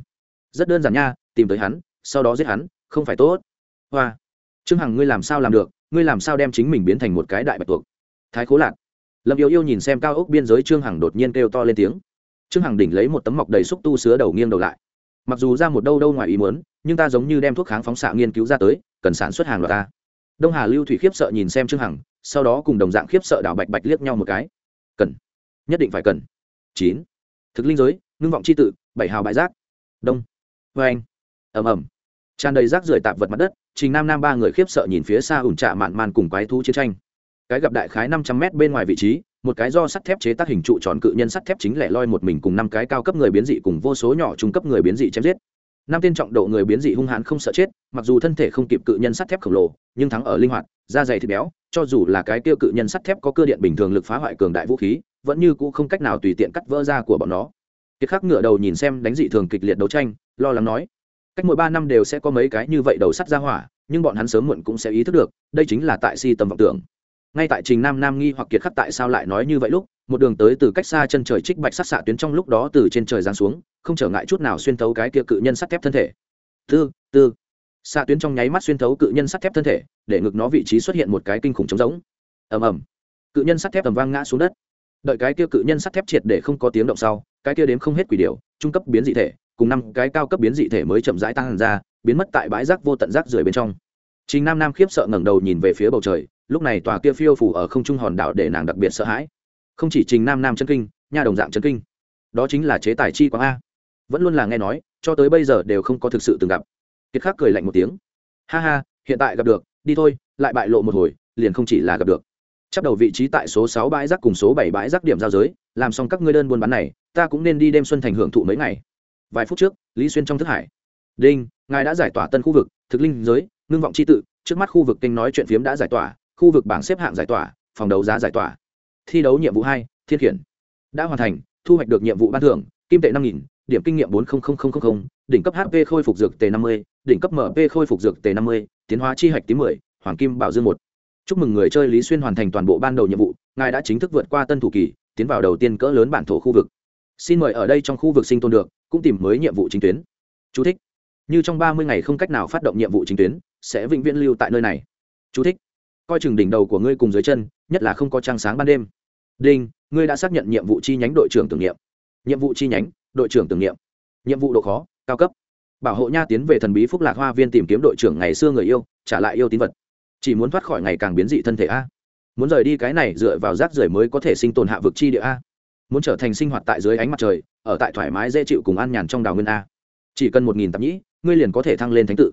Speaker 1: Rất đơn giản nha, tìm tới hắn, sau đó giết hắn, không phải tốt. Hoa, trương hằng ngươi làm sao làm được? Ngươi làm sao đem chính mình biến thành một cái đại bạch tuộc? Thái khố lạc. Lâm yêu yêu nhìn xem cao ốc biên giới, trương hằng đột nhiên kêu to lên tiếng. Trương hằng đỉnh lấy một tấm mọc đầy xúc tu sứa đầu nghiêng đầu lại mặc dù ra một đâu đâu ngoài ý muốn, nhưng ta giống như đem thuốc kháng phóng xạ nghiên cứu ra tới, cần sản xuất hàng loạt ta. Đông hà lưu thủy khiếp sợ nhìn xem trương hằng, sau đó cùng đồng dạng khiếp sợ đảo bạch bạch liếc nhau một cái. Cần. Nhất định phải cần. Chín. Thực linh giới, ngưng vọng c h i tự, bảy hào bãi rác đông. Vê anh ẩm ẩm tràn đầy rác rưởi tạp vật mặt đất, trình nam nam ba người khiếp sợ nhìn phía xa ủn trạ mạn màn cùng quái thú chiến tranh. Cái gặp đại khái năm trăm mét bên ngoài vị trí một cái do sắt thép chế tác hình trụ tròn cự nhân sắt thép chính lẻ loi một mình cùng năm cái cao cấp người biến dị cùng vô số nhỏ trung cấp người biến dị chém giết. Năm tên trọng độ người biến dị hung hãn không sợ chết, mặc dù thân thể không kịp cự nhân sắt thép khổng lồ, nhưng thắng ở linh hoạt, da dày thịt béo, cho dù là cái tiêu cự nhân sắt thép có cơ điện bình thường lực phá hoại cường đại vũ khí, vẫn như cũ không cách nào tùy tiện cắt vỡ da của bọn nó. Kiệt khắc ngựa đầu nhìn xem đánh dị thường kịch liệt đấu tranh, lo lắng nói, cách mỗi ba năm đều sẽ có mấy cái như vậy đầu sắt ra hỏa, nhưng bọn hắn sớm muộn cũng sẽ ý thức được, đây chính là tại si tầm vọng tưởng ngay tại trình nam nam nghi hoặc kiệt khắc tại sao lại nói như vậy lúc, một đường tới từ cách xa chân trời trích bạch sát xạ tuyến trong lúc đó từ trên trời giáng xuống, không trở ngại chút nào xuyên thấu cái kia cự nhân sắt thép thân thể. Tư tư. Xạ tuyến trong nháy mắt xuyên thấu cự nhân sắt thép thân thể, để ngực nó vị trí xuất hiện một cái kinh khủng trống rỗng. Ầm ầm. Cự nhân sắt thép tầm vang ngã xuống đất. Đợi cái kia cự nhân sắt thép triệt để không có tiếng động sau, cái kia đếm không hết quỷ điều trung cấp biến dị thể, cùng năm cái cao cấp biến dị thể mới chậm rãi tăng ra, biến mất tại bãi rác vô tận rác rưởi bên trong. Trình Nam Nam khiếp sợ ngẩng đầu nhìn về phía bầu trời, lúc này tòa kia phiêu phù ở không trung hòn đảo để nàng đặc biệt sợ hãi. không chỉ trình nam nam chân kinh nha đồng dạng chân kinh. Đó chính là chế tài chi quang a. Vẫn luôn là nghe nói cho tới bây giờ đều không có thực sự từng gặp. Kiệt khắc cười lạnh một tiếng. Ha ha hiện tại gặp được đi thôi lại bại lộ một hồi liền không chỉ là gặp được. Chấp đầu vị trí tại số sáu bãi rác cùng số bảy bãi rác điểm giao giới làm xong các ngươi đơn buôn bán này ta cũng nên đi đêm xuân thành hưởng thụ mấy ngày. Vài phút trước lý xuyên trong thức hải. Đinh ngài đã giải tỏa tân khu vực thực linh giới ngưng vọng c h i tự, trước mắt khu vực kênh nói chuyện phiếm đã giải tỏa, khu vực bảng xếp hạng giải tỏa, phòng đấu giá giải tỏa. Thi đấu nhiệm vụ hai, thiên khiển. Đã hoàn thành, thu hoạch được nhiệm vụ ban thưởng, kim tệ năm nghìn, điểm kinh nghiệm bốn đỉnh cấp hp khôi phục dược T năm mươi, đỉnh cấp mp khôi phục dược T năm mươi, tiến hóa chi hạch tím mười, hoàng kim bảo dương một. Chúc mừng người chơi lý xuyên hoàn thành toàn bộ ban đầu nhiệm vụ, ngài đã chính thức vượt qua tân thủ kỳ, tiến vào đầu tiên cỡ lớn bản thổ khu vực. Xin mời ở đây trong khu vực sinh tồn được, cũng tìm mới nhiệm vụ chính tuyến. Chú thích như trong ba mươi ngày không cách nào phát động nhiệm vụ chính tuyến, sẽ vĩnh viễn lưu tại nơi này. Chú thích. coi chừng đỉnh đầu của ngươi cùng dưới chân, nhất là không có trăng sáng ban đêm. Đinh, ngươi đã xác nhận nhiệm vụ chi nhánh đội trưởng tưởng niệm. Nhiệm vụ chi nhánh, đội trưởng tưởng niệm. Nhiệm vụ độ khó, cao cấp. Bảo hộ nha tiến về thần bí phúc lạc hoa viên tìm kiếm đội trưởng ngày xưa người yêu, trả lại yêu tín vật. Chỉ muốn thoát khỏi ngày càng biến dị thân thể a. Muốn rời đi cái này dựa vào rác rưởi mới có thể sinh tồn hạ vực chi địa a. Muốn trở thành sinh hoạt tại dưới ánh mặt trời, ở tại thoải mái dễ chịu cùng an nhàn trong đào nguyên a. Chỉ cần một nghìn tạp nhĩ ngươi liền có thể thăng lên thánh tự,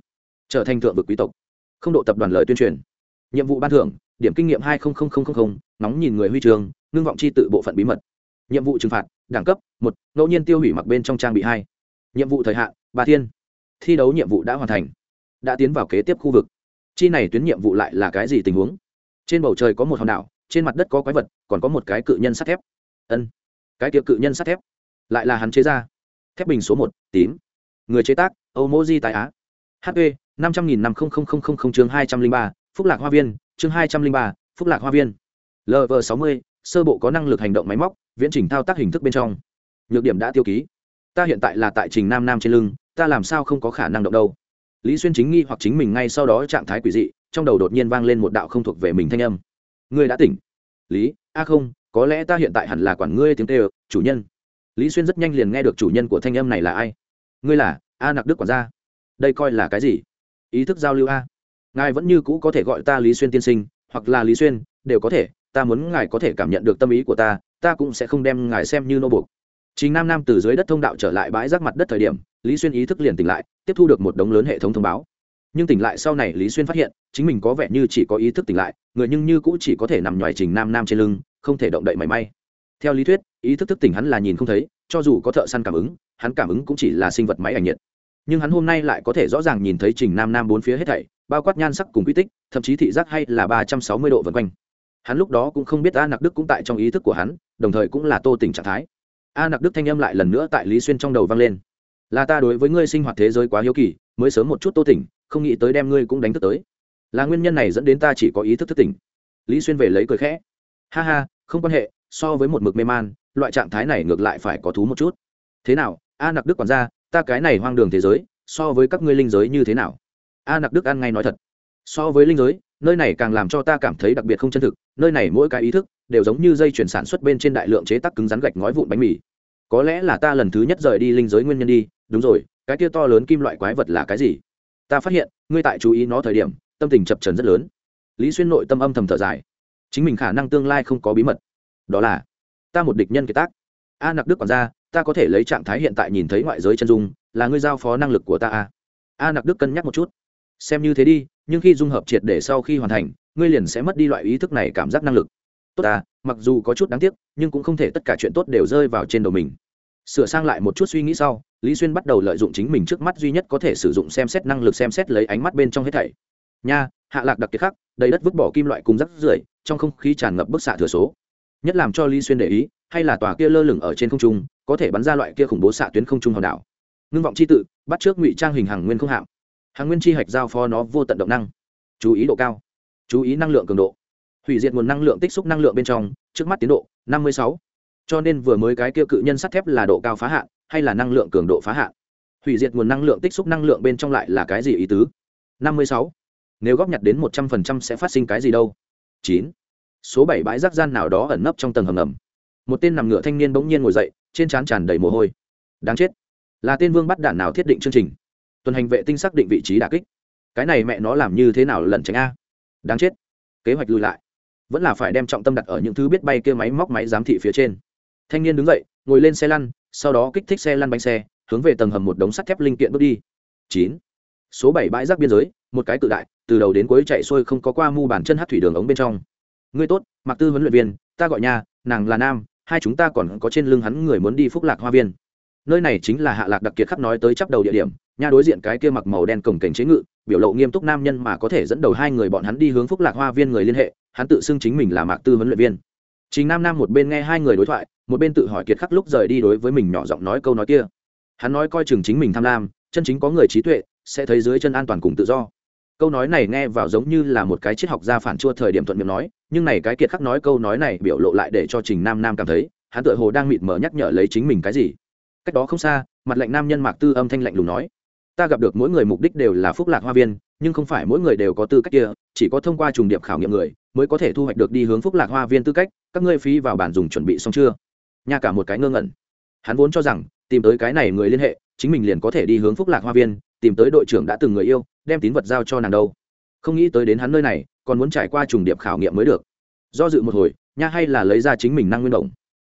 Speaker 1: trở thành thượng vực quý tộc. Không độ tập đoàn lợi tuyên truyền. Nhiệm vụ ban thưởng, điểm kinh nghiệm hai nóng nhìn người huy trường ngưng vọng chi tự bộ phận bí mật. Nhiệm vụ trừng phạt, đẳng cấp, một, ngẫu nhiên tiêu hủy mặc bên trong trang bị hai. Nhiệm vụ thời hạn, ba thiên. Thi đấu nhiệm vụ đã hoàn thành. Đã tiến vào kế tiếp khu vực. Chi này tuyến nhiệm vụ lại là cái gì tình huống? Trên bầu trời có một hòn đảo, trên mặt đất có quái vật, còn có một cái cự nhân sắt thép. Ân, cái tiệc cự nhân sắt thép. Lại là hắn chế ra. Thép bình số một, tím người chế tác âu mô di tại á hp năm trăm nghìn năm chương hai trăm linh ba, phúc lạc hoa viên, chương hai trăm linh ba, phúc lạc hoa viên. Lv sáu mươi, sơ bộ có năng lực hành động máy móc, viễn trình thao tác hình thức bên trong. Nhược điểm đã tiêu ký. Ta hiện tại là tại trình nam nam trên lưng, ta làm sao không có khả năng động đâu. Lý xuyên chính nghi hoặc chính mình ngay sau đó trạng thái quỷ dị, trong đầu đột nhiên vang lên một đạo không thuộc về mình thanh âm. Ngươi đã tỉnh. Lý, a không, có lẽ ta hiện tại hẳn là quản ngươi tiếng tê chủ nhân. Lý xuyên rất nhanh liền nghe được chủ nhân của thanh âm này là ai ngươi là a nặc đức quản gia. Đây coi là cái gì? Ý thức giao lưu a. Ngài vẫn như cũ có thể gọi ta lý xuyên tiên sinh, hoặc là lý xuyên, đều có thể, ta muốn ngài có thể cảm nhận được tâm ý của ta ta cũng sẽ không đem ngài xem như nô buộc. Chính nam nam từ dưới đất thông đạo trở lại bãi rác mặt đất thời điểm, lý xuyên ý thức liền tỉnh lại, tiếp thu được một đống lớn hệ thống thông báo. Nhưng tỉnh lại sau này lý xuyên phát hiện, chính mình có vẻ như chỉ có ý thức tỉnh lại, người nhưng như cũ chỉ có thể nằm ngoài trình nam nam trên lưng, không thể động đậy mảy may. Theo lý thuyết, ý thức thức tỉnh hắn là nhìn không thấy cho dù có thợ săn cảm ứng, hắn cảm ứng cũng chỉ là sinh vật máy ảnh nhiệt. Nhưng hắn hôm nay lại có thể rõ ràng nhìn thấy trình nam nam bốn phía hết thảy, bao quát nhan sắc cùng quy tích, thậm chí thị giác hay là ba trăm sáu mươi độ vân quanh. Hắn lúc đó cũng không biết a nặc đức cũng tại trong ý thức của hắn, đồng thời cũng là tô tỉnh trạng thái. A nặc đức thanh âm lại lần nữa tại lý xuyên trong đầu vang lên. Là ta đối với ngươi sinh hoạt thế giới quá hiếu kỳ, mới sớm một chút tô tỉnh, không nghĩ tới đem ngươi cũng đánh thức tới. Là nguyên nhân này dẫn đến ta chỉ có ý thức thức tỉnh. Lý xuyên về lấy cười khẽ. Ha ha, không quan hệ, so với một mực mê man loại trạng thái này ngược lại phải có thú một chút. Thế nào, a nặc đức quản gia, ta cái này hoang đường thế giới, so với các ngươi linh giới như thế nào? A nặc đức ăn ngay nói thật. So với linh giới, nơi này càng làm cho ta cảm thấy đặc biệt không chân thực, nơi này mỗi cái ý thức đều giống như dây chuyển sản xuất bên trên đại lượng chế tác cứng rắn gạch ngói vụn bánh mì. Có lẽ là ta lần thứ nhất rời đi linh giới nguyên nhân đi, đúng rồi, cái kia to lớn kim loại quái vật là cái gì? Ta phát hiện, ngươi tại chú ý nó thời điểm, tâm tình chập trần rất lớn. Lý xuyên nội tâm âm thầm thở dài. Chính mình khả năng tương lai không có bí mật. Đó là ta một địch nhân kiệt tác. A nặc đức còn ra, ta có thể lấy trạng thái hiện tại nhìn thấy ngoại giới chân dung, là ngươi giao phó năng lực của ta a a nặc đức cân nhắc một chút. Xem như thế đi, nhưng khi dung hợp triệt để sau khi hoàn thành, ngươi liền sẽ mất đi loại ý thức này cảm giác năng lực. Tốt ta mặc dù có chút đáng tiếc, nhưng cũng không thể tất cả chuyện tốt đều rơi vào trên đầu mình. Sửa sang lại một chút suy nghĩ sau, lý xuyên bắt đầu lợi dụng chính mình trước mắt duy nhất có thể sử dụng xem xét năng lực xem xét lấy ánh mắt bên trong hết thảy. Nha, hạ lạc đặc kiệt khắc, đầy đất vứt bỏ kim loại cùng rắc rưởi, trong không khí tràn ngập bức xạ thừa số nhất làm cho lý xuyên để ý, hay là tòa kia lơ lửng ở trên không trung, có thể bắn ra loại kia khủng bố xạ tuyến không trung hòn đảo. Ngưng vọng c h i tự, bắt trước ngụy trang hình hàng nguyên không hạm. Hàng nguyên chi hạch giao phó nó vô tận động năng. Chú ý độ cao. Chú ý năng lượng cường độ. Hủy diệt nguồn năng lượng tích xúc năng lượng bên trong, trước mắt tiến độ, năm mươi sáu. Cho nên vừa mới cái kia cự nhân sắt thép là độ cao phá hạn, hay là năng lượng cường độ phá hạn? Hủy diệt nguồn năng lượng tích xúc năng lượng bên trong lại là cái gì ý tứ? năm mươi sáu. Nếu góp nhặt đến một trăm phần trăm sẽ phát sinh cái gì đâu? Chín số bảy bãi rác gian nào đó ẩn nấp trong tầng hầm ngầm. Một tên nằm ngựa thanh niên bỗng nhiên ngồi dậy, trên trán tràn đầy mồ hôi. Đáng chết. Là tên vương bắt đạn nào thiết định chương trình? Tuần hành vệ tinh xác định vị trí đà kích. Cái này mẹ nó làm như thế nào lẩn tránh a? Đáng chết. Kế hoạch lùi lại. Vẫn là phải đem trọng tâm đặt ở những thứ biết bay kia máy móc máy giám thị phía trên. Thanh niên đứng dậy, ngồi lên xe lăn, sau đó kích thích xe lăn bánh xe, hướng về tầng hầm một đống sắt thép linh kiện bước đi. Chín. Số bảy bãi rác biên giới, một cái cự đại, từ đầu đến cuối chạy xuôi không có qua mu bàn chân hát thủy đường ống bên trong ngươi tốt mặc tư huấn luyện viên, ta gọi nhà nàng là nam, hai chúng ta còn có trên lưng hắn người muốn đi phúc lạc hoa viên. Nơi này chính là hạ lạc đặc kiệt khắc nói tới chấp đầu địa điểm, nha đối diện cái kia mặc màu đen cổng cảnh chế ngự, biểu lộ nghiêm túc nam nhân mà có thể dẫn đầu hai người bọn hắn đi hướng phúc lạc hoa viên người liên hệ, hắn tự xưng chính mình là mạc tư huấn luyện viên. Chính nam nam một bên nghe hai người đối thoại, một bên tự hỏi kiệt khắc lúc rời đi đối với mình nhỏ giọng nói câu nói kia. Hắn nói coi chừng chính mình tham lam, chân chính có người trí tuệ, sẽ thấy dưới chân an toàn cùng tự do. Câu nói này nghe vào giống như là một cái triết học gia phản chua thời điểm thuận miệng nói nhưng này cái kiệt khắc nói câu nói này biểu lộ lại để cho trình nam nam cảm thấy, hắn tựa hồ đang mịt mờ nhắc nhở lấy chính mình cái gì. Cách đó không xa, mặt lạnh nam nhân mạc tư âm thanh lạnh lùng nói, ta gặp được mỗi người mục đích đều là phúc lạc hoa viên, nhưng không phải mỗi người đều có tư cách kia, chỉ có thông qua trùng điệp khảo nghiệm người mới có thể thu hoạch được đi hướng phúc lạc hoa viên tư cách, các ngươi phí vào bản dùng chuẩn bị xong chưa? Nha cả một cái ngơ ngẩn. Hắn vốn cho rằng, tìm tới cái này người liên hệ, chính mình liền có thể đi hướng phúc lạc hoa viên, tìm tới đội trưởng đã từng người yêu, đem tín vật giao cho nàng đâu. Không nghĩ tới đến hắn nơi này còn muốn trải qua trùng điệp khảo nghiệm mới được. Do dự một hồi, nha hay là lấy ra chính mình năng nguyên động.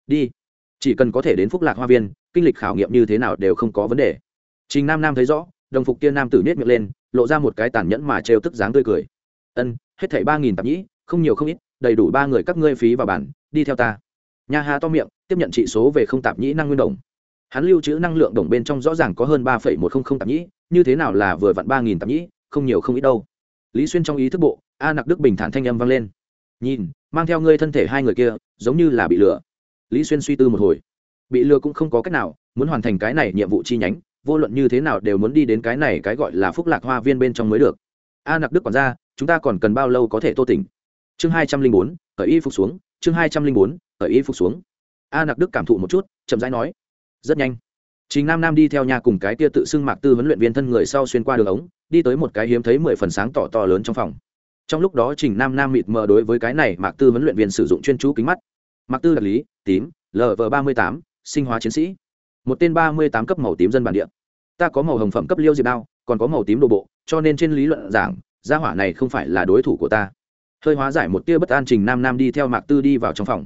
Speaker 1: Đi. Chỉ cần có thể đến phúc lạc hoa viên, kinh lịch khảo nghiệm như thế nào đều không có vấn đề. Trình nam nam thấy rõ, đồng phục tiên nam tử nết miệng lên, lộ ra một cái tàn nhẫn mà trêu tức dáng tươi cười. Ân, hết thảy ba nghìn tạp nhĩ, không nhiều không ít, đầy đủ ba người các ngươi phí vào bản, đi theo ta. Nhà hà to miệng, tiếp nhận trị số về không tạp nhĩ năng nguyên đồng hắn lưu trữ năng lượng đồng bên trong rõ ràng có hơn ba phẩy một không không tạp nhĩ, như thế nào là vừa vặn ba nghìn tạp nhĩ, không nhiều không ít đâu. Lý xuyên trong ý thức bộ a nặc đức bình thản thanh âm vang lên. Nhìn mang theo ngươi thân thể hai người kia giống như là bị lừa. Lý xuyên suy tư một hồi. Bị lừa cũng không có cách nào muốn hoàn thành cái này nhiệm vụ chi nhánh vô luận như thế nào đều muốn đi đến cái này cái gọi là phúc lạc hoa viên bên trong mới được. A nặc đức còn ra chúng ta còn cần bao lâu có thể tô tỉnh? Chương hai trăm linh bốn ở y phục xuống. Chương hai trăm linh bốn ở y phục xuống. A nặc đức cảm thụ một chút chậm rãi nói. Rất nhanh. Trình Nam Nam đi theo nhà cùng cái kia tự xưng Mạc Tư huấn luyện viên thân người sau xuyên qua đường ống, đi tới một cái hiếm thấy mười phần sáng tỏ to lớn trong phòng. Trong lúc đó Trình Nam Nam mịt mờ đối với cái này Mạc Tư huấn luyện viên sử dụng chuyên chú kính mắt. Mạc Tư đặc lý, tím, LV38, sinh hóa chiến sĩ. Một tên ba mươi tám cấp màu tím dân bản địa. Ta có màu hồng phẩm cấp liêu diệp đao, còn có màu tím đồ bộ, cho nên trên lý luận giảng, gia hỏa này không phải là đối thủ của ta. Hơi hóa giải một tia bất an Trình Nam Nam đi theo Mạc Tư đi vào trong phòng.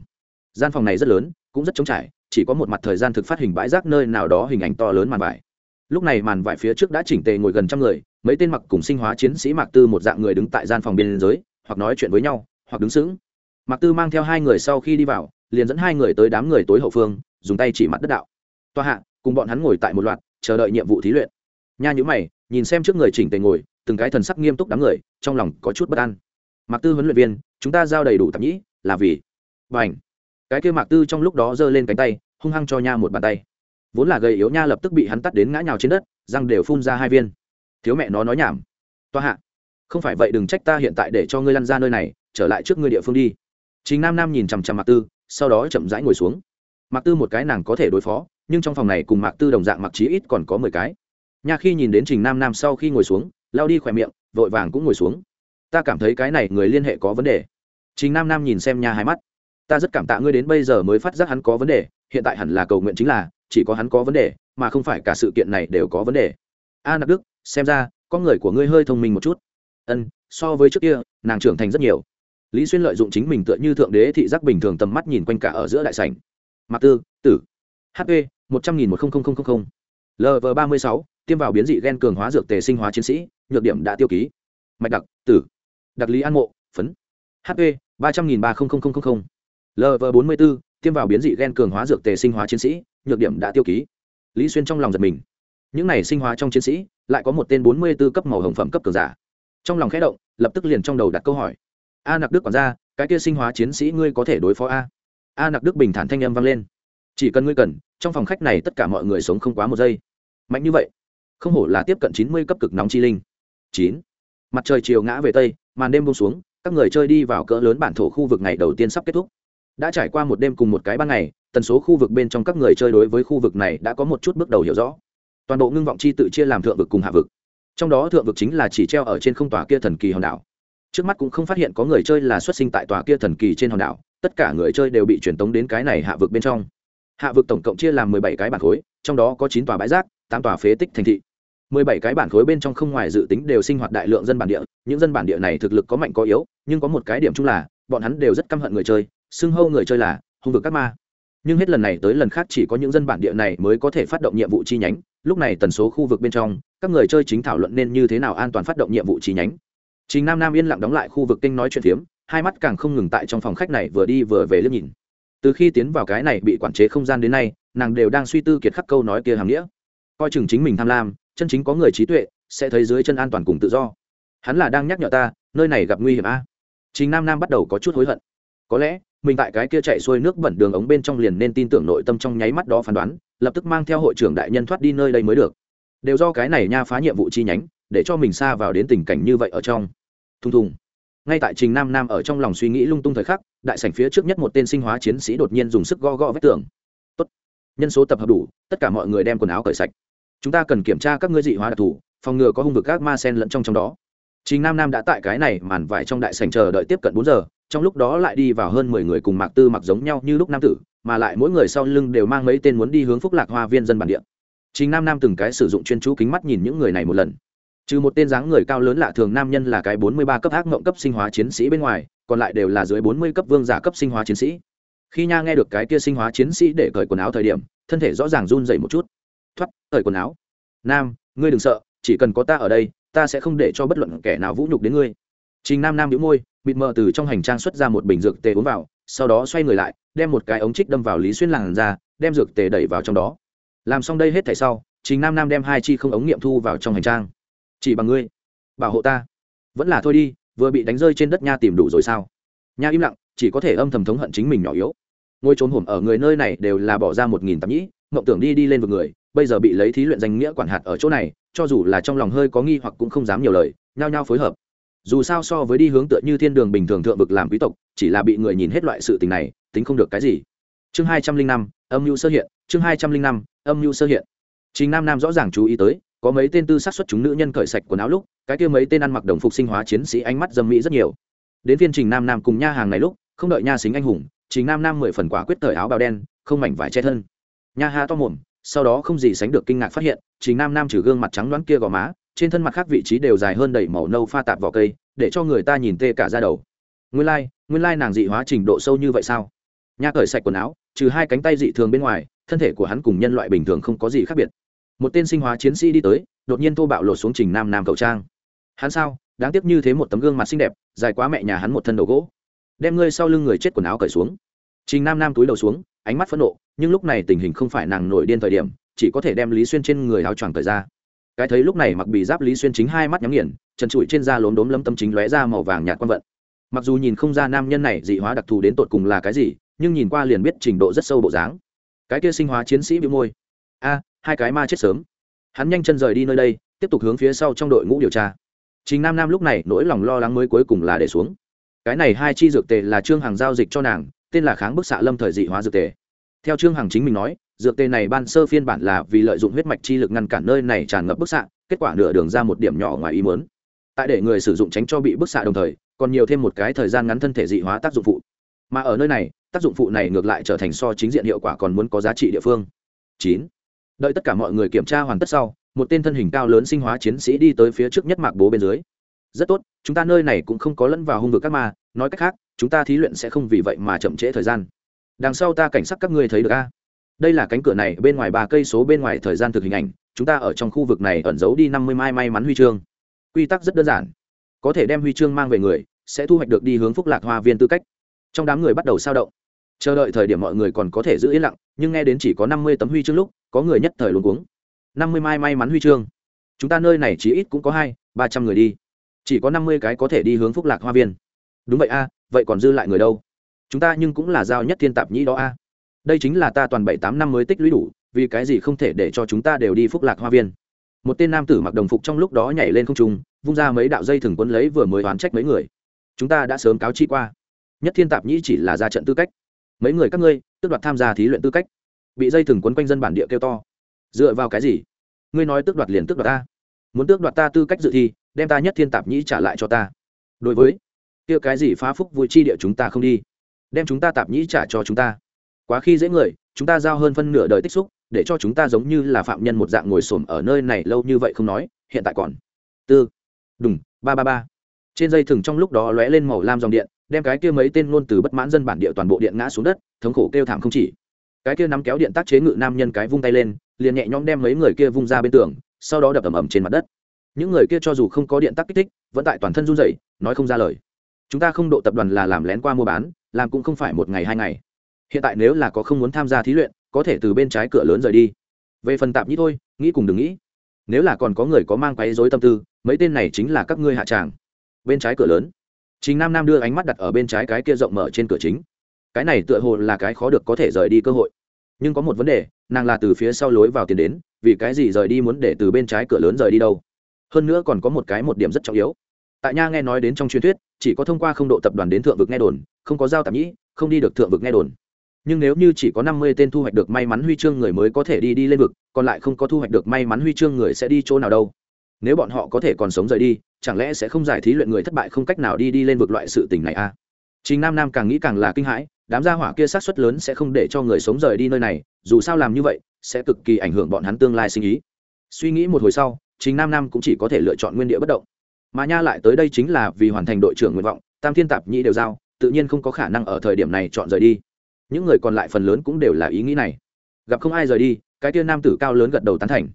Speaker 1: Gian phòng này rất lớn, cũng rất trống trải, chỉ có một mặt thời gian thực phát hình bãi rác nơi nào đó hình ảnh to lớn màn vải lúc này màn vải phía trước đã chỉnh tề ngồi gần trăm người mấy tên mặc cùng sinh hóa chiến sĩ mạc tư một dạng người đứng tại gian phòng biên giới hoặc nói chuyện với nhau, hoặc đứng sững. Mạc tư mang theo hai người sau khi đi vào, liền dẫn hai người tới đám người tối hậu phương, dùng tay chỉ mặt đất đạo. Toa hạ, cùng bọn hắn ngồi tại một loạt, chờ đợi nhiệm vụ thí luyện. Nha nhữ mày, nhìn xem trước người chỉnh tề ngồi, từng cái thần sắc nghiêm túc đám người, trong lòng có chút bất an. Mạc tư huấn luyện viên, chúng ta giao đầy đủ tạp nhĩ, là vì b ảnh cái kia mạc tư trong lúc đó giơ lên cánh tay, hung hăng cho nha một bàn tay. Vốn là gầy yếu nha lập tức bị hắn tắt đến ngã nhào trên đất, răng đều phun ra hai viên thiếu mẹ nó nói nhảm. Toa hạ, không phải vậy đừng trách ta hiện tại để cho ngươi lăn ra nơi này, trở lại trước ngươi địa phương đi. Chính nam nam nhìn chằm chằm mạc tư, sau đó chậm rãi ngồi xuống. Mạc tư một cái nàng có thể đối phó, nhưng trong phòng này cùng mạc tư đồng dạng mặc chí ít còn có mười cái. Nha khi nhìn đến trình nam nam sau khi ngồi xuống, lao đi khỏe miệng, vội vàng cũng ngồi xuống. Ta cảm thấy cái này người liên hệ có vấn đề. Trình nam nam nhìn xem nha hai mắt. Ta rất cảm tạ ngươi đến bây giờ mới phát giác hắn có vấn đề, hiện tại hẳn là cầu nguyện chính là, chỉ có hắn có vấn đề, mà không phải cả sự kiện này đều có vấn đề. A nặc đức xem ra con người của ngươi hơi thông minh một chút. Ân, so với trước kia, nàng trưởng thành rất nhiều. Lý xuyên lợi dụng chính mình tựa như thượng đế thị giác bình thường tầm mắt nhìn quanh cả ở giữa đại sảnh. Mạc tư, tử. Hp một trăm nghìn một lv ba mươi sáu, tiêm vào biến dị gen cường hóa dược tề sinh hóa chiến sĩ, nhược điểm đã tiêu ký. Mạch đặc, tử. Đặc lý an mộ, phấn. Hp ba trăm nghìn ba lv bốn mươi b tiêm vào biến dị gen cường hóa dược tề sinh hóa chiến sĩ, nhược điểm đã tiêu ký. Lý xuyên trong lòng giật mình những này sinh hóa trong chiến sĩ, lại có một tên bốn mươi b ố cấp màu hồng phẩm cấp cường giả. Trong lòng khẽ động, lập tức liền trong đầu đặt câu hỏi. A nặc đức quản ra cái kia sinh hóa chiến sĩ ngươi có thể đối phó a? A nặc đức bình thản thanh âm vang lên. Chỉ cần ngươi cần, trong phòng khách này tất cả mọi người sống không quá một giây. Mạnh như vậy, không hổ là tiếp cận chín mươi cấp cực nóng chi linh. Chín. Mặt trời chiều ngã về tây, màn đêm bông xuống, các người chơi đi vào cỡ lớn bản thổ khu vực ngày đầu tiên sắp kết thúc. Đã trải qua một đêm cùng một cái ban ngày, tần số khu vực bên trong các người chơi đối với khu vực này đã có một chút bước đầu hiểu rõ toàn bộ ngưng vọng chi tự chia làm thượng vực cùng hạ vực. Trong đó thượng vực chính là chỉ treo ở trên không tòa kia thần kỳ hòn đảo. Trước mắt cũng không phát hiện có người chơi là xuất sinh tại tòa kia thần kỳ trên hòn đảo, tất cả người chơi đều bị truyền tống đến cái này hạ vực bên trong. Hạ vực tổng cộng chia làm mười bảy cái bản khối, trong đó có chín tòa bãi rác, tám tòa phế tích thành thị. Mười bảy cái bản khối bên trong không ngoài dự tính đều sinh hoạt đại lượng dân bản địa, những dân bản địa này thực lực có mạnh có yếu, nhưng có một cái điểm chung là, bọn hắn đều rất căm hận người chơi, xưng hâu người chơi là hung vực các ma. Nhưng hết lần này tới lần khác chỉ có những dân bản địa này mới có thể phát động nhiệm vụ chi nhánh lúc này tần số khu vực bên trong, các người chơi chính thảo luận nên như thế nào an toàn phát động nhiệm vụ chi nhánh. Chính nam nam yên lặng đóng lại khu vực kinh nói chuyện phiếm, hai mắt càng không ngừng tại trong phòng khách này vừa đi vừa về liếc nhìn. Từ khi tiến vào cái này bị quản chế không gian đến nay, nàng đều đang suy tư kiệt khắc câu nói kia hàm nghĩa. Coi chừng chính mình tham lam, chân chính có người trí tuệ, sẽ thấy dưới chân an toàn cùng tự do. Hắn là đang nhắc nhở ta, nơi này gặp nguy hiểm a. Chính nam nam bắt đầu có chút hối hận. Có lẽ, mình tại cái kia chạy xuôi nước bẩn đường ống bên trong liền nên tin tưởng nội tâm trong nháy mắt đó phán đoán lập tức mang theo hội trưởng đại nhân thoát đi nơi đây mới được. Đều do cái này nha phá nhiệm vụ chi nhánh, để cho mình xa vào đến tình cảnh như vậy ở trong. Thùng thùng. Ngay tại trình nam nam ở trong lòng suy nghĩ lung tung thời khắc, đại sảnh phía trước nhất một tên sinh hóa chiến sĩ đột nhiên dùng sức go go vách tường. Tốt, nhân số tập hợp đủ, tất cả mọi người đem quần áo cởi sạch. Chúng ta cần kiểm tra các ngươi dị hóa đặc thù, phòng ngừa có hung vực các ma sen lẫn trong trong đó. Trình nam nam đã tại cái này màn vải trong đại sảnh chờ đợi tiếp cận bốn giờ trong lúc đó lại đi vào hơn mười người cùng mạc tư mặc giống nhau như lúc nam tử, mà lại mỗi người sau lưng đều mang mấy tên muốn đi hướng phúc lạc hoa viên dân bản địa. Trình nam nam từng cái sử dụng chuyên chú kính mắt nhìn những người này một lần. Trừ một tên dáng người cao lớn lạ thường nam nhân là cái bốn mươi ba cấp ác mộng cấp sinh hóa chiến sĩ bên ngoài, còn lại đều là dưới bốn mươi cấp vương giả cấp sinh hóa chiến sĩ. Khi nha nghe được cái kia sinh hóa chiến sĩ để cởi quần áo thời điểm, thân thể rõ ràng run dậy một chút. Thoát, cởi quần áo. Nam, ngươi đừng sợ, chỉ cần có ta ở đây, ta sẽ không để cho bất luận kẻ nào vũ nhục đến ngươi. Trình nam nam nhíu môi bịt mờ từ trong hành trang xuất ra một bình dược tề uống vào, sau đó xoay người lại, đem một cái ống trích đâm vào lý xuyên làn ra đem dược tề đẩy vào trong đó. Làm xong đây hết thảy sau, trình nam nam đem hai chi không ống nghiệm thu vào trong hành trang. Chỉ bằng ngươi, bảo hộ ta. Vẫn là thôi đi, vừa bị đánh rơi trên đất nha tìm đủ rồi sao? Nha im lặng, chỉ có thể âm thầm thống hận chính mình nhỏ yếu. Ngôi trốn hổm ở người nơi này đều là bỏ ra một nghìn tạp nhĩ, mộng tưởng đi đi lên vực người, bây giờ bị lấy thí luyện danh nghĩa quản hạt ở chỗ này, cho dù là trong lòng hơi có nghi hoặc cũng không dám nhiều lời, nhao nhao phối hợp dù sao so với đi hướng tựa như thiên đường bình thường thượng vực làm quý tộc, chỉ là bị người nhìn hết loại sự tình này, tính không được cái gì. Chương hai trăm linh năm, âm mưu sơ hiện, chương hai trăm linh năm, âm mưu sơ hiện. Chính nam nam rõ ràng chú ý tới, có mấy tên tư sát xuất chúng nữ nhân cởi sạch quần áo lúc, cái kia mấy tên ăn mặc đồng phục sinh hóa chiến sĩ ánh mắt dâm mỹ rất nhiều. Đến phiên trình nam nam cùng nha hàng này lúc, không đợi nha xính anh hùng, trình nam nam mười phần quả quyết thời áo bào đen, không mảnh vải che thân. Nha ha to mồm, sau đó không gì sánh được kinh ngạc phát hiện, trình nam nam trừ gương mặt trắng đoán kia gò má trên thân mặt khác vị trí đều dài hơn đầy màu nâu pha tạp vỏ cây để cho người ta nhìn tê cả ra đầu. Nguyên lai、like, nguyên lai、like、nàng dị hóa trình độ sâu như vậy sao? Nha cởi sạch quần áo trừ hai cánh tay dị thường bên ngoài thân thể của hắn cùng nhân loại bình thường không có gì khác biệt. Một tên sinh hóa chiến sĩ đi tới đột nhiên thô bạo lột xuống trình nam nam cầu trang. Hắn sao? Đáng tiếc như thế một tấm gương mặt xinh đẹp dài quá mẹ nhà hắn một thân đầu gỗ. Đem ngươi sau lưng người chết quần áo cởi xuống. Trình nam nam túi đầu xuống ánh mắt phẫn nộ nhưng lúc này tình hình không phải nàng nổi điên thời điểm chỉ có thể đem lý xuyên trên người áo choàng cởi ra cái thấy lúc này mặc bị giáp lý xuyên chính hai mắt nhắm nghiền, trần trụi trên da lốm đốm lâm tâm chính lóe ra màu vàng nhạt quan vận. Mặc dù nhìn không ra nam nhân này dị hóa đặc thù đến tột cùng là cái gì, nhưng nhìn qua liền biết trình độ rất sâu bộ dáng. Cái kia sinh hóa chiến sĩ bị môi. A, hai cái ma chết sớm. Hắn nhanh chân rời đi nơi đây, tiếp tục hướng phía sau trong đội ngũ điều tra. Chính nam nam lúc này nỗi lòng lo lắng mới cuối cùng là để xuống. Cái này hai chi dược tề là trương hàng giao dịch cho nàng, tên là kháng bức xạ lâm thời dị hóa dược tề. Theo trương hằng chính mình nói dược tê này ban sơ phiên bản là vì lợi dụng huyết mạch chi lực ngăn cản nơi này tràn ngập bức xạ, kết quả nửa đường ra một điểm nhỏ ngoài ý muốn. Tại để người sử dụng tránh cho bị bức xạ đồng thời, còn nhiều thêm một cái thời gian ngắn thân thể dị hóa tác dụng phụ. Mà ở nơi này, tác dụng phụ này ngược lại trở thành so chính diện hiệu quả còn muốn có giá trị địa phương. Chín. Đợi tất cả mọi người kiểm tra hoàn tất sau, một tên thân hình cao lớn sinh hóa chiến sĩ đi tới phía trước nhất mạc bố bên dưới. Rất tốt, chúng ta nơi này cũng không có lẫn vào hung vực các ma, nói cách khác, chúng ta thí luyện sẽ không vì vậy mà chậm trễ thời gian. Đằng sau ta cảnh sát các ngươi thấy được a đây là cánh cửa này, bên ngoài ba cây số, bên ngoài thời gian thực hình ảnh. Chúng ta ở trong khu vực này ẩn giấu đi năm mươi mai may mắn huy chương. Quy tắc rất đơn giản. Có thể đem huy chương mang về người, sẽ thu hoạch được đi hướng phúc lạc hoa viên tư cách. Trong đám người bắt đầu sao động. Chờ đợi thời điểm mọi người còn có thể giữ yên lặng, nhưng nghe đến chỉ có năm mươi tấm huy chương lúc, có người nhất thời luôn cuống. Năm mươi mai may mắn huy chương. Chúng ta nơi này chỉ ít cũng có hai, ba trăm người đi. Chỉ có năm mươi cái có thể đi hướng phúc lạc hoa viên. Đúng vậy a, vậy còn dư lại người đâu? Chúng ta nhưng cũng là giao nhất thiên tạp nhĩ đó a đây chính là ta toàn bảy tám năm mới tích lũy đủ, vì cái gì không thể để cho chúng ta đều đi phúc lạc hoa viên? Một tên nam tử mặc đồng phục trong lúc đó nhảy lên không trung, vung ra mấy đạo dây thừng quấn lấy vừa mới oán trách mấy người. Chúng ta đã sớm cáo chi qua. Nhất thiên tạp nhĩ chỉ là ra trận tư cách. Mấy người các ngươi, tước đoạt tham gia thí luyện tư cách. Bị dây thừng quấn quanh dân bản địa kêu to. Dựa vào cái gì? Ngươi nói tước đoạt liền tước đoạt ta. Muốn tước đoạt ta tư cách dự thi, đem ta nhất thiên tạp nhĩ trả lại cho ta. Đối với, kia cái gì phá phúc vui chi địa chúng ta không đi. Đem chúng ta tạp nhĩ trả cho chúng ta quá khi dễ người, chúng ta giao hơn phân nửa đời tích xúc, để cho chúng ta giống như là phạm nhân một dạng ngồi xổm ở nơi này lâu như vậy không nói, hiện tại còn. Tư. Đùng, ba ba ba. Trên dây thừng trong lúc đó lóe lên màu lam dòng điện, đem cái kia mấy tên ngôn từ bất mãn dân bản địa toàn bộ điện ngã xuống đất, thống khổ kêu thảm không chỉ. Cái kia nắm kéo điện tác chế ngự nam nhân cái vung tay lên, liền nhẹ nhõm đem mấy người kia vung ra bên tường, sau đó đập ầm ầm trên mặt đất. Những người kia cho dù không có điện tác kích thích, vẫn tại toàn thân run rẩy, nói không ra lời. Chúng ta không độ tập đoàn là làm lén qua mua bán, làm cũng không phải một ngày hai ngày hiện tại nếu là có không muốn tham gia thí luyện, có thể từ bên trái cửa lớn rời đi. Về phần tạp nhĩ thôi, nghĩ cùng đừng nghĩ. Nếu là còn có người có mang quấy dối tâm tư, mấy tên này chính là các ngươi hạ tràng. Bên trái cửa lớn. Chính nam nam đưa ánh mắt đặt ở bên trái cái kia rộng mở trên cửa chính. Cái này tựa hồ là cái khó được có thể rời đi cơ hội. Nhưng có một vấn đề, nàng là từ phía sau lối vào tiền đến, vì cái gì rời đi muốn để từ bên trái cửa lớn rời đi đâu? Hơn nữa còn có một cái một điểm rất trọng yếu. Tại nha nghe nói đến trong truyền thuyết, chỉ có thông qua không độ tập đoàn đến thượng vực nghe đồn, không có giao tạp nhĩ, không đi được thượng vực nghe đồn nhưng nếu như chỉ có năm mươi tên thu hoạch được may mắn huy chương người mới có thể đi đi lên vực, còn lại không có thu hoạch được may mắn huy chương người sẽ đi chỗ nào đâu? Nếu bọn họ có thể còn sống rời đi, chẳng lẽ sẽ không giải thí luyện người thất bại không cách nào đi đi lên vực loại sự tình này à? Chính nam nam càng nghĩ càng là kinh hãi, đám gia hỏa kia sát suất lớn sẽ không để cho người sống rời đi nơi này, dù sao làm như vậy, sẽ cực kỳ ảnh hưởng bọn hắn tương lai sinh ý. Suy nghĩ một hồi sau chính nam nam cũng chỉ có thể lựa chọn nguyên địa bất động. Mà nha lại tới đây chính là vì hoàn thành đội trưởng nguyện vọng, tam thiên tạp nhĩ đều giao, tự nhiên không có khả năng ở thời điểm này chọn rời đi những người còn lại phần lớn cũng đều là ý nghĩ này. Gặp không ai rời đi, cái tia nam tử cao lớn gật đầu tán thành.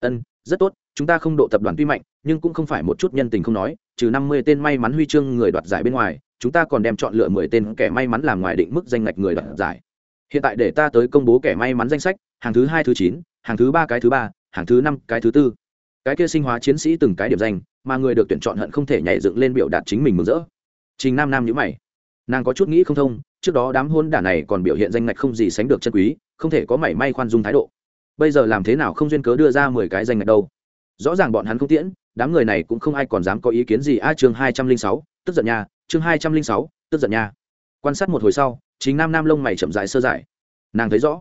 Speaker 1: Ân, rất tốt, chúng ta không độ tập đoàn tuy mạnh, nhưng cũng không phải một chút nhân tình không nói, trừ năm mươi tên may mắn huy chương người đoạt giải bên ngoài, chúng ta còn đem chọn lựa mười tên kẻ may mắn làm ngoài định mức danh ngạch người đoạt giải. Hiện tại để ta tới công bố kẻ may mắn danh sách, hàng thứ hai thứ chín, hàng thứ ba cái thứ ba, hàng thứ năm cái thứ tư. Cái kia sinh hóa chiến sĩ từng cái điểm danh, mà người được tuyển chọn hận không thể nhảy dựng lên biểu đạt chính mình mừng rỡ. Trình nam nam nhữ mày. Nàng có chút nghĩ không thông trước đó đám hôn đả này còn biểu hiện danh ngạch không gì sánh được chân quý, không thể có mảy may khoan dung thái độ. Bây giờ làm thế nào không duyên cớ đưa ra mười cái danh ngạch đâu? Rõ ràng bọn hắn không tiễn, đám người này cũng không ai còn dám có ý kiến gì. A, chương hai trăm linh sáu, tức giận nha. Chương hai trăm linh sáu, tức giận nha. Quan sát một hồi sau chính nam nam lông mày chậm dại sơ dại nàng thấy rõ,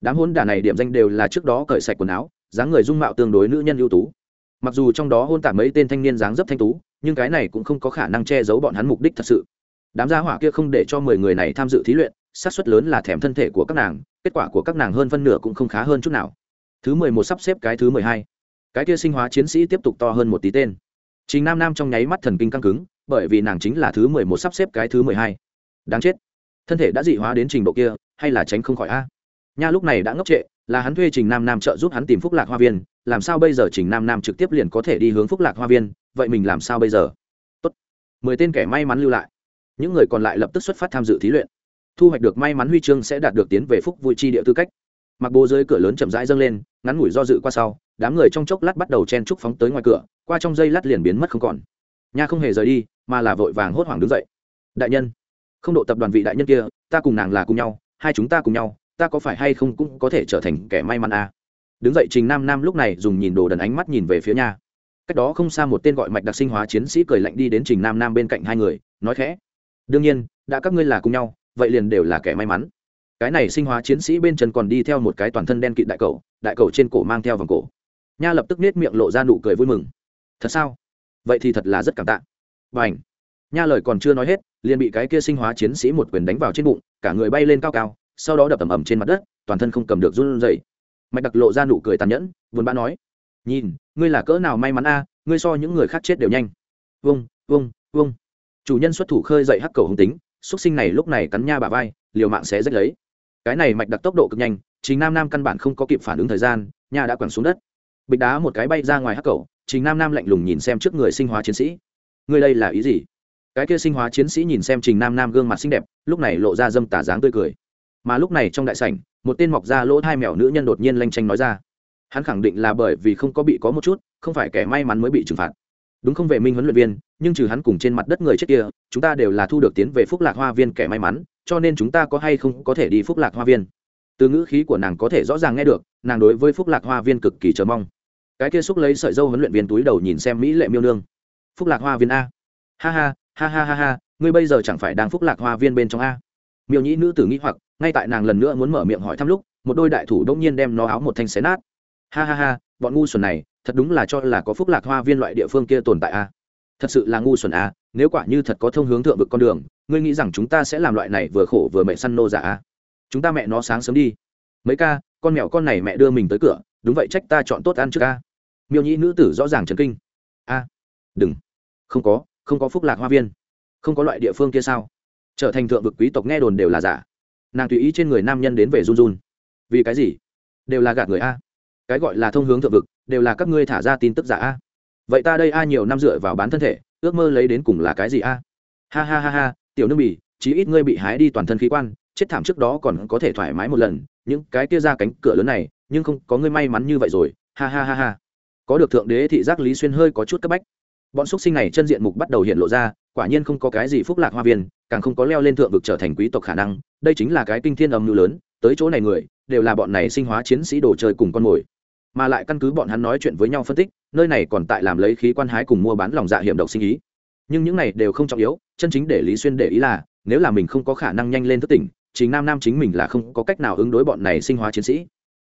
Speaker 1: đám hôn đả này điểm danh đều là trước đó cởi sạch quần áo, dáng người dung mạo tương đối nữ nhân ưu tú. Mặc dù trong đó hôn tả mấy tên thanh niên dáng dấp thanh tú, nhưng cái này cũng không có khả năng che giấu bọn hắn mục đích thật sự đám gia hỏa kia không để cho mười người này tham dự thí luyện, xác suất lớn là thèm thân thể của các nàng, kết quả của các nàng hơn phân nửa cũng không khá hơn chút nào. Thứ mười một sắp xếp cái thứ mười hai. Cái kia sinh hóa chiến sĩ tiếp tục to hơn một tí tên. Chính nam nam trong nháy mắt thần kinh căng cứng, bởi vì nàng chính là thứ mười một sắp xếp cái thứ mười hai. Đáng chết. Thân thể đã dị hóa đến trình độ kia, hay là tránh không khỏi a? Nha lúc này đã ngốc trệ, là hắn thuê trình nam nam trợ giúp hắn tìm phúc lạc hoa viên, làm sao bây giờ trình nam nam trực tiếp liền có thể đi hướng phúc lạc hoa viên, vậy mình làm sao bây giờ? Tốt. Mười tên kẻ may mắn lưu lại những người còn lại lập tức xuất phát tham dự thí luyện. Thu hoạch được may mắn huy chương sẽ đạt được tiến về phúc vui chi địa tư cách. Mặc bố dưới cửa lớn chậm rãi dâng lên, ngắn ngủi do dự qua sau, đám người trong chốc lát bắt đầu chen trúc phóng tới ngoài cửa, qua trong dây lát liền biến mất không còn. Nha không hề rời đi, mà là vội vàng hốt hoảng đứng dậy. Đại nhân, không độ tập đoàn vị đại nhân kia, ta cùng nàng là cùng nhau, hai chúng ta cùng nhau, ta có phải hay không cũng có thể trở thành kẻ may mắn à. đứng dậy trình nam nam lúc này dùng nhìn đồ đần ánh mắt nhìn về phía nha. Cách đó không xa một tên gọi mạch đặc sinh hóa chiến sĩ cười lạnh đi đến trình nam nam bên cạnh hai người, nói khẽ đương nhiên, đã các ngươi là cùng nhau, vậy liền đều là kẻ may mắn. Cái này sinh hóa chiến sĩ bên chân còn đi theo một cái toàn thân đen kịt đại cầu đại cầu trên cổ mang theo vòng cổ. Nha lập tức nết miệng lộ ra nụ cười vui mừng. Thật sao? Vậy thì thật là rất cảm tạ. Và ảnh nha lời còn chưa nói hết, liền bị cái kia sinh hóa chiến sĩ một quyền đánh vào trên bụng, cả người bay lên cao cao, sau đó đập ầm ầm trên mặt đất, toàn thân không cầm được run rẩy. Mạch đặc lộ ra nụ cười tàn nhẫn vốn bã nói, nhìn, ngươi là cỡ nào may mắn a, ngươi so những người khác chết đều nhanh. Vung vung vung chủ nhân xuất thủ khơi dậy hắc cầu hung tính, xuất sinh này lúc này cắn nha bà vai, liều mạng sẽ rách lấy. Cái này mạch đặc tốc độ cực nhanh chính nam nam căn bản không có kịp phản ứng thời gian, nha đã quẳng xuống đất. Bịch đá một cái bay ra ngoài hắc cầu chính nam nam lạnh lùng nhìn xem trước người sinh hóa chiến sĩ. Người đây là ý gì? Cái kia sinh hóa chiến sĩ nhìn xem trình nam nam gương mặt xinh đẹp, lúc này lộ ra dâm tả dáng tươi cười. Mà lúc này trong đại sảnh, một tên mọc ra lỗ hai mèo nữ nhân đột nhiên lanh tranh nói ra. Hắn khẳng định là bởi vì không có bị có một chút, không phải kẻ may mắn mới bị trừng phạt đúng không vệ minh huấn luyện viên, nhưng trừ hắn cùng trên mặt đất người chết kia, chúng ta đều là thu được tiến về phúc lạc hoa viên kẻ may mắn, cho nên chúng ta có hay không có thể đi phúc lạc hoa viên? Từ ngữ khí của nàng có thể rõ ràng nghe được, nàng đối với phúc lạc hoa viên cực kỳ chờ mong. Cái kia xúc lấy sợi dâu huấn luyện viên túi đầu nhìn xem mỹ lệ miêu nương. Phúc lạc hoa viên a. Ha ha ha ha ha ha, ngươi bây giờ chẳng phải đang phúc lạc hoa viên bên trong a. Miêu nhĩ nữ tử nghĩ hoặc, ngay tại nàng lần nữa muốn mở miệng hỏi thăm lúc, một đôi đại thủ đông nhiên đem nó áo một thanh xé nát. Ha ha ha, bọn ngu xuẩn này thật đúng là cho là có phúc lạc hoa viên loại địa phương kia tồn tại a thật sự là ngu xuẩn a nếu quả như thật có thông hướng thượng vực con đường, ngươi nghĩ rằng chúng ta sẽ làm loại này vừa khổ vừa mẹ săn nô giả a chúng ta mẹ nó sáng sớm đi. Mấy ca, con mèo con này mẹ đưa mình tới cửa, đúng vậy trách ta chọn tốt ăn trước ca. Miêu nhĩ nữ tử rõ ràng trần kinh. A đừng. Không có không có phúc lạc hoa viên. Không có loại địa phương kia sao? Trở thành thượng vực quý tộc nghe đồn đều là giả. Nàng tùy ý trên người nam nhân đến về run run. Vì cái gì? Đều là gạt người a cái gọi là thông hướng thượng vực, đều là các ngươi thả ra tin tức giả a. Vậy ta đây a nhiều năm dựa vào bán thân thể, ước mơ lấy đến cùng là cái gì a? Ha ha ha ha, tiểu nương bỉ chí ít ngươi bị hái đi toàn thân khí quan, chết thảm trước đó còn có thể thoải mái một lần, những cái kia ra cánh cửa lớn này, nhưng không có ngươi may mắn như vậy rồi, ha ha ha ha. Có được thượng đế thị giác lý xuyên hơi có chút cấp bách. Bọn x sinh này chân diện mục bắt đầu hiện lộ ra, quả nhiên không có cái gì phúc lạc hoa viên, càng không có leo lên thượng vực trở thành quý tộc khả năng, đây chính là cái kinh thiên âm mưu lớn, tới chỗ này người, đều là bọn này sinh hóa chiến sĩ đồ chơi cùng con mồi mà lại căn cứ bọn hắn nói chuyện với nhau phân tích, nơi này còn tại làm lấy khí quan hái cùng mua bán lòng dạ hiểm độc sinh ý. Nhưng những này đều không trọng yếu, chân chính để lý xuyên để ý là, nếu là mình không có khả năng nhanh lên thức tỉnh, chính nam nam chính mình là không có cách nào ứng đối bọn này sinh hóa chiến sĩ.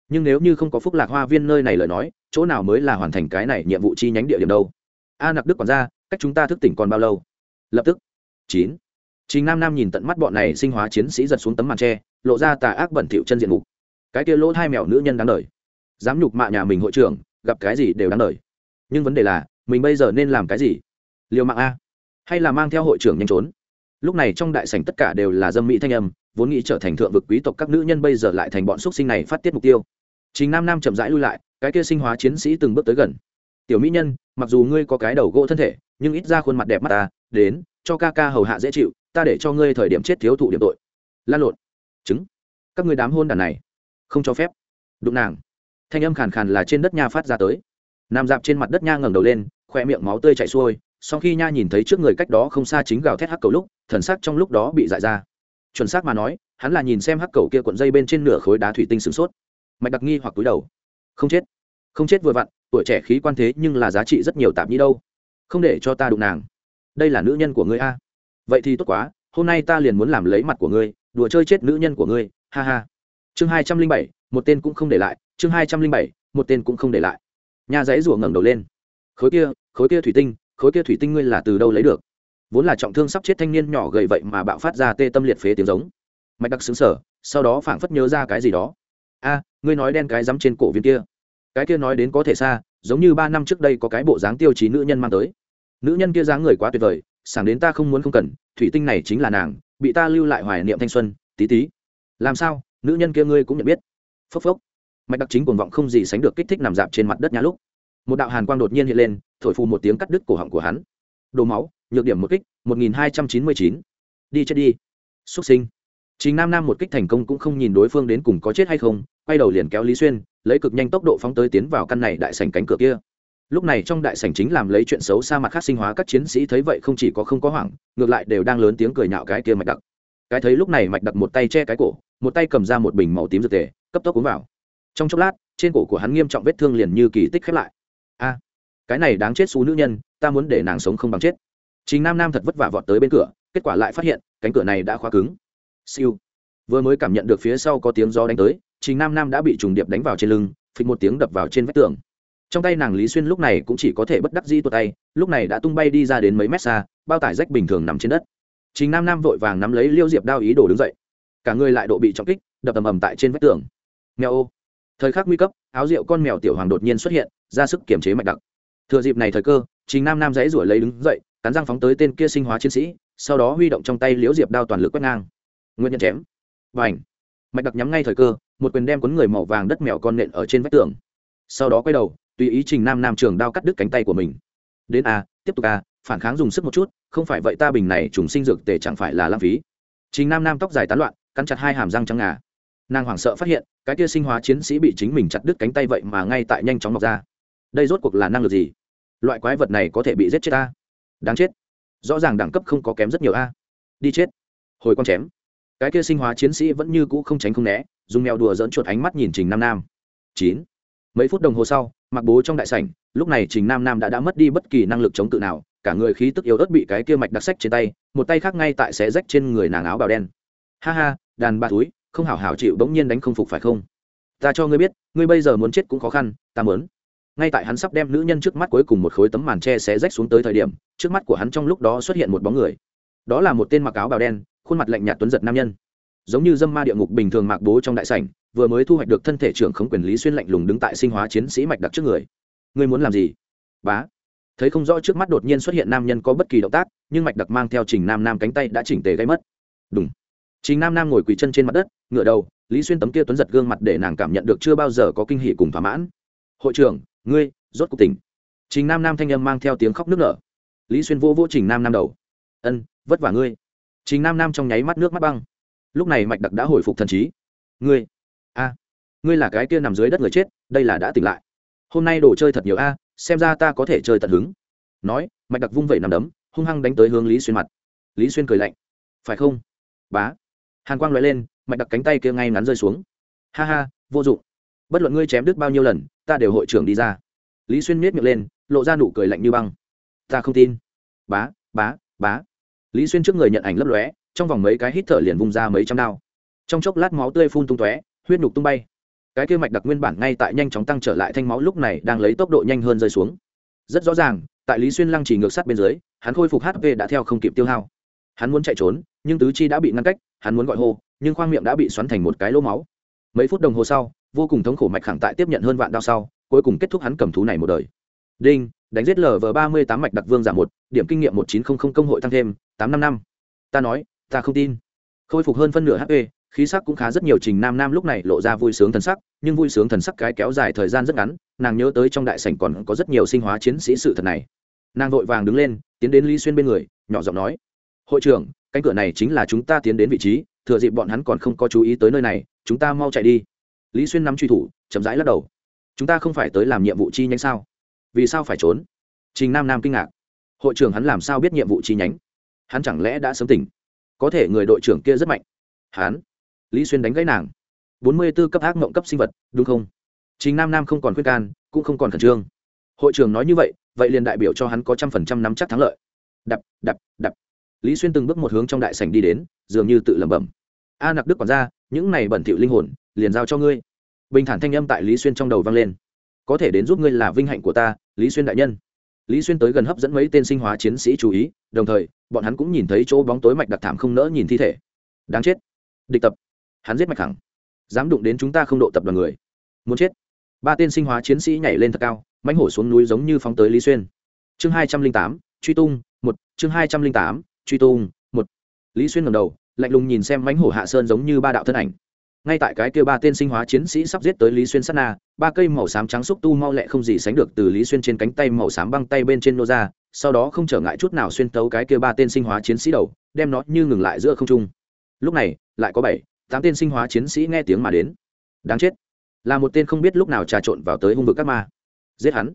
Speaker 1: Nhưng nếu như không có phúc lạc hoa viên nơi này lời nói, chỗ nào mới là hoàn thành cái này nhiệm vụ chi nhánh địa điểm đâu? A nặc đức còn ra cách chúng ta thức tỉnh còn bao lâu? Lập tức. Chín. Chính nam nam nhìn tận mắt bọn này sinh hóa chiến sĩ giật xuống tấm màn tre, lộ ra tà ác bẩn thỉu chân diện mục. Cái kia lỗ hai mèo nữ nhân đáng đời dám nhục mạ nhà mình hội trưởng, gặp cái gì đều đáng lời. Nhưng vấn đề là, mình bây giờ nên làm cái gì? Liều mạng a. Hay là mang theo hội trưởng nhanh trốn? Lúc này trong đại sảnh tất cả đều là dâm mỹ thanh âm, vốn nghĩ trở thành thượng vực quý tộc các nữ nhân bây giờ lại thành bọn x sinh này phát tiết mục tiêu. Chính nam nam chậm rãi lui lại, cái kia sinh hóa chiến sĩ từng bước tới gần. Tiểu mỹ nhân, mặc dù ngươi có cái đầu gỗ thân thể, nhưng ít ra khuôn mặt đẹp mắt ta, đến, cho ca ca hầu hạ dễ chịu, ta để cho ngươi thời điểm chết thiếu thụ điểm tội. Lan lộn. Chứng, các ngươi đám hôn đàn này không cho phép. Đụng nàng thanh âm khàn khàn là trên đất nha phát ra tới. Nằm dạp trên mặt đất nha ngẩng đầu lên, khoe miệng máu tươi chảy xuôi, sau khi nha nhìn thấy trước người cách đó không xa chính gào thét hắc cầu lúc, thần sắc trong lúc đó bị dại ra. Chuẩn xác mà nói, hắn là nhìn xem hắc cầu kia cuộn dây bên trên nửa khối đá thủy tinh sửng sốt. Mạch đặc nghi hoặc túi đầu. Không chết. Không chết vừa vặn, tuổi trẻ khí quan thế nhưng là giá trị rất nhiều tạm như đâu. Không để cho ta đụng nàng. Đây là nữ nhân của ngươi a. Vậy thì tốt quá, hôm nay ta liền muốn làm lấy mặt của ngươi, đùa chơi chết nữ nhân của ngươi, ha ha. Chương hai trăm linh bảy một tên cũng không để lại, chương hai trăm linh bảy, một tên cũng không để lại. Nhà giấy rủa ngẩng đầu lên. Khối kia khối kia thủy tinh, khối kia thủy tinh ngươi là từ đâu lấy được? Vốn là trọng thương sắp chết thanh niên nhỏ gầy vậy mà bạo phát ra tê tâm liệt phế tiếng giống. Mạch đặc xứng sở sau đó phảng phất nhớ ra cái gì đó. A, ngươi nói đen cái rắm trên cổ viên kia. Cái kia nói đến có thể xa, giống như ba năm trước đây có cái bộ dáng tiêu chí nữ nhân mang tới. Nữ nhân kia dáng người quá tuyệt vời, sảng đến ta không muốn không cần, thủy tinh này chính là nàng, bị ta lưu lại hoài niệm thanh xuân, tí tí. Làm sao? Nữ nhân kia ngươi cũng nhận biết phốc phốc. Mạch đặc chính cuồng vọng không gì sánh được kích thích nằm dạp trên mặt đất nhã lúc. Một đạo hàn quang đột nhiên hiện lên, thổi phù một tiếng cắt đứt cổ họng của hắn. Đồ máu, nhược điểm một kích, một nghìn hai trăm chín mươi chín. Đi chết đi. Xuất sinh. Chính nam nam một kích thành công cũng không nhìn đối phương đến cùng có chết hay không, quay đầu liền kéo lý xuyên, lấy cực nhanh tốc độ phóng tới tiến vào căn này đại sảnh cánh cửa kia. Lúc này trong đại sảnh chính làm lấy chuyện xấu xa mặt khác sinh hóa các chiến sĩ thấy vậy không chỉ có không có hoảng, ngược lại đều đang lớn tiếng cười nhạo cái kia mạch đặc. Cái thấy lúc này mạch đặc một tay che cái cổ, một tay cầm ra một bình màu tím dược tề cấp tốc uống vào. Trong chốc lát, trên cổ của hắn nghiêm trọng vết thương liền như kỳ tích khép lại. A, cái này đáng chết xú nữ nhân, ta muốn để nàng sống không bằng chết. Chính nam nam thật vất vả vọt tới bên cửa, kết quả lại phát hiện, cánh cửa này đã khóa cứng. Siêu. Vừa mới cảm nhận được phía sau có tiếng gió đánh tới chính nam nam đã bị trùng điệp đánh vào trên lưng, phịch một tiếng đập vào trên vách tường. Trong tay nàng lý xuyên lúc này cũng chỉ có thể bất đắc di tuột tay, lúc này đã tung bay đi ra đến mấy mét xa, bao tải rách bình thường nằm trên đất. Chính nam nam vội vàng nắm lấy liêu diệp đao ý đồ đứng dậy. Cả người lại độ bị trọng kích, đập ầm ầm tại trên vách tường mèo ô. Thời khắc nguy cấp, áo rượu con mèo tiểu hoàng đột nhiên xuất hiện, ra sức kiềm chế mạch đặc. Thừa dịp này thời cơ chính nam nam dãy rủi lấy đứng dậy, cắn răng phóng tới tên kia sinh hóa chiến sĩ, sau đó huy động trong tay liễu diệp đao toàn lực quét ngang. Nguyên nhân chém. Và ảnh mạch đặc nhắm ngay thời cơ, một quyền đem cuốn người màu vàng đất mèo con nện ở trên vách tường. Sau đó quay đầu, tùy ý trình nam nam trường đao cắt đứt cánh tay của mình. Đến a, tiếp tục a, phản kháng dùng sức một chút, không phải vậy ta bình này trùng sinh dược tề chẳng phải là lãng phí. Trình nam nam tóc dài tán loạn, cắn chặt hai hàm răng trắng ngà nàng hoảng sợ phát hiện, cái kia sinh hóa chiến sĩ bị chính mình chặt đứt cánh tay vậy mà ngay tại nhanh chóng mọc ra. Đây rốt cuộc là năng lực gì? Loại quái vật này có thể bị giết chết ta? Đáng chết. Rõ ràng đẳng cấp không có kém rất nhiều a. Đi chết. Hồi con chém. Cái kia sinh hóa chiến sĩ vẫn như cũ không tránh không né, dùng mèo đùa dỡn chuột ánh mắt nhìn trình nam nam. Chín. Mấy phút đồng hồ sau, mặc bố trong đại sảnh, lúc này trình nam nam đã đã mất đi bất kỳ năng lực chống cự nào, cả người khí tức yếu ớt bị cái kia mạch đặc sách trên tay, một tay khác ngay tại xé rách trên người nàng áo bào đen. Ha ha, đàn ba túi không hảo hảo chịu bỗng nhiên đánh không phục phải không? Ta cho ngươi biết, ngươi bây giờ muốn chết cũng khó khăn, ta mớn ngay tại hắn sắp đem nữ nhân trước mắt cuối cùng một khối tấm màn tre xé rách xuống tới thời điểm, trước mắt của hắn trong lúc đó xuất hiện một bóng người. Đó là một tên mặc áo bào đen, khuôn mặt lạnh nhạt tuấn giật nam nhân. Giống như dâm ma địa ngục bình thường mạc bố trong đại sảnh, vừa mới thu hoạch được thân thể trưởng khống quyền lý xuyên lạnh lùng đứng tại sinh hóa chiến sĩ mạch đặc trước người. Ngươi muốn làm gì? Bá. Thấy không rõ trước mắt đột nhiên xuất hiện nam nhân có bất kỳ động tác, nhưng mạch đặc mang theo trình nam nam cánh tay đã chỉnh tề gây mất. Đúng chính nam nam ngồi quỳ chân trên mặt đất ngựa đầu, lý xuyên tấm kia tuấn giật gương mặt để nàng cảm nhận được chưa bao giờ có kinh hỉ cùng thỏa mãn. Hội trưởng, ngươi, rốt cuộc tỉnh. Trình nam nam thanh âm mang theo tiếng khóc nước nở. Lý xuyên vô vô trình nam nam đầu. Ân, vất vả ngươi. Trình nam nam trong nháy mắt nước mắt băng. Lúc này mạch đặc đã hồi phục thần trí. Ngươi, a, ngươi là cái kia nằm dưới đất người chết, đây là đã tỉnh lại. Hôm nay đồ chơi thật nhiều a, xem ra ta có thể chơi tận hứng. Nói, mạch đặc vung vẩy nằm đấm, hung hăng đánh tới hướng lý xuyên mặt. Lý xuyên cười lạnh. Phải không, bá? Hàn quang loại lên, mạch đặc cánh tay kia ngay ngắn rơi xuống. Ha ha, vô dụng. Bất luận ngươi chém đứt bao nhiêu lần, ta đều hội trưởng đi ra. Lý xuyên miết miệng lên, lộ ra nụ cười lạnh như băng. Ta không tin. Bá bá bá. Lý xuyên trước người nhận ảnh lấp lóe, trong vòng mấy cái hít thở liền vung ra mấy trăm đao. Trong chốc lát máu tươi phun tung tóe, huyết nhục tung bay. Cái kia mạch đặc nguyên bản ngay tại nhanh chóng tăng trở lại thanh máu lúc này đang lấy tốc độ nhanh hơn rơi xuống. Rất rõ ràng, tại lý xuyên lăng chỉ ngược sát bên dưới, hắn khôi phục hp đã theo không kịp tiêu hao. Hắn muốn chạy trốn, nhưng tứ chi đã bị ngăn cách hắn muốn gọi hô, nhưng khoang miệng đã bị xoắn thành một cái lỗ máu. Mấy phút đồng hồ sau, vô cùng thống khổ mạch khẳng tại tiếp nhận hơn vạn đao sau, cuối cùng kết thúc hắn cầm thú này một đời. Đinh, đánh giết lv ba mươi tám mạch đặc vương giảm một, điểm kinh nghiệm một chín trăm không công hội tăng thêm, tám năm năm. Ta nói, ta không tin. Khôi phục hơn phân nửa hp khí sắc cũng khá rất nhiều trình nam nam lúc này lộ ra vui sướng thần sắc, nhưng vui sướng thần sắc cái kéo dài thời gian rất ngắn, nàng nhớ tới trong đại sảnh còn có rất nhiều sinh hóa chiến sĩ sự thật này. Nàng vội vàng đứng lên, tiến đến lý xuyên bên người, nhỏ giọng nói, hội trưởng cánh cửa này chính là chúng ta tiến đến vị trí, thừa dịp bọn hắn còn không có chú ý tới nơi này, chúng ta mau chạy đi. Lý xuyên nắm truy thủ, chậm rãi lắc đầu. Chúng ta không phải tới làm nhiệm vụ chi nhánh sao? Vì sao phải trốn? Trình nam nam kinh ngạc. Hội trưởng hắn làm sao biết nhiệm vụ chi nhánh? Hắn chẳng lẽ đã sớm tỉnh? Có thể người đội trưởng kia rất mạnh. Hắn? Lý xuyên đánh gãy nàng. Bốn mươi b ố cấp ác mộng cấp sinh vật, đúng không? Trình nam nam không còn khuyên can, cũng không còn khẩn trương. Hội trưởng nói như vậy vậy liền đại biểu cho hắn có trăm phần trăm nắm chắc thắng lợi. Đập đập đập lý xuyên từng bước một hướng trong đại sảnh đi đến, dường như tự lẩm bẩm. A nặc đức còn ra những này bẩn thỉu linh hồn, liền giao cho ngươi. Bình thản thanh âm tại lý xuyên trong đầu vang lên. Có thể đến giúp ngươi là vinh hạnh của ta, lý xuyên đại nhân. Lý xuyên tới gần hấp dẫn mấy tên sinh hóa chiến sĩ chú ý, đồng thời, bọn hắn cũng nhìn thấy chỗ bóng tối mạch đặc thảm không nỡ nhìn thi thể. Đáng chết. Địch tập. Hắn giết mạch thẳng. dám đụng đến chúng ta không độ tập đoàn người. Muốn chết. Ba tên sinh hóa chiến sĩ nhảy lên thật cao mánh hổ xuống núi giống như phóng tới lý xuyên. Chương hai trăm linh tám, truy tung, một, chương hai trăm linh tám truy tung, một. Lý xuyên ngầm đầu, lạnh lùng nhìn xem mãnh hổ hạ sơn giống như ba đạo thân ảnh. Ngay tại cái kia ba tên sinh hóa chiến sĩ sắp giết tới lý xuyên sát na, ba cây màu xám trắng xúc tu mau lẹ không gì sánh được từ lý xuyên trên cánh tay màu xám băng tay bên trên nô ra, sau đó không trở ngại chút nào xuyên tấu cái kia ba tên sinh hóa chiến sĩ đầu, đem nó như ngừng lại giữa không trung. Lúc này, lại có bảy, tám tên sinh hóa chiến sĩ nghe tiếng mà đến. Đáng chết. Là một tên không biết lúc nào trà trộn vào tới hung vực các ma. Giết hắn.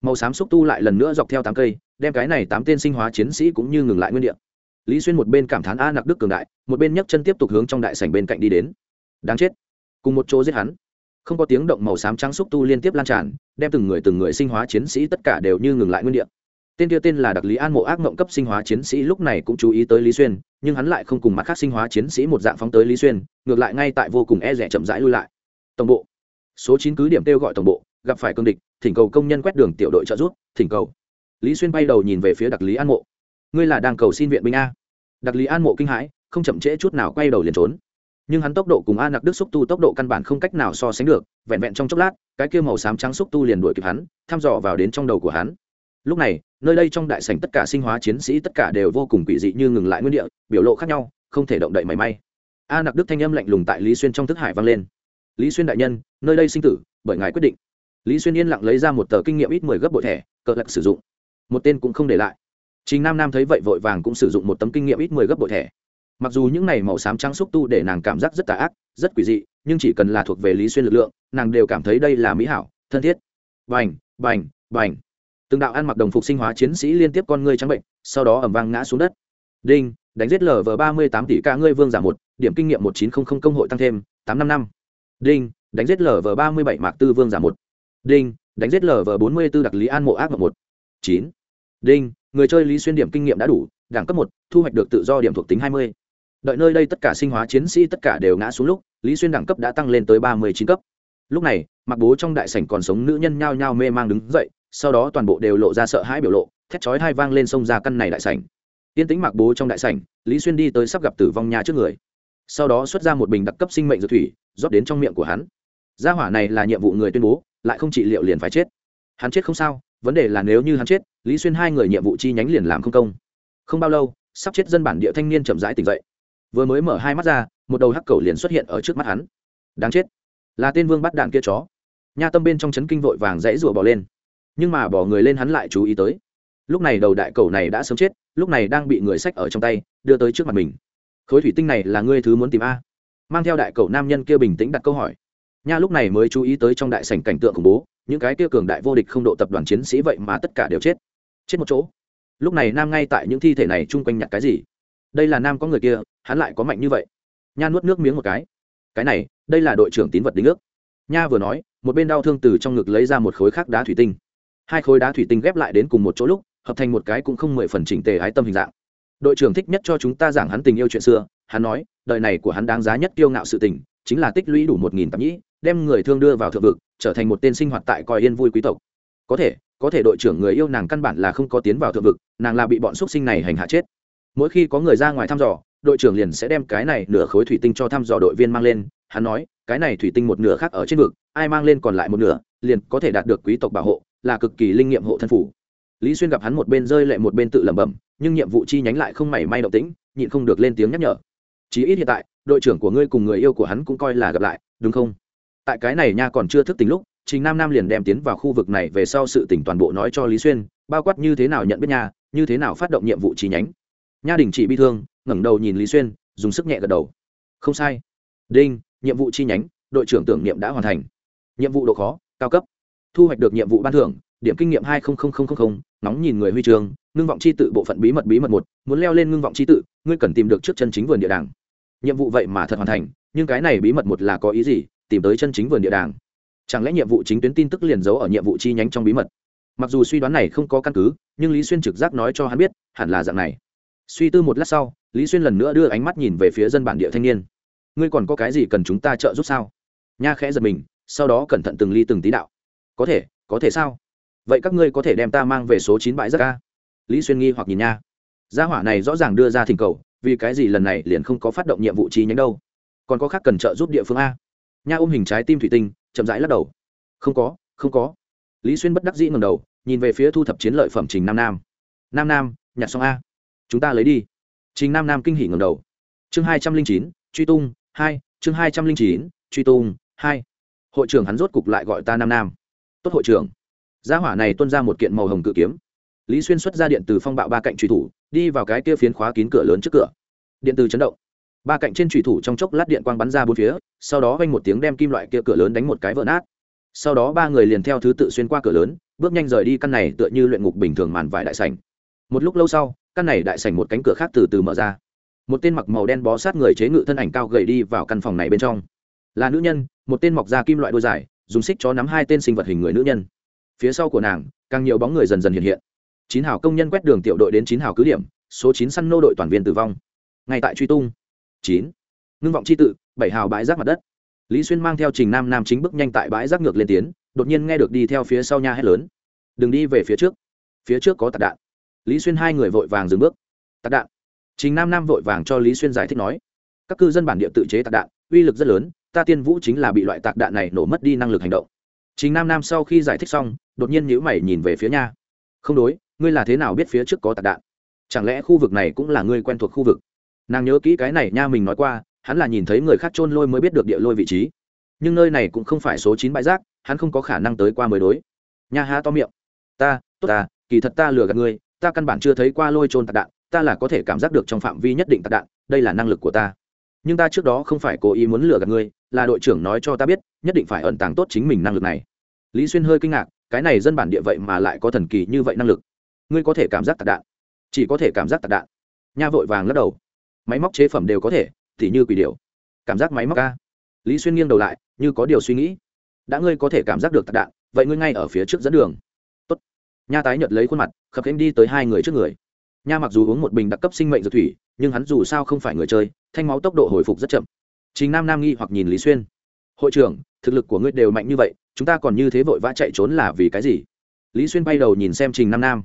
Speaker 1: Màu xám xúc tu lại lần nữa dọc theo tám cây, đem cái này tám tên sinh hóa chiến sĩ cũng như ngừng lại nguyên đ i ệ lý xuyên một bên cảm thán a nặc đức cường đại, một bên nhấc chân tiếp tục hướng trong đại sảnh bên cạnh đi đến. Đáng chết. Cùng một chỗ giết hắn. Không có tiếng động màu xám trắng xúc tu liên tiếp lan tràn, đem từng người từng người sinh hóa chiến sĩ tất cả đều như ngừng lại nguyên đ tên kia tên là đặc lý an mộ ác mộng cấp sinh hóa chiến sĩ lúc này cũng chú ý tới lý xuyên, nhưng hắn lại không cùng mặt khác sinh hóa chiến sĩ một dạng phóng tới lý xuyên, ngược lại ngay tại vô cùng e rẻ chậm rãi lui lại. Tổng bộ. Số chín cứ điểm kêu gọi tổng bộ, gặp phải cương địch, thỉnh cầu công nhân quét đường tiểu đội trợ giúp, thỉnh cầu. Lý xuyên bay đầu nhìn về phía đặc lý an mộ ngươi là đang cầu xin viện binh a. Đặc lý an mộ kinh hãi, không chậm trễ chút nào quay đầu liền trốn. Nhưng hắn tốc độ cùng a nặc đức xúc tu tốc độ căn bản không cách nào so sánh được, vẹn vẹn trong chốc lát, cái kia màu xám trắng xúc tu liền đuổi kịp hắn, thăm dò vào đến trong đầu của hắn. Lúc này, nơi đây trong đại sảnh tất cả sinh hóa chiến sĩ tất cả đều vô cùng quỷ dị như ngừng lại nguyên địa, biểu lộ khác nhau, không thể động đậy mảy may. A nặc đức thanh âm lạnh lùng tại lý xuyên trong thức hải vang lên. Lý xuyên đại nhân, nơi đây sinh tử, bởi ngài quyết định. Lý xuyên yên lặng lấy ra một tờ kinh nghiệm ít mười gấp bội thẻ, cờ lạc sử dụng. Một tên cũng không để lại trình nam nam thấy vậy vội vàng cũng sử dụng một tấm kinh nghiệm ít mười gấp bội thẻ. Mặc dù những này màu xám trắng xúc tu để nàng cảm giác rất tà ác, rất quỷ dị, nhưng chỉ cần là thuộc về lý xuyên lực lượng, nàng đều cảm thấy đây là mỹ hảo, thân thiết. Bành bành bành. Từng đạo ăn mặc đồng phục sinh hóa chiến sĩ liên tiếp con ngươi trắng bệnh, sau đó ầm vang ngã xuống đất. Đinh, đánh giết lv ba mươi tám tỷ ca ngươi vương giảm một, điểm kinh nghiệm một chín trăm linh công hội tăng thêm, tám năm năm. Đinh, đánh giết lv ba mươi bảy mạc tư vương giảm một. Đinh, đánh giết lv bốn mươi b ố đặc lý an mộ ác mộng một. Chín. Đinh người chơi lý xuyên điểm kinh nghiệm đã đủ, đẳng cấp một, thu hoạch được tự do điểm thuộc tính hai mươi. Đợi nơi đây tất cả sinh hóa chiến sĩ tất cả đều ngã xuống lúc, lý xuyên đẳng cấp đã tăng lên tới ba mươi chín cấp. Lúc này, mặc bố trong đại sảnh còn sống nữ nhân nhao nhao mê mang đứng dậy, sau đó toàn bộ đều lộ ra sợ hãi biểu lộ, thét chói hai vang lên sông ra căn này đại sảnh. Tiên tĩnh mặc bố trong đại sảnh, lý xuyên đi tới sắp gặp tử vong nhà trước người. Sau đó xuất ra một bình đặc cấp sinh mệnh dược thủy, rót đến trong miệng của hắn. Gia hỏa này là nhiệm vụ người tuyên bố, lại không trị liệu liền phải chết. Hắn chết không sao, vấn đề là nếu như hắn chết lý xuyên hai người nhiệm vụ chi nhánh liền làm không công. Không bao lâu, sắp chết dân bản địa thanh niên chậm rãi tỉnh dậy. Vừa mới mở hai mắt ra, một đầu hắc cầu liền xuất hiện ở trước mắt hắn. Đáng chết. Là tên vương bắt đạn kia chó. Nha tâm bên trong chấn kinh vội vàng dãy rụa bỏ lên. Nhưng mà bỏ người lên hắn lại chú ý tới. Lúc này đầu đại cầu này đã sớm chết, lúc này đang bị người sách ở trong tay, đưa tới trước mặt mình. Khối thủy tinh này là ngươi thứ muốn tìm a. Mang theo đại cầu nam nhân kia bình tĩnh đặt câu hỏi. Nha lúc này mới chú ý tới trong đại sảnh cảnh tượng khủng bố, những cái kia cường đại vô địch không độ tập đoàn chiến sĩ vậy mà tất cả đều chết chết một chỗ. Lúc này nam ngay tại những thi thể này chung quanh nhặt cái gì? Đây là nam có người kia, hắn lại có mạnh như vậy. Nha nuốt nước miếng một cái. Cái này, đây là đội trưởng tín vật đính ước. Nha vừa nói, một bên đau thương từ trong ngực lấy ra một khối khác đá thủy tinh. Hai khối đá thủy tinh ghép lại đến cùng một chỗ lúc, hợp thành một cái cũng không mười phần chỉnh tề ái tâm hình dạng. Đội trưởng thích nhất cho chúng ta giảng hắn tình yêu chuyện xưa, hắn nói, đời này của hắn đáng giá nhất kiêu ngạo sự tình, chính là tích lũy đủ một nghìn tạp nhĩ, đem người thương đưa vào thượng vực, trở thành một tên sinh hoạt tại coi yên vui quý tộc. Có thể có thể đội trưởng người yêu nàng căn bản là không có tiến vào thượng vực, nàng là bị bọn x sinh này hành hạ chết. Mỗi khi có người ra ngoài thăm dò, đội trưởng liền sẽ đem cái này nửa khối thủy tinh cho thăm dò đội viên mang lên, hắn nói, cái này thủy tinh một nửa khác ở trên vực, ai mang lên còn lại một nửa, liền có thể đạt được quý tộc bảo hộ, là cực kỳ linh nghiệm hộ thân phủ. Lý xuyên gặp hắn một bên rơi lệ một bên tự lẩm bẩm, nhưng nhiệm vụ chi nhánh lại không mảy may động tĩnh, nhịn không được lên tiếng nhắc nhở. Chí ít hiện tại, đội trưởng của ngươi cùng người yêu của hắn cũng coi là gặp lại, đúng không? Tại cái này nha còn chưa thức tính lúc trình nam nam liền đem tiến vào khu vực này về sau sự tình toàn bộ nói cho lý xuyên, bao quát như thế nào nhận biết nha, như thế nào phát động nhiệm vụ chi nhánh. Nha đình chỉ bi thương, ngẩng đầu nhìn lý xuyên, dùng sức nhẹ gật đầu. Không sai. Đinh, nhiệm vụ chi nhánh, đội trưởng tưởng niệm đã hoàn thành. Nhiệm vụ độ khó, cao cấp. Thu hoạch được nhiệm vụ ban thưởng, điểm kinh nghiệm hai nóng nhìn người huy trường ngưng vọng chi tự bộ phận bí mật bí mật một, muốn leo lên ngưng vọng chi tự, ngươi cần tìm được trước chân chính vườn địa đàng. Nhiệm vụ vậy mà thật hoàn thành, nhưng cái này bí mật một là có ý gì, tìm tới chân chính vườn địa đàng chẳng lẽ nhiệm vụ chính tuyến tin tức liền giấu ở nhiệm vụ chi nhánh trong bí mật? Mặc dù suy đoán này không có căn cứ, nhưng lý xuyên trực giác nói cho hắn biết, hẳn là dạng này. Suy tư một lát sau, lý xuyên lần nữa đưa ánh mắt nhìn về phía dân bản địa thanh niên. Ngươi còn có cái gì cần chúng ta trợ giúp sao? Nha khẽ giật mình, sau đó cẩn thận từng ly từng tí đạo. Có thể có thể sao? Vậy các ngươi có thể đem ta mang về số chín bãi rất ca lý xuyên nghi hoặc nhìn nha. Gia hỏa này rõ ràng đưa ra thỉnh cầu, vì cái gì lần này liền không có phát động nhiệm vụ chi nhánh đâu? Còn có khác cần trợ giúp địa phương a. Nha ôm hình trái tim thủy tinh chậm rãi lắc đầu. Không có không có. Lý xuyên bất đắc dĩ ngầm đầu, nhìn về phía thu thập chiến lợi phẩm trình nam nam. Nam nam, nhặt xong a. Chúng ta lấy đi. Trình nam nam kinh hỉ ngầm đầu. Chương hai trăm linh chín, truy tung, hai. Chương hai trăm linh chín, truy tung, hai. Hội trưởng hắn rốt cục lại gọi ta nam nam. Tốt hội trưởng. Gia hỏa này tuân ra một kiện màu hồng cự kiếm. Lý xuyên xuất ra điện từ phong bạo ba cạnh truy thủ, đi vào cái kia phiến khóa kín cửa lớn trước cửa. Điện từ chấn động ba cạnh trên thủy thủ trong chốc lát điện quang bắn ra bốn phía, sau đó vang một tiếng đem kim loại kia cửa lớn đánh một cái vỡ nát. Sau đó ba người liền theo thứ tự xuyên qua cửa lớn, bước nhanh rời đi căn này tựa như luyện ngục bình thường màn vải đại sảnh. Một lúc lâu sau, căn này đại sảnh một cánh cửa khác từ từ mở ra. Một tên mặc màu đen bó sát người chế ngự thân ảnh cao gầy đi vào căn phòng này bên trong. Là nữ nhân, một tên mọc da kim loại đôi dài, dùng xích cho nắm hai tên sinh vật hình người nữ nhân. Phía sau của nàng, càng nhiều bóng người dần dần hiện hiện. Chín hào công nhân quét đường tiểu đội đến chín hào cứ điểm, số chín săn nô đội toàn viên tử vong. Ngay tại truy tung chín. Ngưng vọng c h i tự, bảy hào bãi rác mặt đất. Lý xuyên mang theo trình nam nam chính bước nhanh tại bãi rác ngược lên tiến, đột nhiên nghe được đi theo phía sau nha hét lớn. Đừng đi về phía trước. Phía trước có tạc đạn. Lý xuyên hai người vội vàng dừng bước. Tạc đạn? Trình nam nam vội vàng cho lý xuyên giải thích nói. Các cư dân bản địa tự chế tạc đạn, uy lực rất lớn, ta tiên vũ chính là bị loại tạc đạn này nổ mất đi năng lực hành động. Trình nam nam sau khi giải thích xong, đột nhiên nhữ mày nhìn về phía nha. Không đối, ngươi là thế nào biết phía trước có tạc đạn? Chẳng lẽ khu vực này cũng là ngươi quen thuộc khu vực? Nàng nhớ kỹ cái này nha mình nói qua, hắn là nhìn thấy người khác trôn lôi mới biết được địa lôi vị trí. Nhưng nơi này cũng không phải số chín bãi rác, hắn không có khả năng tới qua mới đối. Nha ha to miệng. Ta, tốt ta, kỳ thật ta lừa gạt ngươi, ta căn bản chưa thấy qua lôi trôn tạc đạn, ta là có thể cảm giác được trong phạm vi nhất định tạc đạn, đây là năng lực của ta. Nhưng ta trước đó không phải cố ý muốn lừa gạt ngươi, là đội trưởng nói cho ta biết, nhất định phải ẩn tàng tốt chính mình năng lực này. Lý xuyên hơi kinh ngạc, cái này dân bản địa vậy mà lại có thần kỳ như vậy năng lực? Ngươi có thể cảm giác tạc đạn? Chỉ có thể cảm giác tạc đạn. Nha vội vàng lắc đầu máy móc chế phẩm đều có thể thì như quỷ điều cảm giác máy móc ca lý xuyên nghiêng đầu lại, như có điều suy nghĩ. Đã ngươi có thể cảm giác được tạc đạn, vậy ngươi ngay ở phía trước dẫn đường. Tốt. nha tái nhật lấy khuôn mặt, khập khiễng đi tới hai người trước người. Nha mặc dù uống một bình đặc cấp sinh mệnh dược thủy, nhưng hắn dù sao không phải người chơi, thanh máu tốc độ hồi phục rất chậm. Chính nam nam nghi hoặc nhìn lý xuyên. Hội trưởng, thực lực của ngươi đều mạnh như vậy, chúng ta còn như thế vội vã chạy trốn là vì cái gì? Lý xuyên bay đầu nhìn xem trình nam nam.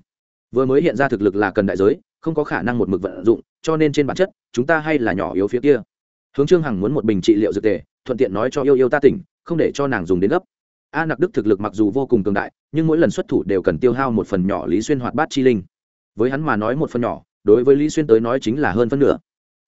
Speaker 1: Vừa mới hiện ra thực lực là cần đại giới không có khả năng một mực vận dụng, cho nên trên bản chất, chúng ta hay là nhỏ yếu phía kia. Hướng trương hằng muốn một bình trị liệu dược tề, thuận tiện nói cho yêu yêu ta tỉnh, không để cho nàng dùng đến gấp. A nặc đức thực lực mặc dù vô cùng cường đại, nhưng mỗi lần xuất thủ đều cần tiêu hao một phần nhỏ lý xuyên hoạt bát chi linh. Với hắn mà nói một phần nhỏ, đối với lý xuyên tới nói chính là hơn phân nửa.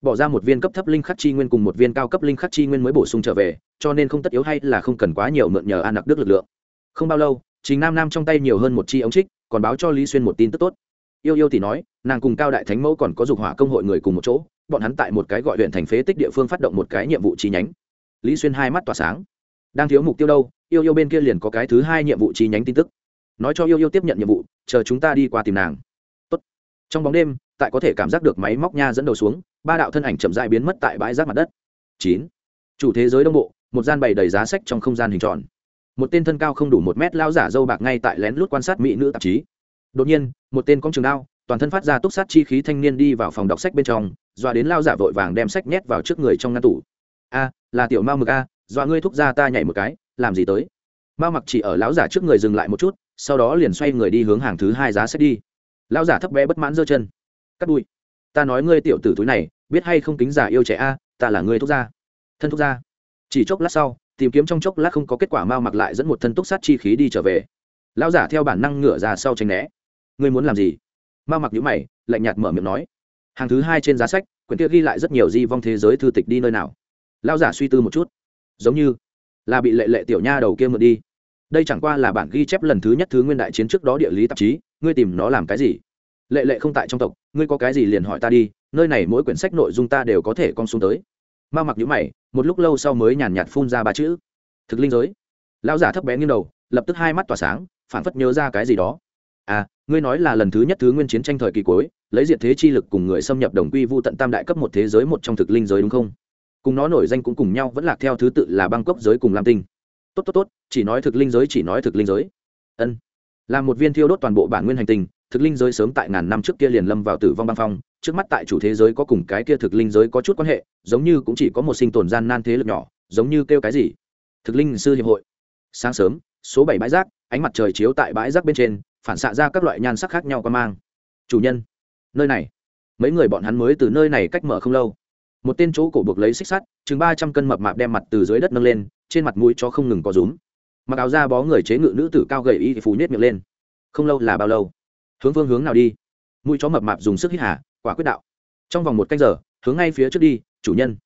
Speaker 1: Bỏ ra một viên cấp thấp linh khắc chi nguyên cùng một viên cao cấp linh khắc chi nguyên mới bổ sung trở về, cho nên không tất yếu hay là không cần quá nhiều mượn nhờ an nặc đức lực lượng. Không bao lâu chính nam nam trong tay nhiều hơn một chi ống trích, còn báo cho lý xuyên một tin tức tốt yêu yêu thì nói, nàng cùng cao đại thánh mẫu còn có dục hỏa công hội người cùng một chỗ, bọn hắn tại một cái gọi huyện thành phế tích địa phương phát động một cái nhiệm vụ chi nhánh. Lý xuyên hai mắt tỏa sáng. Đang thiếu mục tiêu đâu, yêu yêu bên kia liền có cái thứ hai nhiệm vụ chi nhánh tin tức. Nói cho yêu yêu tiếp nhận nhiệm vụ, chờ chúng ta đi qua tìm nàng. Tốt. trong bóng đêm, tại có thể cảm giác được máy móc nha dẫn đầu xuống, ba đạo thân ảnh chậm dại biến mất tại bãi rác mặt đất. Chín. Chủ thế giới đông bộ, một gian bày đầy giá sách trong không gian hình tròn. Một tên thân cao không đủ một mét lao giả dâu bạc ngay tại lén lút quan sát mỹ nữ tạp chí đột nhiên, một tên con trường đao, toàn thân phát ra túc sát chi khí thanh niên đi vào phòng đọc sách bên trong, dọa đến lao giả vội vàng đem sách nhét vào trước người trong ngăn tủ. A, là tiểu mao mực a, dọa ngươi thúc ra ta nhảy một cái, làm gì tới? Mao mặc chỉ ở lão giả trước người dừng lại một chút, sau đó liền xoay người đi hướng hàng thứ hai giá sách đi. Lão giả thấp bé bất mãn giơ chân. Cắt đuôi ta nói ngươi tiểu tử túi này, biết hay không kính giả yêu trẻ a, ta là ngươi thúc gia. Thân thúc gia? Chỉ chốc lát sau, tìm kiếm trong chốc lát không có kết quả, mao mặc lại dẫn một thân túc sát chi khí đi trở về. Lão giả theo bản năng ngửa ra sau tránh né ngươi muốn làm gì? Ma mặc nhữ mày, lạnh nhạt mở miệng nói. Hàng thứ hai trên giá sách, quyển kia ghi lại rất nhiều di vong thế giới thư tịch đi nơi nào. Lão giả suy tư một chút. Giống như là bị lệ lệ tiểu nha đầu kia mượn đi. Đây chẳng qua là bản ghi chép lần thứ nhất thứ nguyên đại chiến trước đó địa lý tạp chí, ngươi tìm nó làm cái gì? Lệ lệ không tại trong tộc, ngươi có cái gì liền hỏi ta đi, nơi này mỗi quyển sách nội dung ta đều có thể con xuống tới. Ma mặc nhữ mày, một lúc lâu sau mới nhàn nhạt phun ra ba chữ. Thực linh giới. Lão giả thấp bé nghiêng đầu, lập tức hai mắt tỏa sáng phản phất nhớ ra cái gì đó. À ngươi nói là lần thứ nhất thứ nguyên chiến tranh thời kỳ cuối, lấy diệt thế chi lực cùng người xâm nhập đồng quy vu tận tam đại cấp một thế giới một trong thực linh giới đúng không? Cùng nó nổi danh cũng cùng nhau vẫn lạc theo thứ tự là bangkok giới cùng lam tinh. Tốt tốt tốt, chỉ nói thực linh giới, chỉ nói thực linh giới. Ân. Là một viên thiêu đốt toàn bộ bản nguyên hành tinh, thực linh giới sớm tại ngàn năm trước kia liền lâm vào tử vong băng phong, trước mắt tại chủ thế giới có cùng cái kia thực linh giới có chút quan hệ, giống như cũng chỉ có một sinh tồn gian nan thế lực nhỏ, giống như kêu cái gì? Thực linh sư hiệp hội. Sáng sớm, số bảy bãi rác, ánh mặt trời chiếu tại bãi rác bên trên phản xạ ra các loại nhan sắc khác nhau qua mang. Chủ nhân, nơi này. Mấy người bọn hắn mới từ nơi này cách mở không lâu. Một tên chỗ cổ buộc lấy xích sắt, chừng ba trăm cân mập mạp đem mặt từ dưới đất nâng lên, trên mặt mũi cho không ngừng có rúm. Mặc áo da bó người chế ngự nữ tử cao gầy y phù nhét miệng lên. Không lâu là bao lâu? Hướng phương hướng nào đi? Mũi chó mập mạp dùng sức hít hà, quả quyết đạo. Trong vòng một canh giờ, hướng ngay phía trước đi, chủ nhân.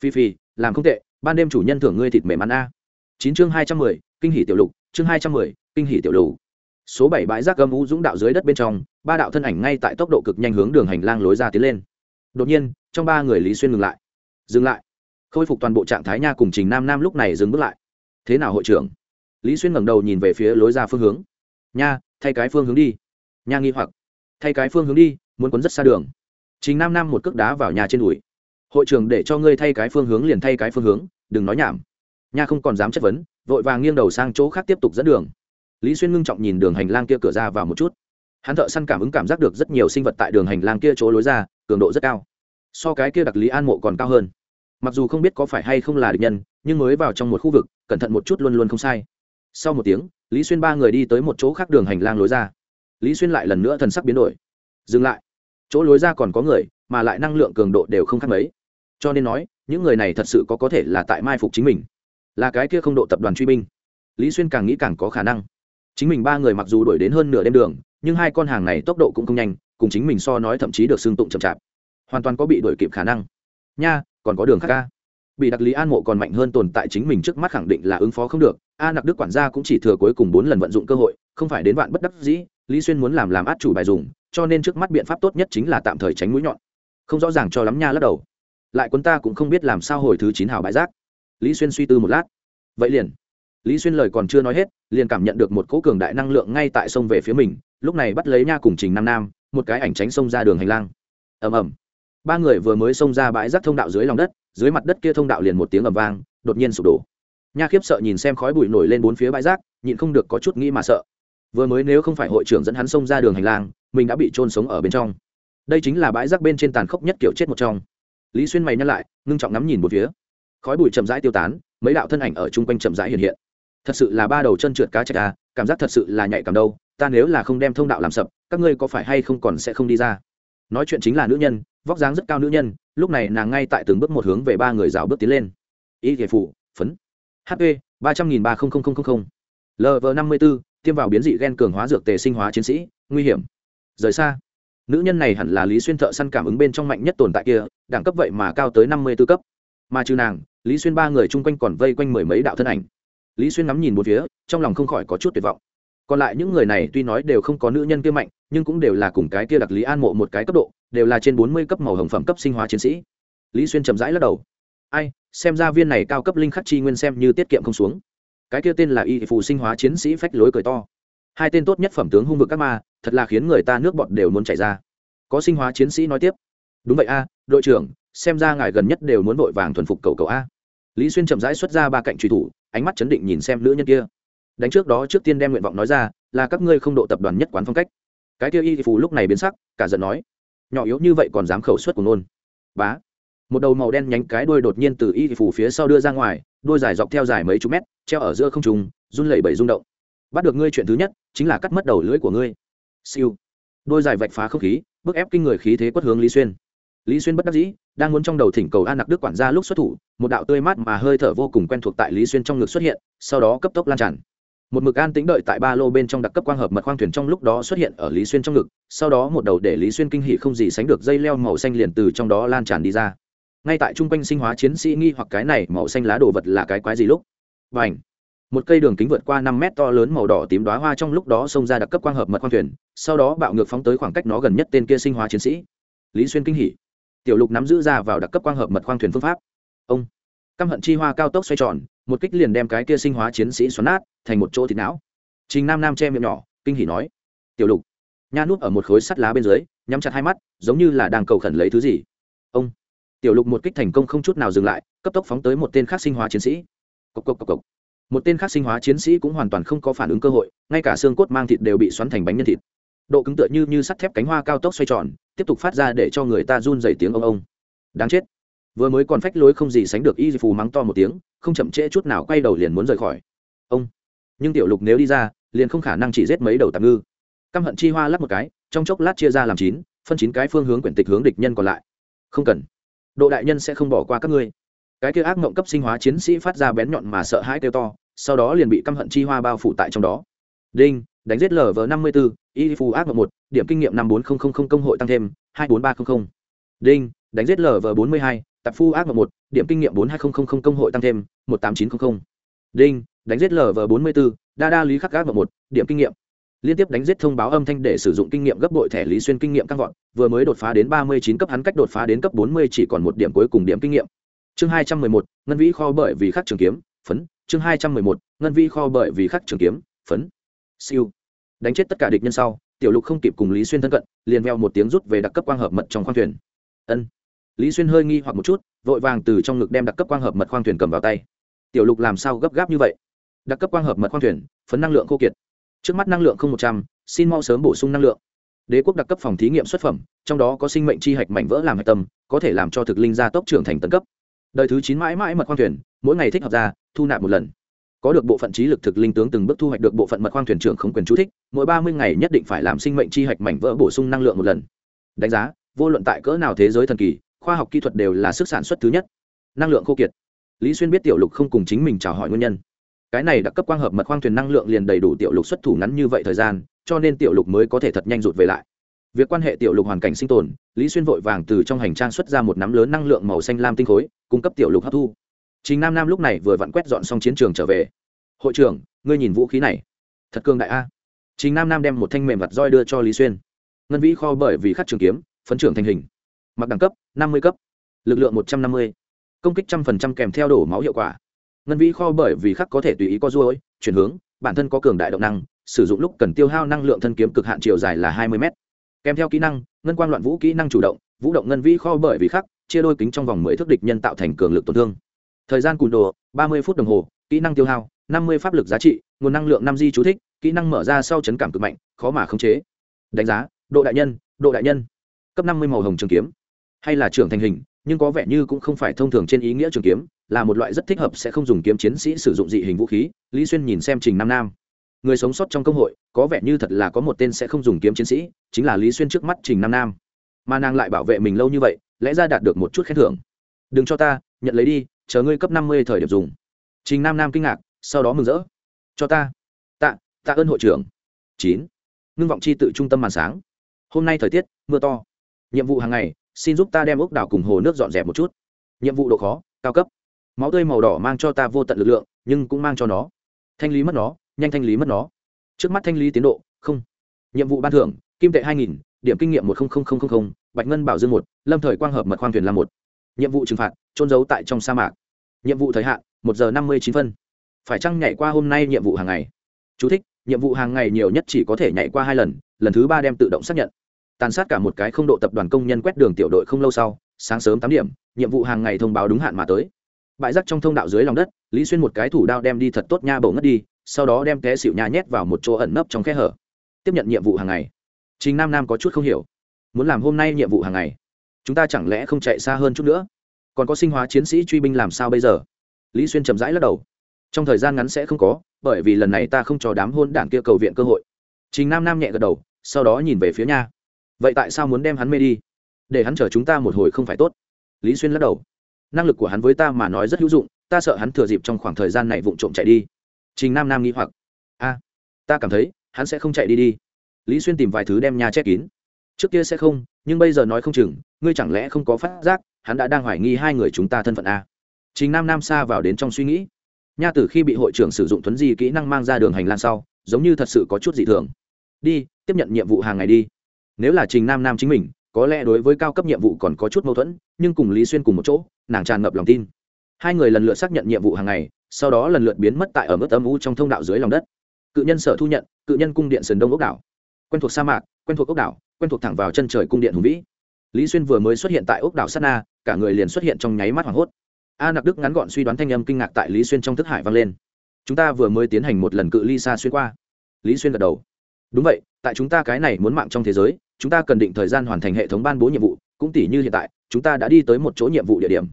Speaker 1: Phi phi, làm không tệ, ban đêm chủ nhân thưởng ngươi thịt mềm ăn a. Chín chương hai trăm mười, kinh hỷ tiểu lục, chương hai trăm mười, kinh hỷ tiểu lục số bảy bãi rác gâm u dũng đạo dưới đất bên trong, ba đạo thân ảnh ngay tại tốc độ cực nhanh hướng đường hành lang lối ra tiến lên. Đột nhiên, trong ba người lý xuyên ngừng lại. Dừng lại. Khôi phục toàn bộ trạng thái nha cùng trình nam nam lúc này dừng bước lại. Thế nào hội trưởng? Lý xuyên ngẩng đầu nhìn về phía lối ra phương hướng. Nha, thay cái phương hướng đi. Nha nghi hoặc. Thay cái phương hướng đi, muốn quấn rất xa đường. Trình nam nam một cước đá vào nhà trên đùi. Hội trưởng để cho ngươi thay cái phương hướng liền thay cái phương hướng, đừng nói nhảm. Nha không còn dám chất vấn, vội vàng nghiêng đầu sang chỗ khác tiếp tục dẫn đường lý xuyên ngưng trọng nhìn đường hành lang kia cửa ra vào một chút. Hắn thợ săn cảm ứng cảm giác được rất nhiều sinh vật tại đường hành lang kia chỗ lối ra, cường độ rất cao. So cái kia đặc lý an mộ còn cao hơn. Mặc dù không biết có phải hay không là địch nhân, nhưng mới vào trong một khu vực, cẩn thận một chút luôn luôn không sai. Sau một tiếng, lý xuyên ba người đi tới một chỗ khác đường hành lang lối ra. Lý xuyên lại lần nữa thần sắc biến đổi. Dừng lại. Chỗ lối ra còn có người, mà lại năng lượng cường độ đều không khác mấy. Cho nên nói, những người này thật sự có có thể là tại mai phục chính mình. Là cái kia không độ tập đoàn truy binh. Lý xuyên càng nghĩ càng có khả năng chính mình ba người mặc dù đuổi đến hơn nửa đêm đường, nhưng hai con hàng này tốc độ cũng không nhanh, cùng chính mình so nói thậm chí được xương tụng chậm chạp. Hoàn toàn có bị đuổi kịp khả năng. Nha, còn có đường khác ca. Bị đặc lý an mộ còn mạnh hơn tồn tại chính mình trước mắt khẳng định là ứng phó không được. A nặc đức quản gia cũng chỉ thừa cuối cùng bốn lần vận dụng cơ hội, không phải đến vạn bất đắc dĩ, lý xuyên muốn làm làm át chủ bài dùng, cho nên trước mắt biện pháp tốt nhất chính là tạm thời tránh mũi nhọn. Không rõ ràng cho lắm nha lắc đầu. Lại quân ta cũng không biết làm sao hồi thứ chín hào bãi rác. Lý xuyên suy tư một lát. Vậy liền lý xuyên lời còn chưa nói hết, liền cảm nhận được một cỗ cường đại năng lượng ngay tại sông về phía mình, lúc này bắt lấy nha cùng trình nam nam, một cái ảnh tránh sông ra đường hành lang. Ầm ầm. Ba người vừa mới xông ra bãi rác thông đạo dưới lòng đất, dưới mặt đất kia thông đạo liền một tiếng ầm vang, đột nhiên sụp đổ. Nha khiếp sợ nhìn xem khói bụi nổi lên bốn phía bãi rác, nhịn không được có chút nghĩ mà sợ. Vừa mới nếu không phải hội trưởng dẫn hắn xông ra đường hành lang, mình đã bị trôn sống ở bên trong. Đây chính là bãi rác bên trên tàn khốc nhất kiểu chết một trong. Lý xuyên mày nhắc lại, ngưng trọng ngắm nhìn một phía. Khói bụi chậm rãi tiêu tán, mấy đạo thân ảnh ở chung quanh chậm rãi hiện hiện thật sự là ba đầu chân trượt cá chạch à cảm giác thật sự là nhạy cảm đâu, ta nếu là không đem thông đạo làm sập, các ngươi có phải hay không còn sẽ không đi ra? Nói chuyện chính là nữ nhân, vóc dáng rất cao nữ nhân, lúc này nàng ngay tại từng bước một hướng về ba người rào bước tiến lên. Y thể phụ phấn. Hp ba trăm nghìn ba lv năm mươi b ố tiêm vào biến dị g e n cường hóa dược tề sinh hóa chiến sĩ, nguy hiểm. Rời xa. Nữ nhân này hẳn là lý xuyên thợ săn cảm ứng bên trong mạnh nhất tồn tại kia, đẳng cấp vậy mà cao tới năm mươi b ố cấp. Mà trừ nàng, lý xuyên ba người chung quanh còn vây quanh mười mấy đạo thân ảnh lý xuyên ngắm nhìn một phía, trong lòng không khỏi có chút tuyệt vọng. Còn lại những người này tuy nói đều không có nữ nhân kia mạnh, nhưng cũng đều là cùng cái kia đặc lý an mộ một cái cấp độ, đều là trên bốn mươi cấp màu hồng phẩm cấp sinh hóa chiến sĩ. Lý xuyên chậm rãi lắc đầu. Ai, xem ra viên này cao cấp linh khắc chi nguyên xem như tiết kiệm không xuống. Cái kia tên là y phù sinh hóa chiến sĩ phách lối cười to. Hai tên tốt nhất phẩm tướng hung vực các ma, thật là khiến người ta nước bọt đều muốn chảy ra. Có sinh hóa chiến sĩ nói tiếp. Đúng vậy a, đội trưởng, xem ra ngài gần nhất đều muốn vội vàng thuần phục cầu cầu a. Lý xuyên chậm rãi xuất ra ba cạnh truy thủ ánh mắt chấn định nhìn xem nữ nhân kia. Đánh trước đó trước tiên đem nguyện vọng nói ra, là các ngươi không độ tập đoàn nhất quán phong cách. Cái kia y phù lúc này biến sắc, cả giận nói, nhỏ yếu như vậy còn dám khẩu suất của nôn. Bá. Một đầu màu đen nhánh cái đuôi đột nhiên từ y phủ phía sau đưa ra ngoài, đuôi dài dọc theo dài mấy chục mét, treo ở giữa không trùng run lẩy bẩy rung động. Bắt được ngươi chuyện thứ nhất, chính là cắt mất đầu lưỡi của ngươi. Siêu. Đôi dài vạch phá không khí, bức ép kinh người khí thế quất hướng lý xuyên lý xuyên bất đắc dĩ, đang muốn trong đầu thỉnh cầu an nặc đức quản gia lúc xuất thủ, một đạo tươi mát mà hơi thở vô cùng quen thuộc tại lý xuyên trong ngực xuất hiện, sau đó cấp tốc lan tràn. Một mực an tĩnh đợi tại ba lô bên trong đặc cấp quang hợp mật khoang thuyền trong lúc đó xuất hiện ở lý xuyên trong ngực, sau đó một đầu để lý xuyên kinh hỉ không gì sánh được dây leo màu xanh liền từ trong đó lan tràn đi ra. Ngay tại trung quanh sinh hóa chiến sĩ nghi hoặc cái này màu xanh lá đồ vật là cái quái gì lúc? Và ảnh một cây đường kính vượt qua năm mét to lớn màu đỏ tím đoá hoa trong lúc đó xông ra đặc cấp quang hợp mật khoang thuyền, sau đó bạo ngược phóng tới khoảng cách nó gần nhất tên kia sinh hóa chiến sĩ. Lý xuyên kinh hỉ tiểu lục nắm giữ ra vào đặc cấp quang hợp mật khoang thuyền phương pháp. Ông, căm hận chi hoa cao tốc xoay tròn, một kích liền đem cái kia sinh hóa chiến sĩ xoắn nát, thành một chỗ thịt não. Trình nam nam che miệng nhỏ, kinh hỉ nói, tiểu lục. Nha núp ở một khối sắt lá bên dưới, nhắm chặt hai mắt, giống như là đang cầu khẩn lấy thứ gì. Ông, tiểu lục một kích thành công không chút nào dừng lại, cấp tốc phóng tới một tên khác sinh hóa chiến sĩ. Cộc cộc cộc cộc. một tên khác sinh hóa chiến sĩ cũng hoàn toàn không có phản ứng cơ hội, ngay cả xương cốt mang thịt đều bị xoắn thành bánh nhân thịt độ cứng tựa như như sắt thép cánh hoa cao tốc xoay tròn, tiếp tục phát ra để cho người ta run dày tiếng ông ông. Đáng chết. Vừa mới còn phách lối không gì sánh được y phù mắng to một tiếng, không chậm trễ chút nào quay đầu liền muốn rời khỏi. Ông. Nhưng tiểu lục nếu đi ra, liền không khả năng chỉ giết mấy đầu tạm ngư. Căm hận chi hoa lắp một cái, trong chốc lát chia ra làm chín, phân chín cái phương hướng quyển tịch hướng địch nhân còn lại. Không cần. Độ đại nhân sẽ không bỏ qua các ngươi. Cái kia ác mộng cấp sinh hóa chiến sĩ phát ra bén nhọn mà sợ hãi kêu to, sau đó liền bị căm hận chi hoa bao phủ tại trong đó. Đinh đánh giết lv năm mươi bốn y phù ác một, điểm kinh nghiệm năm bốn nghìn công hội tăng thêm, hai bốn ba trăm linh đinh, đánh giết lv bốn mươi hai, tạp phu ác một, điểm kinh nghiệm bốn hai nghìn công hội tăng thêm, một tám chín trăm linh đinh, đánh giết lv bốn mươi bốn đa đa lý khắc ác một, điểm kinh nghiệm. Liên tiếp đánh giết thông báo âm thanh để sử dụng kinh nghiệm gấp bội thẻ lý xuyên kinh nghiệm tăng vọt vừa mới đột phá đến ba mươi chín cấp hắn cách đột phá đến cấp bốn mươi chỉ còn một điểm cuối cùng điểm kinh nghiệm. Chương hai trăm mười một, ngân vĩ kho bởi vì khắc trường kiếm, phấn. Chương hai trăm mười một, ngân vĩ kho bởi vì khắc trường kiếm, phấn. Siêu đánh chết tất cả địch nhân sau, tiểu lục không kịp cùng lý xuyên thân cận, liền veo một tiếng rút về đặc cấp quang hợp mật trong khoang thuyền. Ân. Lý xuyên hơi nghi hoặc một chút, vội vàng từ trong ngực đem đặc cấp quang hợp mật khoang thuyền cầm vào tay. Tiểu lục làm sao gấp gáp như vậy? Đặc cấp quang hợp mật khoang thuyền, phấn năng lượng khô kiệt. Trước mắt năng lượng không một trăm, xin mau sớm bổ sung năng lượng. Đế quốc đặc cấp phòng thí nghiệm xuất phẩm, trong đó có sinh mệnh chi hạch mảnh vỡ làm hạch tâm, có thể làm cho thực linh gia tốc trưởng thành tân cấp. Đời thứ chín mãi mãi mật khoang thuyền, mỗi ngày thích hợp ra, thu nạp một lần có được bộ phận trí lực thực linh tướng từng bước thu hoạch được bộ phận mật khoang thuyền trưởng không quyền chú thích, mỗi ba mươi ngày nhất định phải làm sinh mệnh chi hạch mảnh vỡ bổ sung năng lượng một lần. Đánh giá, vô luận tại cỡ nào thế giới thần kỳ, khoa học kỹ thuật đều là sức sản xuất thứ nhất. Năng lượng khô kiệt. Lý xuyên biết tiểu lục không cùng chính mình chào hỏi nguyên nhân. Cái này đã cấp quang hợp mật khoang thuyền năng lượng liền đầy đủ tiểu lục xuất thủ ngắn như vậy thời gian, cho nên tiểu lục mới có thể thật nhanh rụt về lại. Việc quan hệ tiểu lục hoàn cảnh sinh tồn, lý xuyên vội vàng từ trong hành trang xuất ra một nắm lớn năng lượng màu xanh lam tinh khối, cung cấp tiểu lục hấp thu chính nam nam lúc này vừa vặn quét dọn xong chiến trường trở về. Hội trưởng, ngươi nhìn vũ khí này. Thật cương đại a. Chính nam nam đem một thanh mềm vặt roi đưa cho lý xuyên. Ngân vĩ kho bởi vì khắc trường kiếm, phấn trưởng thành hình. Mặc đẳng cấp, năm mươi cấp. Lực lượng một trăm năm mươi. Công kích trăm phần trăm kèm theo đổ máu hiệu quả. Ngân vĩ kho bởi vì khắc có thể tùy ý co ruôi, chuyển hướng, bản thân có cường đại động năng, sử dụng lúc cần tiêu hao năng lượng thân kiếm cực hạn chiều dài là hai mươi m kèm theo kỹ năng, ngân quang loạn vũ kỹ năng chủ động, vũ động ngân vĩ kho bởi vì khắc, chia đôi kính trong vòng mười thước địch nhân tạo thành cường lực tổn thương thời gian cùn đồ, ba mươi phút đồng hồ, kỹ năng tiêu hao, năm mươi pháp lực giá trị, nguồn năng lượng năm di chú thích, kỹ năng mở ra sau chấn cảm cực mạnh, khó mà khống chế. Đánh giá, độ đại nhân, độ đại nhân. Cấp năm mươi màu hồng trường kiếm. Hay là trưởng thành hình, nhưng có vẻ như cũng không phải thông thường trên ý nghĩa trường kiếm, là một loại rất thích hợp sẽ không dùng kiếm chiến sĩ sử dụng dị hình vũ khí, lý xuyên nhìn xem trình nam nam. Người sống sót trong công hội, có vẻ như thật là có một tên sẽ không dùng kiếm chiến sĩ, chính là lý xuyên trước mắt trình nam nam. Mà nàng lại bảo vệ mình lâu như vậy, lẽ ra đạt được một chút khen thưởng. Đừng cho ta, nhận lấy đi chờ ngươi cấp năm mươi thời điểm dùng. Trình nam nam kinh ngạc, sau đó mừng rỡ. Cho ta. Tạ tạ ơn hội trưởng. Chín. Ngưng vọng chi tự trung tâm màn sáng. Hôm nay thời tiết, mưa to. Nhiệm vụ hàng ngày, xin giúp ta đem ốc đảo cùng hồ nước dọn dẹp một chút. Nhiệm vụ độ khó, cao cấp. Máu tươi màu đỏ mang cho ta vô tận lực lượng, nhưng cũng mang cho nó. Thanh lý mất nó, nhanh thanh lý mất nó. Trước mắt thanh lý tiến độ, không. Nhiệm vụ ban thưởng, kim tệ hai nghìn, điểm kinh nghiệm một bạch ngân bảo dương một, lâm thời quang hợp mật khoang thuyền là một nhiệm vụ trừng phạt trôn giấu tại trong sa mạc. Nhiệm vụ thời hạn một giờ năm mươi chín phân. Phải chăng nhảy qua hôm nay nhiệm vụ hàng ngày? Chú thích, nhiệm vụ hàng ngày nhiều nhất chỉ có thể nhảy qua hai lần lần thứ ba đem tự động xác nhận. Tàn sát cả một cái không độ tập đoàn công nhân quét đường tiểu đội không lâu sau sáng sớm tám điểm nhiệm vụ hàng ngày thông báo đúng hạn mà tới. Bãi rác trong thông đạo dưới lòng đất lý xuyên một cái thủ đao đem đi thật tốt nha bầu ngất đi sau đó đem té xịu nha nhét vào một chỗ ẩn nấp trong khe hở. Tiếp nhận nhiệm vụ hàng ngày. Chính nam nam có chút không hiểu. Muốn làm hôm nay nhiệm vụ hàng ngày? Chúng ta chẳng lẽ không chạy xa hơn chút nữa? Còn có sinh hóa chiến sĩ truy binh làm sao bây giờ? Lý xuyên chậm rãi lắc đầu. Trong thời gian ngắn sẽ không có, bởi vì lần này ta không cho đám hôn đảng kia cầu viện cơ hội. Trình nam nam nhẹ gật đầu, sau đó nhìn về phía nha. Vậy tại sao muốn đem hắn mê đi? Để hắn chờ chúng ta một hồi không phải tốt. Lý xuyên lắc đầu. Năng lực của hắn với ta mà nói rất hữu dụng, ta sợ hắn thừa dịp trong khoảng thời gian này vụng trộm chạy đi. Trình nam nam nghĩ hoặc. A, ta cảm thấy, hắn sẽ không chạy đi đi. Lý xuyên tìm vài thứ đem nhà che kín trước kia sẽ không, nhưng bây giờ nói không chừng, ngươi chẳng lẽ không có phát giác, hắn đã đang hoài nghi hai người chúng ta thân phận a? Trình nam nam xa vào đến trong suy nghĩ. Nha tử khi bị hội trưởng sử dụng thuấn di kỹ năng mang ra đường hành lang sau, giống như thật sự có chút dị thường. Đi, tiếp nhận nhiệm vụ hàng ngày đi. Nếu là trình nam nam chính mình, có lẽ đối với cao cấp nhiệm vụ còn có chút mâu thuẫn, nhưng cùng lý xuyên cùng một chỗ, nàng tràn ngập lòng tin. Hai người lần lượt xác nhận nhiệm vụ hàng ngày, sau đó lần lượt biến mất tại ở mức âm u trong thông đạo dưới lòng đất. Cự nhân sở thu nhận, cự nhân cung điện sườn đông ốc đảo. Quen thuộc sa mạc, quen thuộc ốc đảo quen thuộc thẳng vào chân trời cung điện hùng vĩ. Lý xuyên vừa mới xuất hiện tại ốc đảo sát na, cả người liền xuất hiện trong nháy mắt hoảng hốt. A nặc đức ngắn gọn suy đoán thanh âm kinh ngạc tại lý xuyên trong thức hải vang lên. Chúng ta vừa mới tiến hành một lần cự ly xa xuyên qua. Lý xuyên gật đầu. Đúng vậy, tại chúng ta cái này muốn mạng trong thế giới, chúng ta cần định thời gian hoàn thành hệ thống ban bố nhiệm vụ, cũng tỷ như hiện tại, chúng ta đã đi tới một chỗ nhiệm vụ địa điểm.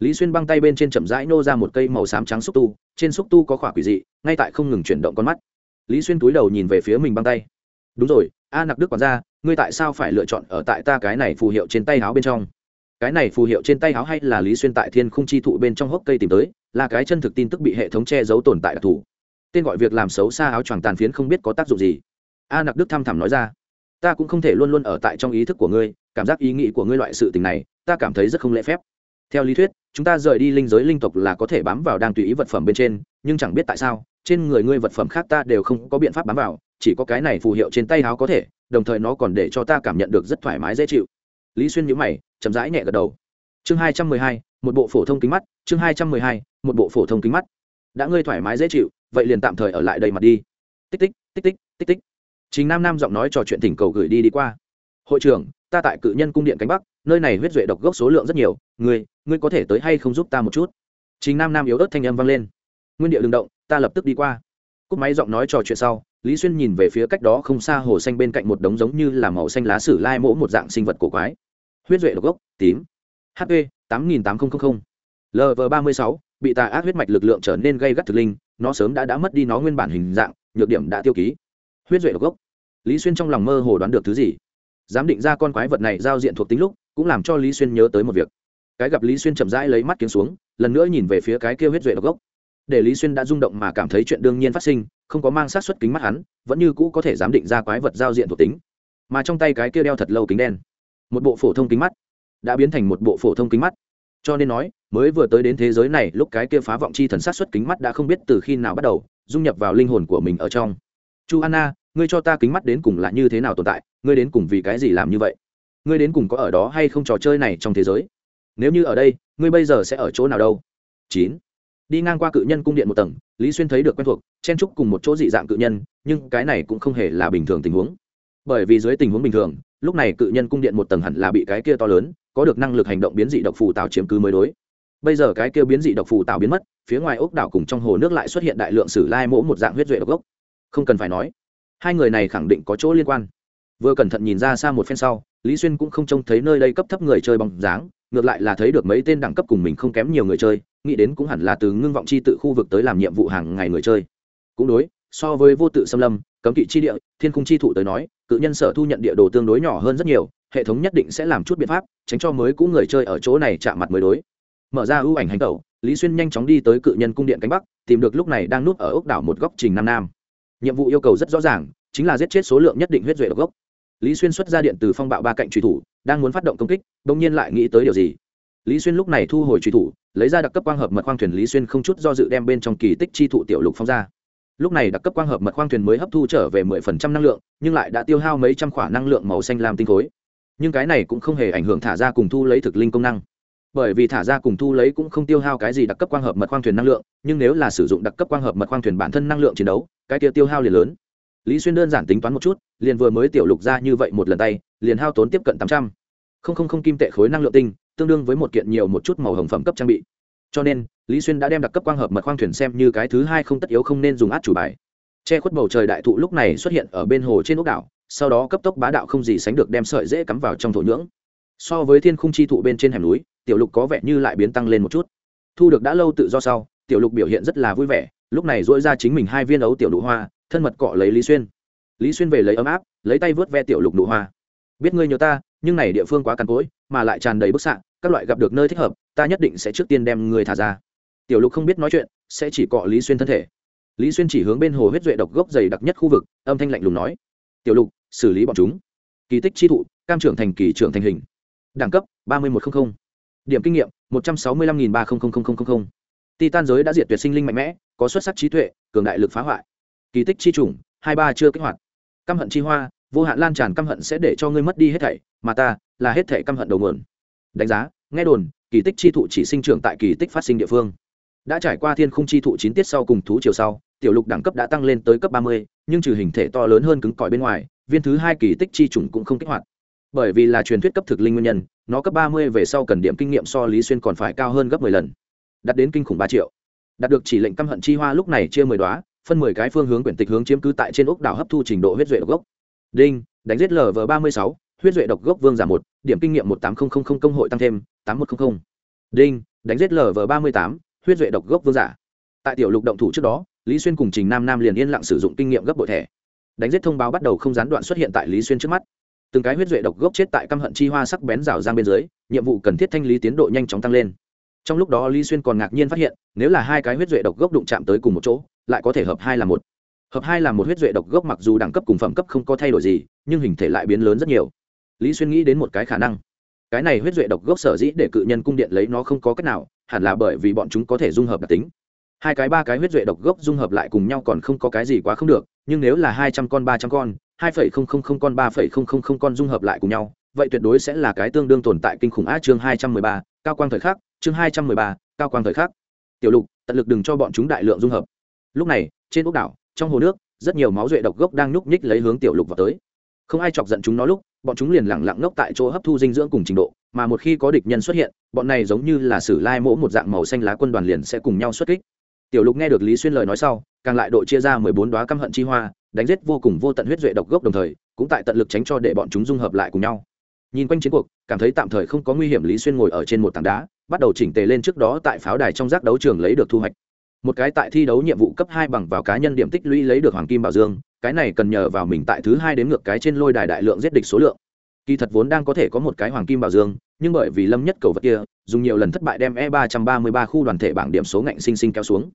Speaker 1: Lý xuyên băng tay bên trên chậm rãi nô ra một cây màu xám trắng xúc tu, trên xúc tu có khỏa quỷ dị, ngay tại không ngừng chuyển động con mắt. Lý xuyên túi đầu nhìn về phía mình băng tay. Đúng rồi a nặc đức còn ra, ngươi tại sao phải lựa chọn ở tại ta cái này phù hiệu trên tay áo bên trong? Cái này phù hiệu trên tay áo hay là lý xuyên tại thiên khung chi thụ bên trong hốc cây tìm tới, là cái chân thực tin tức bị hệ thống che giấu tồn tại đặc thù. Tên gọi việc làm xấu xa áo choàng tàn phiến không biết có tác dụng gì. A nặc đức thăm thẳm nói ra, ta cũng không thể luôn luôn ở tại trong ý thức của ngươi, cảm giác ý nghĩ của ngươi loại sự tình này, ta cảm thấy rất không lễ phép. Theo lý thuyết, chúng ta rời đi linh giới linh tộc là có thể bám vào đang tùy ý vật phẩm bên trên, nhưng chẳng biết tại sao, trên người ngươi vật phẩm khác ta đều không có biện pháp bám vào chỉ có cái này phù hiệu trên tay áo có thể, đồng thời nó còn để cho ta cảm nhận được rất thoải mái dễ chịu. Lý xuyên nhữ mày, chậm rãi nhẹ gật đầu. Chương hai trăm mười hai, một bộ phổ thông kính mắt, chương hai trăm mười hai, một bộ phổ thông kính mắt. Đã ngươi thoải mái dễ chịu, vậy liền tạm thời ở lại đầy mặt đi. Tích tích tích tích tích tích. Chính nam nam giọng nói trò chuyện thỉnh cầu gửi đi đi qua. Hội trưởng, ta tại cự nhân cung điện cánh bắc, nơi này huyết duệ độc gốc số lượng rất nhiều, ngươi ngươi có thể tới hay không giúp ta một chút? Chính nam nam yếu ớt thanh âm vang lên. Nguyên địa đừng động, ta lập tức đi qua cúp máy giọng nói trò chuyện sau, lý xuyên nhìn về phía cách đó không xa hồ xanh bên cạnh một đống giống như là màu xanh lá sử lai mỗ một dạng sinh vật cổ quái. Huyết duệ độc gốc, tím. Hp tám nghìn tám trăm linh lv ba mươi sáu, bị tà ác huyết mạch lực lượng trở nên gây gắt thực linh, nó sớm đã đã mất đi nó nguyên bản hình dạng, nhược điểm đã tiêu ký. Huyết duệ độc gốc. Lý xuyên trong lòng mơ hồ đoán được thứ gì. Giám định ra con quái vật này giao diện thuộc tính lúc, cũng làm cho lý xuyên nhớ tới một việc. Cái gặp lý xuyên chậm rãi lấy mắt kiếm xuống, lần nữa nhìn về phía cái kia huyết duệ độc gốc để lý xuyên đã rung động mà cảm thấy chuyện đương nhiên phát sinh, không có mang sát xuất kính mắt hắn, vẫn như cũ có thể giám định ra quái vật giao diện thuộc tính. Mà trong tay cái kia đeo thật lâu kính đen, một bộ phổ thông kính mắt, đã biến thành một bộ phổ thông kính mắt. Cho nên nói, mới vừa tới đến thế giới này, lúc cái kia phá vọng chi thần sát xuất kính mắt đã không biết từ khi nào bắt đầu, dung nhập vào linh hồn của mình ở trong. Chu anna, ngươi cho ta kính mắt đến cùng là như thế nào tồn tại? Ngươi đến cùng vì cái gì làm như vậy? Ngươi đến cùng có ở đó hay không trò chơi này trong thế giới? Nếu như ở đây, ngươi bây giờ sẽ ở chỗ nào đâu? Chín đi ngang qua cự nhân cung điện một tầng, lý xuyên thấy được quen thuộc, chen trúc cùng một chỗ dị dạng cự nhân, nhưng cái này cũng không hề là bình thường tình huống. Bởi vì dưới tình huống bình thường, lúc này cự nhân cung điện một tầng hẳn là bị cái kia to lớn, có được năng lực hành động biến dị độc phù tạo chiếm cứ mới đối. Bây giờ cái kia biến dị độc phù tạo biến mất, phía ngoài ốc đảo cùng trong hồ nước lại xuất hiện đại lượng sử lai mỗ một dạng huyết duệ độc gốc. Không cần phải nói, hai người này khẳng định có chỗ liên quan vừa cẩn thận nhìn ra xa một phen sau, lý xuyên cũng không trông thấy nơi đây cấp thấp người chơi bằng dáng, ngược lại là thấy được mấy tên đẳng cấp cùng mình không kém nhiều người chơi, nghĩ đến cũng hẳn là từ ngưng vọng chi tự khu vực tới làm nhiệm vụ hàng ngày người chơi. Cũng đối, so với vô tự xâm lâm, cấm kỵ chi địa, thiên cung chi thụ tới nói, cự nhân sở thu nhận địa đồ tương đối nhỏ hơn rất nhiều, hệ thống nhất định sẽ làm chút biện pháp, tránh cho mới cũ người chơi ở chỗ này chạm mặt mới đối. Mở ra ưu ảnh hành tẩu, lý xuyên nhanh chóng đi tới cự nhân cung điện cánh bắc, tìm được lúc này đang núp ở ốc đảo một góc trình nam nam. Nhiệm vụ yêu cầu rất rõ ràng, chính là giết chết số lượng nhất định huyết duệ độc gốc lý xuyên xuất ra điện từ phong bạo ba cạnh truy thủ, đang muốn phát động công kích đ ỗ n g nhiên lại nghĩ tới điều gì. Lý xuyên lúc này thu hồi truy thủ, lấy ra đặc cấp quang hợp mật khoang thuyền lý xuyên không chút do dự đem bên trong kỳ tích chi thụ tiểu lục phong ra. Lúc này đặc cấp quang hợp mật khoang thuyền mới hấp thu trở về mười phần trăm năng lượng, nhưng lại đã tiêu hao mấy trăm khoả năng lượng màu xanh lam tinh khối. Nhưng cái này cũng không hề ảnh hưởng thả ra cùng thu lấy thực linh công năng. Bởi vì thả ra cùng thu lấy cũng không tiêu hao cái gì đặc cấp quang hợp mật khoang thuyền năng lượng, nhưng nếu là sử dụng đặc cấp quang hợp mật khoang thuyền bản thân năng lượng chiến đấu, cái tiêu tiêu hao liền lớn lý xuyên đơn giản tính toán một chút, liền vừa mới tiểu lục ra như vậy một lần tay, liền hao tốn tiếp cận tám trăm. Không không không kim tệ khối năng lượng tinh, tương đương với một kiện nhiều một chút màu hồng phẩm cấp trang bị. Cho nên, lý xuyên đã đem đặc cấp quang hợp mật khoang thuyền xem như cái thứ hai không tất yếu không nên dùng át chủ bài. Che khuất bầu trời đại thụ lúc này xuất hiện ở bên hồ trên ốc đảo, sau đó cấp tốc bá đạo không gì sánh được đem sợi dễ cắm vào trong thổ nhưỡng. So với thiên khung chi thụ bên trên hẻm núi, tiểu lục có vẻ như lại biến tăng lên một chút. Thu được đã lâu tự do sau, tiểu lục biểu hiện rất là vui vẻ, lúc này dỗi ra chính mình hai viên ấu tiểu đũ hoa thân mật cọ lấy lý xuyên. Lý xuyên về lấy ấm áp, lấy tay vớt ve tiểu lục nụ hoa. Biết ngươi nhớ ta, nhưng này địa phương quá cằn cỗi, mà lại tràn đầy bức xạ, các loại gặp được nơi thích hợp, ta nhất định sẽ trước tiên đem người thả ra. Tiểu lục không biết nói chuyện, sẽ chỉ cọ lý xuyên thân thể. Lý xuyên chỉ hướng bên hồ huyết duệ độc gốc dày đặc nhất khu vực, âm thanh lạnh lùng nói. Tiểu lục, xử lý bọn chúng. Kỳ tích chi thụ, cam trưởng thành kỳ trưởng thành hình. Đẳng cấp, ba mươi một trăm linh điểm kinh nghiệm, một trăm sáu mươi năm ba titan giới đã diệt tuyệt sinh linh mạnh mẽ, có xuất sắc trí tuệ, cường đại lực phá hoại kỳ tích chi trùng, hai ba chưa kích hoạt. Căm hận chi hoa vô hạn lan tràn căm hận sẽ để cho ngươi mất đi hết thảy mà ta là hết thảy căm hận đầu nguồn. Đánh giá nghe đồn kỳ tích chi thụ chỉ sinh trưởng tại kỳ tích phát sinh địa phương. Đã trải qua thiên khung chi thụ chín tiết sau cùng thú chiều sau tiểu lục đẳng cấp đã tăng lên tới cấp ba mươi nhưng trừ hình thể to lớn hơn cứng cỏi bên ngoài viên thứ hai kỳ tích chi trùng cũng không kích hoạt. Bởi vì là truyền thuyết cấp thực linh nguyên nhân nó cấp ba mươi về sau cần điểm kinh nghiệm so lý xuyên còn phải cao hơn gấp mười lần. Đạt đến kinh khủng ba triệu. Đạt được chỉ lệnh căm hận chi hoa lúc này chia mười đoá phân mười cái phương hướng quyển tịch hướng chiếm cứ tại trên ốc đảo hấp thu trình độ huyết duệ độc gốc. Đinh, đánh giết lv ba mươi sáu, huyết duệ độc gốc vương giảm một, điểm kinh nghiệm một tám nghìn công hội tăng thêm, tám một trăm linh đinh, đánh giết lv ba mươi tám, huyết duệ độc gốc vương giả. Tại tiểu lục động thủ trước đó, lý xuyên cùng trình nam nam liền yên lặng sử dụng kinh nghiệm gấp bội thẻ. Đánh giết thông báo bắt đầu không gián đoạn xuất hiện tại lý xuyên trước mắt. Từng cái huyết duệ độc gốc chết tại căm hận chi hoa sắc bén rào giang bên dưới, nhiệm vụ cần thiết thanh lý tiến độ nhanh chóng tăng lên. Trong lúc đó lý xuyên còn ngạc nhiên phát hiện, nếu là hai cái huyết duệ độc gốc đụng chạm tới cùng một chỗ lại có thể hợp hai là một. Hợp hai là một huyết duệ độc gốc mặc dù đẳng cấp cùng phẩm cấp không có thay đổi gì, nhưng hình thể lại biến lớn rất nhiều. Lý xuyên nghĩ đến một cái khả năng. Cái này huyết duệ độc gốc sở dĩ để cự nhân cung điện lấy nó không có cách nào, hẳn là bởi vì bọn chúng có thể dung hợp đặc tính. Hai cái ba cái huyết duệ độc gốc dung hợp lại cùng nhau còn không có cái gì quá không được, nhưng nếu là hai trăm con, ba trăm con, hai phẩy không không không con, ba phẩy không không không con dung hợp lại cùng nhau, vậy tuyệt đối sẽ là cái tương đương tồn tại kinh khủng á chương hai trăm mười ba, cao quang thời khắc, chương hai trăm mười ba, cao quang thời khắc. Tiểu lục, tận lực đừng cho bọn chúng đại lượng dung hợp lúc này, trên ốc đảo, trong hồ nước, rất nhiều máu duệ độc gốc đang nhúc nhích lấy hướng tiểu lục vào tới. Không ai chọc giận chúng nó lúc, bọn chúng liền lẳng lặng ngốc tại chỗ hấp thu dinh dưỡng cùng trình độ, mà một khi có địch nhân xuất hiện, bọn này giống như là sử lai mỗ một dạng màu xanh lá quân đoàn liền sẽ cùng nhau xuất kích. Tiểu lục nghe được lý xuyên lời nói sau, càng lại đội chia ra mười bốn đoá căm hận chi hoa, đánh giết vô cùng vô tận huyết duệ độc gốc đồng thời, cũng tại tận lực tránh cho để bọn chúng dung hợp lại cùng nhau. Nhìn quanh chiến cuộc, cảm thấy tạm thời không có nguy hiểm lý xuyên ngồi ở trên một tảng đá, bắt đầu chỉnh tề lên trước đó tại pháo đài trong giác đấu trường lấy được thu hoạch một cái tại thi đấu nhiệm vụ cấp hai bằng vào cá nhân điểm tích lũy lấy được hoàng kim bảo dương, cái này cần nhờ vào mình tại thứ hai đến ngược cái trên lôi đài đại lượng giết địch số lượng. Kỳ thật vốn đang có thể có một cái hoàng kim bảo dương, nhưng bởi vì lâm nhất cầu vật kia, dùng nhiều lần thất bại đem e ba trăm ba mươi ba khu đoàn thể bảng điểm số ngạnh sinh sinh kéo xuống.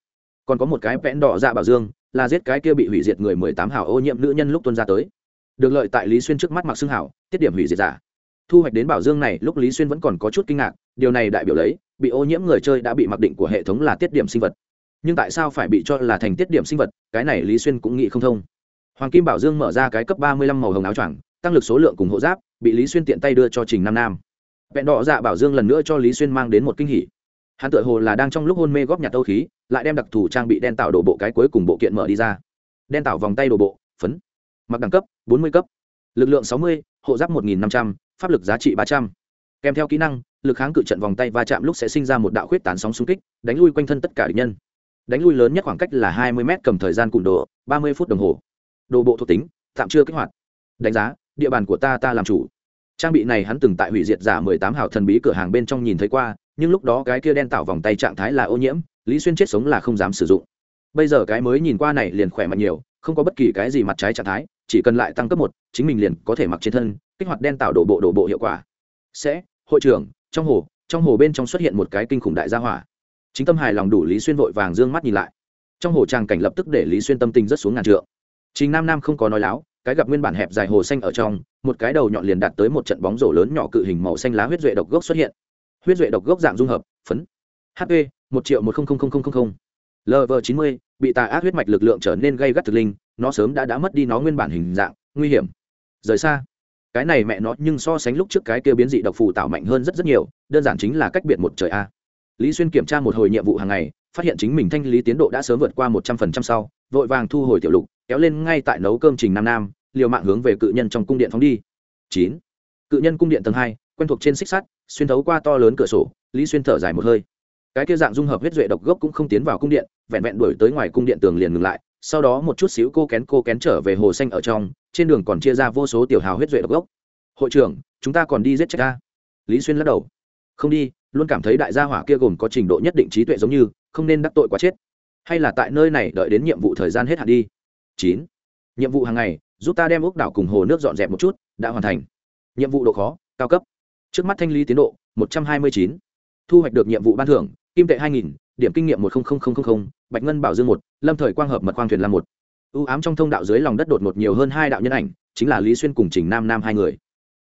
Speaker 1: Còn có một cái vẽn đỏ dạ bảo dương, là giết cái kia bị hủy diệt người mười tám hảo ô nhiễm nữ nhân lúc tuân ra tới. Được lợi tại lý xuyên trước mắt mặc xưng hảo, tiết điểm hủy diệt giả. Thu hoạch đến bảo dương này, lúc lý xuyên vẫn còn có chút kinh ngạc, điều này đại biểu lấy, bị ô nhiễm người chơi đã bị mặc định của hệ thống là tiết điểm sinh vật nhưng tại sao phải bị cho là thành tiết điểm sinh vật, cái này lý xuyên cũng nghĩ không thông. Hoàng kim bảo dương mở ra cái cấp ba mươi lăm màu hồng áo choàng, tăng lực số lượng cùng hộ giáp, bị lý xuyên tiện tay đưa cho trình nam nam. Vẹn đỏ dạ bảo dương lần nữa cho lý xuyên mang đến một kinh hỉ. Hắn tự hồ là đang trong lúc hôn mê góp nhặt âu khí, lại đem đặc thù trang bị đen tạo đổ bộ cái cuối cùng bộ kiện mở đi ra. Đen tạo vòng tay đổ bộ, phấn. Mặc đẳng cấp, bốn mươi cấp. Lực lượng sáu mươi, hộ giáp một nghìn năm trăm, pháp lực giá trị ba trăm. Kèm theo kỹ năng, lực kháng cự trận vòng tay va chạm lúc sẽ sinh ra một đạo khuyết tán sóng xung kích, đánh lui quanh thân tất cả địch nhân đánh lui lớn nhất khoảng cách là hai mươi m cầm thời gian cụm đồ ba mươi phút đồng hồ. Đồ bộ thuộc tính, tạm chưa kích hoạt. Đánh giá, địa bàn của ta ta làm chủ. Trang bị này hắn từng tại hủy diệt giả mười tám hào thần bí cửa hàng bên trong nhìn thấy qua, nhưng lúc đó cái kia đen tạo vòng tay trạng thái là ô nhiễm, lý xuyên chết sống là không dám sử dụng. Bây giờ cái mới nhìn qua này liền khỏe mạnh nhiều, không có bất kỳ cái gì mặt trái trạng thái, chỉ cần lại tăng cấp một, chính mình liền có thể mặc trên thân, kích hoạt đen tạo đổ bộ đổ bộ hiệu quả. Sẽ, hội trưởng, trong hồ trong hồ bên trong xuất hiện một cái kinh khủng đại gia hỏa chính tâm hài lòng đủ lý xuyên vội vàng d ư ơ n g mắt nhìn lại. Trong hồ tràng cảnh lập tức để lý xuyên tâm tình rất xuống ngàn trượng. Chính nam nam không có nói láo, cái gặp nguyên bản hẹp dài hồ xanh ở trong, một cái đầu nhọn liền đạt tới một trận bóng rổ lớn nhỏ cự hình màu xanh lá huyết duệ độc gốc xuất hiện. Huyết duệ độc gốc dạng dung hợp, phấn. Hp một triệu một lv chín mươi, bị tà ác huyết mạch lực lượng trở nên gây gắt thực linh, nó sớm đã đã mất đi nó nguyên bản hình dạng, nguy hiểm. Rời xa. Cái này mẹ nó nhưng so sánh lúc trước cái kia biến dị độc phù tạo mạnh hơn rất rất nhiều, đơn giản chính là cách biệt một trời a lý xuyên kiểm tra một hồi nhiệm vụ hàng ngày, phát hiện chính mình thanh lý tiến độ đã sớm vượt qua một trăm phần trăm sau, vội vàng thu hồi tiểu lục, kéo lên ngay tại nấu cơm trình nam nam, liều mạng hướng về cự nhân trong cung điện phóng đi. Chín. Cự nhân cung điện tầng hai, quen thuộc trên xích sắt, xuyên thấu qua to lớn cửa sổ, lý xuyên thở dài một hơi. Cái kia dạng dung hợp huyết duệ độc gốc cũng không tiến vào cung điện, vẹn vẹn đuổi tới ngoài cung điện tường liền ngừng lại, sau đó một chút xíu cô kén cô kén trở về hồ xanh ở trong, trên đường còn chia ra vô số tiểu hào huyết duệ độc gốc. Hội trưởng, chúng ta còn đi giết chết ta. Lý xuyên lắc đầu. Không đi luôn cảm thấy đại gia hỏa kia gồm có trình độ nhất định trí tuệ giống như, không nên đắc tội quá chết. Hay là tại nơi này đợi đến nhiệm vụ thời gian hết hạn đi. Chín. Nhiệm vụ hàng ngày, giúp ta đem ốc đảo cùng hồ nước dọn dẹp một chút, đã hoàn thành. Nhiệm vụ độ khó, cao cấp. Trước mắt thanh lý tiến độ, một trăm hai mươi chín. Thu hoạch được nhiệm vụ ban thưởng, kim tệ hai nghìn, điểm kinh nghiệm một bạch ngân bảo dương một, lâm thời quang hợp mật quang thuyền lam một. Ưu ám trong thông đạo dưới lòng đất đột một nhiều hơn hai đạo nhân ảnh, chính là lý xuyên cùng trình nam nam hai người.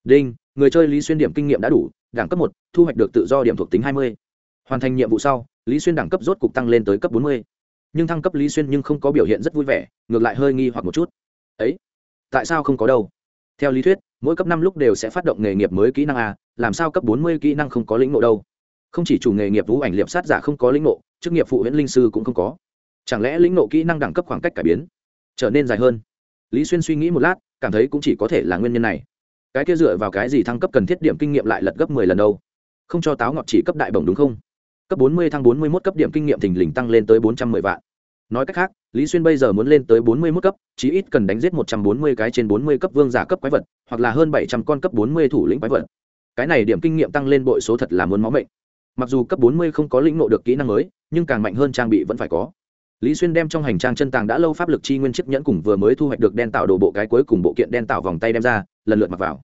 Speaker 1: Đinh người chơi lý xuyên điểm kinh nghiệm đã đủ, đẳng cấp một, thu hoạch được tự do điểm thuộc tính hai mươi. Hoàn thành nhiệm vụ sau, lý xuyên đẳng cấp rốt cục tăng lên tới cấp bốn mươi. Nhưng thăng cấp lý xuyên nhưng không có biểu hiện rất vui vẻ, ngược lại hơi nghi hoặc một chút. Ấy, tại sao không có đâu? Theo lý thuyết, mỗi cấp năm lúc đều sẽ phát động nghề nghiệp mới kỹ năng a, làm sao cấp bốn mươi kỹ năng không có lĩnh ngộ đâu? Không chỉ chủ nghề nghiệp vũ ảnh liệp sát giả không có lĩnh ngộ, chức nghiệp phụ huyễn linh sư cũng không có. Chẳng lẽ lĩnh ngộ kỹ năng đẳng cấp khoảng cách cải biến trở nên dài hơn? Lý xuyên suy nghĩ một lát, cảm thấy cũng chỉ có thể là nguyên nhân này cái kia dựa vào cái gì thăng cấp cần thiết điểm kinh nghiệm lại lật gấp mười lần đâu? Không cho táo ngọt chỉ cấp đại bổng đúng không? Cấp bốn mươi thăng bốn mươi mốt cấp điểm kinh nghiệm thình lình tăng lên tới bốn trăm mười vạn. Nói cách khác, lý xuyên bây giờ muốn lên tới bốn mươi mốt cấp, chí ít cần đánh giết một trăm bốn mươi cái trên bốn mươi cấp vương giả cấp quái vật, hoặc là hơn bảy trăm con cấp bốn mươi thủ lĩnh quái vật. Cái này điểm kinh nghiệm tăng lên bội số thật là muốn máu mệnh. Mặc dù cấp bốn mươi không có lĩnh ngộ được kỹ năng mới, nhưng càng mạnh hơn trang bị vẫn phải có. Lý xuyên đem trong hành trang chân tàng đã lâu pháp lực chi nguyên chiếc nhẫn cùng vừa mới thu hoạch được đen tạo đồ bộ cái cuối cùng bộ kiện đen tạo vòng tay đem ra, lần lượt mặc vào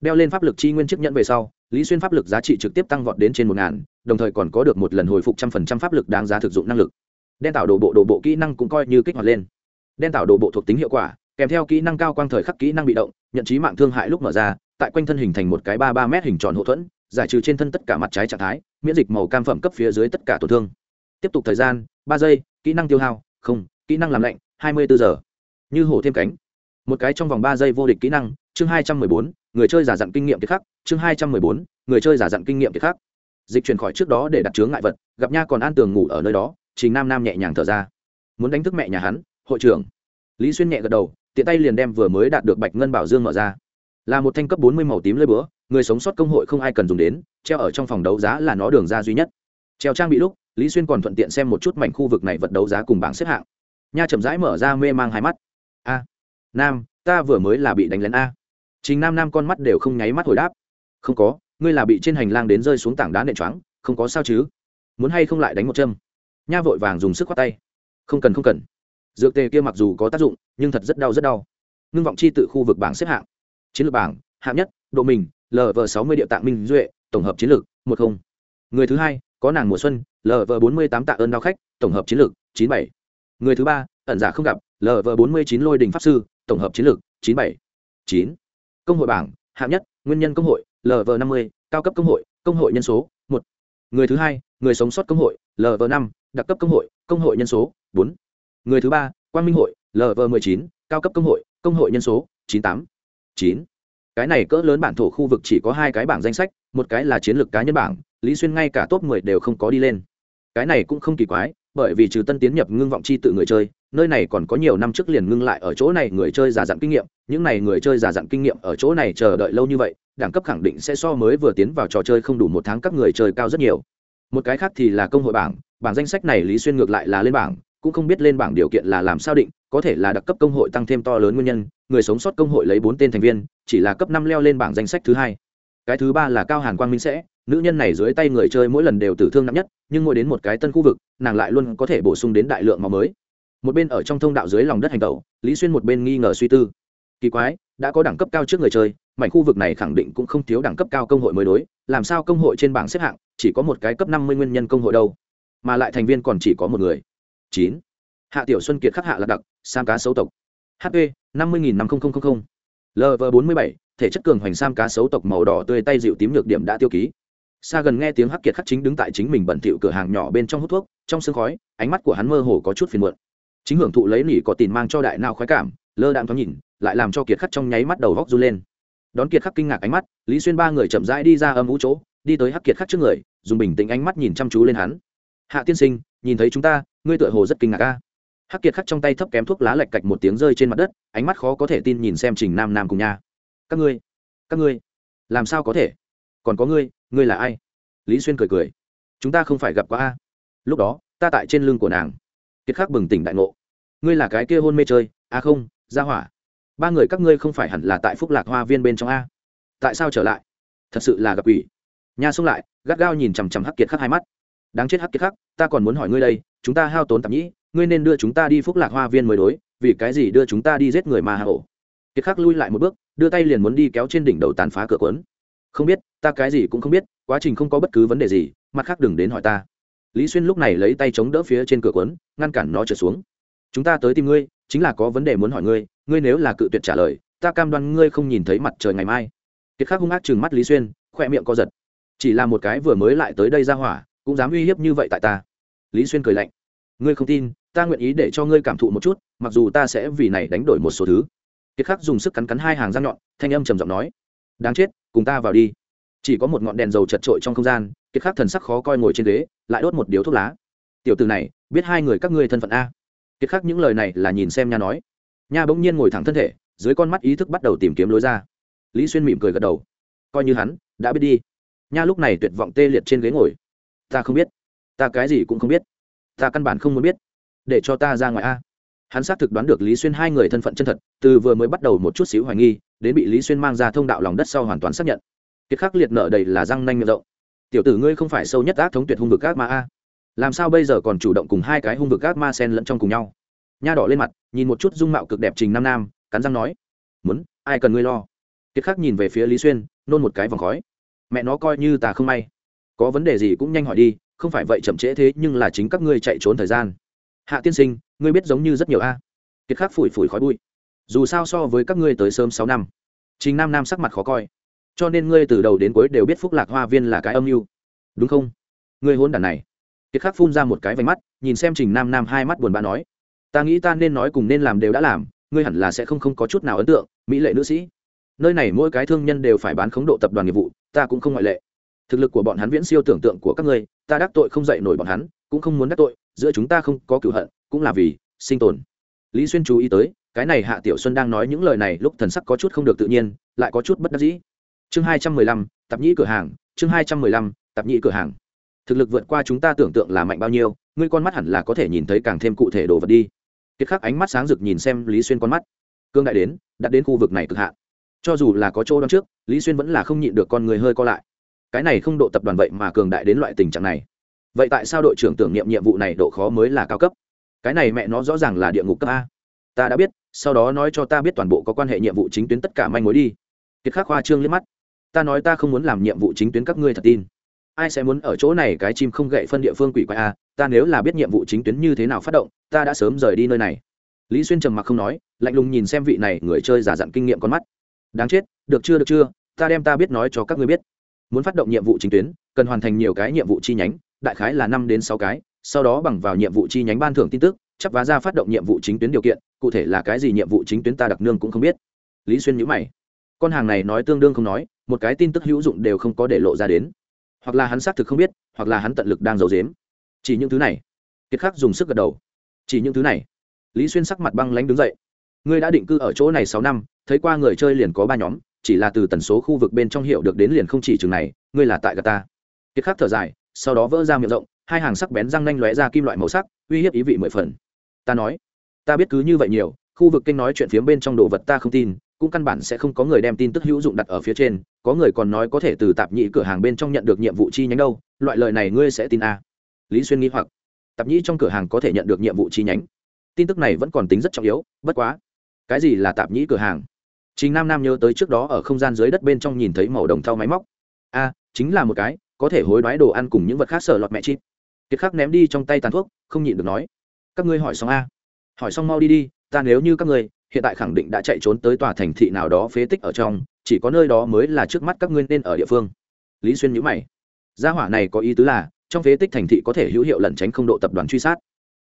Speaker 1: đeo lên pháp lực chi nguyên chức nhận về sau, lý xuyên pháp lực giá trị trực tiếp tăng vọt đến trên một ngàn, đồng thời còn có được một lần hồi phục trăm phần trăm pháp lực đáng giá thực dụng năng lực. Đen tạo đồ bộ đồ bộ kỹ năng cũng coi như kích hoạt lên. Đen tạo đồ bộ thuộc tính hiệu quả, kèm theo kỹ năng cao quang thời khắc kỹ năng bị động, nhận trí mạng thương hại lúc mở ra, tại quanh thân hình thành một cái ba ba m hình tròn hậu thuẫn, giải trừ trên thân tất cả mặt trái trạng thái, miễn dịch màu cam phẩm cấp phía dưới tất cả tổn thương. Tiếp tục thời gian, ba giây, kỹ năng tiêu hao, không, kỹ năng làm lạnh, hai mươi bốn giờ. Như hổ thêm cánh một cái trong vòng ba giây vô địch kỹ năng, chương hai trăm mười bốn, người chơi giả dặn kinh nghiệm kiệt khắc, chương hai trăm mười bốn, người chơi giả dặn kinh nghiệm kiệt khắc. Dịch chuyển khỏi trước đó để đặt chướng ngại vật, gặp nha còn an tường ngủ ở nơi đó, trình nam nam nhẹ nhàng thở ra. Muốn đánh thức mẹ nhà hắn, hội trưởng. Lý xuyên nhẹ gật đầu, tiện tay liền đem vừa mới đạt được bạch ngân bảo dương mở ra. Là một thanh cấp bốn mươi màu tím lơi bữa người sống sót công hội không ai cần dùng đến, treo ở trong phòng đấu giá là nó đường ra duy nhất. Treo trang bị lúc, lý xuyên còn thuận tiện xem một chút mảnh khu vực này vật đấu giá cùng bảng xếp hạng. Nha chậm rãi mở ra mê mang hai mắt. A nam, ta vừa mới là bị đánh lén a. Chính nam nam con mắt đều không nháy mắt hồi đáp. Không có, ngươi là bị trên hành lang đến rơi xuống tảng đá nện choáng, không có sao chứ? Muốn hay không lại đánh một châm? Nha vội vàng dùng sức khoát tay. Không cần không cần. Dược tề kia mặc dù có tác dụng, nhưng thật rất đau rất đau. Ngưng vọng chi tự khu vực bảng xếp hạng. Chiến lược bảng, hạng nhất, độ mình lv sáu mươi địa tạng minh duệ, tổng hợp chiến lược, một không. Người thứ hai, có nàng mùa xuân lv bốn mươi tám tạ ơn đao khách, tổng hợp chiến lược, chín bảy. Người thứ ba, ẩn giả không gặp lv bốn mươi chín lôi đình pháp sư tổng hợp chiến lược, chín bảy chín. Công hội bảng, hạng nhất, nguyên nhân công hội lv năm mươi, cao cấp công hội công hội nhân số, một. Người thứ hai, người sống sót công hội lv năm, đặc cấp công hội công hội nhân số, bốn. Người thứ ba, quang minh hội lv m ộ ư ơ i chín, cao cấp công hội công hội nhân số, chín tám. Chín. Cái này cỡ lớn bản thổ khu vực chỉ có hai cái bảng danh sách, một cái là chiến lược cá nhân bảng, lý xuyên ngay cả top mười đều không có đi lên. Cái này cũng không kỳ quái, bởi vì trừ tân tiến nhập ngưng vọng chi tự người chơi nơi này còn có nhiều năm trước liền ngưng lại ở chỗ này, người chơi giả dặn kinh nghiệm, những này người chơi giả dặn kinh nghiệm ở chỗ này chờ đợi lâu như vậy, đẳng cấp khẳng định sẽ so mới vừa tiến vào trò chơi không đủ một tháng các người chơi cao rất nhiều. Một cái khác thì là công hội bảng bảng danh sách này lý xuyên ngược lại là lên bảng, cũng không biết lên bảng điều kiện là làm sao định, có thể là đặc cấp công hội tăng thêm to lớn nguyên nhân, người sống sót công hội lấy bốn tên thành viên, chỉ là cấp năm leo lên bảng danh sách thứ hai. Cái thứ ba là cao hàn quang minh sẽ, nữ nhân này dưới tay người chơi mỗi lần đều tử thương nặng nhất, nhưng mỗi đến một cái tân khu vực, nàng lại luôn có thể bổ sung đến đại lượng máu mới một bên ở trong thông đạo dưới lòng đất hành tẩu, lý xuyên một bên nghi ngờ suy tư. Kỳ quái, đã có đẳng cấp cao trước người chơi, mảnh khu vực này khẳng định cũng không thiếu đẳng cấp cao công hội mới đối, làm sao công hội trên bảng xếp hạng chỉ có một cái cấp năm mươi nguyên nhân công hội đâu? Mà lại thành viên còn chỉ có một người. Chín. Hạ tiểu xuân kiệt khắc hạ lạc đặc, sam cá sấu tộc. Hp năm mươi nghìn năm nghìn lv bốn mươi bảy, thể chất cường hoành sam cá sấu tộc màu đỏ tươi tay dịu tím nhược điểm đã tiêu ký. Xa gần nghe tiếng hắc kiệt khắc chính đứng tại chính mình bẩn thịu cửa hàng nhỏ bên trong hút thuốc, trong sương khói, ánh mắt của hắn mơ hồ có chút phiền muộn chính hưởng thụ lấy nỉ có tiền mang cho đại nào khoái cảm, lơ đạm thoáng nhìn, lại làm cho kiệt khắc trong nháy mắt đầu góc run lên. Đón kiệt khắc kinh ngạc ánh mắt, lý xuyên ba người chậm rãi đi ra âm vũ chỗ, đi tới hắc kiệt khắc trước người, dùng bình tĩnh ánh mắt nhìn chăm chú lên hắn. Hạ tiên sinh, nhìn thấy chúng ta, ngươi tựa hồ rất kinh ngạc ca hắc kiệt khắc trong tay thấp kém thuốc lá lạch cạch một tiếng rơi trên mặt đất, ánh mắt khó có thể tin nhìn xem trình nam nam cùng nhà các ngươi các ngươi, làm sao có thể? Còn có ngươi ngươi là ai? Lý xuyên cười cười. Chúng ta không phải gặp qua a. Lúc đó, ta tại trên lưng của nàng kiệt khắc bừng tỉnh đại ngộ. Ngươi là cái kia hôn mê chơi a không ra hỏa. Ba người các ngươi không phải hẳn là tại phúc lạc hoa viên bên trong a? Tại sao trở lại? Thật sự là gặp quỷ. Nha xông lại, gắt gao nhìn chằm chằm hắc kiệt khắc hai mắt. Đáng chết hắc kiệt khắc, ta còn muốn hỏi ngươi đây, chúng ta hao tốn tạp nhĩ, ngươi nên đưa chúng ta đi phúc lạc hoa viên mới đối, vì cái gì đưa chúng ta đi giết người mà hạ ổ kiệt khắc lui lại một bước, đưa tay liền muốn đi kéo trên đỉnh đầu tàn phá cửa quấn không biết, ta cái gì cũng không biết, quá trình không có bất cứ vấn đề gì, mặt khác đừng đến hỏi ta. Lý xuyên lúc này lấy tay chống đỡ phía trên cửa quấn ngăn cản nó trở xuống. Chúng ta tới tìm ngươi, chính là có vấn đề muốn hỏi ngươi ngươi nếu là cự tuyệt trả lời, ta cam đoan ngươi không nhìn thấy mặt trời ngày mai. Kiệt khắc hung ác chừng mắt lý xuyên khoe miệng co giật. Chỉ là một cái vừa mới lại tới đây ra hỏa, cũng dám uy hiếp như vậy tại ta. Lý xuyên cười lạnh. Ngươi không tin, ta nguyện ý để cho ngươi cảm thụ một chút, mặc dù ta sẽ vì này đánh đổi một số thứ. Kiệt khắc dùng sức cắn cắn hai hàng răng nhọn, thanh âm trầm giọng nói. Đáng chết, cùng ta vào đi. Chỉ có một ngọn đèn dầu chật trội trong không gian, kiệt khắc thần sắc khó coi ngồi trên ghế, lại đốt một điếu thuốc lá tiểu từ này, biết hai người các ngươi thân phận a. Kiệt khắc những lời này là nhìn xem nha nói. Nha bỗng nhiên ngồi thẳng thân thể, dưới con mắt ý thức bắt đầu tìm kiếm lối ra. Lý xuyên mỉm cười gật đầu. Coi như hắn, đã biết đi. Nha lúc này tuyệt vọng tê liệt trên ghế ngồi. Ta không biết. Ta cái gì cũng không biết. Ta căn bản không muốn biết. Để cho ta ra ngoài a. Hắn xác thực đoán được lý xuyên hai người thân phận chân thật, từ vừa mới bắt đầu một chút xíu hoài nghi, đến bị lý xuyên mang ra thông đạo lòng đất sau hoàn toàn xác nhận. Kiệt khắc liệt nợ đầy là răng nanh miệng rộng. Tiểu tử ngươi không phải sâu nhất ác thống tuyệt hung vực ác mà a làm sao bây giờ còn chủ động cùng hai cái hung vực ác ma sen lẫn trong cùng nhau? Nha đỏ lên mặt, nhìn một chút dung mạo cực đẹp trình nam nam, cắn răng nói, muốn, ai cần ngươi lo? Kiệt khắc nhìn về phía lý xuyên, nôn một cái vòng khói. Mẹ nó coi như ta không may. Có vấn đề gì cũng nhanh hỏi đi, không phải vậy chậm trễ thế nhưng là chính các ngươi chạy trốn thời gian. Hạ tiên sinh, ngươi biết giống như rất nhiều a. Kiệt khắc phủi phủi khói bụi. Dù sao so với các ngươi tới sớm sáu năm. Chính nam nam sắc mặt khó coi. Cho nên ngươi từ đầu đến cuối đều biết phúc lạc hoa viên là cái âm mưu. Đúng không? Ngươi hôn đàn này kiệt khắc phun ra một cái vành mắt, nhìn xem trình nam nam hai mắt buồn bã nói, ta nghĩ ta nên nói cùng nên làm đều đã làm, ngươi hẳn là sẽ không không có chút nào ấn tượng, mỹ lệ nữ sĩ. Nơi này mỗi cái thương nhân đều phải bán khống độ tập đoàn nghiệp vụ, ta cũng không ngoại lệ. Thực lực của bọn hắn viễn siêu tưởng tượng của các ngươi, ta đắc tội không dạy nổi bọn hắn, cũng không muốn đắc tội, giữa chúng ta không có cựu hận, cũng là vì sinh tồn. Lý xuyên chú ý tới, cái này hạ tiểu xuân đang nói những lời này lúc thần sắc có chút không được tự nhiên, lại có chút bất đắc dĩ. Chương hai trăm mười lăm, tạp nhĩ cửa hàng, chương hai trăm mười lăm, tạp nhĩ cửa hàng thực lực vượt qua chúng ta tưởng tượng là mạnh bao nhiêu, ngươi con mắt hẳn là có thể nhìn thấy càng thêm cụ thể đồ vật đi. Kiệt khắc ánh mắt sáng rực nhìn xem lý xuyên con mắt. Cương đại đến đặt đến khu vực này cực hạn. Cho dù là có chỗ đón trước, lý xuyên vẫn là không nhịn được con người hơi co lại. Cái này không độ tập đoàn vậy mà cường đại đến loại tình trạng này. Vậy tại sao đội trưởng tưởng niệm nhiệm vụ này độ khó mới là cao cấp? Cái này mẹ nó rõ ràng là địa ngục cấp a. Ta đã biết, sau đó nói cho ta biết toàn bộ có quan hệ nhiệm vụ chính tuyến tất cả manh mối đi. Kiệt khắc khoa trương liếc mắt. Ta nói ta không muốn làm nhiệm vụ chính tuyến các ngươi thật tin ai sẽ muốn ở chỗ này cái chim không gậy phân địa phương quỷ quái a ta nếu là biết nhiệm vụ chính tuyến như thế nào phát động, ta đã sớm rời đi nơi này. Lý xuyên trầm mặc không nói, lạnh lùng nhìn xem vị này người chơi giả dặn kinh nghiệm con mắt. Đáng chết, được chưa được chưa, ta đem ta biết nói cho các ngươi biết. Muốn phát động nhiệm vụ chính tuyến, cần hoàn thành nhiều cái nhiệm vụ chi nhánh, đại khái là năm đến sáu cái, sau đó bằng vào nhiệm vụ chi nhánh ban thưởng tin tức chấp vá ra phát động nhiệm vụ chính tuyến điều kiện, cụ thể là cái gì nhiệm vụ chính tuyến ta đặc nương cũng không biết. Lý xuyên nhữ mày. Con hàng này nói tương đương không nói, một cái tin tức hữu dụng đều không có để lộ ra đến hoặc là hắn xác thực không biết, hoặc là hắn tận lực đang giấu dếm chỉ những thứ này. Kiệt khắc dùng sức gật đầu. Chỉ những thứ này. Lý xuyên sắc mặt băng lánh đứng dậy. Ngươi đã định cư ở chỗ này sáu năm, thấy qua người chơi liền có ba nhóm, chỉ là từ tần số khu vực bên trong hiệu được đến liền không chỉ chừng này, ngươi là tại gà ta. Kiệt khắc thở dài, sau đó vỡ ra miệng rộng, hai hàng sắc bén răng nanh lóe ra kim loại màu sắc, uy hiếp ý vị mười phần. Ta nói, ta biết cứ như vậy nhiều, khu vực kênh nói chuyện phía bên trong đồ vật ta không tin, cũng căn bản sẽ không có người đem tin tức hữu dụng đặt ở phía trên có người còn nói có thể từ tạp nhĩ cửa hàng bên trong nhận được nhiệm vụ chi nhánh đâu, loại lời này ngươi sẽ tin a à? lý xuyên nghĩ hoặc. Tạp nhĩ trong cửa hàng có thể nhận được nhiệm vụ chi nhánh. Tin tức này vẫn còn tính rất trọng yếu, bất quá. Cái gì là tạp nhĩ cửa hàng? Chính nam nam nhớ tới trước đó ở không gian dưới đất bên trong nhìn thấy màu đồng thau máy móc. A chính là một cái, có thể hối đoái đồ ăn cùng những vật khác sở lọt mẹ chip. Kiệt khắc ném đi trong tay tàn thuốc, không nhịn được nói. Các ngươi hỏi xong a hỏi xong mau đi đi, ta nếu như các ngươi, hiện tại khẳng định đã chạy trốn tới tòa thành thị nào đó phế tích ở trong chỉ có nơi đó mới là trước mắt các ngươi nên ở địa phương. Lý xuyên nhữ mày. Gia hỏa này có ý tứ là, trong phế tích thành thị có thể hữu hiệu lẩn tránh không độ tập đoàn truy sát.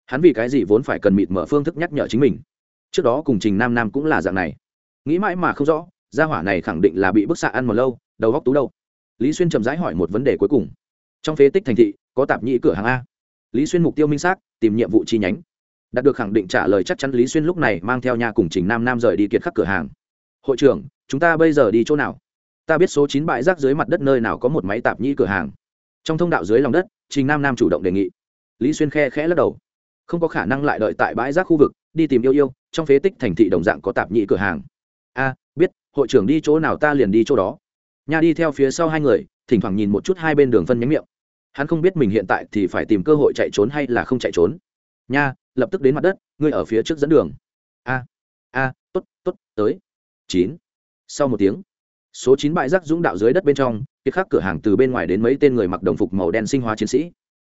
Speaker 1: Hắn vì cái gì vốn phải cần mịt mở phương thức nhắc nhở chính mình? Trước đó cùng trình nam nam cũng là dạng này. Nghĩ mãi mà không rõ, gia hỏa này khẳng định là bị bức xạ ăn một lâu, đầu góc tú đâu. Lý xuyên chậm rãi hỏi một vấn đề cuối cùng. Trong phế tích thành thị, có tạp nhĩ cửa hàng a. Lý xuyên mục tiêu minh xác, tìm nhiệm vụ chi nhánh. Đạt được khẳng định trả lời chắc chắn lý xuyên lúc này mang theo nhà cùng trình nam nam rời đi kiệt khắc cửa hàng hội trưởng, chúng ta bây giờ đi chỗ nào? Ta biết số chín bãi rác dưới mặt đất nơi nào có một máy tạp nhĩ cửa hàng. Trong thông đạo dưới lòng đất, trình nam nam chủ động đề nghị. Lý xuyên khe khẽ lắc đầu. Không có khả năng lại đợi tại bãi rác khu vực, đi tìm yêu yêu, trong phế tích thành thị đồng dạng có tạp nhĩ cửa hàng. A, biết, hội trưởng đi chỗ nào ta liền đi chỗ đó. Nha đi theo phía sau hai người, thỉnh thoảng nhìn một chút hai bên đường phân nhánh miệng. Hắn không biết mình hiện tại thì phải tìm cơ hội chạy trốn hay là không chạy trốn. Nha, lập tức đến mặt đất, ngươi ở phía trước dẫn đường. A a t ố t t ố t tới chín. Sau một tiếng, số chín bãi rác dũng đạo dưới đất bên trong, kiệt khắc cửa hàng từ bên ngoài đến mấy tên người mặc đồng phục màu đen sinh hóa chiến sĩ.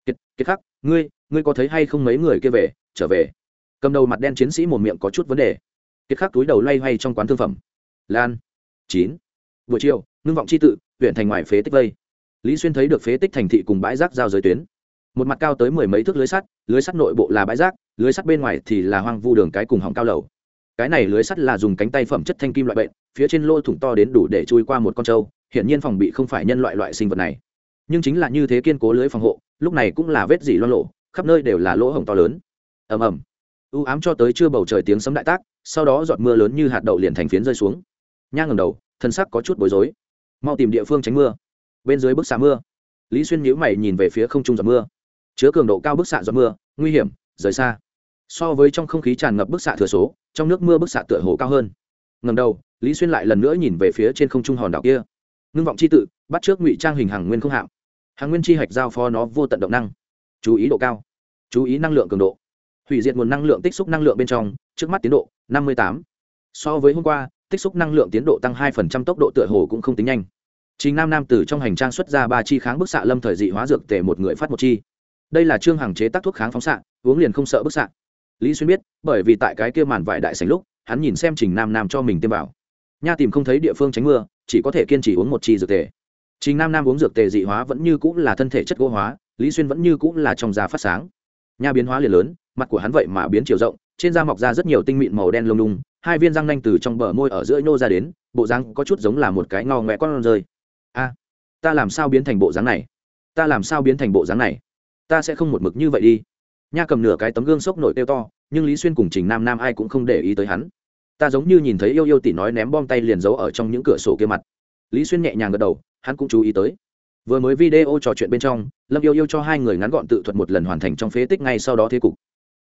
Speaker 1: Kiệt kiệt khắc, ngươi ngươi có thấy hay không mấy người kia về, trở về? Cầm đầu mặt đen chiến sĩ một miệng có chút vấn đề. Kiệt khắc túi đầu loay hoay trong quán thương phẩm. Lan. Chín. Buổi chiều, ngưng vọng c h i tự, huyện thành ngoài phế tích vây. Lý xuyên thấy được phế tích thành thị cùng bãi rác giao giới tuyến. Một mặt cao tới mười mấy thước lưới sắt lưới sắt nội bộ là bãi rác, lưới sắt bên ngoài thì là hoang vu đường cái cùng họng cao lầu cái này lưới sắt là dùng cánh tay phẩm chất thanh kim loại bệnh, phía trên lỗ thủng to đến đủ để chui qua một con trâu, hiển nhiên phòng bị không phải nhân loại loại sinh vật này. Nhưng chính là như thế kiên cố lưới phòng hộ, lúc này cũng là vết dỉ loan lộ khắp nơi đều là lỗ hổng to lớn. Ầm ầm. U ám cho tới chưa bầu trời tiếng sấm đại tác, sau đó giọt mưa lớn như hạt đậu liền thành phiến rơi xuống. Nha ngầm đầu, thân sắc có chút bối rối. Mau tìm địa phương tránh mưa. Bên dưới bức xạ mưa. Lý xuyên nhíu mày nhìn về phía không trung giọt mưa. Chứa cường độ cao bức xạ giọt mưa, nguy hiểm, rời xa so với trong không khí tràn ngập bức xạ thừa số trong nước mưa bức xạ tựa hồ cao hơn. Ngầm đầu lý xuyên lại lần nữa nhìn về phía trên không trung hòn đảo kia. Ngưng vọng c h i tự bắt trước ngụy trang hình hàng nguyên không hạm. Hàng nguyên chi hạch giao phó nó vô tận động năng. Chú ý độ cao. Chú ý năng lượng cường độ. Hủy diệt nguồn năng lượng tích xúc năng lượng bên trong trước mắt tiến độ năm mươi tám. So với hôm qua tích xúc năng lượng tiến độ tăng hai tốc độ tựa hồ cũng không tính nhanh. Trình Nam Nam từ trong hành trang xuất ra ba chi kháng bức xạ lâm thời dị hóa dược tề một người phát một chi. Đây là trương hàng chế tác thuốc kháng phóng xạ, uống liền không sợ bức xạ. Lý Xuyên biết, bởi vì tại cái kia màn vải đại sảnh lúc, hắn nhìn xem Trình Nam Nam cho mình tiêm vào. Nha tìm không thấy địa phương tránh mưa, chỉ có thể kiên trì uống một chi dược tề. Trình Nam Nam uống dược tề dị hóa vẫn như cũng là thân thể chất gỗ hóa, Lý Xuyên vẫn như cũng là trong da phát sáng. Nha biến hóa liền lớn, mặt của hắn vậy mà biến chiều rộng, trên da mọc ra rất nhiều tinh mịn màu đen lông lung, hai viên răng nanh từ trong bờ môi ở giữa nhô ra đến, bộ răng có chút giống là một cái ngò ngoẹ con rơi a ta làm sao biến thành bộ dáng này ta làm sao biến thành bộ dáng này ta sẽ không một mực như vậy đi nha cầm nửa cái tấm gương sốc nổi tiêu to, nhưng lý xuyên cùng trình nam nam ai cũng không để ý tới hắn. Ta giống như nhìn thấy yêu yêu tỷ nói ném bom tay liền giấu ở trong những cửa sổ kia mặt. Lý xuyên nhẹ nhàng gật đầu, hắn cũng chú ý tới. Vừa mới video trò chuyện bên trong, lâm yêu yêu cho hai người ngắn gọn tự thuật một lần hoàn thành trong phế tích ngay sau đó thế cục.